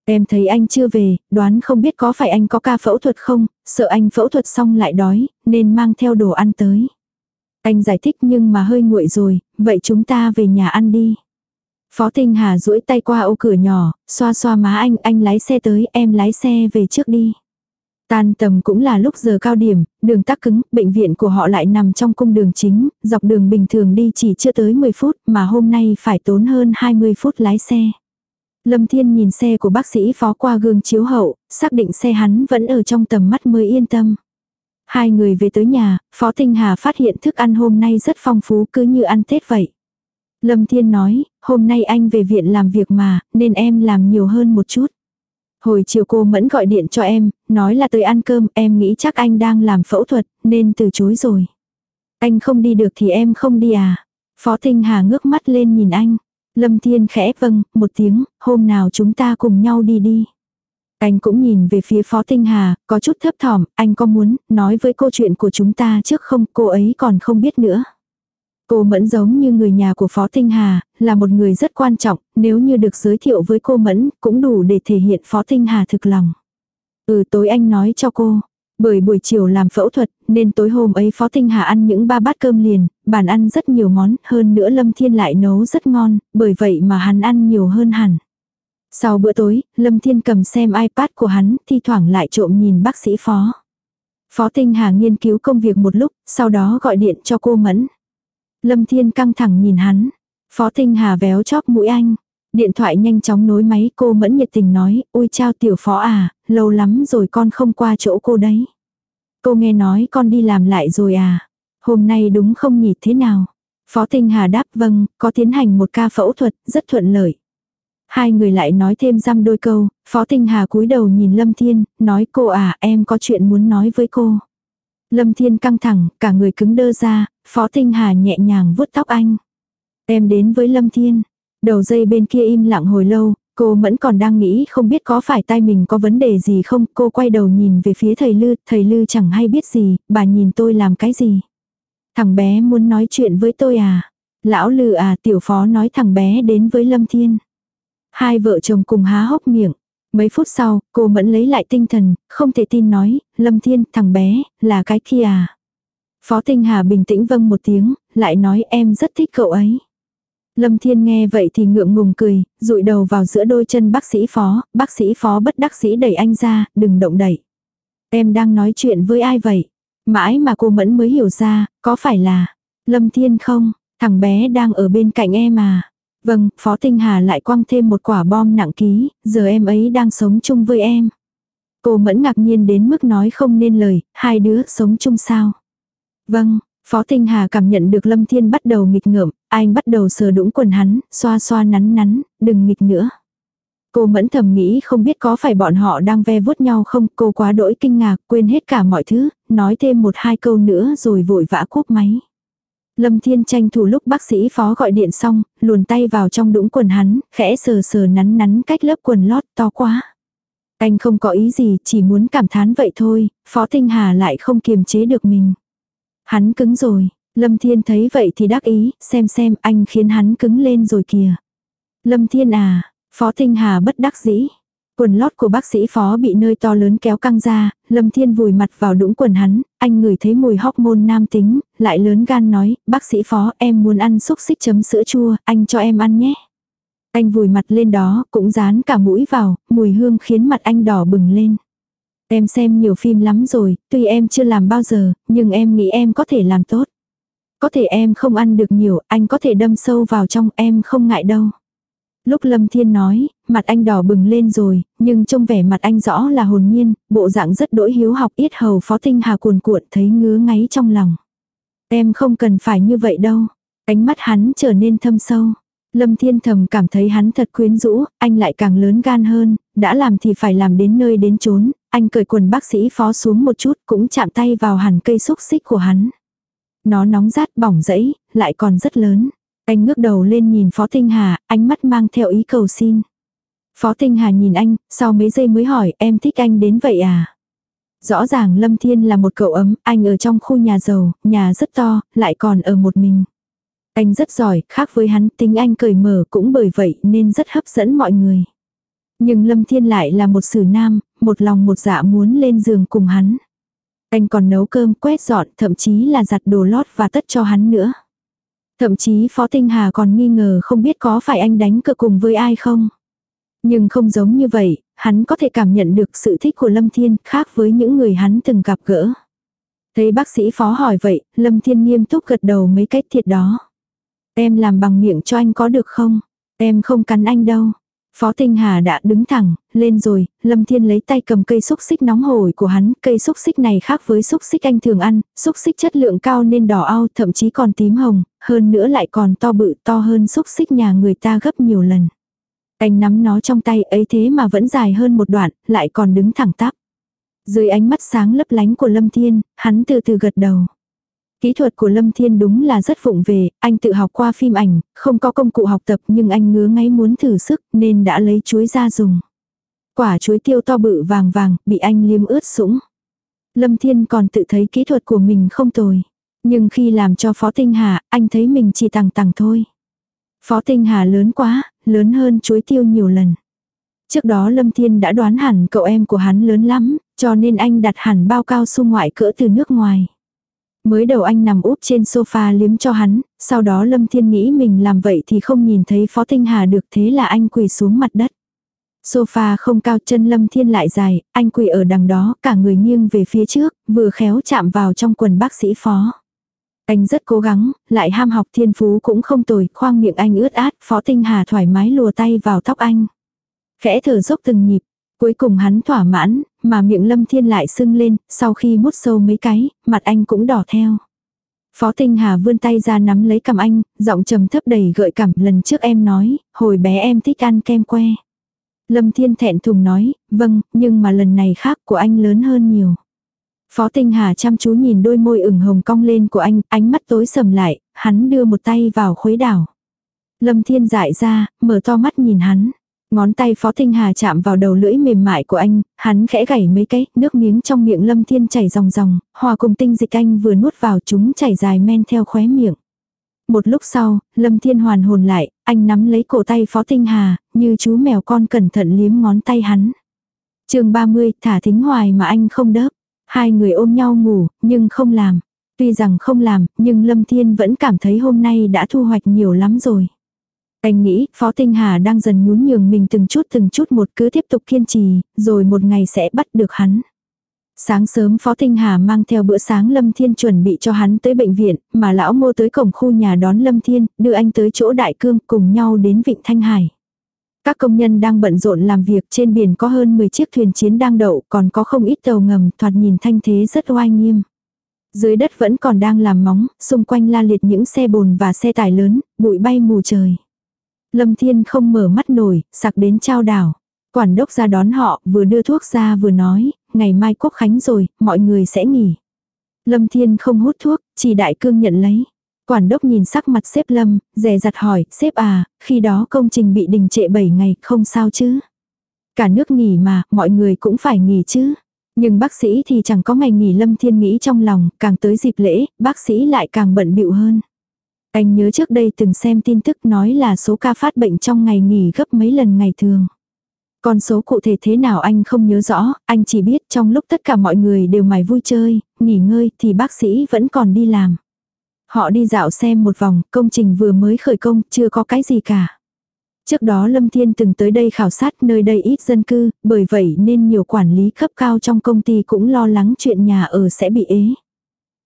Em thấy anh chưa về, đoán không biết có phải anh có ca phẫu thuật không, sợ anh phẫu thuật xong lại đói, nên mang theo đồ ăn tới. Anh giải thích nhưng mà hơi nguội rồi, vậy chúng ta về nhà ăn đi. Phó Tinh Hà duỗi tay qua ô cửa nhỏ, xoa xoa má anh, anh lái xe tới, em lái xe về trước đi. Tan tầm cũng là lúc giờ cao điểm, đường tắc cứng, bệnh viện của họ lại nằm trong cung đường chính, dọc đường bình thường đi chỉ chưa tới 10 phút mà hôm nay phải tốn hơn 20 phút lái xe. Lâm Thiên nhìn xe của bác sĩ phó qua gương chiếu hậu, xác định xe hắn vẫn ở trong tầm mắt mới yên tâm. Hai người về tới nhà, Phó Tinh Hà phát hiện thức ăn hôm nay rất phong phú cứ như ăn Tết vậy. Lâm Thiên nói, hôm nay anh về viện làm việc mà, nên em làm nhiều hơn một chút. Hồi chiều cô Mẫn gọi điện cho em, nói là tới ăn cơm, em nghĩ chắc anh đang làm phẫu thuật, nên từ chối rồi. Anh không đi được thì em không đi à? Phó Tinh Hà ngước mắt lên nhìn anh. Lâm Thiên khẽ vâng, một tiếng, hôm nào chúng ta cùng nhau đi đi. Anh cũng nhìn về phía Phó Tinh Hà, có chút thấp thỏm, anh có muốn nói với cô chuyện của chúng ta trước không, cô ấy còn không biết nữa. Cô Mẫn giống như người nhà của Phó Tinh Hà, là một người rất quan trọng, nếu như được giới thiệu với cô Mẫn, cũng đủ để thể hiện Phó Tinh Hà thực lòng. Ừ tối anh nói cho cô, bởi buổi chiều làm phẫu thuật, nên tối hôm ấy Phó Tinh Hà ăn những ba bát cơm liền, bàn ăn rất nhiều món, hơn nữa Lâm Thiên lại nấu rất ngon, bởi vậy mà hắn ăn nhiều hơn hẳn. Sau bữa tối, Lâm Thiên cầm xem iPad của hắn, thi thoảng lại trộm nhìn bác sĩ Phó. Phó Tinh Hà nghiên cứu công việc một lúc, sau đó gọi điện cho cô Mẫn. Lâm Thiên căng thẳng nhìn hắn. Phó Tinh Hà véo chóp mũi anh. Điện thoại nhanh chóng nối máy cô mẫn nhiệt tình nói, ôi chào tiểu phó à, lâu lắm rồi con không qua chỗ cô đấy. Cô nghe nói con đi làm lại rồi à, hôm nay đúng không nhỉ thế nào. Phó Tinh Hà đáp vâng, có tiến hành một ca phẫu thuật, rất thuận lợi. Hai người lại nói thêm răm đôi câu, Phó Tinh Hà cúi đầu nhìn Lâm Thiên, nói cô à, em có chuyện muốn nói với cô. Lâm Thiên căng thẳng, cả người cứng đơ ra, Phó Tinh Hà nhẹ nhàng vuốt tóc anh. Em đến với Lâm Thiên. Đầu dây bên kia im lặng hồi lâu, cô vẫn còn đang nghĩ không biết có phải tay mình có vấn đề gì không. Cô quay đầu nhìn về phía thầy Lư, thầy Lư chẳng hay biết gì, bà nhìn tôi làm cái gì. Thằng bé muốn nói chuyện với tôi à? Lão Lư à tiểu phó nói thằng bé đến với Lâm Thiên. Hai vợ chồng cùng há hốc miệng. Mấy phút sau, cô Mẫn lấy lại tinh thần, không thể tin nói, Lâm Thiên, thằng bé, là cái kia à. Phó Tinh Hà bình tĩnh vâng một tiếng, lại nói em rất thích cậu ấy. Lâm Thiên nghe vậy thì ngượng ngùng cười, rụi đầu vào giữa đôi chân bác sĩ phó, bác sĩ phó bất đắc sĩ đẩy anh ra, đừng động đẩy. Em đang nói chuyện với ai vậy? Mãi mà cô Mẫn mới hiểu ra, có phải là Lâm Thiên không, thằng bé đang ở bên cạnh em à? Vâng, Phó Tinh Hà lại quăng thêm một quả bom nặng ký, giờ em ấy đang sống chung với em. Cô Mẫn ngạc nhiên đến mức nói không nên lời, hai đứa sống chung sao? Vâng, Phó Tinh Hà cảm nhận được Lâm Thiên bắt đầu nghịch ngợm, anh bắt đầu sờ đũng quần hắn, xoa xoa nắn nắn, đừng nghịch nữa. Cô mẫn thầm nghĩ không biết có phải bọn họ đang ve vuốt nhau không, cô quá đỗi kinh ngạc, quên hết cả mọi thứ, nói thêm một hai câu nữa rồi vội vã cúp máy. Lâm Thiên tranh thủ lúc bác sĩ phó gọi điện xong, luồn tay vào trong đũng quần hắn, khẽ sờ sờ nắn nắn cách lớp quần lót to quá. Anh không có ý gì, chỉ muốn cảm thán vậy thôi, Phó Tinh Hà lại không kiềm chế được mình. Hắn cứng rồi, Lâm Thiên thấy vậy thì đắc ý, xem xem anh khiến hắn cứng lên rồi kìa. Lâm Thiên à, Phó Tinh Hà bất đắc dĩ. Quần lót của bác sĩ phó bị nơi to lớn kéo căng ra, Lâm Thiên vùi mặt vào đũng quần hắn, anh ngửi thấy mùi hormone nam tính, lại lớn gan nói, bác sĩ phó em muốn ăn xúc xích chấm sữa chua, anh cho em ăn nhé. Anh vùi mặt lên đó, cũng dán cả mũi vào, mùi hương khiến mặt anh đỏ bừng lên. Em xem nhiều phim lắm rồi, tuy em chưa làm bao giờ, nhưng em nghĩ em có thể làm tốt. Có thể em không ăn được nhiều, anh có thể đâm sâu vào trong em không ngại đâu. Lúc Lâm Thiên nói, mặt anh đỏ bừng lên rồi, nhưng trông vẻ mặt anh rõ là hồn nhiên, bộ dạng rất đỗi hiếu học yết hầu phó tinh hà cuồn cuộn thấy ngứa ngáy trong lòng. Em không cần phải như vậy đâu. Ánh mắt hắn trở nên thâm sâu. Lâm Thiên thầm cảm thấy hắn thật quyến rũ, anh lại càng lớn gan hơn, đã làm thì phải làm đến nơi đến chốn, anh cởi quần bác sĩ phó xuống một chút cũng chạm tay vào hẳn cây xúc xích của hắn. Nó nóng rát bỏng rẫy, lại còn rất lớn. Anh ngước đầu lên nhìn Phó Tinh Hà, ánh mắt mang theo ý cầu xin. Phó Tinh Hà nhìn anh, sau mấy giây mới hỏi em thích anh đến vậy à? Rõ ràng Lâm Thiên là một cậu ấm, anh ở trong khu nhà giàu, nhà rất to, lại còn ở một mình. Anh rất giỏi, khác với hắn, tính anh cởi mở cũng bởi vậy nên rất hấp dẫn mọi người. Nhưng Lâm Thiên lại là một sử nam, một lòng một dạ muốn lên giường cùng hắn. Anh còn nấu cơm, quét dọn, thậm chí là giặt đồ lót và tất cho hắn nữa. Thậm chí Phó Tinh Hà còn nghi ngờ không biết có phải anh đánh cược cùng với ai không. Nhưng không giống như vậy, hắn có thể cảm nhận được sự thích của Lâm Thiên khác với những người hắn từng gặp gỡ. Thấy bác sĩ Phó hỏi vậy, Lâm Thiên nghiêm túc gật đầu mấy cách thiệt đó. Em làm bằng miệng cho anh có được không? Em không cắn anh đâu. Phó Tinh Hà đã đứng thẳng, lên rồi, Lâm Thiên lấy tay cầm cây xúc xích nóng hổi của hắn, cây xúc xích này khác với xúc xích anh thường ăn, xúc xích chất lượng cao nên đỏ ao, thậm chí còn tím hồng, hơn nữa lại còn to bự to hơn xúc xích nhà người ta gấp nhiều lần. Anh nắm nó trong tay ấy thế mà vẫn dài hơn một đoạn, lại còn đứng thẳng tắp. Dưới ánh mắt sáng lấp lánh của Lâm Thiên, hắn từ từ gật đầu. Kỹ thuật của Lâm Thiên đúng là rất vụng về, anh tự học qua phim ảnh, không có công cụ học tập nhưng anh ngứa ngáy muốn thử sức nên đã lấy chuối ra dùng. Quả chuối tiêu to bự vàng vàng, bị anh liêm ướt sũng. Lâm Thiên còn tự thấy kỹ thuật của mình không tồi. Nhưng khi làm cho Phó Tinh Hà, anh thấy mình chỉ tàng tàng thôi. Phó Tinh Hà lớn quá, lớn hơn chuối tiêu nhiều lần. Trước đó Lâm Thiên đã đoán hẳn cậu em của hắn lớn lắm, cho nên anh đặt hẳn bao cao su ngoại cỡ từ nước ngoài. Mới đầu anh nằm úp trên sofa liếm cho hắn, sau đó Lâm Thiên nghĩ mình làm vậy thì không nhìn thấy Phó Tinh Hà được thế là anh quỳ xuống mặt đất. Sofa không cao chân Lâm Thiên lại dài, anh quỳ ở đằng đó, cả người nghiêng về phía trước, vừa khéo chạm vào trong quần bác sĩ Phó. Anh rất cố gắng, lại ham học thiên phú cũng không tồi, khoang miệng anh ướt át, Phó Tinh Hà thoải mái lùa tay vào tóc anh. Khẽ thở dốc từng nhịp, Cuối cùng hắn thỏa mãn, mà miệng lâm thiên lại sưng lên, sau khi mút sâu mấy cái, mặt anh cũng đỏ theo. Phó Tinh Hà vươn tay ra nắm lấy cầm anh, giọng trầm thấp đầy gợi cảm lần trước em nói, hồi bé em thích ăn kem que. Lâm Thiên thẹn thùng nói, vâng, nhưng mà lần này khác của anh lớn hơn nhiều. Phó Tinh Hà chăm chú nhìn đôi môi ửng hồng cong lên của anh, ánh mắt tối sầm lại, hắn đưa một tay vào khuấy đảo. Lâm Thiên dại ra, mở to mắt nhìn hắn. Ngón tay Phó Tinh Hà chạm vào đầu lưỡi mềm mại của anh, hắn khẽ gảy mấy cái, nước miếng trong miệng Lâm Thiên chảy ròng ròng, hòa cùng tinh dịch anh vừa nuốt vào chúng chảy dài men theo khóe miệng. Một lúc sau, Lâm Thiên hoàn hồn lại, anh nắm lấy cổ tay Phó Tinh Hà, như chú mèo con cẩn thận liếm ngón tay hắn. chương 30, thả thính hoài mà anh không đớp. Hai người ôm nhau ngủ, nhưng không làm. Tuy rằng không làm, nhưng Lâm Thiên vẫn cảm thấy hôm nay đã thu hoạch nhiều lắm rồi. Anh nghĩ, Phó Tinh Hà đang dần nhún nhường mình từng chút từng chút một cứ tiếp tục kiên trì, rồi một ngày sẽ bắt được hắn. Sáng sớm Phó Tinh Hà mang theo bữa sáng Lâm Thiên chuẩn bị cho hắn tới bệnh viện, mà lão ngô tới cổng khu nhà đón Lâm Thiên, đưa anh tới chỗ đại cương cùng nhau đến Vịnh Thanh Hải. Các công nhân đang bận rộn làm việc trên biển có hơn 10 chiếc thuyền chiến đang đậu, còn có không ít tàu ngầm thoạt nhìn thanh thế rất oai nghiêm. Dưới đất vẫn còn đang làm móng, xung quanh la liệt những xe bồn và xe tải lớn, bụi bay mù trời. Lâm Thiên không mở mắt nổi, sặc đến trao đảo. Quản đốc ra đón họ, vừa đưa thuốc ra vừa nói, ngày mai quốc khánh rồi, mọi người sẽ nghỉ. Lâm Thiên không hút thuốc, chỉ đại cương nhận lấy. Quản đốc nhìn sắc mặt xếp Lâm, dè dặt hỏi, xếp à, khi đó công trình bị đình trệ 7 ngày, không sao chứ. Cả nước nghỉ mà, mọi người cũng phải nghỉ chứ. Nhưng bác sĩ thì chẳng có ngày nghỉ Lâm Thiên nghĩ trong lòng, càng tới dịp lễ, bác sĩ lại càng bận bịu hơn. Anh nhớ trước đây từng xem tin tức nói là số ca phát bệnh trong ngày nghỉ gấp mấy lần ngày thường. Con số cụ thể thế nào anh không nhớ rõ, anh chỉ biết trong lúc tất cả mọi người đều mải vui chơi, nghỉ ngơi thì bác sĩ vẫn còn đi làm. Họ đi dạo xem một vòng, công trình vừa mới khởi công, chưa có cái gì cả. Trước đó Lâm Thiên từng tới đây khảo sát nơi đây ít dân cư, bởi vậy nên nhiều quản lý cấp cao trong công ty cũng lo lắng chuyện nhà ở sẽ bị ế.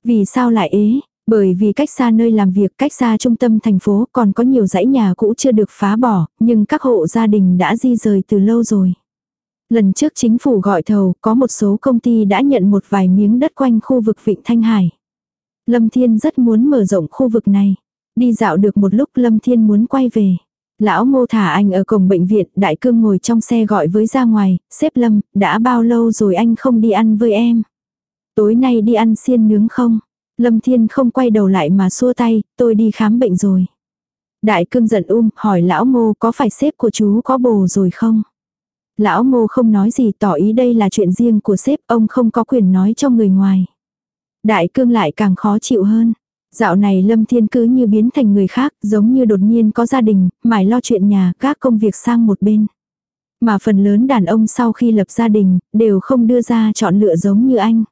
Vì sao lại ế? Bởi vì cách xa nơi làm việc, cách xa trung tâm thành phố còn có nhiều dãy nhà cũ chưa được phá bỏ, nhưng các hộ gia đình đã di rời từ lâu rồi. Lần trước chính phủ gọi thầu, có một số công ty đã nhận một vài miếng đất quanh khu vực Vịnh Thanh Hải. Lâm Thiên rất muốn mở rộng khu vực này. Đi dạo được một lúc Lâm Thiên muốn quay về. Lão ngô thả anh ở cổng bệnh viện, đại cương ngồi trong xe gọi với ra ngoài, xếp Lâm, đã bao lâu rồi anh không đi ăn với em? Tối nay đi ăn xiên nướng không? Lâm Thiên không quay đầu lại mà xua tay, tôi đi khám bệnh rồi. Đại cương giận um, hỏi lão ngô có phải sếp của chú có bồ rồi không? Lão ngô không nói gì tỏ ý đây là chuyện riêng của sếp, ông không có quyền nói cho người ngoài. Đại cương lại càng khó chịu hơn. Dạo này Lâm Thiên cứ như biến thành người khác, giống như đột nhiên có gia đình, mải lo chuyện nhà, các công việc sang một bên. Mà phần lớn đàn ông sau khi lập gia đình, đều không đưa ra chọn lựa giống như anh.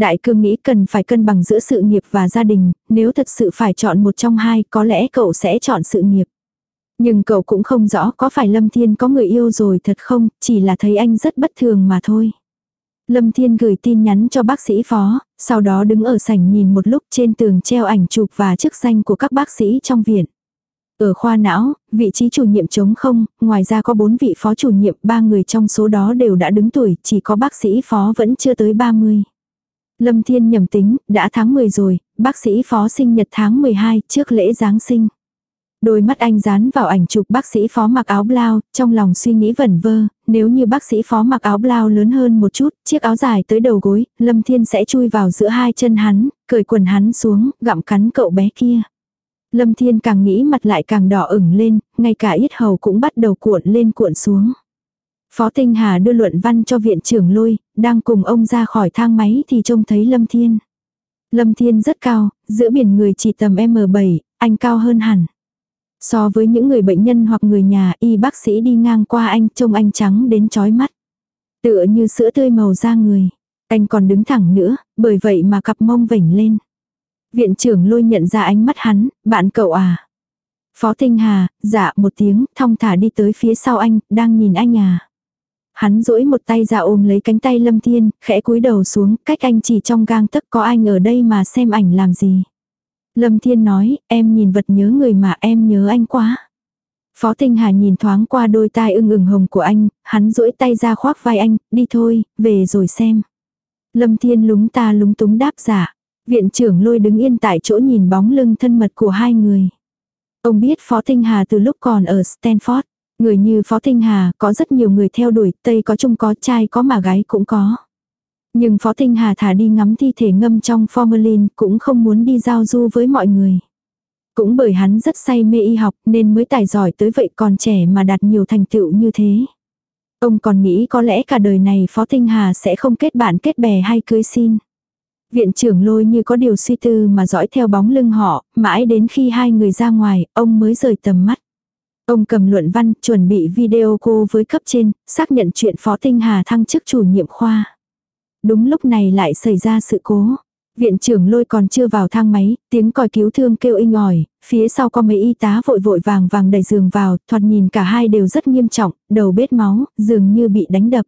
Đại cương nghĩ cần phải cân bằng giữa sự nghiệp và gia đình, nếu thật sự phải chọn một trong hai, có lẽ cậu sẽ chọn sự nghiệp. Nhưng cậu cũng không rõ có phải Lâm Thiên có người yêu rồi thật không, chỉ là thấy anh rất bất thường mà thôi. Lâm Thiên gửi tin nhắn cho bác sĩ phó, sau đó đứng ở sảnh nhìn một lúc trên tường treo ảnh chụp và chức danh của các bác sĩ trong viện. Ở khoa não, vị trí chủ nhiệm trống không, ngoài ra có bốn vị phó chủ nhiệm, ba người trong số đó đều đã đứng tuổi, chỉ có bác sĩ phó vẫn chưa tới 30. Lâm Thiên nhầm tính, đã tháng 10 rồi, bác sĩ phó sinh nhật tháng 12 trước lễ Giáng sinh. Đôi mắt anh dán vào ảnh chụp bác sĩ phó mặc áo blau, trong lòng suy nghĩ vẩn vơ, nếu như bác sĩ phó mặc áo blau lớn hơn một chút, chiếc áo dài tới đầu gối, Lâm Thiên sẽ chui vào giữa hai chân hắn, cởi quần hắn xuống, gặm cắn cậu bé kia. Lâm Thiên càng nghĩ mặt lại càng đỏ ửng lên, ngay cả yết hầu cũng bắt đầu cuộn lên cuộn xuống. Phó Tinh Hà đưa luận văn cho viện trưởng lôi, đang cùng ông ra khỏi thang máy thì trông thấy Lâm Thiên. Lâm Thiên rất cao, giữa biển người chỉ tầm M7, anh cao hơn hẳn. So với những người bệnh nhân hoặc người nhà y bác sĩ đi ngang qua anh trông anh trắng đến chói mắt. Tựa như sữa tươi màu da người. Anh còn đứng thẳng nữa, bởi vậy mà cặp mông vểnh lên. Viện trưởng lôi nhận ra ánh mắt hắn, bạn cậu à. Phó Tinh Hà, dạ một tiếng, thong thả đi tới phía sau anh, đang nhìn anh à. Hắn duỗi một tay ra ôm lấy cánh tay Lâm Thiên, khẽ cúi đầu xuống, cách anh chỉ trong gang tấc có anh ở đây mà xem ảnh làm gì. Lâm Thiên nói, em nhìn vật nhớ người mà em nhớ anh quá. Phó Tinh Hà nhìn thoáng qua đôi tai ưng ửng hồng của anh, hắn duỗi tay ra khoác vai anh, đi thôi, về rồi xem. Lâm Thiên lúng ta lúng túng đáp giả. Viện trưởng lôi đứng yên tại chỗ nhìn bóng lưng thân mật của hai người. Ông biết Phó Tinh Hà từ lúc còn ở Stanford. Người như Phó Tinh Hà có rất nhiều người theo đuổi, Tây có Trung có trai có mà gái cũng có. Nhưng Phó Tinh Hà thả đi ngắm thi thể ngâm trong formalin cũng không muốn đi giao du với mọi người. Cũng bởi hắn rất say mê y học nên mới tài giỏi tới vậy còn trẻ mà đạt nhiều thành tựu như thế. Ông còn nghĩ có lẽ cả đời này Phó Tinh Hà sẽ không kết bạn kết bè hay cưới xin. Viện trưởng lôi như có điều suy tư mà dõi theo bóng lưng họ, mãi đến khi hai người ra ngoài, ông mới rời tầm mắt. Ông cầm luận văn, chuẩn bị video cô với cấp trên, xác nhận chuyện Phó Tinh Hà thăng chức chủ nhiệm khoa. Đúng lúc này lại xảy ra sự cố. Viện trưởng lôi còn chưa vào thang máy, tiếng còi cứu thương kêu inh ỏi, phía sau có mấy y tá vội vội vàng vàng đẩy giường vào, thoạt nhìn cả hai đều rất nghiêm trọng, đầu bết máu, dường như bị đánh đập.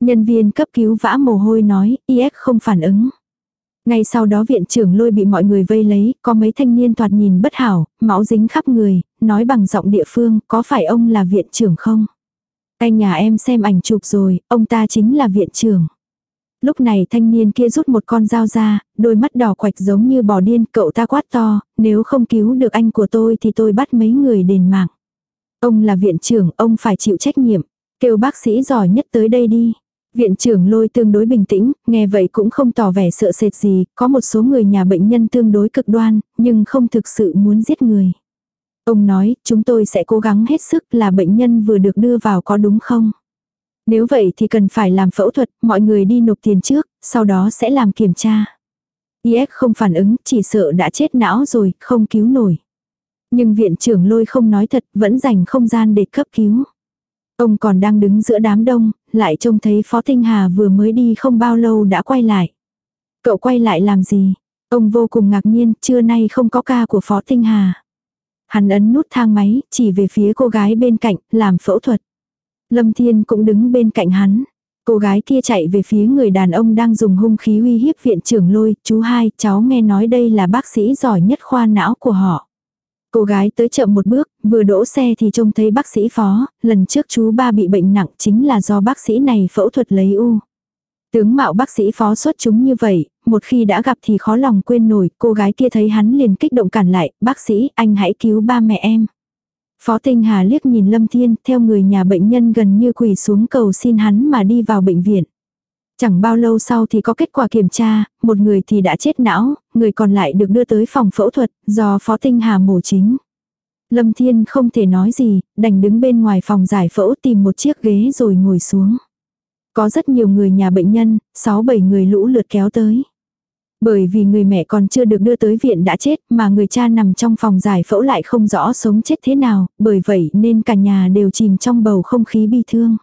Nhân viên cấp cứu vã mồ hôi nói, IS không phản ứng. Ngay sau đó viện trưởng lôi bị mọi người vây lấy, có mấy thanh niên thoạt nhìn bất hảo, máu dính khắp người, nói bằng giọng địa phương, có phải ông là viện trưởng không? Anh nhà em xem ảnh chụp rồi, ông ta chính là viện trưởng. Lúc này thanh niên kia rút một con dao ra, đôi mắt đỏ quạch giống như bò điên, cậu ta quát to, nếu không cứu được anh của tôi thì tôi bắt mấy người đền mạng. Ông là viện trưởng, ông phải chịu trách nhiệm, kêu bác sĩ giỏi nhất tới đây đi. Viện trưởng lôi tương đối bình tĩnh, nghe vậy cũng không tỏ vẻ sợ sệt gì, có một số người nhà bệnh nhân tương đối cực đoan, nhưng không thực sự muốn giết người. Ông nói, chúng tôi sẽ cố gắng hết sức là bệnh nhân vừa được đưa vào có đúng không? Nếu vậy thì cần phải làm phẫu thuật, mọi người đi nộp tiền trước, sau đó sẽ làm kiểm tra. IS không phản ứng, chỉ sợ đã chết não rồi, không cứu nổi. Nhưng viện trưởng lôi không nói thật, vẫn dành không gian để cấp cứu. Ông còn đang đứng giữa đám đông, lại trông thấy Phó Tinh Hà vừa mới đi không bao lâu đã quay lại. Cậu quay lại làm gì? Ông vô cùng ngạc nhiên, trưa nay không có ca của Phó Tinh Hà. Hắn ấn nút thang máy, chỉ về phía cô gái bên cạnh, làm phẫu thuật. Lâm Thiên cũng đứng bên cạnh hắn. Cô gái kia chạy về phía người đàn ông đang dùng hung khí uy hiếp viện trưởng lôi, chú hai, cháu nghe nói đây là bác sĩ giỏi nhất khoa não của họ. Cô gái tới chậm một bước, vừa đỗ xe thì trông thấy bác sĩ phó, lần trước chú ba bị bệnh nặng chính là do bác sĩ này phẫu thuật lấy u. Tướng mạo bác sĩ phó xuất chúng như vậy, một khi đã gặp thì khó lòng quên nổi, cô gái kia thấy hắn liền kích động cản lại, bác sĩ, anh hãy cứu ba mẹ em. Phó Tinh Hà liếc nhìn Lâm Thiên, theo người nhà bệnh nhân gần như quỳ xuống cầu xin hắn mà đi vào bệnh viện. Chẳng bao lâu sau thì có kết quả kiểm tra, một người thì đã chết não, người còn lại được đưa tới phòng phẫu thuật, do Phó Tinh Hà mổ chính. Lâm Thiên không thể nói gì, đành đứng bên ngoài phòng giải phẫu tìm một chiếc ghế rồi ngồi xuống. Có rất nhiều người nhà bệnh nhân, 6-7 người lũ lượt kéo tới. Bởi vì người mẹ còn chưa được đưa tới viện đã chết mà người cha nằm trong phòng giải phẫu lại không rõ sống chết thế nào, bởi vậy nên cả nhà đều chìm trong bầu không khí bi thương.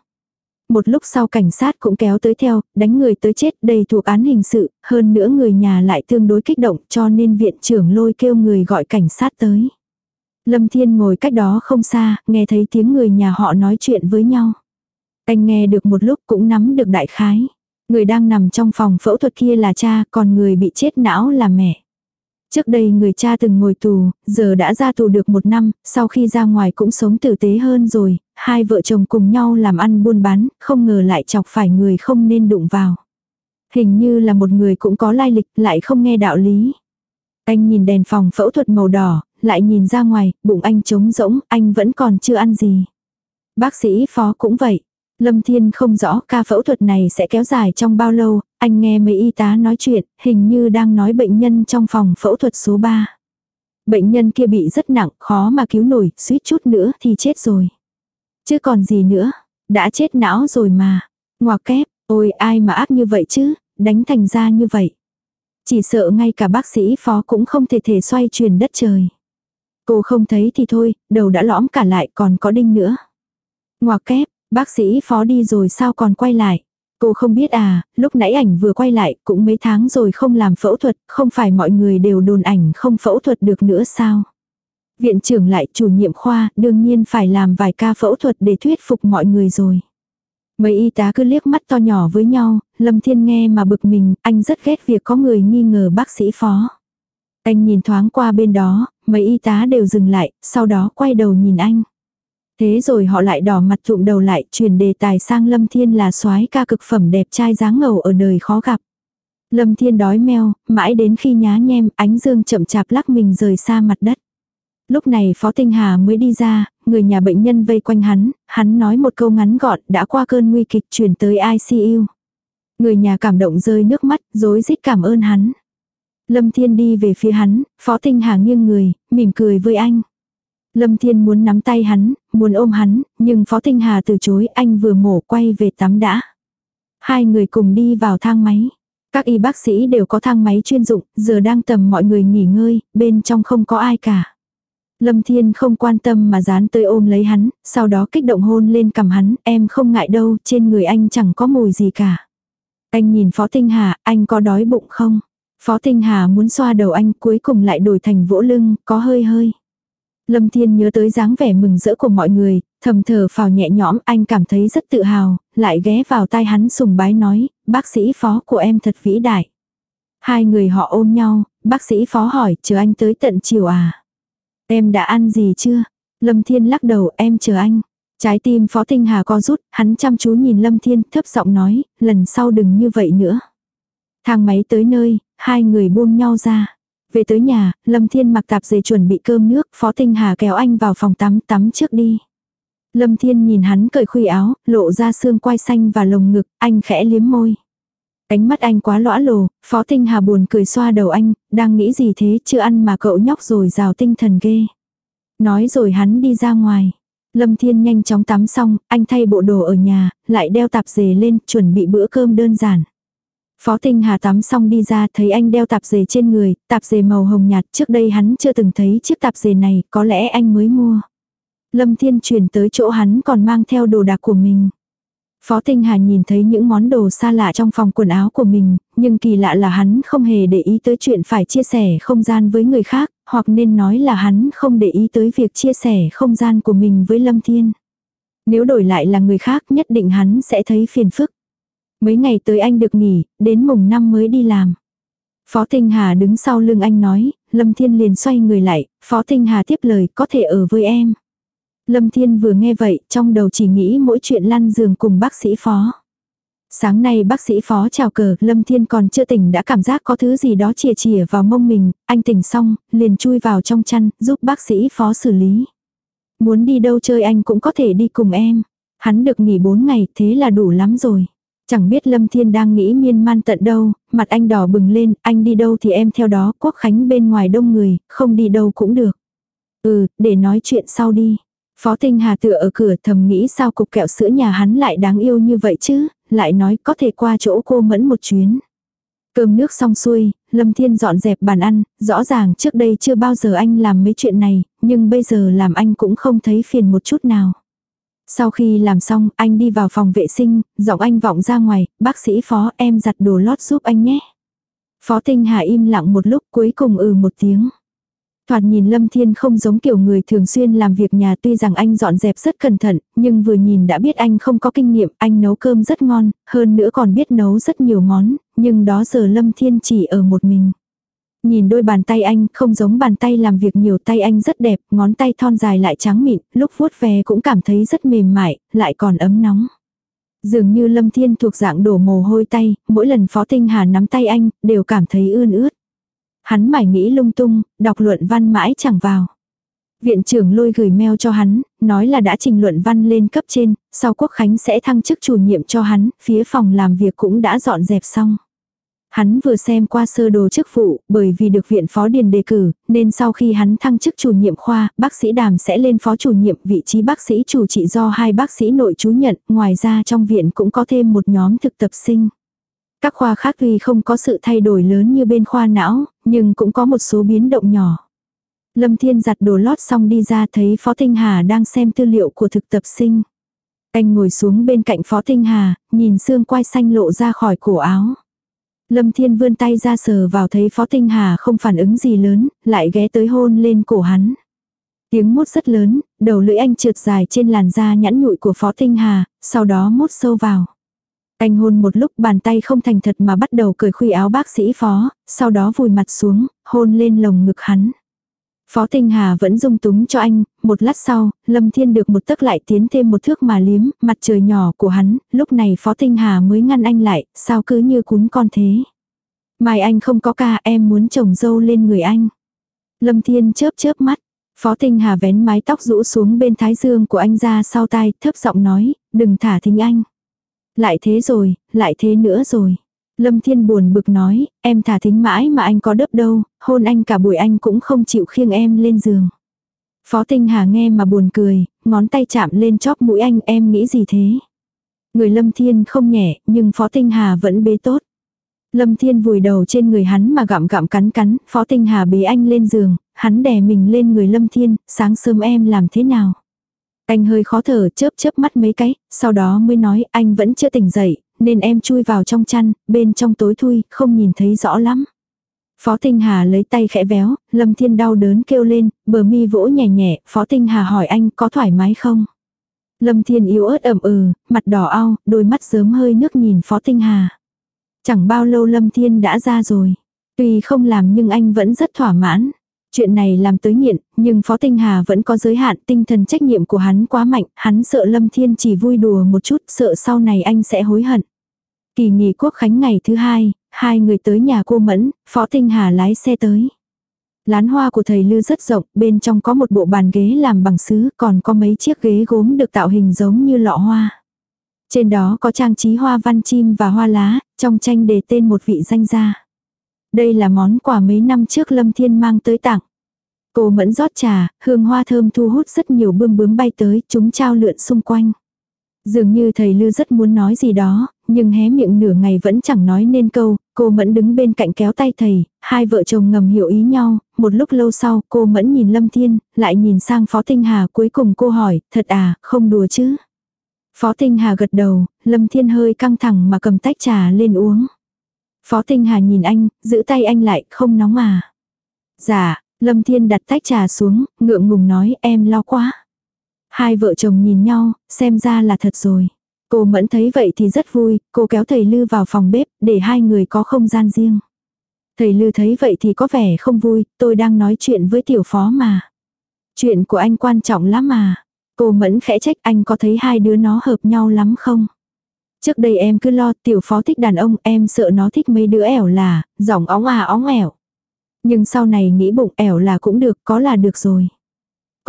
Một lúc sau cảnh sát cũng kéo tới theo, đánh người tới chết đầy thuộc án hình sự, hơn nữa người nhà lại tương đối kích động cho nên viện trưởng lôi kêu người gọi cảnh sát tới. Lâm Thiên ngồi cách đó không xa, nghe thấy tiếng người nhà họ nói chuyện với nhau. Anh nghe được một lúc cũng nắm được đại khái. Người đang nằm trong phòng phẫu thuật kia là cha, còn người bị chết não là mẹ. Trước đây người cha từng ngồi tù, giờ đã ra tù được một năm, sau khi ra ngoài cũng sống tử tế hơn rồi, hai vợ chồng cùng nhau làm ăn buôn bán, không ngờ lại chọc phải người không nên đụng vào. Hình như là một người cũng có lai lịch, lại không nghe đạo lý. Anh nhìn đèn phòng phẫu thuật màu đỏ, lại nhìn ra ngoài, bụng anh trống rỗng, anh vẫn còn chưa ăn gì. Bác sĩ phó cũng vậy. Lâm Thiên không rõ ca phẫu thuật này sẽ kéo dài trong bao lâu, anh nghe mấy y tá nói chuyện, hình như đang nói bệnh nhân trong phòng phẫu thuật số 3. Bệnh nhân kia bị rất nặng, khó mà cứu nổi, suýt chút nữa thì chết rồi. Chứ còn gì nữa, đã chết não rồi mà. Ngoà kép, ôi ai mà ác như vậy chứ, đánh thành ra như vậy. Chỉ sợ ngay cả bác sĩ phó cũng không thể thể xoay chuyển đất trời. Cô không thấy thì thôi, đầu đã lõm cả lại còn có đinh nữa. Ngoà kép, Bác sĩ phó đi rồi sao còn quay lại? Cô không biết à, lúc nãy ảnh vừa quay lại cũng mấy tháng rồi không làm phẫu thuật, không phải mọi người đều đồn ảnh không phẫu thuật được nữa sao? Viện trưởng lại chủ nhiệm khoa, đương nhiên phải làm vài ca phẫu thuật để thuyết phục mọi người rồi. Mấy y tá cứ liếc mắt to nhỏ với nhau, Lâm Thiên nghe mà bực mình, anh rất ghét việc có người nghi ngờ bác sĩ phó. Anh nhìn thoáng qua bên đó, mấy y tá đều dừng lại, sau đó quay đầu nhìn anh. Thế rồi họ lại đỏ mặt thụm đầu lại, chuyển đề tài sang Lâm Thiên là soái ca cực phẩm đẹp trai dáng ngầu ở đời khó gặp. Lâm Thiên đói meo, mãi đến khi nhá nhem, ánh dương chậm chạp lắc mình rời xa mặt đất. Lúc này Phó Tinh Hà mới đi ra, người nhà bệnh nhân vây quanh hắn, hắn nói một câu ngắn gọn đã qua cơn nguy kịch chuyển tới ICU. Người nhà cảm động rơi nước mắt, dối rít cảm ơn hắn. Lâm Thiên đi về phía hắn, Phó Tinh Hà nghiêng người, mỉm cười với anh. Lâm Thiên muốn nắm tay hắn, muốn ôm hắn, nhưng Phó Tinh Hà từ chối anh vừa mổ quay về tắm đã. Hai người cùng đi vào thang máy. Các y bác sĩ đều có thang máy chuyên dụng, giờ đang tầm mọi người nghỉ ngơi, bên trong không có ai cả. Lâm Thiên không quan tâm mà dán tới ôm lấy hắn, sau đó kích động hôn lên cầm hắn, em không ngại đâu, trên người anh chẳng có mùi gì cả. Anh nhìn Phó Tinh Hà, anh có đói bụng không? Phó Tinh Hà muốn xoa đầu anh cuối cùng lại đổi thành vỗ lưng, có hơi hơi. Lâm Thiên nhớ tới dáng vẻ mừng rỡ của mọi người, thầm thở phào nhẹ nhõm anh cảm thấy rất tự hào, lại ghé vào tai hắn sùng bái nói, bác sĩ phó của em thật vĩ đại. Hai người họ ôm nhau, bác sĩ phó hỏi, chờ anh tới tận chiều à? Em đã ăn gì chưa? Lâm Thiên lắc đầu, em chờ anh. Trái tim Phó Tinh Hà co rút, hắn chăm chú nhìn Lâm Thiên thấp giọng nói, lần sau đừng như vậy nữa. Thang máy tới nơi, hai người buông nhau ra. Về tới nhà, Lâm Thiên mặc tạp dề chuẩn bị cơm nước, Phó Tinh Hà kéo anh vào phòng tắm tắm trước đi. Lâm Thiên nhìn hắn cởi khuy áo, lộ ra xương quai xanh và lồng ngực, anh khẽ liếm môi. Ánh mắt anh quá lõa lồ, Phó Tinh Hà buồn cười xoa đầu anh, đang nghĩ gì thế, chưa ăn mà cậu nhóc rồi rào tinh thần ghê. Nói rồi hắn đi ra ngoài. Lâm Thiên nhanh chóng tắm xong, anh thay bộ đồ ở nhà, lại đeo tạp dề lên, chuẩn bị bữa cơm đơn giản. Phó Tinh Hà tắm xong đi ra thấy anh đeo tạp dề trên người, tạp dề màu hồng nhạt trước đây hắn chưa từng thấy chiếc tạp dề này, có lẽ anh mới mua. Lâm Thiên chuyển tới chỗ hắn còn mang theo đồ đạc của mình. Phó Tinh Hà nhìn thấy những món đồ xa lạ trong phòng quần áo của mình, nhưng kỳ lạ là hắn không hề để ý tới chuyện phải chia sẻ không gian với người khác, hoặc nên nói là hắn không để ý tới việc chia sẻ không gian của mình với Lâm Thiên. Nếu đổi lại là người khác nhất định hắn sẽ thấy phiền phức. Mấy ngày tới anh được nghỉ, đến mùng năm mới đi làm. Phó Tinh Hà đứng sau lưng anh nói, Lâm Thiên liền xoay người lại, Phó Tinh Hà tiếp lời có thể ở với em. Lâm Thiên vừa nghe vậy, trong đầu chỉ nghĩ mỗi chuyện lăn giường cùng bác sĩ phó. Sáng nay bác sĩ phó chào cờ, Lâm Thiên còn chưa tỉnh đã cảm giác có thứ gì đó chìa chìa vào mông mình, anh tỉnh xong, liền chui vào trong chăn, giúp bác sĩ phó xử lý. Muốn đi đâu chơi anh cũng có thể đi cùng em. Hắn được nghỉ 4 ngày, thế là đủ lắm rồi. Chẳng biết Lâm Thiên đang nghĩ miên man tận đâu, mặt anh đỏ bừng lên, anh đi đâu thì em theo đó, quốc khánh bên ngoài đông người, không đi đâu cũng được. Ừ, để nói chuyện sau đi. Phó Tinh Hà tựa ở cửa thầm nghĩ sao cục kẹo sữa nhà hắn lại đáng yêu như vậy chứ, lại nói có thể qua chỗ cô mẫn một chuyến. Cơm nước xong xuôi, Lâm Thiên dọn dẹp bàn ăn, rõ ràng trước đây chưa bao giờ anh làm mấy chuyện này, nhưng bây giờ làm anh cũng không thấy phiền một chút nào. Sau khi làm xong, anh đi vào phòng vệ sinh, giọng anh vọng ra ngoài, bác sĩ phó em giặt đồ lót giúp anh nhé. Phó Tinh Hà im lặng một lúc cuối cùng ừ một tiếng. Thoạt nhìn Lâm Thiên không giống kiểu người thường xuyên làm việc nhà tuy rằng anh dọn dẹp rất cẩn thận, nhưng vừa nhìn đã biết anh không có kinh nghiệm, anh nấu cơm rất ngon, hơn nữa còn biết nấu rất nhiều món, nhưng đó giờ Lâm Thiên chỉ ở một mình. Nhìn đôi bàn tay anh không giống bàn tay làm việc nhiều tay anh rất đẹp, ngón tay thon dài lại trắng mịn, lúc vuốt ve cũng cảm thấy rất mềm mại, lại còn ấm nóng. Dường như Lâm Thiên thuộc dạng đổ mồ hôi tay, mỗi lần Phó Tinh Hà nắm tay anh, đều cảm thấy ươn ướt. Hắn mải nghĩ lung tung, đọc luận văn mãi chẳng vào. Viện trưởng lôi gửi mail cho hắn, nói là đã trình luận văn lên cấp trên, sau quốc khánh sẽ thăng chức chủ nhiệm cho hắn, phía phòng làm việc cũng đã dọn dẹp xong. Hắn vừa xem qua sơ đồ chức vụ, bởi vì được viện phó điền đề cử, nên sau khi hắn thăng chức chủ nhiệm khoa, bác sĩ đàm sẽ lên phó chủ nhiệm vị trí bác sĩ chủ trị do hai bác sĩ nội chú nhận, ngoài ra trong viện cũng có thêm một nhóm thực tập sinh. Các khoa khác tuy không có sự thay đổi lớn như bên khoa não, nhưng cũng có một số biến động nhỏ. Lâm Thiên giặt đồ lót xong đi ra thấy Phó Tinh Hà đang xem tư liệu của thực tập sinh. Anh ngồi xuống bên cạnh Phó Tinh Hà, nhìn xương quai xanh lộ ra khỏi cổ áo. Lâm Thiên vươn tay ra sờ vào thấy Phó Tinh Hà không phản ứng gì lớn, lại ghé tới hôn lên cổ hắn. Tiếng mút rất lớn, đầu lưỡi anh trượt dài trên làn da nhẵn nhụi của Phó Tinh Hà, sau đó mút sâu vào. Anh hôn một lúc bàn tay không thành thật mà bắt đầu cởi khuy áo bác sĩ phó, sau đó vùi mặt xuống, hôn lên lồng ngực hắn. Phó Tinh Hà vẫn dung túng cho anh, một lát sau, Lâm Thiên được một tấc lại tiến thêm một thước mà liếm, mặt trời nhỏ của hắn, lúc này Phó Tinh Hà mới ngăn anh lại, sao cứ như cún con thế. Mai anh không có ca em muốn chồng dâu lên người anh. Lâm Thiên chớp chớp mắt, Phó Tinh Hà vén mái tóc rũ xuống bên thái dương của anh ra sau tai, thấp giọng nói, đừng thả thính anh. Lại thế rồi, lại thế nữa rồi. Lâm Thiên buồn bực nói, em thả thính mãi mà anh có đớp đâu, hôn anh cả buổi anh cũng không chịu khiêng em lên giường. Phó Tinh Hà nghe mà buồn cười, ngón tay chạm lên chóp mũi anh em nghĩ gì thế. Người Lâm Thiên không nhẹ, nhưng Phó Tinh Hà vẫn bế tốt. Lâm Thiên vùi đầu trên người hắn mà gặm gặm cắn cắn, Phó Tinh Hà bế anh lên giường, hắn đè mình lên người Lâm Thiên, sáng sớm em làm thế nào? Anh hơi khó thở chớp chớp mắt mấy cái, sau đó mới nói anh vẫn chưa tỉnh dậy, nên em chui vào trong chăn, bên trong tối thui, không nhìn thấy rõ lắm. Phó Tinh Hà lấy tay khẽ véo, Lâm Thiên đau đớn kêu lên, bờ mi vỗ nhẹ nhẹ, Phó Tinh Hà hỏi anh có thoải mái không? Lâm Thiên yếu ớt ẩm ừ, mặt đỏ ao, đôi mắt sớm hơi nước nhìn Phó Tinh Hà. Chẳng bao lâu Lâm Thiên đã ra rồi. Tuy không làm nhưng anh vẫn rất thỏa mãn. Chuyện này làm tới nghiện, nhưng Phó Tinh Hà vẫn có giới hạn, tinh thần trách nhiệm của hắn quá mạnh, hắn sợ Lâm Thiên chỉ vui đùa một chút, sợ sau này anh sẽ hối hận. Kỳ nghỉ quốc khánh ngày thứ hai, hai người tới nhà cô Mẫn, Phó Tinh Hà lái xe tới. Lán hoa của thầy Lư rất rộng, bên trong có một bộ bàn ghế làm bằng sứ, còn có mấy chiếc ghế gốm được tạo hình giống như lọ hoa. Trên đó có trang trí hoa văn chim và hoa lá, trong tranh đề tên một vị danh gia. Đây là món quà mấy năm trước Lâm Thiên mang tới tặng. Cô mẫn rót trà, hương hoa thơm thu hút rất nhiều bươm bướm bay tới, chúng trao lượn xung quanh. Dường như thầy Lư rất muốn nói gì đó, nhưng hé miệng nửa ngày vẫn chẳng nói nên câu, cô Mẫn đứng bên cạnh kéo tay thầy, hai vợ chồng ngầm hiểu ý nhau, một lúc lâu sau cô Mẫn nhìn Lâm Thiên, lại nhìn sang Phó Tinh Hà cuối cùng cô hỏi, thật à, không đùa chứ. Phó Tinh Hà gật đầu, Lâm Thiên hơi căng thẳng mà cầm tách trà lên uống. Phó Tinh Hà nhìn anh, giữ tay anh lại, không nóng à. Dạ, Lâm Thiên đặt tách trà xuống, ngượng ngùng nói em lo quá. Hai vợ chồng nhìn nhau, xem ra là thật rồi. Cô Mẫn thấy vậy thì rất vui, cô kéo thầy Lư vào phòng bếp, để hai người có không gian riêng. Thầy Lư thấy vậy thì có vẻ không vui, tôi đang nói chuyện với tiểu phó mà. Chuyện của anh quan trọng lắm mà. Cô Mẫn khẽ trách anh có thấy hai đứa nó hợp nhau lắm không? Trước đây em cứ lo tiểu phó thích đàn ông, em sợ nó thích mấy đứa ẻo là, giọng óng à óng ẻo. Nhưng sau này nghĩ bụng ẻo là cũng được, có là được rồi.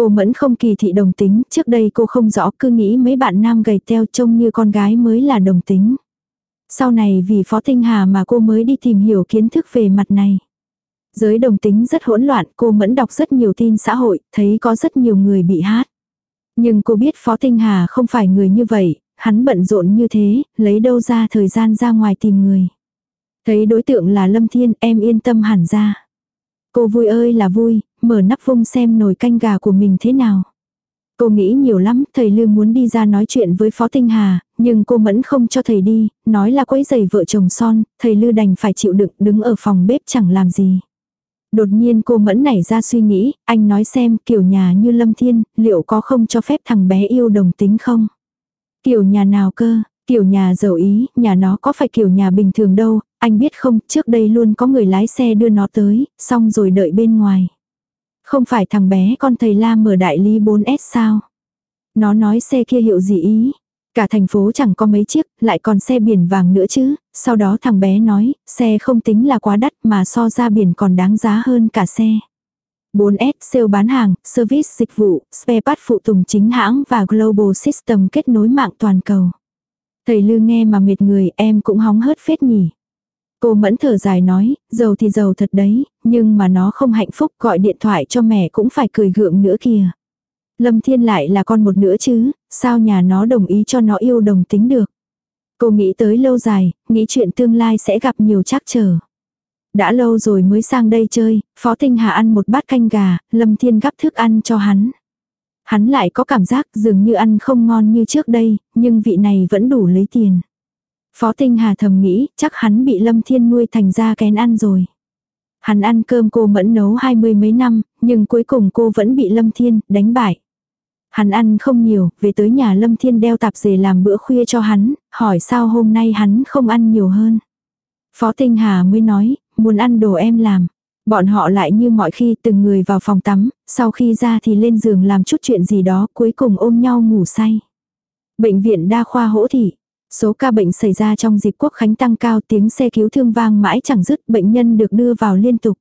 Cô Mẫn không kỳ thị đồng tính, trước đây cô không rõ cứ nghĩ mấy bạn nam gầy teo trông như con gái mới là đồng tính. Sau này vì Phó Tinh Hà mà cô mới đi tìm hiểu kiến thức về mặt này. Giới đồng tính rất hỗn loạn, cô Mẫn đọc rất nhiều tin xã hội, thấy có rất nhiều người bị hát. Nhưng cô biết Phó Tinh Hà không phải người như vậy, hắn bận rộn như thế, lấy đâu ra thời gian ra ngoài tìm người. Thấy đối tượng là Lâm Thiên, em yên tâm hẳn ra. Cô vui ơi là vui, mở nắp vung xem nồi canh gà của mình thế nào. Cô nghĩ nhiều lắm, thầy lư muốn đi ra nói chuyện với Phó Tinh Hà, nhưng cô Mẫn không cho thầy đi, nói là quấy giày vợ chồng son, thầy Lư đành phải chịu đựng đứng ở phòng bếp chẳng làm gì. Đột nhiên cô Mẫn nảy ra suy nghĩ, anh nói xem kiểu nhà như Lâm Thiên, liệu có không cho phép thằng bé yêu đồng tính không? Kiểu nhà nào cơ, kiểu nhà giàu ý, nhà nó có phải kiểu nhà bình thường đâu, anh biết không, trước đây luôn có người lái xe đưa nó tới, xong rồi đợi bên ngoài. Không phải thằng bé con thầy La mở đại lý 4S sao? Nó nói xe kia hiệu gì ý? Cả thành phố chẳng có mấy chiếc, lại còn xe biển vàng nữa chứ. Sau đó thằng bé nói, xe không tính là quá đắt mà so ra biển còn đáng giá hơn cả xe. 4S sale bán hàng, service dịch vụ, spare part phụ tùng chính hãng và global system kết nối mạng toàn cầu. Thầy Lư nghe mà mệt người em cũng hóng hớt phết nhỉ. Cô mẫn thở dài nói, giàu thì giàu thật đấy, nhưng mà nó không hạnh phúc gọi điện thoại cho mẹ cũng phải cười gượng nữa kìa. Lâm Thiên lại là con một nữa chứ, sao nhà nó đồng ý cho nó yêu đồng tính được. Cô nghĩ tới lâu dài, nghĩ chuyện tương lai sẽ gặp nhiều trắc trở. Đã lâu rồi mới sang đây chơi, Phó Tinh Hà ăn một bát canh gà, Lâm Thiên gắp thức ăn cho hắn. Hắn lại có cảm giác dường như ăn không ngon như trước đây, nhưng vị này vẫn đủ lấy tiền. Phó Tinh Hà thầm nghĩ, chắc hắn bị Lâm Thiên nuôi thành ra kén ăn rồi. Hắn ăn cơm cô mẫn nấu hai mươi mấy năm, nhưng cuối cùng cô vẫn bị Lâm Thiên đánh bại. Hắn ăn không nhiều, về tới nhà Lâm Thiên đeo tạp dề làm bữa khuya cho hắn, hỏi sao hôm nay hắn không ăn nhiều hơn. Phó Tinh Hà mới nói, muốn ăn đồ em làm. Bọn họ lại như mọi khi từng người vào phòng tắm, sau khi ra thì lên giường làm chút chuyện gì đó cuối cùng ôm nhau ngủ say. Bệnh viện đa khoa hỗ thị, Số ca bệnh xảy ra trong dịp quốc khánh tăng cao tiếng xe cứu thương vang mãi chẳng dứt bệnh nhân được đưa vào liên tục.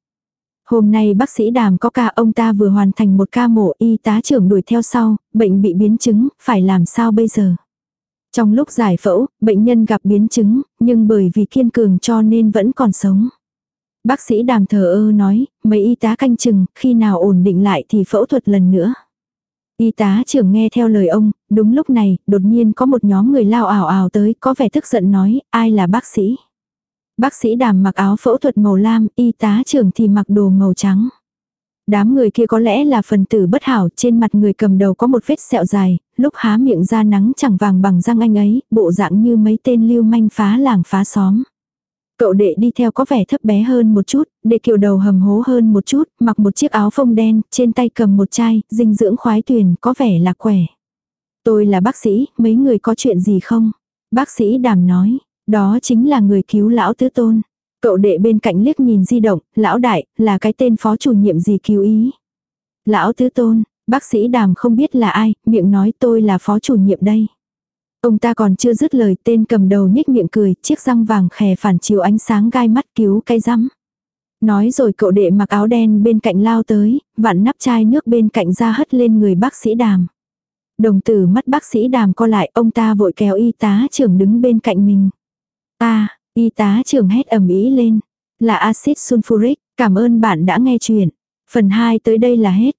Hôm nay bác sĩ đàm có ca ông ta vừa hoàn thành một ca mổ y tá trưởng đuổi theo sau, bệnh bị biến chứng, phải làm sao bây giờ? Trong lúc giải phẫu, bệnh nhân gặp biến chứng, nhưng bởi vì kiên cường cho nên vẫn còn sống. Bác sĩ đàm thờ ơ nói, mấy y tá canh chừng, khi nào ổn định lại thì phẫu thuật lần nữa. Y tá trưởng nghe theo lời ông, đúng lúc này, đột nhiên có một nhóm người lao ảo ảo tới, có vẻ tức giận nói, ai là bác sĩ. Bác sĩ đàm mặc áo phẫu thuật màu lam, y tá trưởng thì mặc đồ màu trắng. Đám người kia có lẽ là phần tử bất hảo, trên mặt người cầm đầu có một vết sẹo dài, lúc há miệng ra nắng chẳng vàng bằng răng anh ấy, bộ dạng như mấy tên lưu manh phá làng phá xóm. Cậu đệ đi theo có vẻ thấp bé hơn một chút, đệ kiều đầu hầm hố hơn một chút, mặc một chiếc áo phông đen, trên tay cầm một chai, dinh dưỡng khoái tuyền, có vẻ là khỏe. Tôi là bác sĩ, mấy người có chuyện gì không? Bác sĩ đàm nói, đó chính là người cứu lão tứ tôn. Cậu đệ bên cạnh liếc nhìn di động, lão đại, là cái tên phó chủ nhiệm gì cứu ý. Lão tứ tôn, bác sĩ đàm không biết là ai, miệng nói tôi là phó chủ nhiệm đây. Ông ta còn chưa dứt lời tên cầm đầu nhếch miệng cười, chiếc răng vàng khè phản chiếu ánh sáng gai mắt cứu cái rắm. Nói rồi cậu đệ mặc áo đen bên cạnh lao tới, vặn nắp chai nước bên cạnh ra hất lên người bác sĩ đàm. Đồng tử mắt bác sĩ đàm co lại, ông ta vội kéo y tá trưởng đứng bên cạnh mình. À, y tá trưởng hét ầm ĩ lên. Là axit sulfuric, cảm ơn bạn đã nghe chuyện. Phần 2 tới đây là hết.